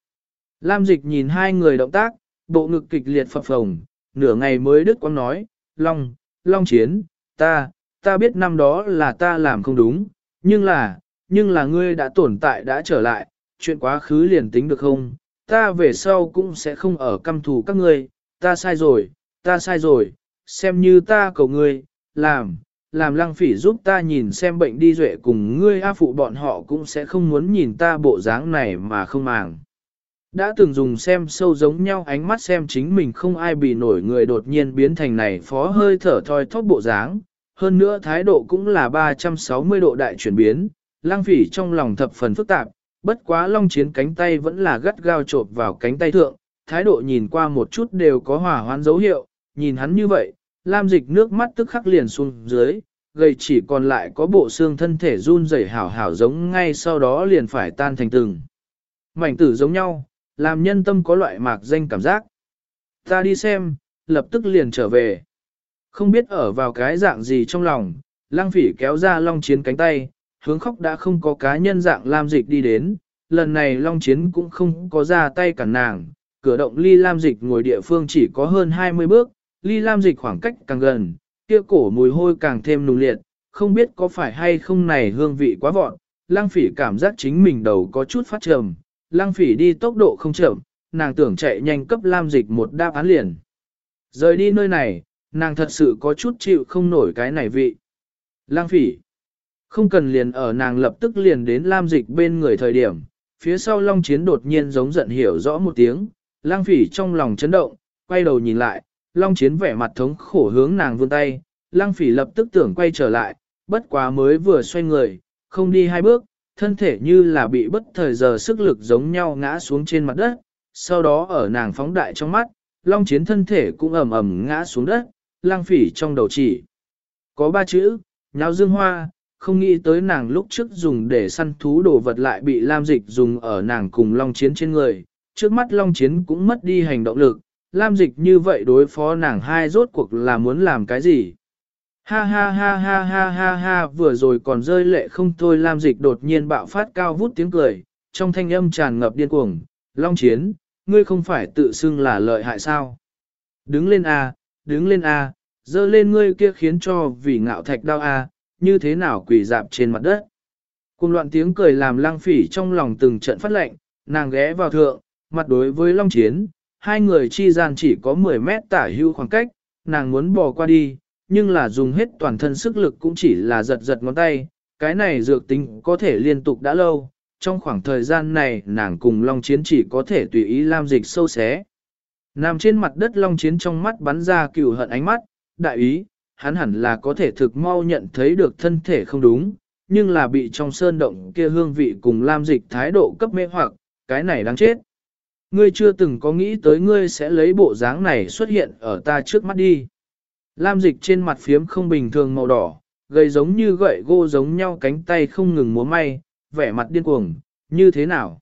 Lam Dịch nhìn hai người động tác, bộ ngực kịch liệt phập phồng, nửa ngày mới đứt quãng nói, Long, Long Chiến, ta, ta biết năm đó là ta làm không đúng, nhưng là, nhưng là ngươi đã tồn tại đã trở lại, chuyện quá khứ liền tính được không? Ta về sau cũng sẽ không ở căm thù các ngươi, ta sai rồi, ta sai rồi, xem như ta cầu ngươi, làm, làm lăng phỉ giúp ta nhìn xem bệnh đi duệ cùng ngươi A phụ bọn họ cũng sẽ không muốn nhìn ta bộ dáng này mà không màng. Đã từng dùng xem sâu giống nhau ánh mắt xem chính mình không ai bị nổi người đột nhiên biến thành này phó hơi thở thoi thóp bộ dáng, hơn nữa thái độ cũng là 360 độ đại chuyển biến, lang phỉ trong lòng thập phần phức tạp, bất quá long chiến cánh tay vẫn là gắt gao trộp vào cánh tay thượng, thái độ nhìn qua một chút đều có hỏa hoán dấu hiệu, nhìn hắn như vậy, lam dịch nước mắt tức khắc liền xuống dưới, gầy chỉ còn lại có bộ xương thân thể run rẩy hảo hảo giống ngay sau đó liền phải tan thành từng. Mảnh tử giống nhau, làm nhân tâm có loại mạc danh cảm giác. Ta đi xem, lập tức liền trở về. Không biết ở vào cái dạng gì trong lòng, lang phỉ kéo ra long chiến cánh tay, hướng khóc đã không có cá nhân dạng lam dịch đi đến, lần này long chiến cũng không có ra tay cản nàng, cửa động ly lam dịch ngồi địa phương chỉ có hơn 20 bước, ly lam dịch khoảng cách càng gần, kia cổ mùi hôi càng thêm nùng liệt, không biết có phải hay không này hương vị quá vọn, lang phỉ cảm giác chính mình đầu có chút phát trầm, lang phỉ đi tốc độ không chậm, nàng tưởng chạy nhanh cấp lam dịch một đáp án liền. Rời đi nơi này, nàng thật sự có chút chịu không nổi cái này vị. Lang phỉ, không cần liền ở nàng lập tức liền đến lam dịch bên người thời điểm, phía sau long chiến đột nhiên giống giận hiểu rõ một tiếng, lang phỉ trong lòng chấn động, quay đầu nhìn lại, long chiến vẻ mặt thống khổ hướng nàng vươn tay, lang phỉ lập tức tưởng quay trở lại, bất quá mới vừa xoay người, không đi hai bước, thân thể như là bị bất thời giờ sức lực giống nhau ngã xuống trên mặt đất, sau đó ở nàng phóng đại trong mắt, long chiến thân thể cũng ầm ầm ngã xuống đất, lang phỉ trong đầu chỉ. Có ba chữ, nháo dương hoa, không nghĩ tới nàng lúc trước dùng để săn thú đồ vật lại bị Lam Dịch dùng ở nàng cùng Long Chiến trên người, trước mắt Long Chiến cũng mất đi hành động lực, Lam Dịch như vậy đối phó nàng hai rốt cuộc là muốn làm cái gì. Ha ha ha ha ha ha ha vừa rồi còn rơi lệ không thôi Lam Dịch đột nhiên bạo phát cao vút tiếng cười, trong thanh âm tràn ngập điên cuồng, Long Chiến, ngươi không phải tự xưng là lợi hại sao? Đứng lên a, đứng lên a, dơ lên ngươi kia khiến cho vì ngạo thạch đau a, như thế nào quỳ dạp trên mặt đất. Cùng loạn tiếng cười làm lang phỉ trong lòng từng trận phát lệnh, nàng ghé vào thượng, mặt đối với Long Chiến, hai người chi gian chỉ có 10 mét tả hưu khoảng cách, nàng muốn bò qua đi, nhưng là dùng hết toàn thân sức lực cũng chỉ là giật giật ngón tay, cái này dược tính có thể liên tục đã lâu, trong khoảng thời gian này nàng cùng Long Chiến chỉ có thể tùy ý làm dịch sâu xé. Nằm trên mặt đất Long Chiến trong mắt bắn ra cừu hận ánh mắt, đại ý, hắn hẳn là có thể thực mau nhận thấy được thân thể không đúng, nhưng là bị trong sơn động kia hương vị cùng Lam Dịch thái độ cấp mê hoặc, cái này đáng chết. Ngươi chưa từng có nghĩ tới ngươi sẽ lấy bộ dáng này xuất hiện ở ta trước mắt đi. Lam Dịch trên mặt phiếm không bình thường màu đỏ, gầy giống như gậy gô giống nhau cánh tay không ngừng múa may, vẻ mặt điên cuồng, như thế nào?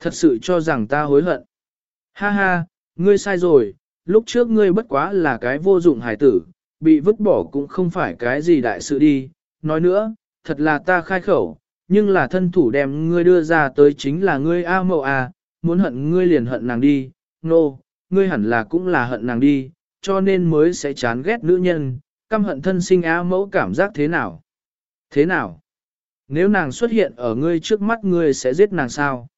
Thật sự cho rằng ta hối hận. Ha ha, ngươi sai rồi, lúc trước ngươi bất quá là cái vô dụng hải tử, bị vứt bỏ cũng không phải cái gì đại sự đi. Nói nữa, thật là ta khai khẩu, nhưng là thân thủ đem ngươi đưa ra tới chính là ngươi A mậu A, muốn hận ngươi liền hận nàng đi, nô, no, ngươi hẳn là cũng là hận nàng đi, cho nên mới sẽ chán ghét nữ nhân, căm hận thân sinh A mẫu cảm giác thế nào? Thế nào? Nếu nàng xuất hiện ở ngươi trước mắt ngươi sẽ giết nàng sao?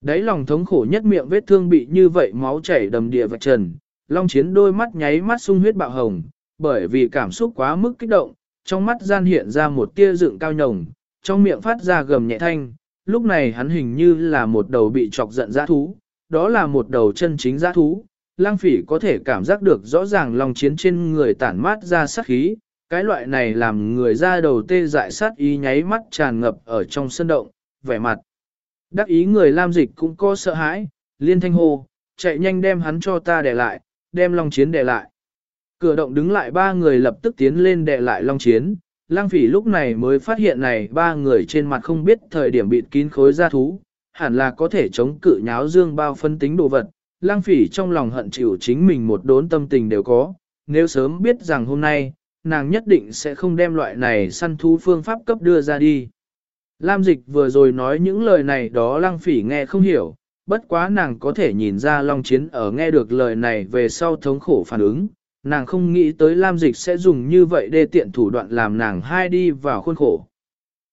Đấy lòng thống khổ nhất miệng vết thương bị như vậy máu chảy đầm địa vạch trần, long chiến đôi mắt nháy mắt sung huyết bạo hồng, bởi vì cảm xúc quá mức kích động, trong mắt gian hiện ra một tia dựng cao nhồng, trong miệng phát ra gầm nhẹ thanh, lúc này hắn hình như là một đầu bị chọc giận dã thú, đó là một đầu chân chính dã thú. Lang phỉ có thể cảm giác được rõ ràng lòng chiến trên người tản mát ra sát khí, cái loại này làm người ra đầu tê dại sát ý nháy mắt tràn ngập ở trong sân động, vẻ mặt. Đắc ý người Lam dịch cũng có sợ hãi, liên thanh hô, chạy nhanh đem hắn cho ta để lại, đem long chiến để lại. Cửa động đứng lại ba người lập tức tiến lên đệ lại long chiến, lang phỉ lúc này mới phát hiện này ba người trên mặt không biết thời điểm bịt kín khối da thú, hẳn là có thể chống cự nháo dương bao phân tính đồ vật. Lang phỉ trong lòng hận chịu chính mình một đốn tâm tình đều có, nếu sớm biết rằng hôm nay, nàng nhất định sẽ không đem loại này săn thú phương pháp cấp đưa ra đi. Lam dịch vừa rồi nói những lời này đó lăng phỉ nghe không hiểu, bất quá nàng có thể nhìn ra Long Chiến ở nghe được lời này về sau thống khổ phản ứng, nàng không nghĩ tới Lam Dịch sẽ dùng như vậy để tiện thủ đoạn làm nàng hai đi vào khuôn khổ.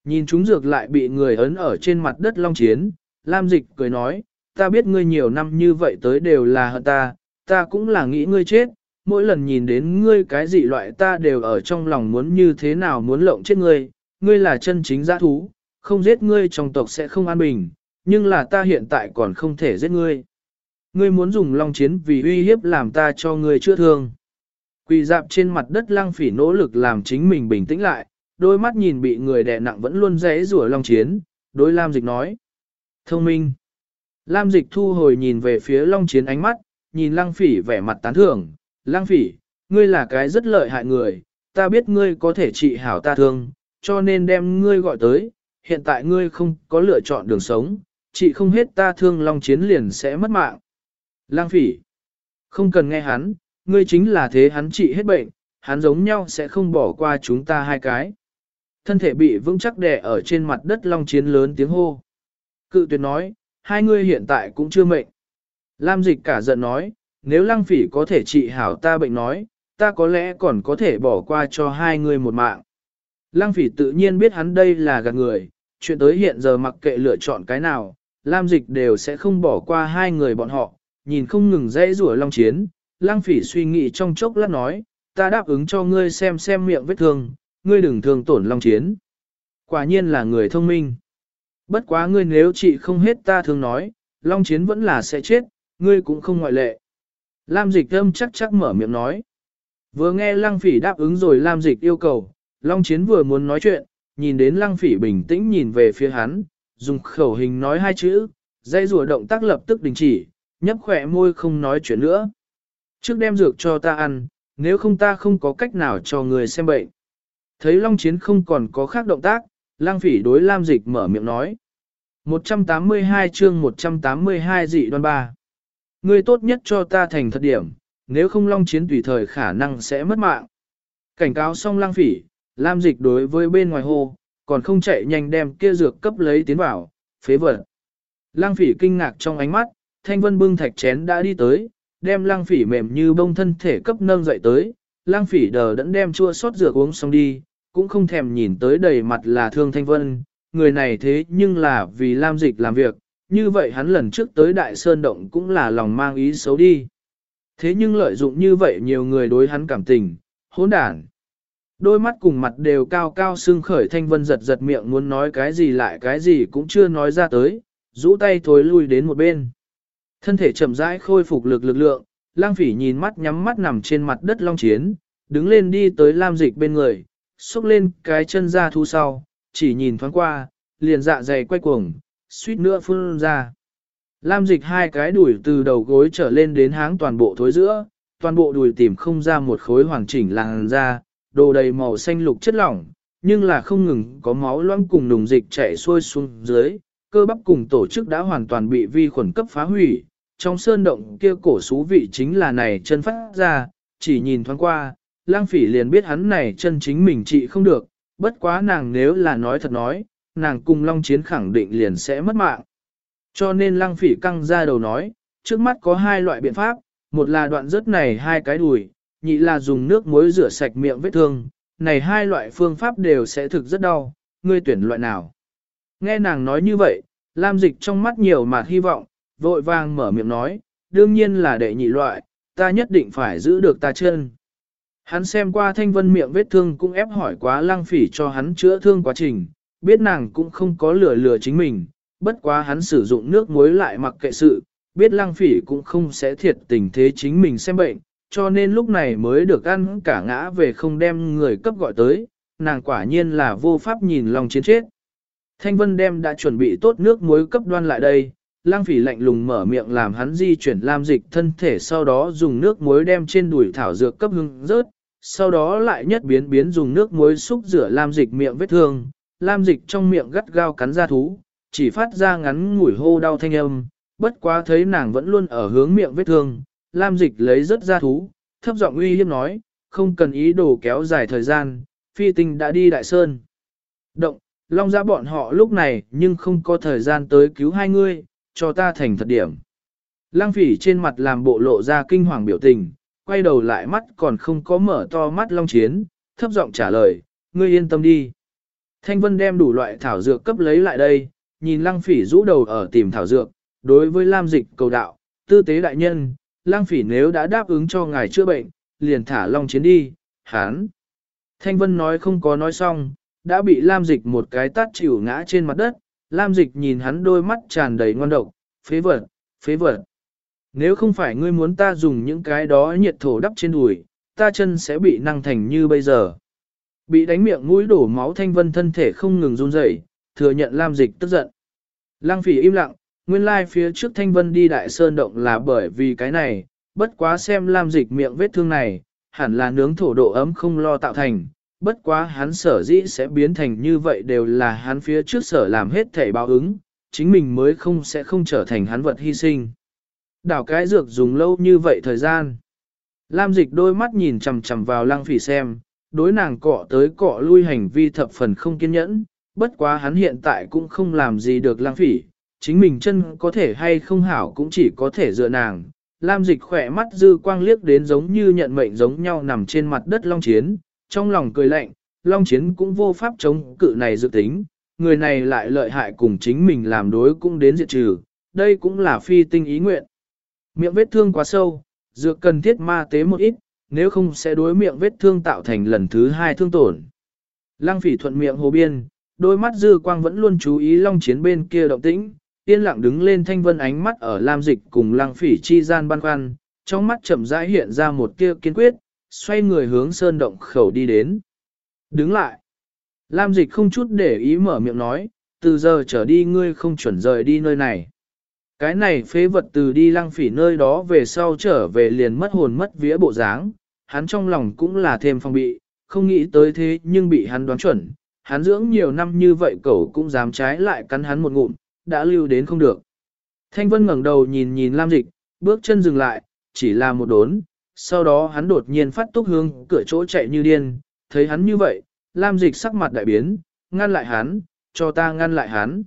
Nhìn chúng dược lại bị người ấn ở trên mặt đất Long Chiến, Lam Dịch cười nói, ta biết ngươi nhiều năm như vậy tới đều là hận ta, ta cũng là nghĩ ngươi chết, mỗi lần nhìn đến ngươi cái dị loại ta đều ở trong lòng muốn như thế nào muốn lộng chết ngươi, ngươi là chân chính giã thú, không giết ngươi trong tộc sẽ không an bình, nhưng là ta hiện tại còn không thể giết ngươi. Ngươi muốn dùng long chiến vì uy hiếp làm ta cho ngươi chữa thương. Quỳ dạp trên mặt đất lăng phỉ nỗ lực làm chính mình bình tĩnh lại, đôi mắt nhìn bị người đè nặng vẫn luôn rẽ rủa long chiến, đối Lam Dịch nói. Thông minh. Lam Dịch thu hồi nhìn về phía long chiến ánh mắt, nhìn lăng phỉ vẻ mặt tán thưởng. Lăng phỉ, ngươi là cái rất lợi hại người, ta biết ngươi có thể trị hảo ta thương, cho nên đem ngươi gọi tới, hiện tại ngươi không có lựa chọn đường sống, chị không hết ta thương long chiến liền sẽ mất mạng. Lang phỉ, không cần nghe hắn, ngươi chính là thế hắn trị hết bệnh, hắn giống nhau sẽ không bỏ qua chúng ta hai cái. Thân thể bị vững chắc đè ở trên mặt đất long chiến lớn tiếng hô. Cự tuyệt nói, hai ngươi hiện tại cũng chưa mệnh. Lam dịch cả giận nói, nếu lăng phỉ có thể trị hảo ta bệnh nói, ta có lẽ còn có thể bỏ qua cho hai người một mạng. Lăng phỉ tự nhiên biết hắn đây là gạt người, chuyện tới hiện giờ mặc kệ lựa chọn cái nào, Lam dịch đều sẽ không bỏ qua hai người bọn họ, nhìn không ngừng dãy rủa long chiến, Lang phỉ suy nghĩ trong chốc lát nói, ta đáp ứng cho ngươi xem xem miệng vết thương, ngươi đừng thương tổn long chiến. Quả nhiên là người thông minh. Bất quá ngươi nếu chị không hết ta thường nói, long chiến vẫn là sẽ chết, ngươi cũng không ngoại lệ. Lam dịch âm chắc chắc mở miệng nói. Vừa nghe lăng phỉ đáp ứng rồi Lam dịch yêu cầu, long chiến vừa muốn nói chuyện, nhìn đến lăng phỉ bình tĩnh nhìn về phía hắn, dùng khẩu hình nói hai chữ, dây rùa động tác lập tức đình chỉ, nhấp khỏe môi không nói chuyện nữa. Trước đem dược cho ta ăn, nếu không ta không có cách nào cho người xem bệnh. Thấy Long Chiến không còn có khác động tác, lang phỉ đối Lam Dịch mở miệng nói. 182 chương 182 dị đoan ba. Ngươi tốt nhất cho ta thành thật điểm, nếu không Long Chiến tùy thời khả năng sẽ mất mạng. Cảnh cáo xong lang phỉ, Lam Dịch đối với bên ngoài hồ, còn không chạy nhanh đem kia dược cấp lấy tiến vào, phế vật. Lang phỉ kinh ngạc trong ánh mắt, Thanh Vân bưng thạch chén đã đi tới, đem lang phỉ mềm như bông thân thể cấp nâng dậy tới, lang phỉ đờ đẫn đem chua sót rửa uống xong đi, cũng không thèm nhìn tới đầy mặt là thương thanh vân, người này thế nhưng là vì Lam Dịch làm việc, như vậy hắn lần trước tới Đại Sơn Động cũng là lòng mang ý xấu đi. Thế nhưng lợi dụng như vậy nhiều người đối hắn cảm tình, hỗn đản. Đôi mắt cùng mặt đều cao cao sưng khởi thanh vân giật giật miệng muốn nói cái gì lại cái gì cũng chưa nói ra tới, rũ tay thối lui đến một bên. Thân thể chậm rãi khôi phục lực lực lượng, lang phỉ nhìn mắt nhắm mắt nằm trên mặt đất long chiến, đứng lên đi tới Lam Dịch bên người, xúc lên cái chân ra thu sau, chỉ nhìn thoáng qua, liền dạ dày quay cuồng, suýt nữa phun ra. Lam Dịch hai cái đuổi từ đầu gối trở lên đến háng toàn bộ thối giữa, toàn bộ đùi tìm không ra một khối hoàn chỉnh làn da, đồ đầy màu xanh lục chất lỏng, nhưng là không ngừng có máu loãng cùng nùng dịch chảy xuôi xuống dưới, cơ bắp cùng tổ chức đã hoàn toàn bị vi khuẩn cấp phá hủy, trong sơn động kia cổ xú vị chính là này chân phát ra, chỉ nhìn thoáng qua, lang phỉ liền biết hắn này chân chính mình trị không được, bất quá nàng nếu là nói thật nói, nàng cùng Long Chiến khẳng định liền sẽ mất mạng. Cho nên lang phỉ căng ra đầu nói, trước mắt có hai loại biện pháp, một là đoạn rớt này hai cái đùi, nhị là dùng nước muối rửa sạch miệng vết thương, này hai loại phương pháp đều sẽ thực rất đau, ngươi tuyển loại nào. Nghe nàng nói như vậy, Lam Dịch trong mắt nhiều mà hy vọng, vội vàng mở miệng nói, đương nhiên là đệ nhị loại, ta nhất định phải giữ được ta chân. Hắn xem qua thanh vân miệng vết thương cũng ép hỏi quá lăng phỉ cho hắn chữa thương quá trình, biết nàng cũng không có lừa lừa chính mình, bất quá hắn sử dụng nước muối lại mặc kệ sự, biết lăng phỉ cũng không sẽ thiệt tình thế chính mình xem bệnh, cho nên lúc này mới được ăn cả ngã về không đem người cấp gọi tới, nàng quả nhiên là vô pháp nhìn lòng chiến chết. Thanh Vân đem đã chuẩn bị tốt nước muối cấp đoan lại đây, lang phỉ lạnh lùng mở miệng làm hắn di chuyển lam dịch thân thể sau đó dùng nước muối đem trên đùi thảo dược cấp hưng rớt, sau đó lại nhất biến biến dùng nước muối xúc rửa lam dịch miệng vết thương, lam dịch trong miệng gắt gao cắn ra thú, chỉ phát ra ngắn ngủi hô đau thanh âm, bất quá thấy nàng vẫn luôn ở hướng miệng vết thương, lam dịch lấy rất ra thú, thấp giọng uy hiếp nói, không cần ý đồ kéo dài thời gian, phi tinh đã đi đại sơn. Động, long ra bọn họ lúc này nhưng không có thời gian tới cứu hai người cho ta thành thật điểm. Lăng phỉ trên mặt làm bộ lộ ra kinh hoàng biểu tình, quay đầu lại mắt còn không có mở to mắt long chiến, thấp giọng trả lời, ngươi yên tâm đi. Thanh Vân đem đủ loại thảo dược cấp lấy lại đây, nhìn lăng phỉ rũ đầu ở tìm thảo dược, đối với Lam Dịch cầu đạo, tư tế đại nhân, lăng phỉ nếu đã đáp ứng cho ngài chữa bệnh, liền thả Long Chiến đi, hán. Thanh Vân nói không có nói xong, đã bị Lam Dịch một cái tát chịu ngã trên mặt đất, Lam Dịch nhìn hắn đôi mắt tràn đầy ngon độc, phế vật, phế vật. Nếu không phải ngươi muốn ta dùng những cái đó nhiệt thổ đắp trên đùi, ta chân sẽ bị năng thành như bây giờ. Bị đánh miệng mũi đổ máu Thanh Vân thân thể không ngừng run rẩy, thừa nhận Lam Dịch tức giận. Lăng phỉ im lặng, nguyên lai like phía trước Thanh Vân đi Đại Sơn Động là bởi vì cái này, bất quá xem Lam Dịch miệng vết thương này, hẳn là nướng thổ độ ấm không lo tạo thành, bất quá hắn sở dĩ sẽ biến thành như vậy đều là hắn phía trước sở làm hết thể báo ứng, chính mình mới không sẽ không trở thành hắn vật hy sinh. Đảo cái dược dùng lâu như vậy thời gian. Lam dịch đôi mắt nhìn chằm chằm vào lăng phỉ xem, đối nàng cọ tới cọ lui hành vi thập phần không kiên nhẫn, bất quá hắn hiện tại cũng không làm gì được lăng phỉ, chính mình chân có thể hay không hảo cũng chỉ có thể dựa nàng. Lam dịch khỏe mắt dư quang liếc đến giống như nhận mệnh giống nhau nằm trên mặt đất long chiến, trong lòng cười lạnh, long chiến cũng vô pháp chống cự này dự tính, người này lại lợi hại cùng chính mình làm đối cũng đến diệt trừ, đây cũng là phi tinh ý nguyện. Miệng vết thương quá sâu, dược cần thiết ma tế một ít, nếu không sẽ đối miệng vết thương tạo thành lần thứ hai thương tổn. Lăng phỉ thuận miệng hồ biên, đôi mắt dư quang vẫn luôn chú ý long chiến bên kia động tĩnh, yên lặng đứng lên thanh vân ánh mắt ở lam dịch cùng lăng phỉ chi gian băn khoăn, trong mắt chậm rãi hiện ra một tia kiên quyết, xoay người hướng sơn động khẩu đi đến. Đứng lại. Lam dịch không chút để ý mở miệng nói, từ giờ trở đi ngươi không chuẩn rời đi nơi này. Cái này phế vật từ đi lăng phỉ nơi đó về sau trở về liền mất hồn mất vía bộ dáng, hắn trong lòng cũng là thêm phong bị, không nghĩ tới thế nhưng bị hắn đoán chuẩn, hắn dưỡng nhiều năm như vậy cậu cũng dám trái lại cắn hắn một ngụm, đã lưu đến không được. Thanh Vân ngẩng đầu nhìn nhìn Lam Dịch, bước chân dừng lại, chỉ là một đốn, sau đó hắn đột nhiên phát túc hướng cửa chỗ chạy như điên, thấy hắn như vậy, Lam Dịch sắc mặt đại biến, ngăn lại hắn, cho ta ngăn lại hắn.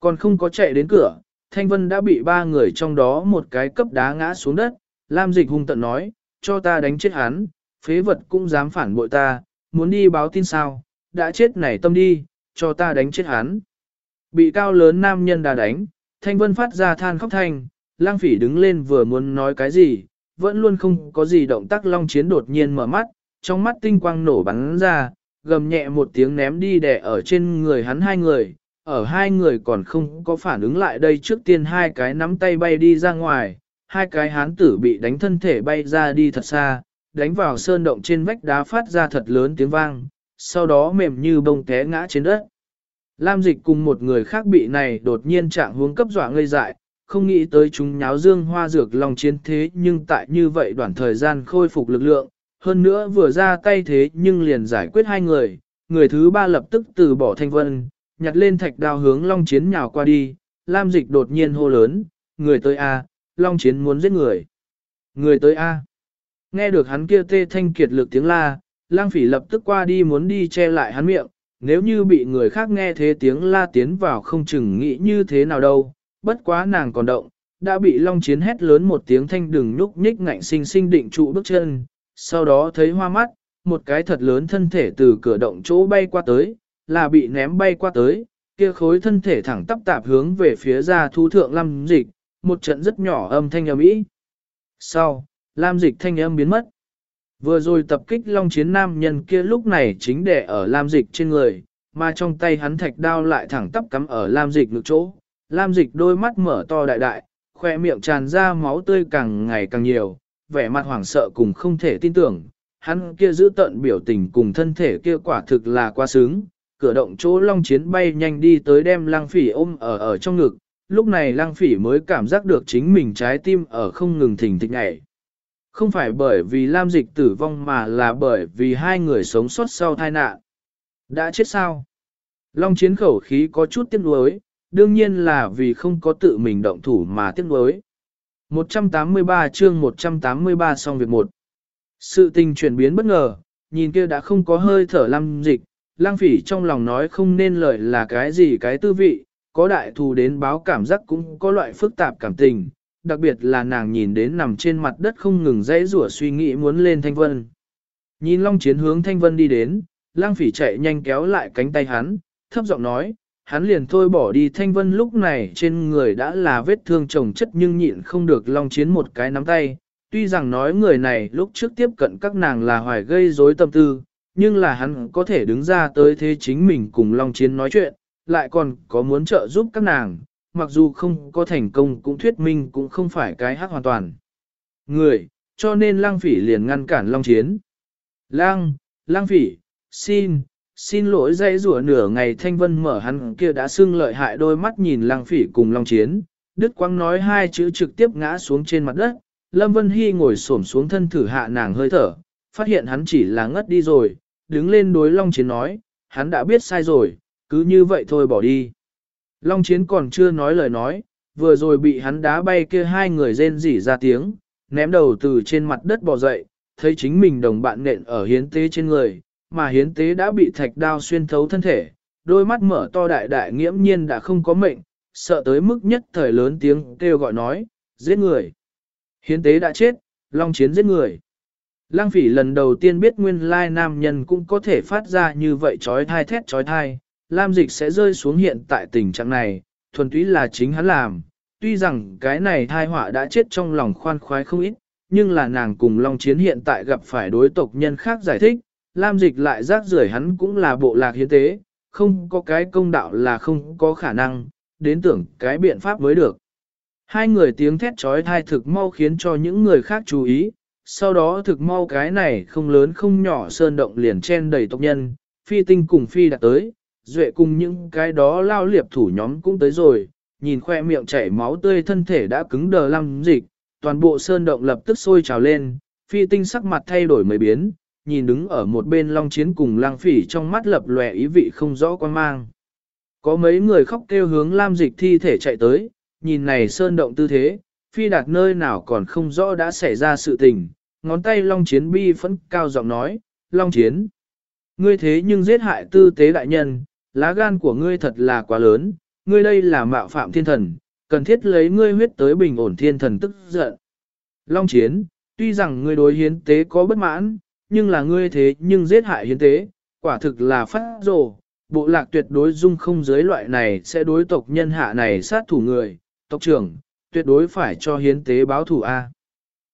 Còn không có chạy đến cửa, Thanh Vân đã bị ba người trong đó một cái cấp đá ngã xuống đất, Lam Dịch hung tận nói, cho ta đánh chết hắn, phế vật cũng dám phản bội ta, muốn đi báo tin sao, đã chết nảy tâm đi, cho ta đánh chết hắn. Bị cao lớn nam nhân đà đánh, Thanh Vân phát ra than khóc thanh, lang phỉ đứng lên vừa muốn nói cái gì, vẫn luôn không có gì động tác long chiến đột nhiên mở mắt, trong mắt tinh quang nổ bắn ra, gầm nhẹ một tiếng ném đi đè ở trên người hắn hai người, ở hai người còn không có phản ứng lại đây trước tiên hai cái nắm tay bay đi ra ngoài, hai cái hán tử bị đánh thân thể bay ra đi thật xa, đánh vào sơn động trên vách đá phát ra thật lớn tiếng vang, sau đó mềm như bông té ngã trên đất. Lam dịch cùng một người khác bị này đột nhiên trạng hướng cấp dọa ngây dại, không nghĩ tới chúng nháo dương hoa dược lòng chiến thế nhưng tại như vậy đoạn thời gian khôi phục lực lượng, hơn nữa vừa ra tay thế nhưng liền giải quyết hai người, người thứ ba lập tức từ bỏ thanh vân, nhặt lên thạch đao hướng long chiến nhào qua đi, Lam dịch đột nhiên hô lớn, người tới A, long chiến muốn giết người. Người tới A. Nghe được hắn kia tê thanh kiệt lực tiếng la, lang phỉ lập tức qua đi muốn đi che lại hắn miệng, nếu như bị người khác nghe thế tiếng la tiến vào không chừng nghĩ như thế nào đâu, bất quá nàng còn động, đã bị long chiến hét lớn một tiếng thanh đừng nhúc nhích ngạnh sinh sinh định trụ bước chân, sau đó thấy hoa mắt, một cái thật lớn thân thể từ cửa động chỗ bay qua tới, là bị ném bay qua tới, kia khối thân thể thẳng tắp tạp hướng về phía ra thu thượng Lam Dịch, một trận rất nhỏ âm thanh âm ý. Sau, Lam Dịch thanh âm biến mất. Vừa rồi tập kích long chiến nam nhân kia lúc này chính để ở Lam Dịch trên người, mà trong tay hắn thạch đao lại thẳng tắp cắm ở Lam Dịch ngực chỗ. Lam Dịch đôi mắt mở to đại đại, khoe miệng tràn ra máu tươi càng ngày càng nhiều, vẻ mặt hoảng sợ cùng không thể tin tưởng. Hắn kia giữ tận biểu tình cùng thân thể kia quả thực là quá sướng, cửa động chỗ long chiến bay nhanh đi tới đem lăng phỉ ôm ở ở trong ngực, lúc này lăng phỉ mới cảm giác được chính mình trái tim ở không ngừng thỉnh thịch nhảy. Không phải bởi vì Lam Dịch tử vong mà là bởi vì hai người sống sót sau tai nạn. Đã chết sao? Long chiến khẩu khí có chút tiếc nuối, đương nhiên là vì không có tự mình động thủ mà tiếc nuối. 183 chương 183 xong việc một. Sự tình chuyển biến bất ngờ, nhìn kia đã không có hơi thở lâm Dịch, Lang phỉ trong lòng nói không nên lời là cái gì cái tư vị, có đại thù đến báo cảm giác cũng có loại phức tạp cảm tình, đặc biệt là nàng nhìn đến nằm trên mặt đất không ngừng dãy rủa suy nghĩ muốn lên thanh vân. Nhìn long chiến hướng thanh vân đi đến, lang phỉ chạy nhanh kéo lại cánh tay hắn, thấp giọng nói, hắn liền thôi bỏ đi thanh vân lúc này trên người đã là vết thương chồng chất nhưng nhịn không được long chiến một cái nắm tay, tuy rằng nói người này lúc trước tiếp cận các nàng là hoài gây rối tâm tư, nhưng là hắn có thể đứng ra tới thế chính mình cùng Long Chiến nói chuyện, lại còn có muốn trợ giúp các nàng, mặc dù không có thành công cũng thuyết minh cũng không phải cái hát hoàn toàn. Người, cho nên Lang Phỉ liền ngăn cản Long Chiến. Lang, Lang Phỉ, xin, xin lỗi dây rủa nửa ngày Thanh Vân mở hắn kia đã xưng lợi hại đôi mắt nhìn Lang Phỉ cùng Long Chiến, Đức Quang nói hai chữ trực tiếp ngã xuống trên mặt đất, Lâm Vân Hy ngồi xổm xuống thân thử hạ nàng hơi thở, phát hiện hắn chỉ là ngất đi rồi, đứng lên đối Long Chiến nói, hắn đã biết sai rồi, cứ như vậy thôi bỏ đi. Long Chiến còn chưa nói lời nói, vừa rồi bị hắn đá bay kia hai người rên rỉ ra tiếng, ném đầu từ trên mặt đất bò dậy, thấy chính mình đồng bạn nện ở hiến tế trên người, mà hiến tế đã bị thạch đao xuyên thấu thân thể, đôi mắt mở to đại đại nghiễm nhiên đã không có mệnh, sợ tới mức nhất thời lớn tiếng kêu gọi nói, giết người. Hiến tế đã chết, long chiến giết người. Lăng phỉ lần đầu tiên biết nguyên lai nam nhân cũng có thể phát ra như vậy trói thai thét trói thai, Lam dịch sẽ rơi xuống hiện tại tình trạng này, thuần túy là chính hắn làm. Tuy rằng cái này thai họa đã chết trong lòng khoan khoái không ít, nhưng là nàng cùng Long Chiến hiện tại gặp phải đối tộc nhân khác giải thích, Lam dịch lại rác rưởi hắn cũng là bộ lạc hiến tế, không có cái công đạo là không có khả năng, đến tưởng cái biện pháp mới được. Hai người tiếng thét trói thai thực mau khiến cho những người khác chú ý, sau đó thực mau cái này không lớn không nhỏ sơn động liền chen đầy tộc nhân, phi tinh cùng phi đã tới, duệ cùng những cái đó lao liệp thủ nhóm cũng tới rồi, nhìn khoe miệng chảy máu tươi thân thể đã cứng đờ lăm dịch, toàn bộ sơn động lập tức sôi trào lên, phi tinh sắc mặt thay đổi mấy biến, nhìn đứng ở một bên long chiến cùng lang phỉ trong mắt lập lòe ý vị không rõ quan mang. Có mấy người khóc kêu hướng lam dịch thi thể chạy tới, nhìn này sơn động tư thế, phi đạt nơi nào còn không rõ đã xảy ra sự tình, ngón tay long chiến bi phẫn cao giọng nói, long chiến. Ngươi thế nhưng giết hại tư tế đại nhân, lá gan của ngươi thật là quá lớn, ngươi đây là mạo phạm thiên thần, cần thiết lấy ngươi huyết tới bình ổn thiên thần tức giận. Long chiến, tuy rằng ngươi đối hiến tế có bất mãn, nhưng là ngươi thế nhưng giết hại hiến tế, quả thực là phát rồ, bộ lạc tuyệt đối dung không giới loại này sẽ đối tộc nhân hạ này sát thủ người, tộc trưởng, tuyệt đối phải cho hiến tế báo thủ A.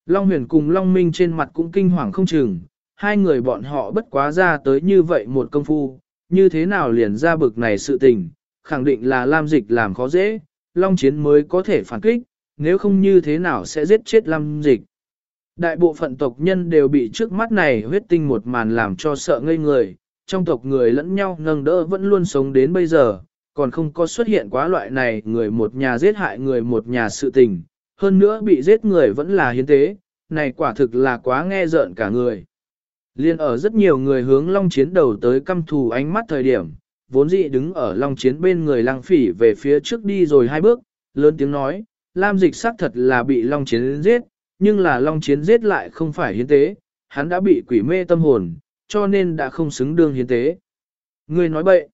Long huyền cùng Long Minh trên mặt cũng kinh hoàng không chừng, hai người bọn họ bất quá ra tới như vậy một công phu, như thế nào liền ra bực này sự tình, khẳng định là Lam Dịch làm khó dễ, Long Chiến mới có thể phản kích, nếu không như thế nào sẽ giết chết Lam Dịch. Đại bộ phận tộc nhân đều bị trước mắt này huyết tinh một màn làm cho sợ ngây người, trong tộc người lẫn nhau nâng đỡ vẫn luôn sống đến bây giờ, còn không có xuất hiện quá loại này người một nhà giết hại người một nhà sự tình, hơn nữa bị giết người vẫn là hiến tế, này quả thực là quá nghe rợn cả người. Liên ở rất nhiều người hướng Long Chiến đầu tới căm thù ánh mắt thời điểm, vốn dĩ đứng ở Long Chiến bên người Lăng Phỉ về phía trước đi rồi hai bước, lớn tiếng nói, Lam Dịch xác thật là bị Long Chiến giết, nhưng là Long Chiến giết lại không phải hiến tế, hắn đã bị quỷ mê tâm hồn, cho nên đã không xứng đương hiến tế. Người nói bậy,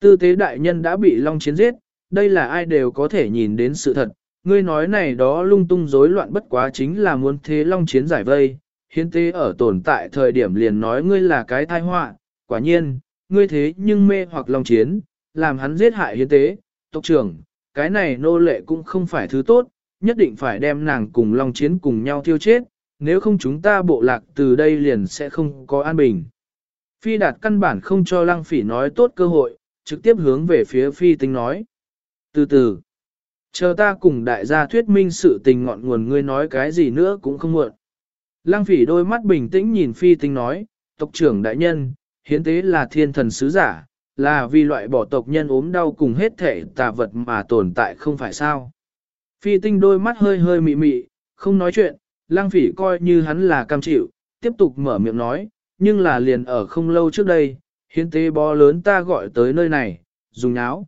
tư tế đại nhân đã bị Long Chiến giết, đây là ai đều có thể nhìn đến sự thật, ngươi nói này đó lung tung rối loạn bất quá chính là muốn thế Long Chiến giải vây, hiến tế ở tồn tại thời điểm liền nói ngươi là cái tai họa, quả nhiên, ngươi thế nhưng mê hoặc Long Chiến, làm hắn giết hại hiến tế, tộc trưởng, cái này nô lệ cũng không phải thứ tốt, nhất định phải đem nàng cùng Long Chiến cùng nhau tiêu chết, nếu không chúng ta bộ lạc từ đây liền sẽ không có an bình. Phi đạt căn bản không cho lăng phỉ nói tốt cơ hội, trực tiếp hướng về phía phi tinh nói. Từ từ, chờ ta cùng đại gia thuyết minh sự tình ngọn nguồn ngươi nói cái gì nữa cũng không muộn. Lăng phỉ đôi mắt bình tĩnh nhìn phi tinh nói, tộc trưởng đại nhân, hiến tế là thiên thần sứ giả, là vì loại bỏ tộc nhân ốm đau cùng hết thể tà vật mà tồn tại không phải sao. Phi tinh đôi mắt hơi hơi mị mị, không nói chuyện, lang phỉ coi như hắn là cam chịu, tiếp tục mở miệng nói, nhưng là liền ở không lâu trước đây, hiến tế bó lớn ta gọi tới nơi này, dùng áo.